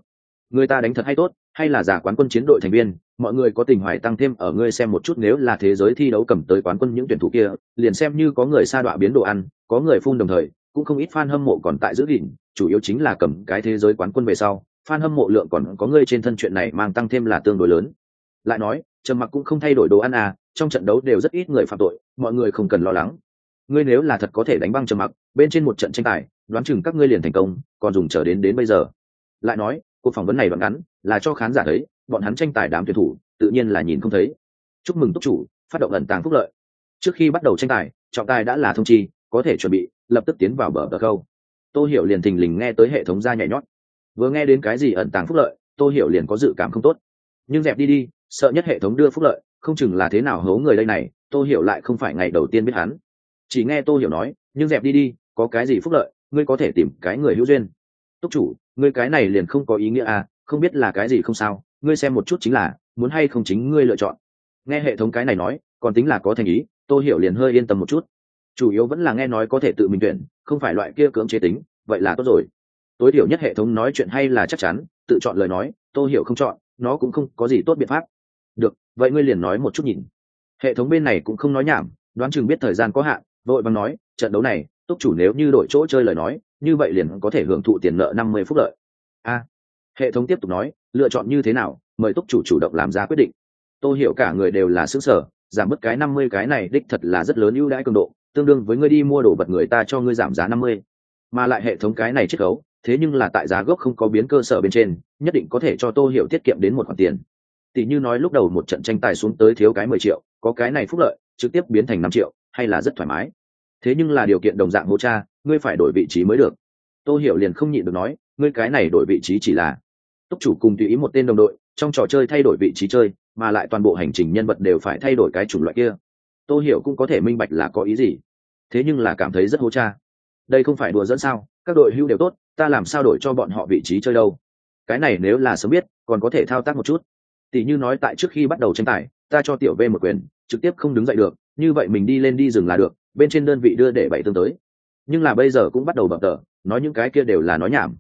Người ta đánh thật hay tốt, hay là giả quán quân chiến đội thành viên, mọi người có tình hoài tăng thêm ở ngươi xem một chút nếu là thế giới thi đấu cầm tới quán quân những tuyển thủ kia, liền xem như có người sa đọa biến đồ ăn, có người phun đồng thời cũng không ít fan hâm mộ còn tại giữ gìn, chủ yếu chính là cầm cái thế giới quán quân về sau, fan hâm mộ lượng còn có người trên thân chuyện này mang tăng thêm là tương đối lớn. Lại nói, trầm mặc cũng không thay đổi đồ ăn à trong trận đấu đều rất ít người phạm tội, mọi người không cần lo lắng. Ngươi nếu là thật có thể đánh băng trầm mặc, bên trên một trận tranh tài, đoán chừng các ngươi liền thành công, còn dùng chờ đến đến bây giờ. Lại nói, cuộc phỏng vấn này đoạn ngắn, là cho khán giả thấy, bọn hắn tranh tài đám tuyển thủ, tự nhiên là nhìn không thấy. Chúc mừng tốc chủ, phát động ẩn tàng phúc lợi. Trước khi bắt đầu tranh tài, trọng tài đã là thông chi có thể chuẩn bị, lập tức tiến vào bờ bờ câu tô hiểu liền thình lình nghe tới hệ thống ra nhảy nhót vừa nghe đến cái gì ẩn tàng phúc lợi, tô hiểu liền có dự cảm không tốt. Nhưng dẹp đi đi, sợ nhất hệ thống đưa phúc lợi, không chừng là thế nào hố người đây này, tô hiểu lại không phải ngày đầu tiên biết hắn. Chỉ nghe tô hiểu nói, nhưng dẹp đi đi, có cái gì phúc lợi, ngươi có thể tìm cái người hữu duyên. Túc chủ, ngươi cái này liền không có ý nghĩa à không biết là cái gì không sao, ngươi xem một chút chính là, muốn hay không chính ngươi lựa chọn. Nghe hệ thống cái này nói, còn tính là có thành ý, tô hiểu liền hơi yên tâm một chút chủ yếu vẫn là nghe nói có thể tự mình tuyển, không phải loại kia cưỡng chế tính, vậy là tốt rồi. Tối thiểu nhất hệ thống nói chuyện hay là chắc chắn, tự chọn lời nói tôi hiểu không chọn, nó cũng không có gì tốt biện pháp. Được, vậy ngươi liền nói một chút nhìn. Hệ thống bên này cũng không nói nhảm, đoán chừng biết thời gian có hạn, vội bằng nói, trận đấu này, túc chủ nếu như đổi chỗ chơi lời nói, như vậy liền có thể hưởng thụ tiền nợ năm mươi phút lợi. A. Hệ thống tiếp tục nói, lựa chọn như thế nào, mời túc chủ chủ động làm ra quyết định. Tôi hiểu cả người đều là xứng sở giảm bớt cái năm mươi cái này đích thật là rất lớn ưu đãi cường độ tương đương với ngươi đi mua đồ vật người ta cho ngươi giảm giá năm mươi. Mà lại hệ thống cái này chiết khấu, thế nhưng là tại giá gốc không có biến cơ sở bên trên, nhất định có thể cho tô hiểu tiết kiệm đến một khoản tiền. Tỷ như nói lúc đầu một trận tranh tài xuống tới thiếu cái mười triệu, có cái này phúc lợi, trực tiếp biến thành năm triệu, hay là rất thoải mái. Thế nhưng là điều kiện đồng dạng hô cha, ngươi phải đổi vị trí mới được. Tô hiểu liền không nhịn được nói, ngươi cái này đổi vị trí chỉ là túc chủ cùng tùy ý một tên đồng đội, trong trò chơi thay đổi vị trí chơi, mà lại toàn bộ hành trình nhân vật đều phải thay đổi cái chủng loại kia. Tô hiểu cũng có thể minh bạch là có ý gì thế nhưng là cảm thấy rất hố cha. Đây không phải đùa dẫn sao? Các đội hưu đều tốt, ta làm sao đổi cho bọn họ vị trí chơi đâu? Cái này nếu là sớm biết, còn có thể thao tác một chút. Tỷ như nói tại trước khi bắt đầu tranh tài, ta cho tiểu v một quyền, trực tiếp không đứng dậy được, như vậy mình đi lên đi rừng là được, bên trên đơn vị đưa để bảy tương tới. Nhưng là bây giờ cũng bắt đầu bập tờ, nói những cái kia đều là nói nhảm.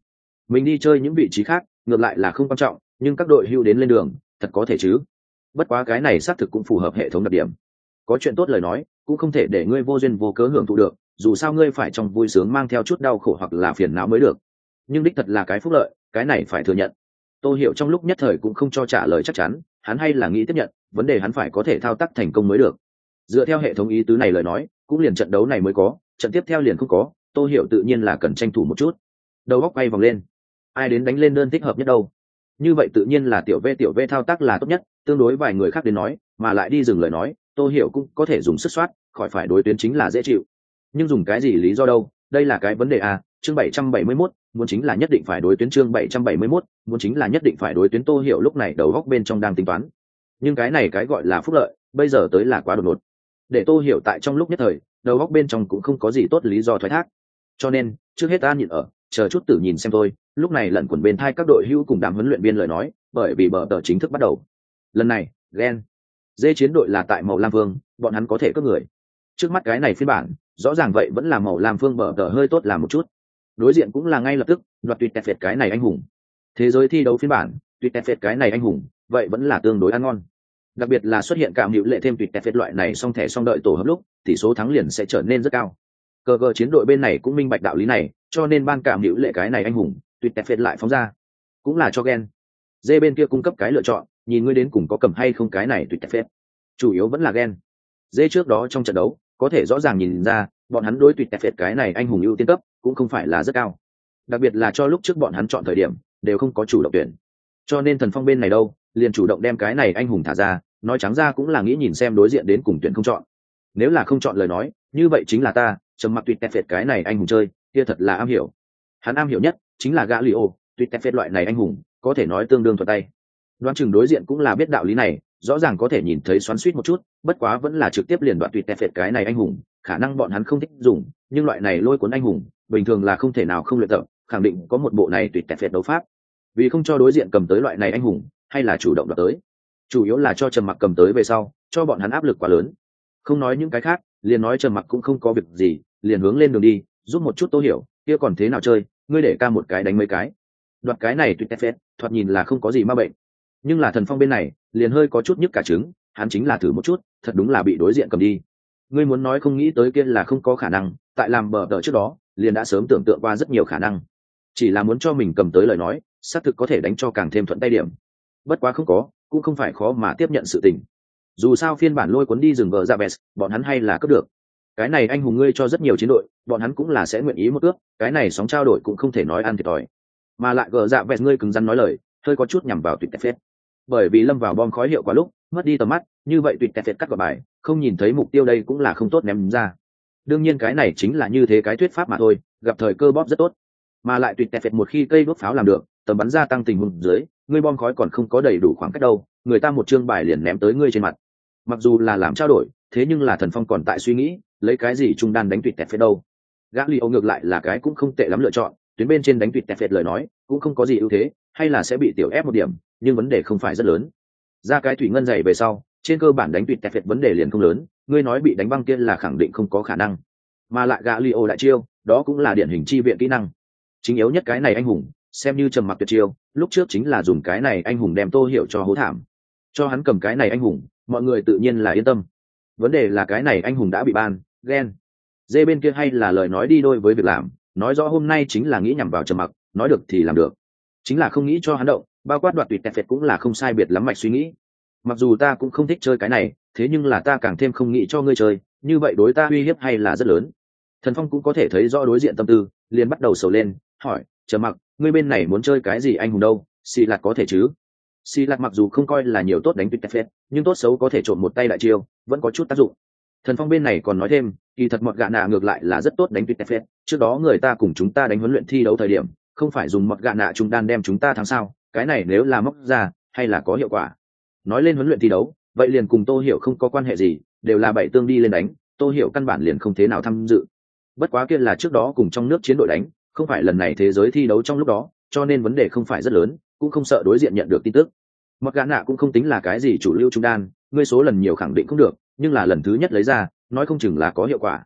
Mình đi chơi những vị trí khác, ngược lại là không quan trọng, nhưng các đội hưu đến lên đường, thật có thể chứ? Bất quá cái này xác thực cũng phù hợp hệ thống đặc điểm. Có chuyện tốt lời nói cũng không thể để ngươi vô duyên vô cớ hưởng thụ được, dù sao ngươi phải trong vui sướng mang theo chút đau khổ hoặc là phiền não mới được. Nhưng đích thật là cái phúc lợi, cái này phải thừa nhận. Tôi hiểu trong lúc nhất thời cũng không cho trả lời chắc chắn, hắn hay là nghĩ tiếp nhận, vấn đề hắn phải có thể thao tác thành công mới được. Dựa theo hệ thống ý tứ này lời nói, cũng liền trận đấu này mới có, trận tiếp theo liền không có tôi hiểu tự nhiên là cần tranh thủ một chút. Đầu góc bay vòng lên. Ai đến đánh lên đơn thích hợp nhất đâu? Như vậy tự nhiên là tiểu v tiểu v thao tác là tốt nhất, tương đối vài người khác đến nói, mà lại đi dừng lời nói Tô hiểu cũng có thể dùng sức soát khỏi phải đối tuyến chính là dễ chịu. Nhưng dùng cái gì lý do đâu? Đây là cái vấn đề à? Chương bảy trăm bảy mươi 771, muốn chính là nhất định phải đối tuyến chương bảy trăm bảy mươi 771, muốn chính là nhất định phải đối tuyến tô hiểu lúc này đầu góc bên trong đang tính toán. Nhưng cái này cái gọi là phúc lợi bây giờ tới là quá đột ngột. Để tô hiểu tại trong lúc nhất thời đầu góc bên trong cũng không có gì tốt lý do thoái thác. Cho nên trước hết ta nhịn ở chờ chút tử nhìn xem tôi lúc này lẩn quẩn bên thai các đội hưu cùng đám huấn luyện viên lời nói bởi vì bờ tờ chính thức bắt đầu. Lần này ghen dê chiến đội là tại màu lam vương, bọn hắn có thể cướp người. Trước mắt cái này phiên bản, rõ ràng vậy vẫn là màu lam phương bở tờ hơi tốt làm một chút. Đối diện cũng là ngay lập tức, đoạt tuyệt tẹt phệt cái này anh hùng. Thế giới thi đấu phiên bản, tuyệt tẹt phệt cái này anh hùng, vậy vẫn là tương đối ăn ngon. Đặc biệt là xuất hiện cảm hữu lệ thêm tuyệt tẹt phệt loại này song thẻ song đợi tổ hợp lúc, tỷ số thắng liền sẽ trở nên rất cao. Cờ cờ chiến đội bên này cũng minh bạch đạo lý này, cho nên ban cảm hữu lệ cái này anh hùng, tuyệt tẹt phệt lại phóng ra. Cũng là cho ghen. Dê bên kia cung cấp cái lựa chọn nhìn ngươi đến cùng có cầm hay không cái này tuyệt tẹt phép, chủ yếu vẫn là ghen. Dê trước đó trong trận đấu có thể rõ ràng nhìn ra bọn hắn đối tuyệt tẹt cái này anh hùng ưu tiên cấp cũng không phải là rất cao. Đặc biệt là cho lúc trước bọn hắn chọn thời điểm đều không có chủ động tuyển. Cho nên thần phong bên này đâu liền chủ động đem cái này anh hùng thả ra nói trắng ra cũng là nghĩ nhìn xem đối diện đến cùng tuyển không chọn. Nếu là không chọn lời nói như vậy chính là ta trầm mặc tuyệt tẹt cái này anh hùng chơi kia thật là am hiểu. Hắn am hiểu nhất chính là gã li ô tuyệt phép loại này anh hùng có thể nói tương đương thuật tay đoán chừng đối diện cũng là biết đạo lý này, rõ ràng có thể nhìn thấy xoắn suýt một chút, bất quá vẫn là trực tiếp liền đoạn tuyệt tẹt cái này anh hùng, khả năng bọn hắn không thích dùng, nhưng loại này lôi cuốn anh hùng, bình thường là không thể nào không luyện tập, khẳng định có một bộ này tuyệt tẹt đấu pháp. Vì không cho đối diện cầm tới loại này anh hùng, hay là chủ động đoạt tới. Chủ yếu là cho trầm mặc cầm tới về sau, cho bọn hắn áp lực quá lớn. Không nói những cái khác, liền nói trầm mặc cũng không có việc gì, liền hướng lên đường đi, giúp một chút tô hiểu, kia còn thế nào chơi, ngươi để ca một cái đánh mấy cái. Đoạt cái này tuyệt tẹt thoạt nhìn là không có gì ma bệnh nhưng là thần phong bên này, liền hơi có chút nhức cả trứng, hắn chính là thử một chút, thật đúng là bị đối diện cầm đi. Ngươi muốn nói không nghĩ tới kia là không có khả năng, tại làm bờ đỡ trước đó, liền đã sớm tưởng tượng qua rất nhiều khả năng. Chỉ là muốn cho mình cầm tới lời nói, xác thực có thể đánh cho càng thêm thuận tay điểm. Bất quá không có, cũng không phải khó mà tiếp nhận sự tình. Dù sao phiên bản lôi cuốn đi rừng vợ ra bès bọn hắn hay là cướp được. Cái này anh hùng ngươi cho rất nhiều chiến đội, bọn hắn cũng là sẽ nguyện ý một cướp cái này sóng trao đổi cũng không thể nói ăn thiệt thòi. Mà lại gờ dạ vẹt ngươi cứng rắn nói lời, hơi có chút nhằm vào tuyệt phép bởi vì lâm vào bom khói hiệu quá lúc, mất đi tầm mắt, như vậy tuyệt tẹt phết cắt vào bài, không nhìn thấy mục tiêu đây cũng là không tốt ném ra. Đương nhiên cái này chính là như thế cái thuyết pháp mà thôi, gặp thời cơ bóp rất tốt. Mà lại tuyệt tẹt một khi cây đốt pháo làm được, tầm bắn ra tăng tình huống dưới, ngươi bom khói còn không có đầy đủ khoảng cách đâu, người ta một chương bài liền ném tới ngươi trên mặt. Mặc dù là làm trao đổi, thế nhưng là thần phong còn tại suy nghĩ, lấy cái gì trung đan đánh tuyệt tẹt phết đâu. Gã li âu ngược lại là cái cũng không tệ lắm lựa chọn, tuyến bên trên đánh tuyệt tẹt phết lời nói, cũng không có gì ưu thế, hay là sẽ bị tiểu ép một điểm nhưng vấn đề không phải rất lớn. Ra cái thủy ngân dày về sau, trên cơ bản đánh tuyệt tẹt việt vấn đề liền không lớn, ngươi nói bị đánh băng kia là khẳng định không có khả năng. Mà lại gã li lại đại chiêu, đó cũng là điển hình chi viện kỹ năng. Chính yếu nhất cái này anh hùng, xem như trầm mặc tuyệt chiêu, lúc trước chính là dùng cái này anh hùng đem tô hiểu cho hố thảm. Cho hắn cầm cái này anh hùng, mọi người tự nhiên là yên tâm. Vấn đề là cái này anh hùng đã bị ban, ghen. Dê bên kia hay là lời nói đi đôi với việc làm, nói rõ hôm nay chính là nghĩ nhằm vào trầm mặc, nói được thì làm được. Chính là không nghĩ cho hắn động bao quát đoạt tuyệt tẹt phệt cũng là không sai biệt lắm mạch suy nghĩ. Mặc dù ta cũng không thích chơi cái này, thế nhưng là ta càng thêm không nghĩ cho ngươi chơi, như vậy đối ta uy hiếp hay là rất lớn. Thần phong cũng có thể thấy rõ đối diện tâm tư, liền bắt đầu sầu lên, hỏi chờ mặc, ngươi bên này muốn chơi cái gì anh hùng đâu? Xì lạt có thể chứ? Xì lạt mặc dù không coi là nhiều tốt đánh tuyệt tép phết nhưng tốt xấu có thể trộn một tay đại chiêu, vẫn có chút tác dụng. Thần phong bên này còn nói thêm, kỳ thật mọt gạ nạ ngược lại là rất tốt đánh tuyệt tép phết trước đó người ta cùng chúng ta đánh huấn luyện thi đấu thời điểm, không phải dùng mọt gạ nạ chúng đan đem chúng ta thắng sao? Cái này nếu là móc ra, hay là có hiệu quả? Nói lên huấn luyện thi đấu, vậy liền cùng tô hiểu không có quan hệ gì, đều là bảy tương đi lên đánh, tô hiểu căn bản liền không thế nào tham dự. Bất quá kia là trước đó cùng trong nước chiến đội đánh, không phải lần này thế giới thi đấu trong lúc đó, cho nên vấn đề không phải rất lớn, cũng không sợ đối diện nhận được tin tức. Mặc gã nạ cũng không tính là cái gì chủ lưu trung đan, ngươi số lần nhiều khẳng định không được, nhưng là lần thứ nhất lấy ra, nói không chừng là có hiệu quả.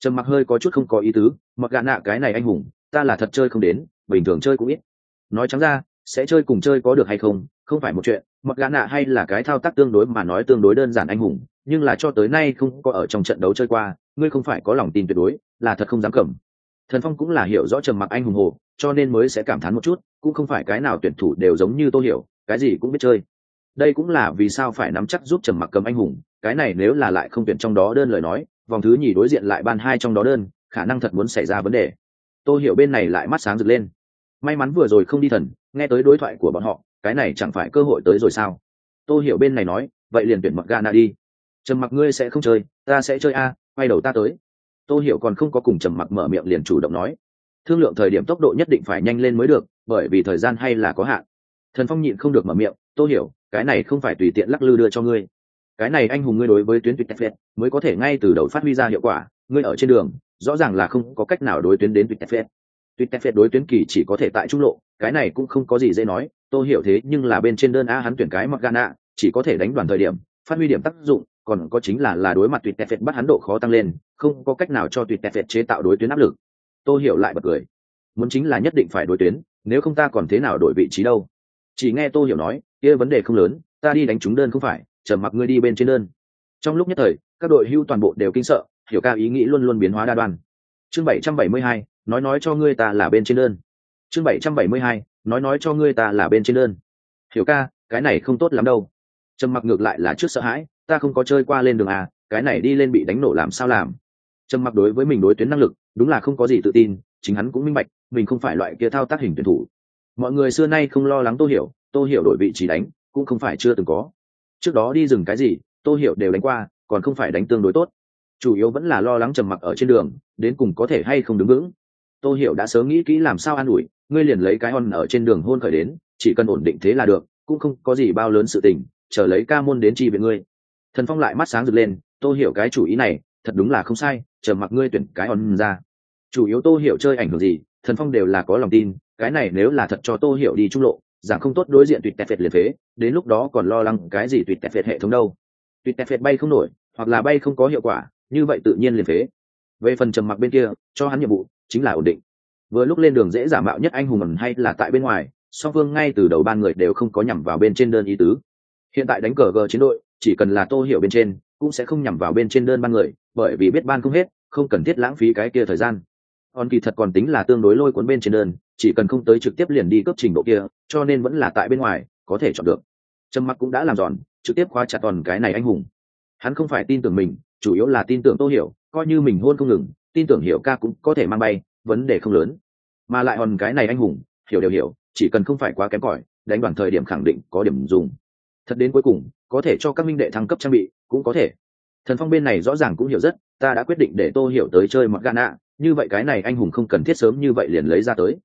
Trầm mặc hơi có chút không có ý tứ, mặc gã nạ cái này anh hùng, ta là thật chơi không đến, bình thường chơi cũng ít. Nói trắng ra sẽ chơi cùng chơi có được hay không không phải một chuyện, mặc gã nạ hay là cái thao tác tương đối mà nói tương đối đơn giản anh hùng, nhưng là cho tới nay không có ở trong trận đấu chơi qua, ngươi không phải có lòng tin tuyệt đối, là thật không dám cầm. Thần phong cũng là hiểu rõ trầm mặc anh hùng hồ, cho nên mới sẽ cảm thán một chút, cũng không phải cái nào tuyển thủ đều giống như tôi hiểu, cái gì cũng biết chơi. Đây cũng là vì sao phải nắm chắc giúp trầm mặc cầm anh hùng, cái này nếu là lại không tuyển trong đó đơn lời nói, vòng thứ nhì đối diện lại ban hai trong đó đơn, khả năng thật muốn xảy ra vấn đề. Tôi hiểu bên này lại mắt sáng rực lên. May mắn vừa rồi không đi thần nghe tới đối thoại của bọn họ, cái này chẳng phải cơ hội tới rồi sao? Tôi hiểu bên này nói, vậy liền tuyển mặc gana đi. Trầm mặc ngươi sẽ không chơi, ta sẽ chơi a, quay đầu ta tới. Tôi hiểu còn không có cùng trầm mặc mở miệng liền chủ động nói, thương lượng thời điểm tốc độ nhất định phải nhanh lên mới được, bởi vì thời gian hay là có hạn. Thần phong nhịn không được mở miệng tôi hiểu, cái này không phải tùy tiện lắc lư đưa cho ngươi. Cái này anh hùng ngươi đối với tuyến tuyệt phết, mới có thể ngay từ đầu phát huy ra hiệu quả. Ngươi ở trên đường, rõ ràng là không có cách nào đối tuyến đến tuyệt phết tuy tép phệt đối tuyến kỳ chỉ có thể tại trung lộ cái này cũng không có gì dễ nói tôi hiểu thế nhưng là bên trên đơn a hắn tuyển cái mặc gana chỉ có thể đánh đoàn thời điểm phát huy điểm tác dụng còn có chính là là đối mặt tuyệt tẹt phệt bắt hắn độ khó tăng lên không có cách nào cho tuyệt tẹt phệt chế tạo đối tuyến áp lực. Tôi hiểu lại bật cười. Muốn chính là nhất định phải đối tuyến nếu không ta còn thế nào đổi vị trí đâu? Chỉ nghe tôi hiểu nói kia vấn đề không lớn ta đi đánh trúng đơn không phải chờ mặc ngươi đi bên trên đơn. Trong lúc nhất thời các đội hưu toàn bộ đều kinh sợ hiểu ca ý nghĩ luôn luôn biến hóa đa đoan. Chương 772, nói nói cho ngươi ta là bên trên đơn. Chương bảy trăm bảy mươi hai, nói nói cho ngươi ta là bên trên đơn. Hiểu ca, cái này không tốt lắm đâu. Trầm mặc ngược lại là trước sợ hãi, ta không có chơi qua lên đường à cái này đi lên bị đánh nổ làm sao làm? Trầm mặc đối với mình đối tuyến năng lực, đúng là không có gì tự tin, chính hắn cũng minh bạch, mình không phải loại kia thao tác hình tuyển thủ. Mọi người xưa nay không lo lắng tô hiểu tô hiểu đổi vị trí đánh, cũng không phải chưa từng có. Trước đó đi rừng cái gì, tô hiểu đều đánh qua, còn không phải đánh tương đối tốt. Chủ yếu vẫn là lo lắng trầm mặc ở trên đường, đến cùng có thể hay không đứng vững tô hiểu đã sớm nghĩ kỹ làm sao an ủi, ngươi liền lấy cái hòn ở trên đường hôn khởi đến, chỉ cần ổn định thế là được, cũng không có gì bao lớn sự tình, chờ lấy ca môn đến chi viện ngươi. Thần phong lại mắt sáng rực lên, tô hiểu cái chủ ý này, thật đúng là không sai, chờ mặc ngươi tuyển cái hòn ra. Chủ yếu tô hiểu chơi ảnh hưởng gì, thần phong đều là có lòng tin, cái này nếu là thật cho tô hiểu đi trung lộ rằng không tốt đối diện tuyệt tẹt phệt liền phế, đến lúc đó còn lo lắng cái gì tuyệt tẹt phệt hệ thống đâu. Tuyệt tẹt phệt bay không nổi, hoặc là bay không có hiệu quả, như vậy tự nhiên liền phế. Về phần trầm mặc bên kia, cho hắn nhiệm vụ chính là ổn định. Vừa lúc lên đường dễ giả mạo nhất anh hùng ẩn hay là tại bên ngoài, song phương ngay từ đầu ban người đều không có nhằm vào bên trên đơn ý tứ. Hiện tại đánh cờ gờ chiến đội, chỉ cần là tô hiểu bên trên, cũng sẽ không nhằm vào bên trên đơn ban người, bởi vì biết ban không hết, không cần thiết lãng phí cái kia thời gian. Còn kỳ thật còn tính là tương đối lôi cuốn bên trên đơn, chỉ cần không tới trực tiếp liền đi cấp trình độ kia, cho nên vẫn là tại bên ngoài, có thể chọn được. Trầm mặc cũng đã làm giòn, trực tiếp khóa chặt toàn cái này anh hùng. Hắn không phải tin tưởng mình, chủ yếu là tin tưởng tô hiểu, coi như mình hôn không ngừng tin tưởng hiểu ca cũng có thể mang bay, vấn đề không lớn. Mà lại hòn cái này anh hùng, hiểu đều hiểu, chỉ cần không phải quá kém cỏi, đánh đoàn thời điểm khẳng định có điểm dùng. Thật đến cuối cùng, có thể cho các minh đệ thăng cấp trang bị, cũng có thể. Thần phong bên này rõ ràng cũng hiểu rất, ta đã quyết định để tô hiểu tới chơi mặc gana như vậy cái này anh hùng không cần thiết sớm như vậy liền lấy ra tới.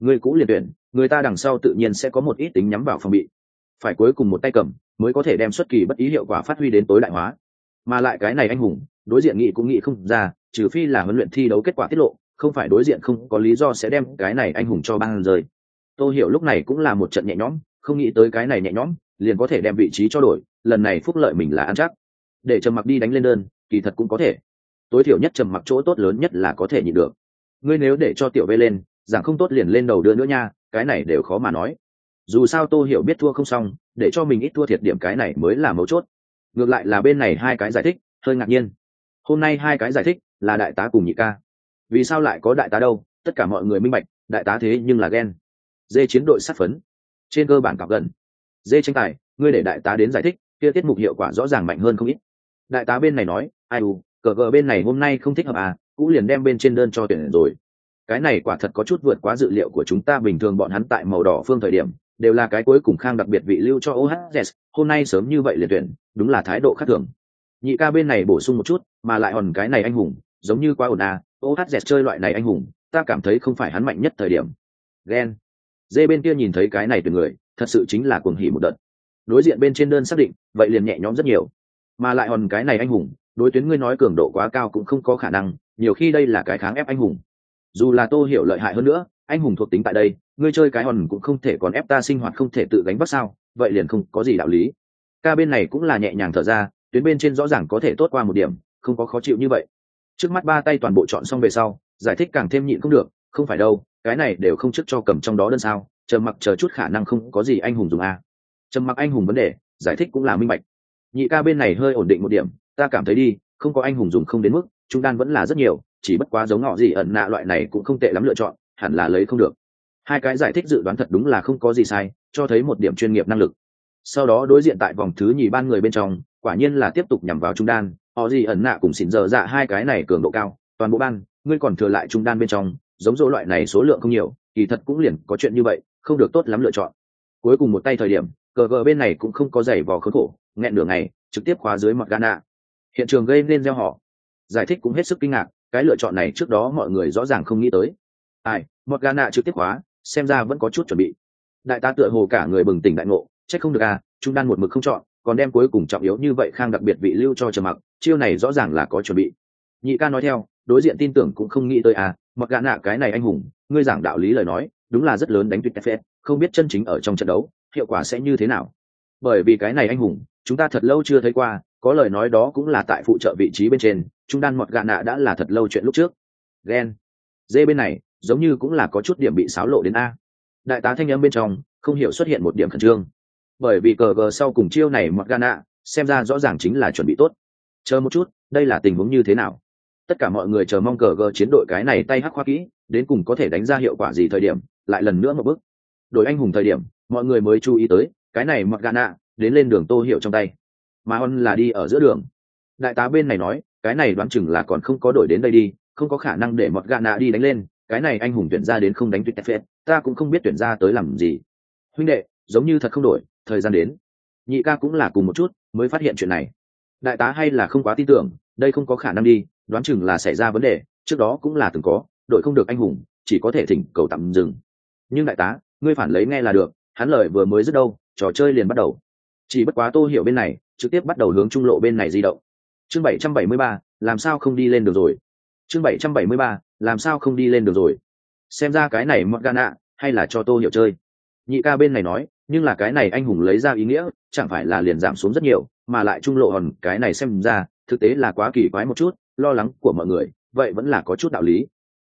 Người cũ liền tuyển, người ta đằng sau tự nhiên sẽ có một ít tính nhắm vào phòng bị. Phải cuối cùng một tay cầm, mới có thể đem xuất kỳ bất ý hiệu quả phát huy đến tối đại hóa. Mà lại cái này anh hùng, đối diện nghị cũng nghĩ không ra trừ phi là huấn luyện thi đấu kết quả tiết lộ, không phải đối diện không có lý do sẽ đem cái này anh hùng cho ban rời tôi hiểu lúc này cũng là một trận nhẹ nhõm, không nghĩ tới cái này nhẹ nhõm, liền có thể đem vị trí cho đổi, lần này phúc lợi mình là ăn chắc. Để trầm mặc đi đánh lên đơn, kỳ thật cũng có thể. Tối thiểu nhất trầm mặc chỗ tốt lớn nhất là có thể nhịn được. Ngươi nếu để cho tiểu vê lên rằng không tốt liền lên đầu đưa nữa nha, cái này đều khó mà nói. Dù sao tô hiểu biết thua không xong, để cho mình ít thua thiệt điểm cái này mới là mấu chốt. Ngược lại là bên này hai cái giải thích, hơi ngạc nhiên. Hôm nay hai cái giải thích là đại tá cùng nhị ca. Vì sao lại có đại tá đâu? Tất cả mọi người minh bạch, đại tá thế nhưng là ghen. Dê chiến đội sát phấn. Trên cơ bản cặp gần. Dê tranh tài, ngươi để đại tá đến giải thích, kia tiết mục hiệu quả rõ ràng mạnh hơn không ít. Đại tá bên này nói, ai u, cờ gờ bên này hôm nay không thích hợp à cũng liền đem bên trên đơn cho tuyển rồi. Cái này quả thật có chút vượt quá dự liệu của chúng ta bình thường bọn hắn tại màu đỏ phương thời điểm, đều là cái cuối cùng khang đặc biệt vị lưu cho ohz hôm nay sớm như vậy liền tuyển, đúng là thái độ khác thường. Nhị ca bên này bổ sung một chút, mà lại hòn cái này anh hùng giống như quá ổn à dẹt chơi loại này anh hùng, ta cảm thấy không phải hắn mạnh nhất thời điểm. Ghen. Dê bên kia nhìn thấy cái này từ người, thật sự chính là cuồng hỉ một đợt. Đối diện bên trên đơn xác định, vậy liền nhẹ nhõm rất nhiều. Mà lại hòn cái này anh hùng, đối tuyến ngươi nói cường độ quá cao cũng không có khả năng, nhiều khi đây là cái kháng ép anh hùng. Dù là tô hiểu lợi hại hơn nữa, anh hùng thuộc tính tại đây, ngươi chơi cái hòn cũng không thể còn ép ta sinh hoạt không thể tự gánh vác sao, vậy liền không có gì đạo lý. Ca bên này cũng là nhẹ nhàng thở ra, tuyến bên trên rõ ràng có thể tốt qua một điểm, không có khó chịu như vậy trước mắt ba tay toàn bộ chọn xong về sau, giải thích càng thêm nhịn không được, không phải đâu, cái này đều không chức cho cầm trong đó đơn sao chờ mặc chờ chút khả năng không có gì anh hùng dùng a. À. trầm mặc anh hùng vấn đề, giải thích cũng là minh bạch. Nhị ca bên này hơi ổn định một điểm, ta cảm thấy đi, không có anh hùng dùng không đến mức, trung đan vẫn là rất nhiều, chỉ bất quá giống họ gì ẩn nạ loại này cũng không tệ lắm lựa chọn, hẳn là lấy không được. Hai cái giải thích dự đoán thật đúng là không có gì sai, cho thấy một điểm chuyên nghiệp năng lực. Sau đó đối diện tại vòng thứ nhì ban người bên trong, quả nhiên là tiếp tục nhằm vào trung đan họ gì ẩn nạ cùng xỉn giờ dạ hai cái này cường độ cao, toàn bộ ban, ngươi còn thừa lại trung đan bên trong, giống dỗ loại này số lượng không nhiều, kỳ thật cũng liền có chuyện như vậy, không được tốt lắm lựa chọn. Cuối cùng một tay thời điểm, cờ gờ bên này cũng không có giày vò khốn khổ, nghẹn nửa ngày, trực tiếp khóa dưới mặt gana hiện trường gây nên gieo họ. Giải thích cũng hết sức kinh ngạc, cái lựa chọn này trước đó mọi người rõ ràng không nghĩ tới. Ai mọt gana trực tiếp khóa, xem ra vẫn có chút chuẩn bị. Đại ta tựa hồ cả người bừng tỉnh đại ngộ trách không được à chúng đan một mực không chọn còn đem cuối cùng trọng yếu như vậy khang đặc biệt vị lưu cho trầm mặc, chiêu này rõ ràng là có chuẩn bị. Nhị ca nói theo, đối diện tin tưởng cũng không nghĩ tới à mặc gã nạ cái này anh hùng, ngươi giảng đạo lý lời nói, đúng là rất lớn đánh tuyệt fs không biết chân chính ở trong trận đấu, hiệu quả sẽ như thế nào. Bởi vì cái này anh hùng, chúng ta thật lâu chưa thấy qua, có lời nói đó cũng là tại phụ trợ vị trí bên trên chúng đan mọt gạ nạ đã là thật lâu chuyện lúc trước. Ghen dê bên này, giống như cũng là có chút điểm bị xáo lộ đến a. Đại tá thanh âm bên trong, không hiểu xuất hiện một điểm khẩn trương bởi vì cờ gờ sau cùng chiêu này mặc gana, xem ra rõ ràng chính là chuẩn bị tốt. Chờ một chút, đây là tình huống như thế nào? Tất cả mọi người chờ mong cờ gờ chiến đội cái này tay hắc khoa kỹ, đến cùng có thể đánh ra hiệu quả gì thời điểm, lại lần nữa một bước. Đội anh hùng thời điểm, mọi người mới chú ý tới, cái này mặc gana, đến lên đường tô hiệu trong tay. Mà hon là đi ở giữa đường. Đại tá bên này nói, cái này đoán chừng là còn không có đổi đến đây đi, không có khả năng để mọt gà nạ đi đánh lên, cái này anh hùng tuyển ra đến không đánh tuyệt tép phết ta cũng không biết tuyển ra tới làm gì. Huynh đệ, giống như thật không đổi thời gian đến. Nhị ca cũng là cùng một chút mới phát hiện chuyện này. Đại tá hay là không quá tin tưởng, đây không có khả năng đi, đoán chừng là xảy ra vấn đề, trước đó cũng là từng có, đội không được anh hùng, chỉ có thể thỉnh cầu tạm dừng. Nhưng đại tá, ngươi phản lấy nghe là được, hắn lời vừa mới dứt đâu, trò chơi liền bắt đầu. Chỉ bất quá tô hiểu bên này, trực tiếp bắt đầu hướng trung lộ bên này di động. Chương bảy trăm bảy mươi ba, làm sao không đi lên được rồi? Chương bảy trăm bảy mươi ba, làm sao không đi lên được rồi? Xem ra cái này mọt gan ạ hay là cho tô hiểu chơi. Nhị ca bên này nói nhưng là cái này anh hùng lấy ra ý nghĩa, chẳng phải là liền giảm xuống rất nhiều, mà lại trung lộ hòn cái này xem ra, thực tế là quá kỳ quái một chút, lo lắng của mọi người, vậy vẫn là có chút đạo lý.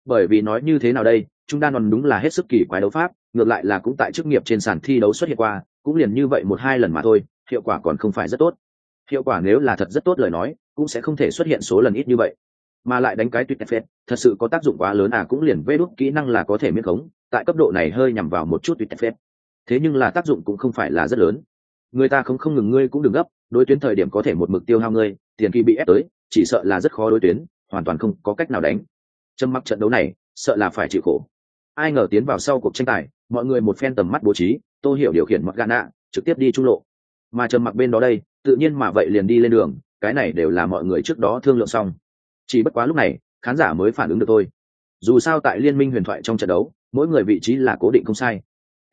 Bởi vì nói như thế nào đây chúng ta còn đúng là hết sức kỳ quái đấu pháp, ngược lại là cũng tại chức nghiệp trên sàn thi đấu xuất hiện qua, cũng liền như vậy một hai lần mà thôi, hiệu quả còn không phải rất tốt. Hiệu quả nếu là thật rất tốt lời nói, cũng sẽ không thể xuất hiện số lần ít như vậy. Mà lại đánh cái tuyệt phết, thật sự có tác dụng quá lớn à cũng liền vê đúc kỹ năng là có thể miễn khống, tại cấp độ này hơi nhằm vào một chút tuyệt phết thế nhưng là tác dụng cũng không phải là rất lớn. Người ta không không ngừng ngươi cũng đừng gấp, đối tuyến thời điểm có thể một mực tiêu hao ngươi, tiền kỳ bị ép tới, chỉ sợ là rất khó đối tuyến, hoàn toàn không có cách nào đánh. Trâm mắc trận đấu này, sợ là phải chịu khổ. Ai ngờ tiến vào sau cuộc tranh tài, mọi người một phen tầm mắt bố trí, tô hiểu điều khiển mặc gà nạ, trực tiếp đi trung lộ. Mà trầm mặc bên đó đây, tự nhiên mà vậy liền đi lên đường, cái này đều là mọi người trước đó thương lượng xong. Chỉ bất quá lúc này, khán giả mới phản ứng được thôi. Dù sao tại liên minh huyền thoại trong trận đấu, mỗi người vị trí là cố định không sai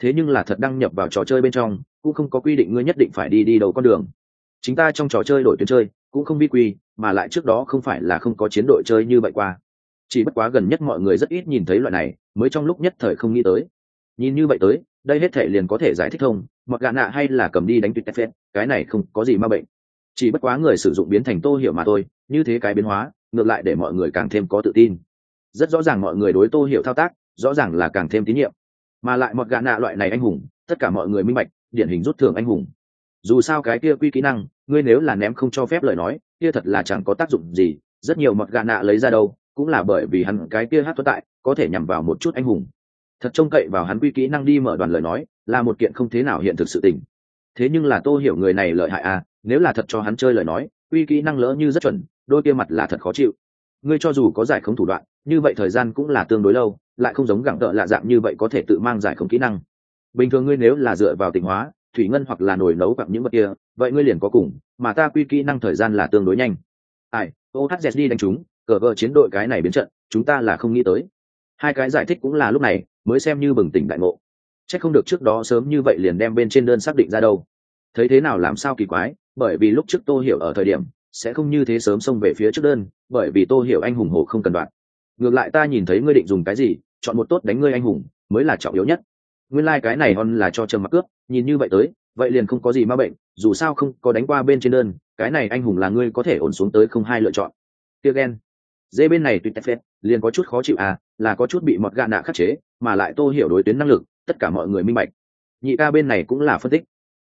thế nhưng là thật đăng nhập vào trò chơi bên trong, cũng không có quy định ngươi nhất định phải đi đi đầu con đường. Chính ta trong trò chơi đổi tuyến chơi, cũng không vi quy, mà lại trước đó không phải là không có chiến đội chơi như vậy qua. Chỉ bất quá gần nhất mọi người rất ít nhìn thấy loại này, mới trong lúc nhất thời không nghĩ tới. Nhìn như vậy tới, đây hết thể liền có thể giải thích thông, mặc gạ nạ hay là cầm đi đánh tuyệt tép phết, cái này không có gì ma bệnh. Chỉ bất quá người sử dụng biến thành tô hiểu mà thôi, như thế cái biến hóa, ngược lại để mọi người càng thêm có tự tin. Rất rõ ràng mọi người đối tô hiểu thao tác, rõ ràng là càng thêm tín nhiệm mà lại một gạ nạ loại này anh hùng, tất cả mọi người minh bạch, điển hình rút thường anh hùng. Dù sao cái kia quy kỹ năng, ngươi nếu là ném không cho phép lời nói, kia thật là chẳng có tác dụng gì, rất nhiều mọt gạ nạ lấy ra đâu, cũng là bởi vì hắn cái kia hát tồn tại, có thể nhằm vào một chút anh hùng. Thật trông cậy vào hắn quy kỹ năng đi mở đoàn lời nói, là một kiện không thế nào hiện thực sự tình. Thế nhưng là tô hiểu người này lợi hại à nếu là thật cho hắn chơi lời nói, quy kỹ năng lỡ như rất chuẩn, đôi kia mặt là thật khó chịu ngươi cho dù có giải không thủ đoạn, như vậy thời gian cũng là tương đối lâu, lại không giống gặng tợ lạ dạng như vậy có thể tự mang giải không kỹ năng. Bình thường ngươi nếu là dựa vào tình hóa, thủy ngân hoặc là nồi nấu gặp những vật kia, vậy ngươi liền có cùng, mà ta quy kỹ năng thời gian là tương đối nhanh. Ai ohz đi đánh chúng, cờ vợ chiến đội cái này biến trận, chúng ta là không nghĩ tới. Hai cái giải thích cũng là lúc này, mới xem như bừng tỉnh đại ngộ. C h ắ c không được trước đó sớm như vậy liền đem bên trên đơn xác định ra đâu. Thấy thế nào làm sao kỳ quái, bởi vì lúc trước tô hiểu ở thời điểm, sẽ không như thế sớm xông về phía trước đơn bởi vì tô hiểu anh hùng hồ không cần đoạn ngược lại ta nhìn thấy ngươi định dùng cái gì, chọn một tốt đánh ngươi anh hùng, mới là trọng yếu nhất. Nguyên lai、like、cái này hon là cho trầm mặc cướp, nhìn như vậy tới, vậy liền không có gì ma bệnh, dù sao không có đánh qua bên trên đơn, cái này anh hùng là ngươi có thể ổn xuống tới không hai lựa chọn. Tiêu ghen. Dê bên này tuyệt phết, liền có chút khó chịu à là có chút bị mọt gạ nạ khắc chế, mà lại tô hiểu đối tuyến năng lực, tất cả mọi người minh bạch. Nhị ca bên này cũng là phân tích.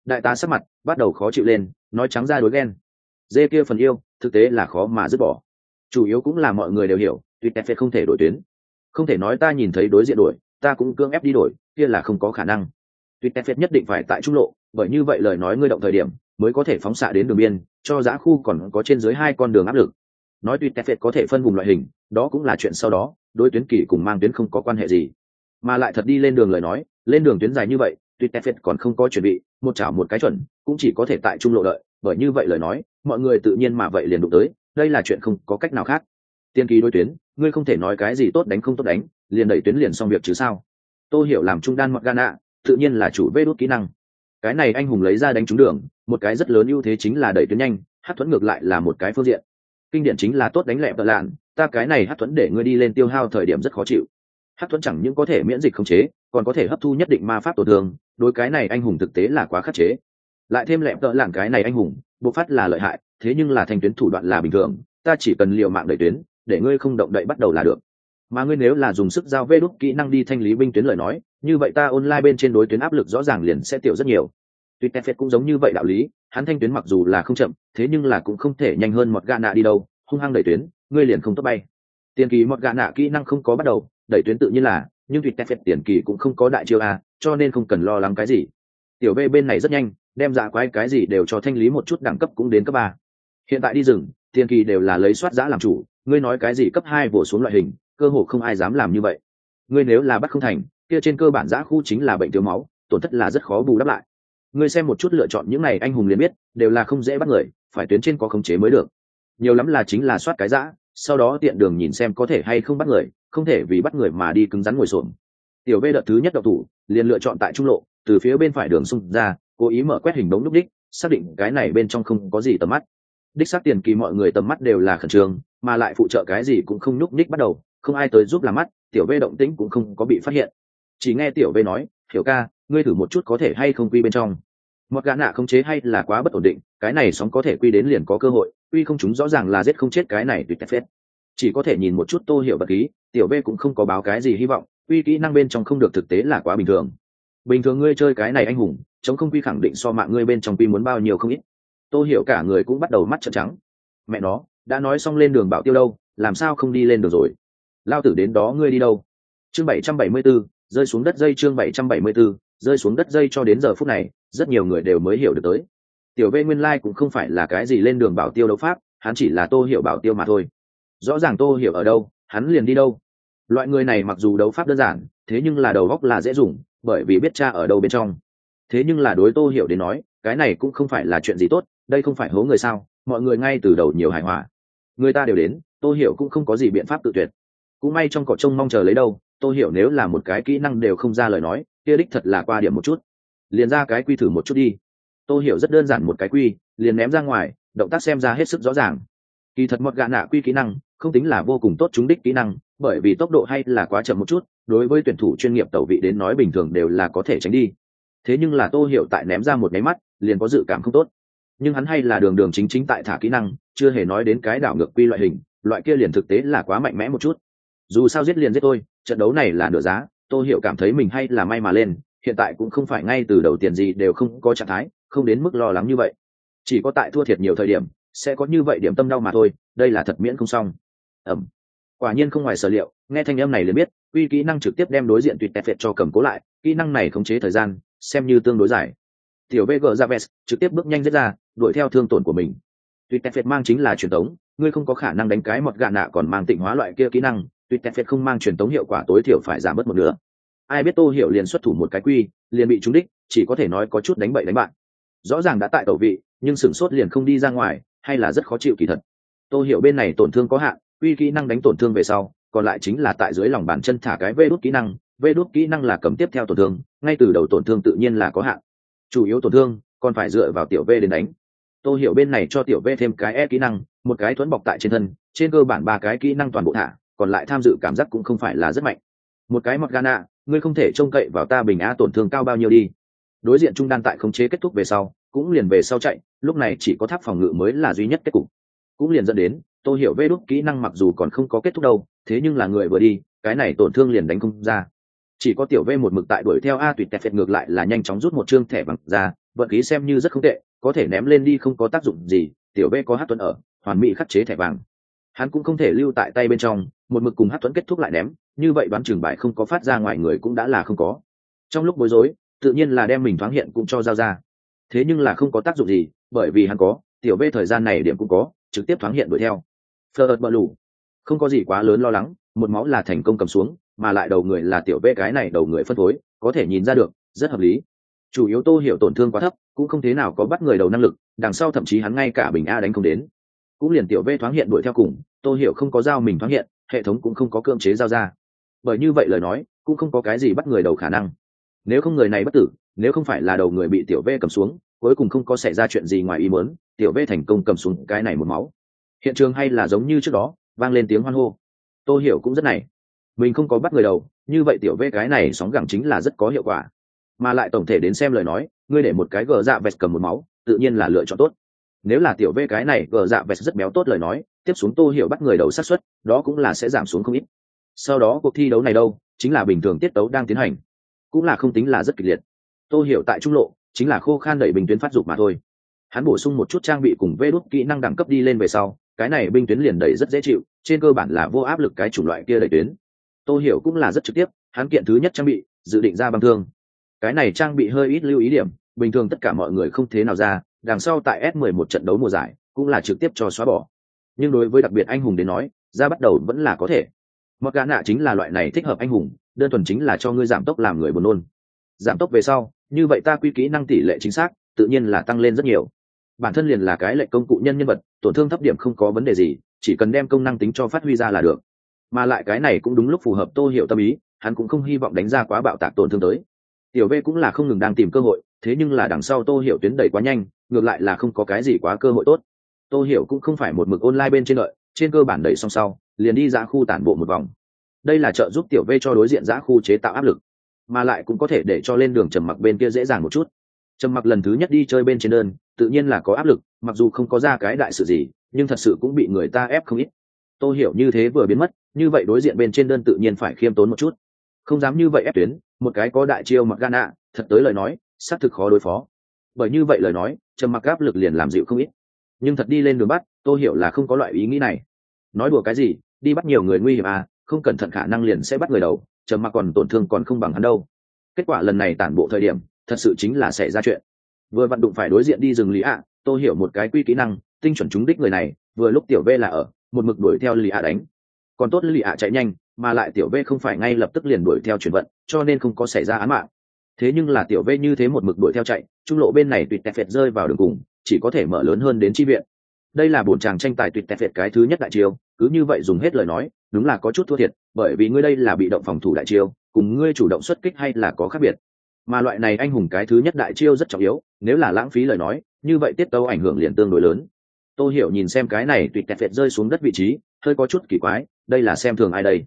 Đại tá sắc mặt bắt đầu khó chịu lên, nói trắng ra đối ghen. Dê kia phần yêu, thực tế là khó mà dứt bỏ chủ yếu cũng là mọi người đều hiểu tuyệt phết không thể đổi tuyến. Không thể nói ta nhìn thấy đối diện đổi, ta cũng cưỡng ép đi đổi, kia là không có khả năng. Tuyệt phết nhất định phải tại trung lộ, bởi như vậy lời nói ngươi động thời điểm, mới có thể phóng xạ đến đường biên, cho giá khu còn có trên dưới hai con đường áp lực. Nói tuyệt tefet có thể phân vùng loại hình, đó cũng là chuyện sau đó, đối tuyến kỳ cùng mang tuyến không có quan hệ gì. Mà lại thật đi lên đường lời nói, lên đường tuyến dài như vậy tuyệt tefet còn không có chuẩn bị, một chảo một cái chuẩn, cũng chỉ có thể tại trung lộ đợi, bởi như vậy lời nói, mọi người tự nhiên mà vậy liền đụng tới đây là chuyện không có cách nào khác. Tiên kỳ đối tuyến, ngươi không thể nói cái gì tốt đánh không tốt đánh, liền đẩy tuyến liền xong việc chứ sao? Tôi hiểu làm trung đan mặc gana tự nhiên là chủ vê đốt kỹ năng. Cái này anh hùng lấy ra đánh trúng đường, một cái rất lớn ưu thế chính là đẩy tuyến nhanh, hát thuẫn ngược lại là một cái phương diện. Kinh điển chính là tốt đánh lẹ tợ lạn, ta cái này hát thuẫn để ngươi đi lên tiêu hao thời điểm rất khó chịu. Hát thuẫn chẳng những có thể miễn dịch khống chế, còn có thể hấp thu nhất định ma pháp tổn thương, đối cái này anh hùng thực tế là quá khắc chế lại thêm lẹp tợ làng cái này anh hùng bộ phát là lợi hại, thế nhưng là thành tuyến thủ đoạn là bình thường, ta chỉ cần liều mạng đẩy tuyến, để ngươi không động đậy bắt đầu là được. Mà ngươi nếu là dùng sức giao vê đúc kỹ năng đi thanh lý binh tuyến lời nói, như vậy ta online bên trên đối tuyến áp lực rõ ràng liền sẽ tiểu rất nhiều. Tuy tefet cũng giống như vậy đạo lý, hắn thanh tuyến mặc dù là không chậm, thế nhưng là cũng không thể nhanh hơn một gạ nạ đi đâu, hung hăng đẩy tuyến, ngươi liền không tốt bay. Tiền kỳ một gạ nạ kỹ năng không có bắt đầu, đẩy tuyến tự nhiên là, nhưng tuyệt tefet tiền kỳ cũng không có đại chiêu a, cho nên không cần lo lắng cái gì. Tiểu v bên này rất nhanh đem dạ quái cái gì đều cho thanh lý một chút đẳng cấp cũng đến cấp ba. Hiện tại đi rừng tiền kỳ đều là lấy soát giã làm chủ, ngươi nói cái gì cấp hai vỗ xuống loại hình, cơ hồ không ai dám làm như vậy. Ngươi nếu là bắt không thành, kia trên cơ bản giã khu chính là bệnh thiếu máu, tổn thất là rất khó bù đắp lại. Ngươi xem một chút lựa chọn những này anh hùng liền biết, đều là không dễ bắt người, phải tuyến trên có khống chế mới được. Nhiều lắm là chính là soát cái giã, sau đó tiện đường nhìn xem có thể hay không bắt người, không thể vì bắt người mà đi cứng rắn ngồi xổm. Tiểu v đợt thứ nhất độc thủ, liền lựa chọn tại trung lộ, từ phía bên phải đường xung ra cố ý mở quét hình đống núp đích, xác định cái này bên trong không có gì tầm mắt. Đích xác tiền kỳ mọi người tầm mắt đều là khẩn trương, mà lại phụ trợ cái gì cũng không nhúc ních bắt đầu, không ai tới giúp làm mắt, tiểu v động tĩnh cũng không có bị phát hiện. Chỉ nghe tiểu v nói, hiểu ca, ngươi thử một chút có thể hay không quy bên trong. Một gã nạ không chế hay là quá bất ổn định, cái này sóng có thể quy đến liền có cơ hội, quy không chúng rõ ràng là giết không chết cái này tuyệt phết. Chỉ có thể nhìn một chút tô hiểu bật lý. tiểu v cũng không có báo cái gì hy vọng, quy kỹ năng bên trong không được thực tế là quá bình thường. Bình thường ngươi chơi cái này anh hùng chống không quy khẳng định so mạng ngươi bên trong quy muốn bao nhiêu không ít. Tô hiểu cả người cũng bắt đầu mắt trợn trắng. Mẹ nó đã nói xong lên đường bảo tiêu đâu làm sao không đi lên được rồi? Lao tử đến đó ngươi đi đâu? Chương bảy trăm bảy mươi 774, rơi xuống đất dây chương bảy trăm bảy mươi 774, rơi xuống đất dây cho đến giờ phút này rất nhiều người đều mới hiểu được tới. Tiểu vê nguyên lai cũng không phải là cái gì lên đường bảo tiêu đấu pháp hắn chỉ là tô hiểu bảo tiêu mà thôi. Rõ ràng tô hiểu ở đâu hắn liền đi đâu. Loại người này mặc dù đấu pháp đơn giản thế nhưng là đầu góc là dễ dùng bởi vì biết cha ở đâu bên trong thế nhưng là đối tô hiểu đến nói, cái này cũng không phải là chuyện gì tốt, đây không phải hố người sao, mọi người ngay từ đầu nhiều hài hòa. Người ta đều đến, tô hiểu cũng không có gì biện pháp tự tuyệt. Cũng may trong cỏ trông mong chờ lấy đâu, tô hiểu nếu là một cái kỹ năng đều không ra lời nói, kia đích thật là qua điểm một chút. Liền ra cái quy thử một chút đi. Tô hiểu rất đơn giản một cái quy, liền ném ra ngoài, động tác xem ra hết sức rõ ràng. Kỳ thật một gạ nạ quy kỹ năng, không tính là vô cùng tốt chúng đích kỹ năng, bởi vì tốc độ hay là quá chậm một chút, đối với tuyển thủ chuyên nghiệp tẩu vị đến nói bình thường đều là có thể tránh đi thế nhưng là tô hiểu tại ném ra một máy mắt, liền có dự cảm không tốt. Nhưng hắn hay là đường đường chính chính tại thả kỹ năng, chưa hề nói đến cái đảo ngược quy loại hình, loại kia liền thực tế là quá mạnh mẽ một chút. Dù sao giết liền giết tôi trận đấu này là nửa giá, tô hiểu cảm thấy mình hay là may mà lên, hiện tại cũng không phải ngay từ đầu tiền gì đều không có trạng thái, không đến mức lo lắng như vậy. Chỉ có tại thua thiệt nhiều thời điểm, sẽ có như vậy điểm tâm đau mà thôi, đây là thật miễn không xong. Ẩm. Quả nhiên không ngoài sở liệu, nghe thanh âm này liền biết, uy kỹ năng trực tiếp đem đối diện tuyệt tẹt cho cầm cố lại, kỹ năng này khống chế thời gian xem như tương đối dài. Tiểu vg Javes trực tiếp bước nhanh rất ra, đuổi theo thương tổn của mình. Tuyệt tẹt mang chính là truyền tống, ngươi không có khả năng đánh cái một gạ nạ còn mang tịnh hóa loại kia kỹ năng tuyệt tẹt không mang truyền tống hiệu quả tối thiểu phải giảm mất một nửa. Ai biết tô hiểu liền xuất thủ một cái quy, liền bị trúng đích, chỉ có thể nói có chút đánh bậy đánh bạn. Rõ ràng đã tại tẩu vị, nhưng sửng sốt liền không đi ra ngoài, hay là rất khó chịu kỳ thật. Tô hiểu bên này tổn thương có hạn, quy kỹ năng đánh tổn thương về sau, còn lại chính là tại dưới lòng bàn chân thả cái vê đốt kỹ năng vê đốt kỹ năng là cầm tiếp theo tổn thương, ngay từ đầu tổn thương tự nhiên là có hạn. Chủ yếu tổn thương, còn phải dựa vào tiểu v đến đánh. Tôi hiểu bên này cho tiểu v thêm cái e kỹ năng, một cái thuẫn bọc tại trên thân, trên cơ bản ba cái kỹ năng toàn bộ thả, còn lại tham dự cảm giác cũng không phải là rất mạnh. Một cái mặc gana ngươi không thể trông cậy vào ta bình a tổn thương cao bao nhiêu đi. Đối diện trung đan tại khống chế kết thúc về sau, cũng liền về sau chạy, lúc này chỉ có tháp phòng ngự mới là duy nhất kết cục. Cũng liền dẫn đến tôi hiểu vê đốt kỹ năng mặc dù còn không có kết thúc đâu, thế nhưng là người vừa đi, cái này tổn thương liền đánh không ra chỉ có tiểu v một mực tại đuổi theo a tuyệt tẹt ngược lại là nhanh chóng rút một chương thẻ bằng ra, vận khí xem như rất không tệ, có thể ném lên đi không có tác dụng gì, tiểu v có hát tuấn ở, hoàn mỹ khắc chế thẻ vàng. Hắn cũng không thể lưu tại tay bên trong, một mực cùng hát tuấn kết thúc lại ném, như vậy đoán trường bại không có phát ra ngoài người cũng đã là không có. Trong lúc bối rối, tự nhiên là đem mình thoáng hiện cũng cho giao ra. Thế nhưng là không có tác dụng gì, bởi vì hắn có, tiểu v thời gian này điểm cũng có, trực tiếp thoáng hiện đuổi theo. Phờ ợt bờ lù. Không có gì quá lớn lo lắng, một máu là thành công cầm xuống mà lại đầu người là tiểu v cái này đầu người phân phối, có thể nhìn ra được, rất hợp lý. Chủ yếu tô hiểu tổn thương quá thấp, cũng không thế nào có bắt người đầu năng lực, đằng sau thậm chí hắn ngay cả bình a đánh không đến. Cũng liền tiểu v thoáng hiện đuổi theo cùng, tô hiểu không có giao mình thoáng hiện, hệ thống cũng không có cưỡng chế giao ra. Bởi như vậy lời nói, cũng không có cái gì bắt người đầu khả năng. Nếu không người này bất tử, nếu không phải là đầu người bị tiểu v cầm xuống, cuối cùng không có xảy ra chuyện gì ngoài ý muốn, tiểu v thành công cầm xuống cái này một máu. Hiện trường hay là giống như trước đó, vang lên tiếng hoan hô. Tô hiểu cũng rất này mình không có bắt người đầu, như vậy tiểu v cái này sóng gẳng chính là rất có hiệu quả. Mà lại tổng thể đến xem lời nói, ngươi để một cái gờ dạ vẹt cầm một máu, tự nhiên là lựa chọn tốt. Nếu là tiểu v cái này gờ dạ vẹt rất béo tốt lời nói, tiếp xuống tô hiểu bắt người đầu sát xuất đó cũng là sẽ giảm xuống không ít. Sau đó cuộc thi đấu này đâu, chính là bình thường tiết tấu đang tiến hành. Cũng là không tính là rất kịch liệt. Tô hiểu tại trung lộ, chính là khô khan đẩy bình tuyến phát dục mà thôi. Hắn bổ sung một chút trang bị cùng vê đốt kỹ năng đẳng cấp đi lên về sau, cái này binh tuyến liền đẩy rất dễ chịu, trên cơ bản là vô áp lực cái chủng loại kia đẩy tuyến tô hiểu cũng là rất trực tiếp, hắn kiện thứ nhất trang bị, dự định ra băng thương. Cái này trang bị hơi ít lưu ý điểm, bình thường tất cả mọi người không thế nào ra, đằng sau tại s 11 trận đấu mùa giải, cũng là trực tiếp cho xóa bỏ. Nhưng đối với đặc biệt anh hùng đến nói, ra bắt đầu vẫn là có thể. Mặc gã nạ chính là loại này thích hợp anh hùng, đơn thuần chính là cho ngươi giảm tốc làm người buồn nôn. Giảm tốc về sau, như vậy ta quy kỹ năng tỷ lệ chính xác, tự nhiên là tăng lên rất nhiều. Bản thân liền là cái lệnh công cụ nhân nhân vật, tổn thương thấp điểm không có vấn đề gì, chỉ cần đem công năng tính cho phát huy ra là được mà lại cái này cũng đúng lúc phù hợp tô hiểu tâm ý, hắn cũng không hy vọng đánh ra quá bạo tạc tổn thương tới. Tiểu v cũng là không ngừng đang tìm cơ hội, thế nhưng là đằng sau tô hiểu tuyến đầy quá nhanh, ngược lại là không có cái gì quá cơ hội tốt. Tô hiểu cũng không phải một mực online bên trên lợi trên cơ bản đẩy xong sau, liền đi ra khu tản bộ một vòng. Đây là trợ giúp tiểu v cho đối diện giã khu chế tạo áp lực, mà lại cũng có thể để cho lên đường trầm mặc bên kia dễ dàng một chút. Trầm mặc lần thứ nhất đi chơi bên trên đơn, tự nhiên là có áp lực, mặc dù không có ra cái đại sự gì, nhưng thật sự cũng bị người ta ép không ít. Tôi hiểu như thế vừa biến mất như vậy đối diện bên trên đơn tự nhiên phải khiêm tốn một chút. Không dám như vậy ép tuyến, một cái có đại chiêu mặc gan ạ thật tới lời nói, xác thực khó đối phó. Bởi như vậy lời nói, trầm mặc áp lực liền làm dịu không ít. Nhưng thật đi lên đường bắt, tôi hiểu là không có loại ý nghĩ này. Nói đùa cái gì, đi bắt nhiều người nguy hiểm à không cẩn thận khả năng liền sẽ bắt người đầu, trầm mặc còn tổn thương còn không bằng hắn đâu. Kết quả lần này tản bộ thời điểm, thật sự chính là xảy ra chuyện. Vừa vận đụng phải đối diện đi rừng lý ạ tôi hiểu một cái quy kỹ năng, tinh chuẩn trúng đích người này, vừa lúc tiểu v là ở, một mực đuổi theo lý ạ đánh còn tốt lì ạ chạy nhanh, mà lại tiểu v không phải ngay lập tức liền đuổi theo chuyển vận, cho nên không có xảy ra án mạng. Thế nhưng là tiểu v như thế một mực đuổi theo chạy, trung lộ bên này tuyệt tẹt phệt rơi vào đường cùng, chỉ có thể mở lớn hơn đến chi viện. Đây là bổn chàng tranh tài tuyệt tẹt phệt cái thứ nhất đại chiêu, cứ như vậy dùng hết lời nói, đúng là có chút thua thiệt, bởi vì ngươi đây là bị động phòng thủ đại chiêu, cùng ngươi chủ động xuất kích hay là có khác biệt. Mà loại này anh hùng cái thứ nhất đại chiêu rất trọng yếu, nếu là lãng phí lời nói, như vậy tiết tấu ảnh hưởng liền tương đối lớn. Tôi hiểu nhìn xem cái này tuyệt tẹt phệt rơi xuống đất vị trí hơi có chút kỳ quái, đây là xem thường ai đây?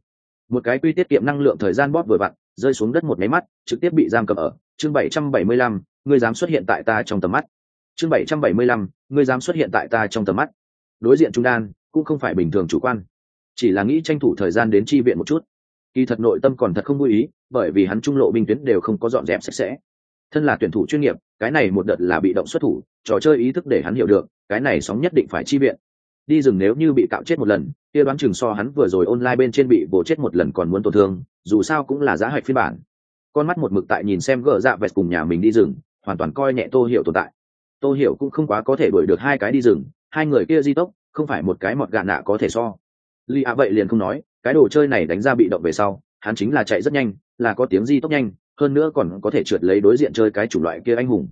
Một cái quy tiết kiệm năng lượng thời gian bóp vừa vặn, rơi xuống đất một máy mắt, trực tiếp bị giam cầm ở. Chương bảy trăm bảy mươi lăm, ngươi dám xuất hiện tại ta trong tầm mắt. Chương bảy trăm bảy mươi lăm, ngươi dám xuất hiện tại ta trong tầm mắt. Đối diện trung đan, cũng không phải bình thường chủ quan. Chỉ là nghĩ tranh thủ thời gian đến chi viện một chút. Kỳ thật nội tâm còn thật không vui ý, bởi vì hắn trung lộ binh tuyến đều không có dọn dẹp sạch sẽ. Thân là tuyển thủ chuyên nghiệp, cái này một đợt là bị động xuất thủ, trò chơi ý thức để hắn hiểu được, cái này sóng nhất định phải chi viện. Đi rừng nếu như bị cạo chết một lần kia đoán chừng so hắn vừa rồi online bên trên bị bổ chết một lần còn muốn tổn thương, dù sao cũng là giá hạch phiên bản. Con mắt một mực tại nhìn xem gỡ dạ vẹt cùng nhà mình đi rừng, hoàn toàn coi nhẹ tô hiểu tồn tại. Tô hiểu cũng không quá có thể đuổi được hai cái đi rừng, hai người kia di tốc, không phải một cái mọt gạn nạ có thể so. Li a vậy liền không nói, cái đồ chơi này đánh ra bị động về sau, hắn chính là chạy rất nhanh, là có tiếng di tốc nhanh, hơn nữa còn có thể trượt lấy đối diện chơi cái chủng loại kia anh hùng.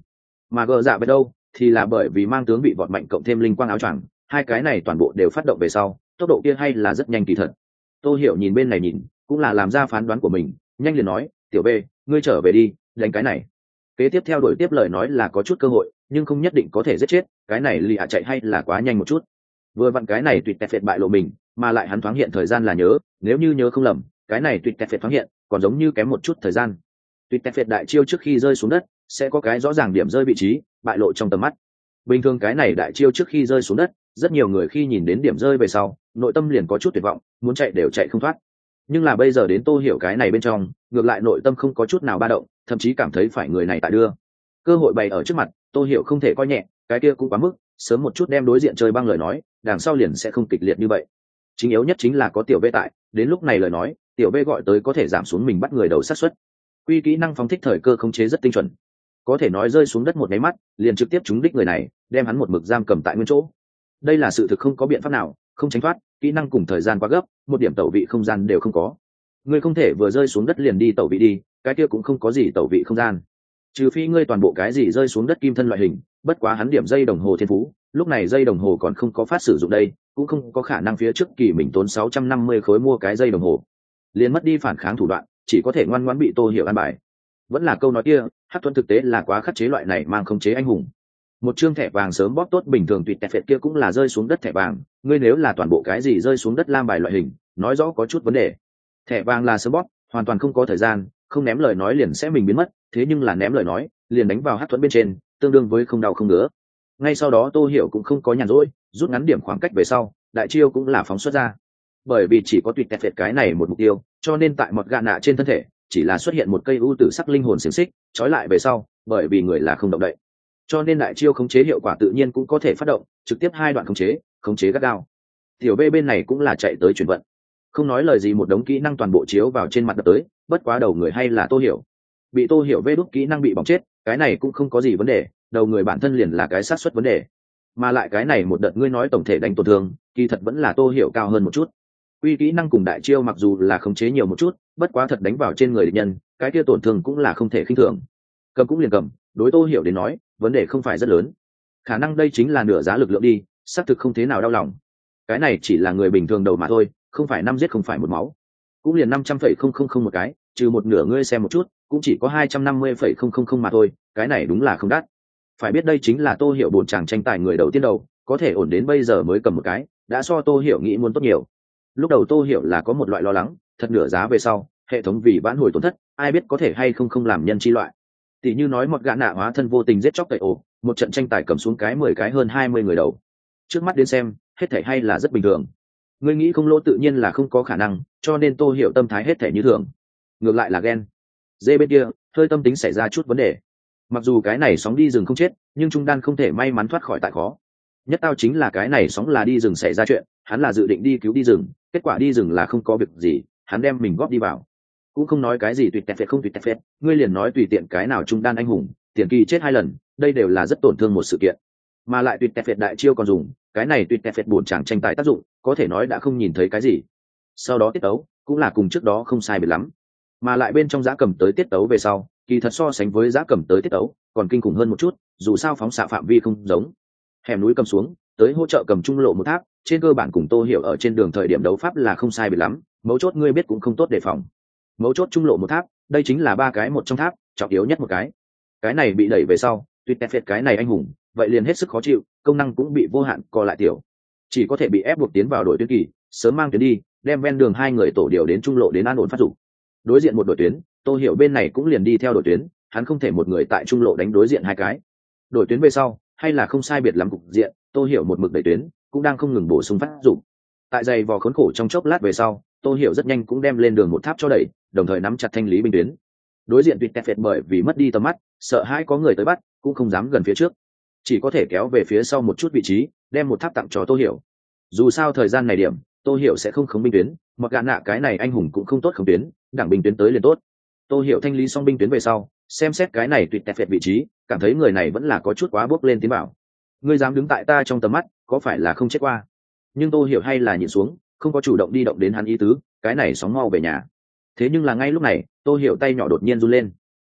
Mà gờ dạ về đâu, thì là bởi vì mang tướng bị vọt mạnh cộng thêm linh quang áo choàng, hai cái này toàn bộ đều phát động về sau tốc độ kia hay là rất nhanh kỳ thật. Tôi hiểu nhìn bên này nhìn, cũng là làm ra phán đoán của mình, nhanh liền nói, tiểu b, ngươi trở về đi, đánh cái này. Kế tiếp theo đổi tiếp lời nói là có chút cơ hội, nhưng không nhất định có thể giết chết, cái này lì hạ chạy hay là quá nhanh một chút. Vừa vặn cái này tuyệt tẹt phệt bại lộ mình, mà lại hắn thoáng hiện thời gian là nhớ, nếu như nhớ không lầm, cái này tuyệt tẹt phệt thoáng hiện, còn giống như kém một chút thời gian. Tuyệt tẹt phệt đại chiêu trước khi rơi xuống đất, sẽ có cái rõ ràng điểm rơi vị trí, bại lộ trong tầm mắt. Bình thường cái này đại chiêu trước khi rơi xuống đất, rất nhiều người khi nhìn đến điểm rơi về sau nội tâm liền có chút tuyệt vọng, muốn chạy đều chạy không thoát. Nhưng là bây giờ đến tô hiểu cái này bên trong, ngược lại nội tâm không có chút nào ba động, thậm chí cảm thấy phải người này tại đưa. Cơ hội bày ở trước mặt, tô hiểu không thể coi nhẹ, cái kia cũng quá mức, sớm một chút đem đối diện chơi băng lời nói, đằng sau liền sẽ không kịch liệt như vậy. Chính yếu nhất chính là có tiểu vê tại, đến lúc này lời nói, tiểu vê gọi tới có thể giảm xuống mình bắt người đầu sát xuất quy kỹ năng phóng thích thời cơ khống chế rất tinh chuẩn. Có thể nói rơi xuống đất một máy mắt, liền trực tiếp trúng đích người này, đem hắn một mực giam cầm tại nguyên chỗ. Đây là sự thực không có biện pháp nào không tránh thoát, kỹ năng cùng thời gian quá gấp, một điểm tẩu vị không gian đều không có. Ngươi không thể vừa rơi xuống đất liền đi tẩu vị đi, cái kia cũng không có gì tẩu vị không gian. Trừ phi ngươi toàn bộ cái gì rơi xuống đất kim thân loại hình, bất quá hắn điểm dây đồng hồ thiên phú, lúc này dây đồng hồ còn không có phát sử dụng đây, cũng không có khả năng phía trước kỳ mình tốn sáu trăm năm mươi khối mua cái dây đồng hồ. Liền mất đi phản kháng thủ đoạn, chỉ có thể ngoan ngoãn bị tô hiểu an bài. Vẫn là câu nói kia hát thuận thực tế là quá khắc chế loại này mang khống chế anh hùng một chương thẻ vàng sớm bóp tốt bình thường tùy tẹt phệt kia cũng là rơi xuống đất thẻ vàng. Ngươi nếu là toàn bộ cái gì rơi xuống đất lam bài loại hình, nói rõ có chút vấn đề. Thẻ vàng là sớm bóp, hoàn toàn không có thời gian, không ném lời nói liền sẽ mình biến mất, thế nhưng là ném lời nói, liền đánh vào hát thuẫn bên trên, tương đương với không đau không nữa ngay sau đó tô hiểu cũng không có nhàn rỗi, rút ngắn điểm khoảng cách về sau, đại chiêu cũng là phóng xuất ra. Bởi vì chỉ có tùy tẹt phệt cái này một mục tiêu, cho nên tại một gạ nạ trên thân thể, chỉ là xuất hiện một cây u tử sắc linh hồn xiềng xích, trói lại về sau, bởi vì người là không động đậy cho nên đại chiêu khống chế hiệu quả tự nhiên cũng có thể phát động, trực tiếp hai đoạn khống chế khống chế gắt gao. Tiểu b bên này cũng là chạy tới chuyển vận. Không nói lời gì một đống kỹ năng toàn bộ chiếu vào trên mặt đập tới, bất quá đầu người hay là tô hiểu. Bị tô hiểu vê đúc kỹ năng bị bỏng chết, cái này cũng không có gì vấn đề, đầu người bản thân liền là cái sát xuất vấn đề. Mà lại cái này một đợt ngươi nói tổng thể đánh tổn thương, kỳ thật vẫn là tô hiểu cao hơn một chút. Uy kỹ năng cùng đại chiêu mặc dù là khống chế nhiều một chút, bất quá thật đánh vào trên người địch nhân, cái kia tổn thương cũng là không thể khinh thường. Cầm cũng liền cầm, đối tô hiểu đến nói vấn đề không phải rất lớn. Khả năng đây chính là nửa giá lực lượng đi, xác thực không thế nào đau lòng. Cái này chỉ là người bình thường đầu mà thôi, không phải năm giết không phải một máu. Cũng liền năm trăm phẩy không không không một cái, trừ một nửa ngươi xem một chút, cũng chỉ có hai trăm năm mươi phẩy không không không mà thôi, cái này đúng là không đắt. Phải biết đây chính là tô hiểu bổn chàng tranh tài người đầu tiên đầu, có thể ổn đến bây giờ mới cầm một cái, đã so tô hiểu nghĩ muốn tốt nhiều. Lúc đầu tô hiểu là có một loại lo lắng, thật nửa giá về sau, hệ thống vì vãn hồi tổn thất, ai biết có thể hay không không làm nhân chi loại tỷ như nói một gã nạ hóa thân vô tình giết chóc tẩy ổ, một trận tranh tài cầm xuống cái mười cái hơn hai mươi người đầu. Trước mắt đến xem, hết thể hay là rất bình thường. Ngươi nghĩ không lỗ tự nhiên là không có khả năng, cho nên tô hiểu tâm thái hết thể như thường. Ngược lại là ghen. Dê bên kia, hơi tâm tính xảy ra chút vấn đề. Mặc dù cái này sóng đi rừng không chết, nhưng trung đan không thể may mắn thoát khỏi tại khó. Nhất tao chính là cái này sóng là đi rừng xảy ra chuyện, hắn là dự định đi cứu đi rừng, kết quả đi rừng là không có việc gì, hắn đem mình góp đi vào cũng không nói cái gì tùy tẹt phết không tùy tẹt phết ngươi liền nói tùy tiện cái nào trung đan anh hùng, tiền kỳ chết hai lần, đây đều là rất tổn thương một sự kiện. Mà lại tùy tẹt phết đại chiêu còn dùng, cái này tùy tẹt phết buồn chẳng tranh tài tác dụng, có thể nói đã không nhìn thấy cái gì. Sau đó tiết tấu, cũng là cùng trước đó không sai biệt lắm. Mà lại bên trong giá cầm tới tiết tấu về sau, kỳ thật so sánh với giá cầm tới tiết tấu, còn kinh khủng hơn một chút, dù sao phóng xạ phạm vi không giống. Hẻm núi cầm xuống, tới hỗ trợ cầm trung lộ một tháp, trên cơ bản cùng tô hiểu ở trên đường thời điểm đấu pháp là không sai biệt lắm, mấu chốt ngươi biết cũng không tốt đề phòng mấu chốt trung lộ một tháp, đây chính là ba cái một trong tháp, trọng yếu nhất một cái. Cái này bị đẩy về sau, tuy tép phệt cái này anh hùng, vậy liền hết sức khó chịu, công năng cũng bị vô hạn co lại tiểu. Chỉ có thể bị ép buộc tiến vào đội tuyến kỳ, sớm mang tuyến đi, đem ven đường hai người tổ điều đến trung lộ đến an ổn phát dụng đối diện một đội tuyến, tô hiểu bên này cũng liền đi theo đội tuyến, hắn không thể một người tại trung lộ đánh đối diện hai cái. Đội tuyến về sau, hay là không sai biệt lắm cục diện, tô hiểu một mực đẩy tuyến, cũng đang không ngừng bổ sung phát dụng tại giày vò khốn khổ trong chốc lát về sau tô hiểu rất nhanh cũng đem lên đường một tháp cho đẩy, đồng thời nắm chặt thanh lý binh tuyến. Đối diện tuyệt tẹt phệt bởi vì mất đi tầm mắt, sợ hai có người tới bắt, cũng không dám gần phía trước. Chỉ có thể kéo về phía sau một chút vị trí, đem một tháp tặng cho tô hiểu. Dù sao thời gian này điểm, tô hiểu sẽ không khống binh tuyến, mặc gạn nạ cái này anh hùng cũng không tốt khống tuyến, đảng binh tuyến tới liền tốt. Tô hiểu thanh lý xong binh tuyến về sau, xem xét cái này tuyệt tẹt phệt vị trí, cảm thấy người này vẫn là có chút quá bước lên tiến bảo. Ngươi dám đứng tại ta trong tầm mắt, có phải là không chết qua? Nhưng tô hiểu hay là nhìn xuống không có chủ động đi động đến hắn ý tứ, cái này sóng mau về nhà. Thế nhưng là ngay lúc này, tô hiểu tay nhỏ đột nhiên run lên.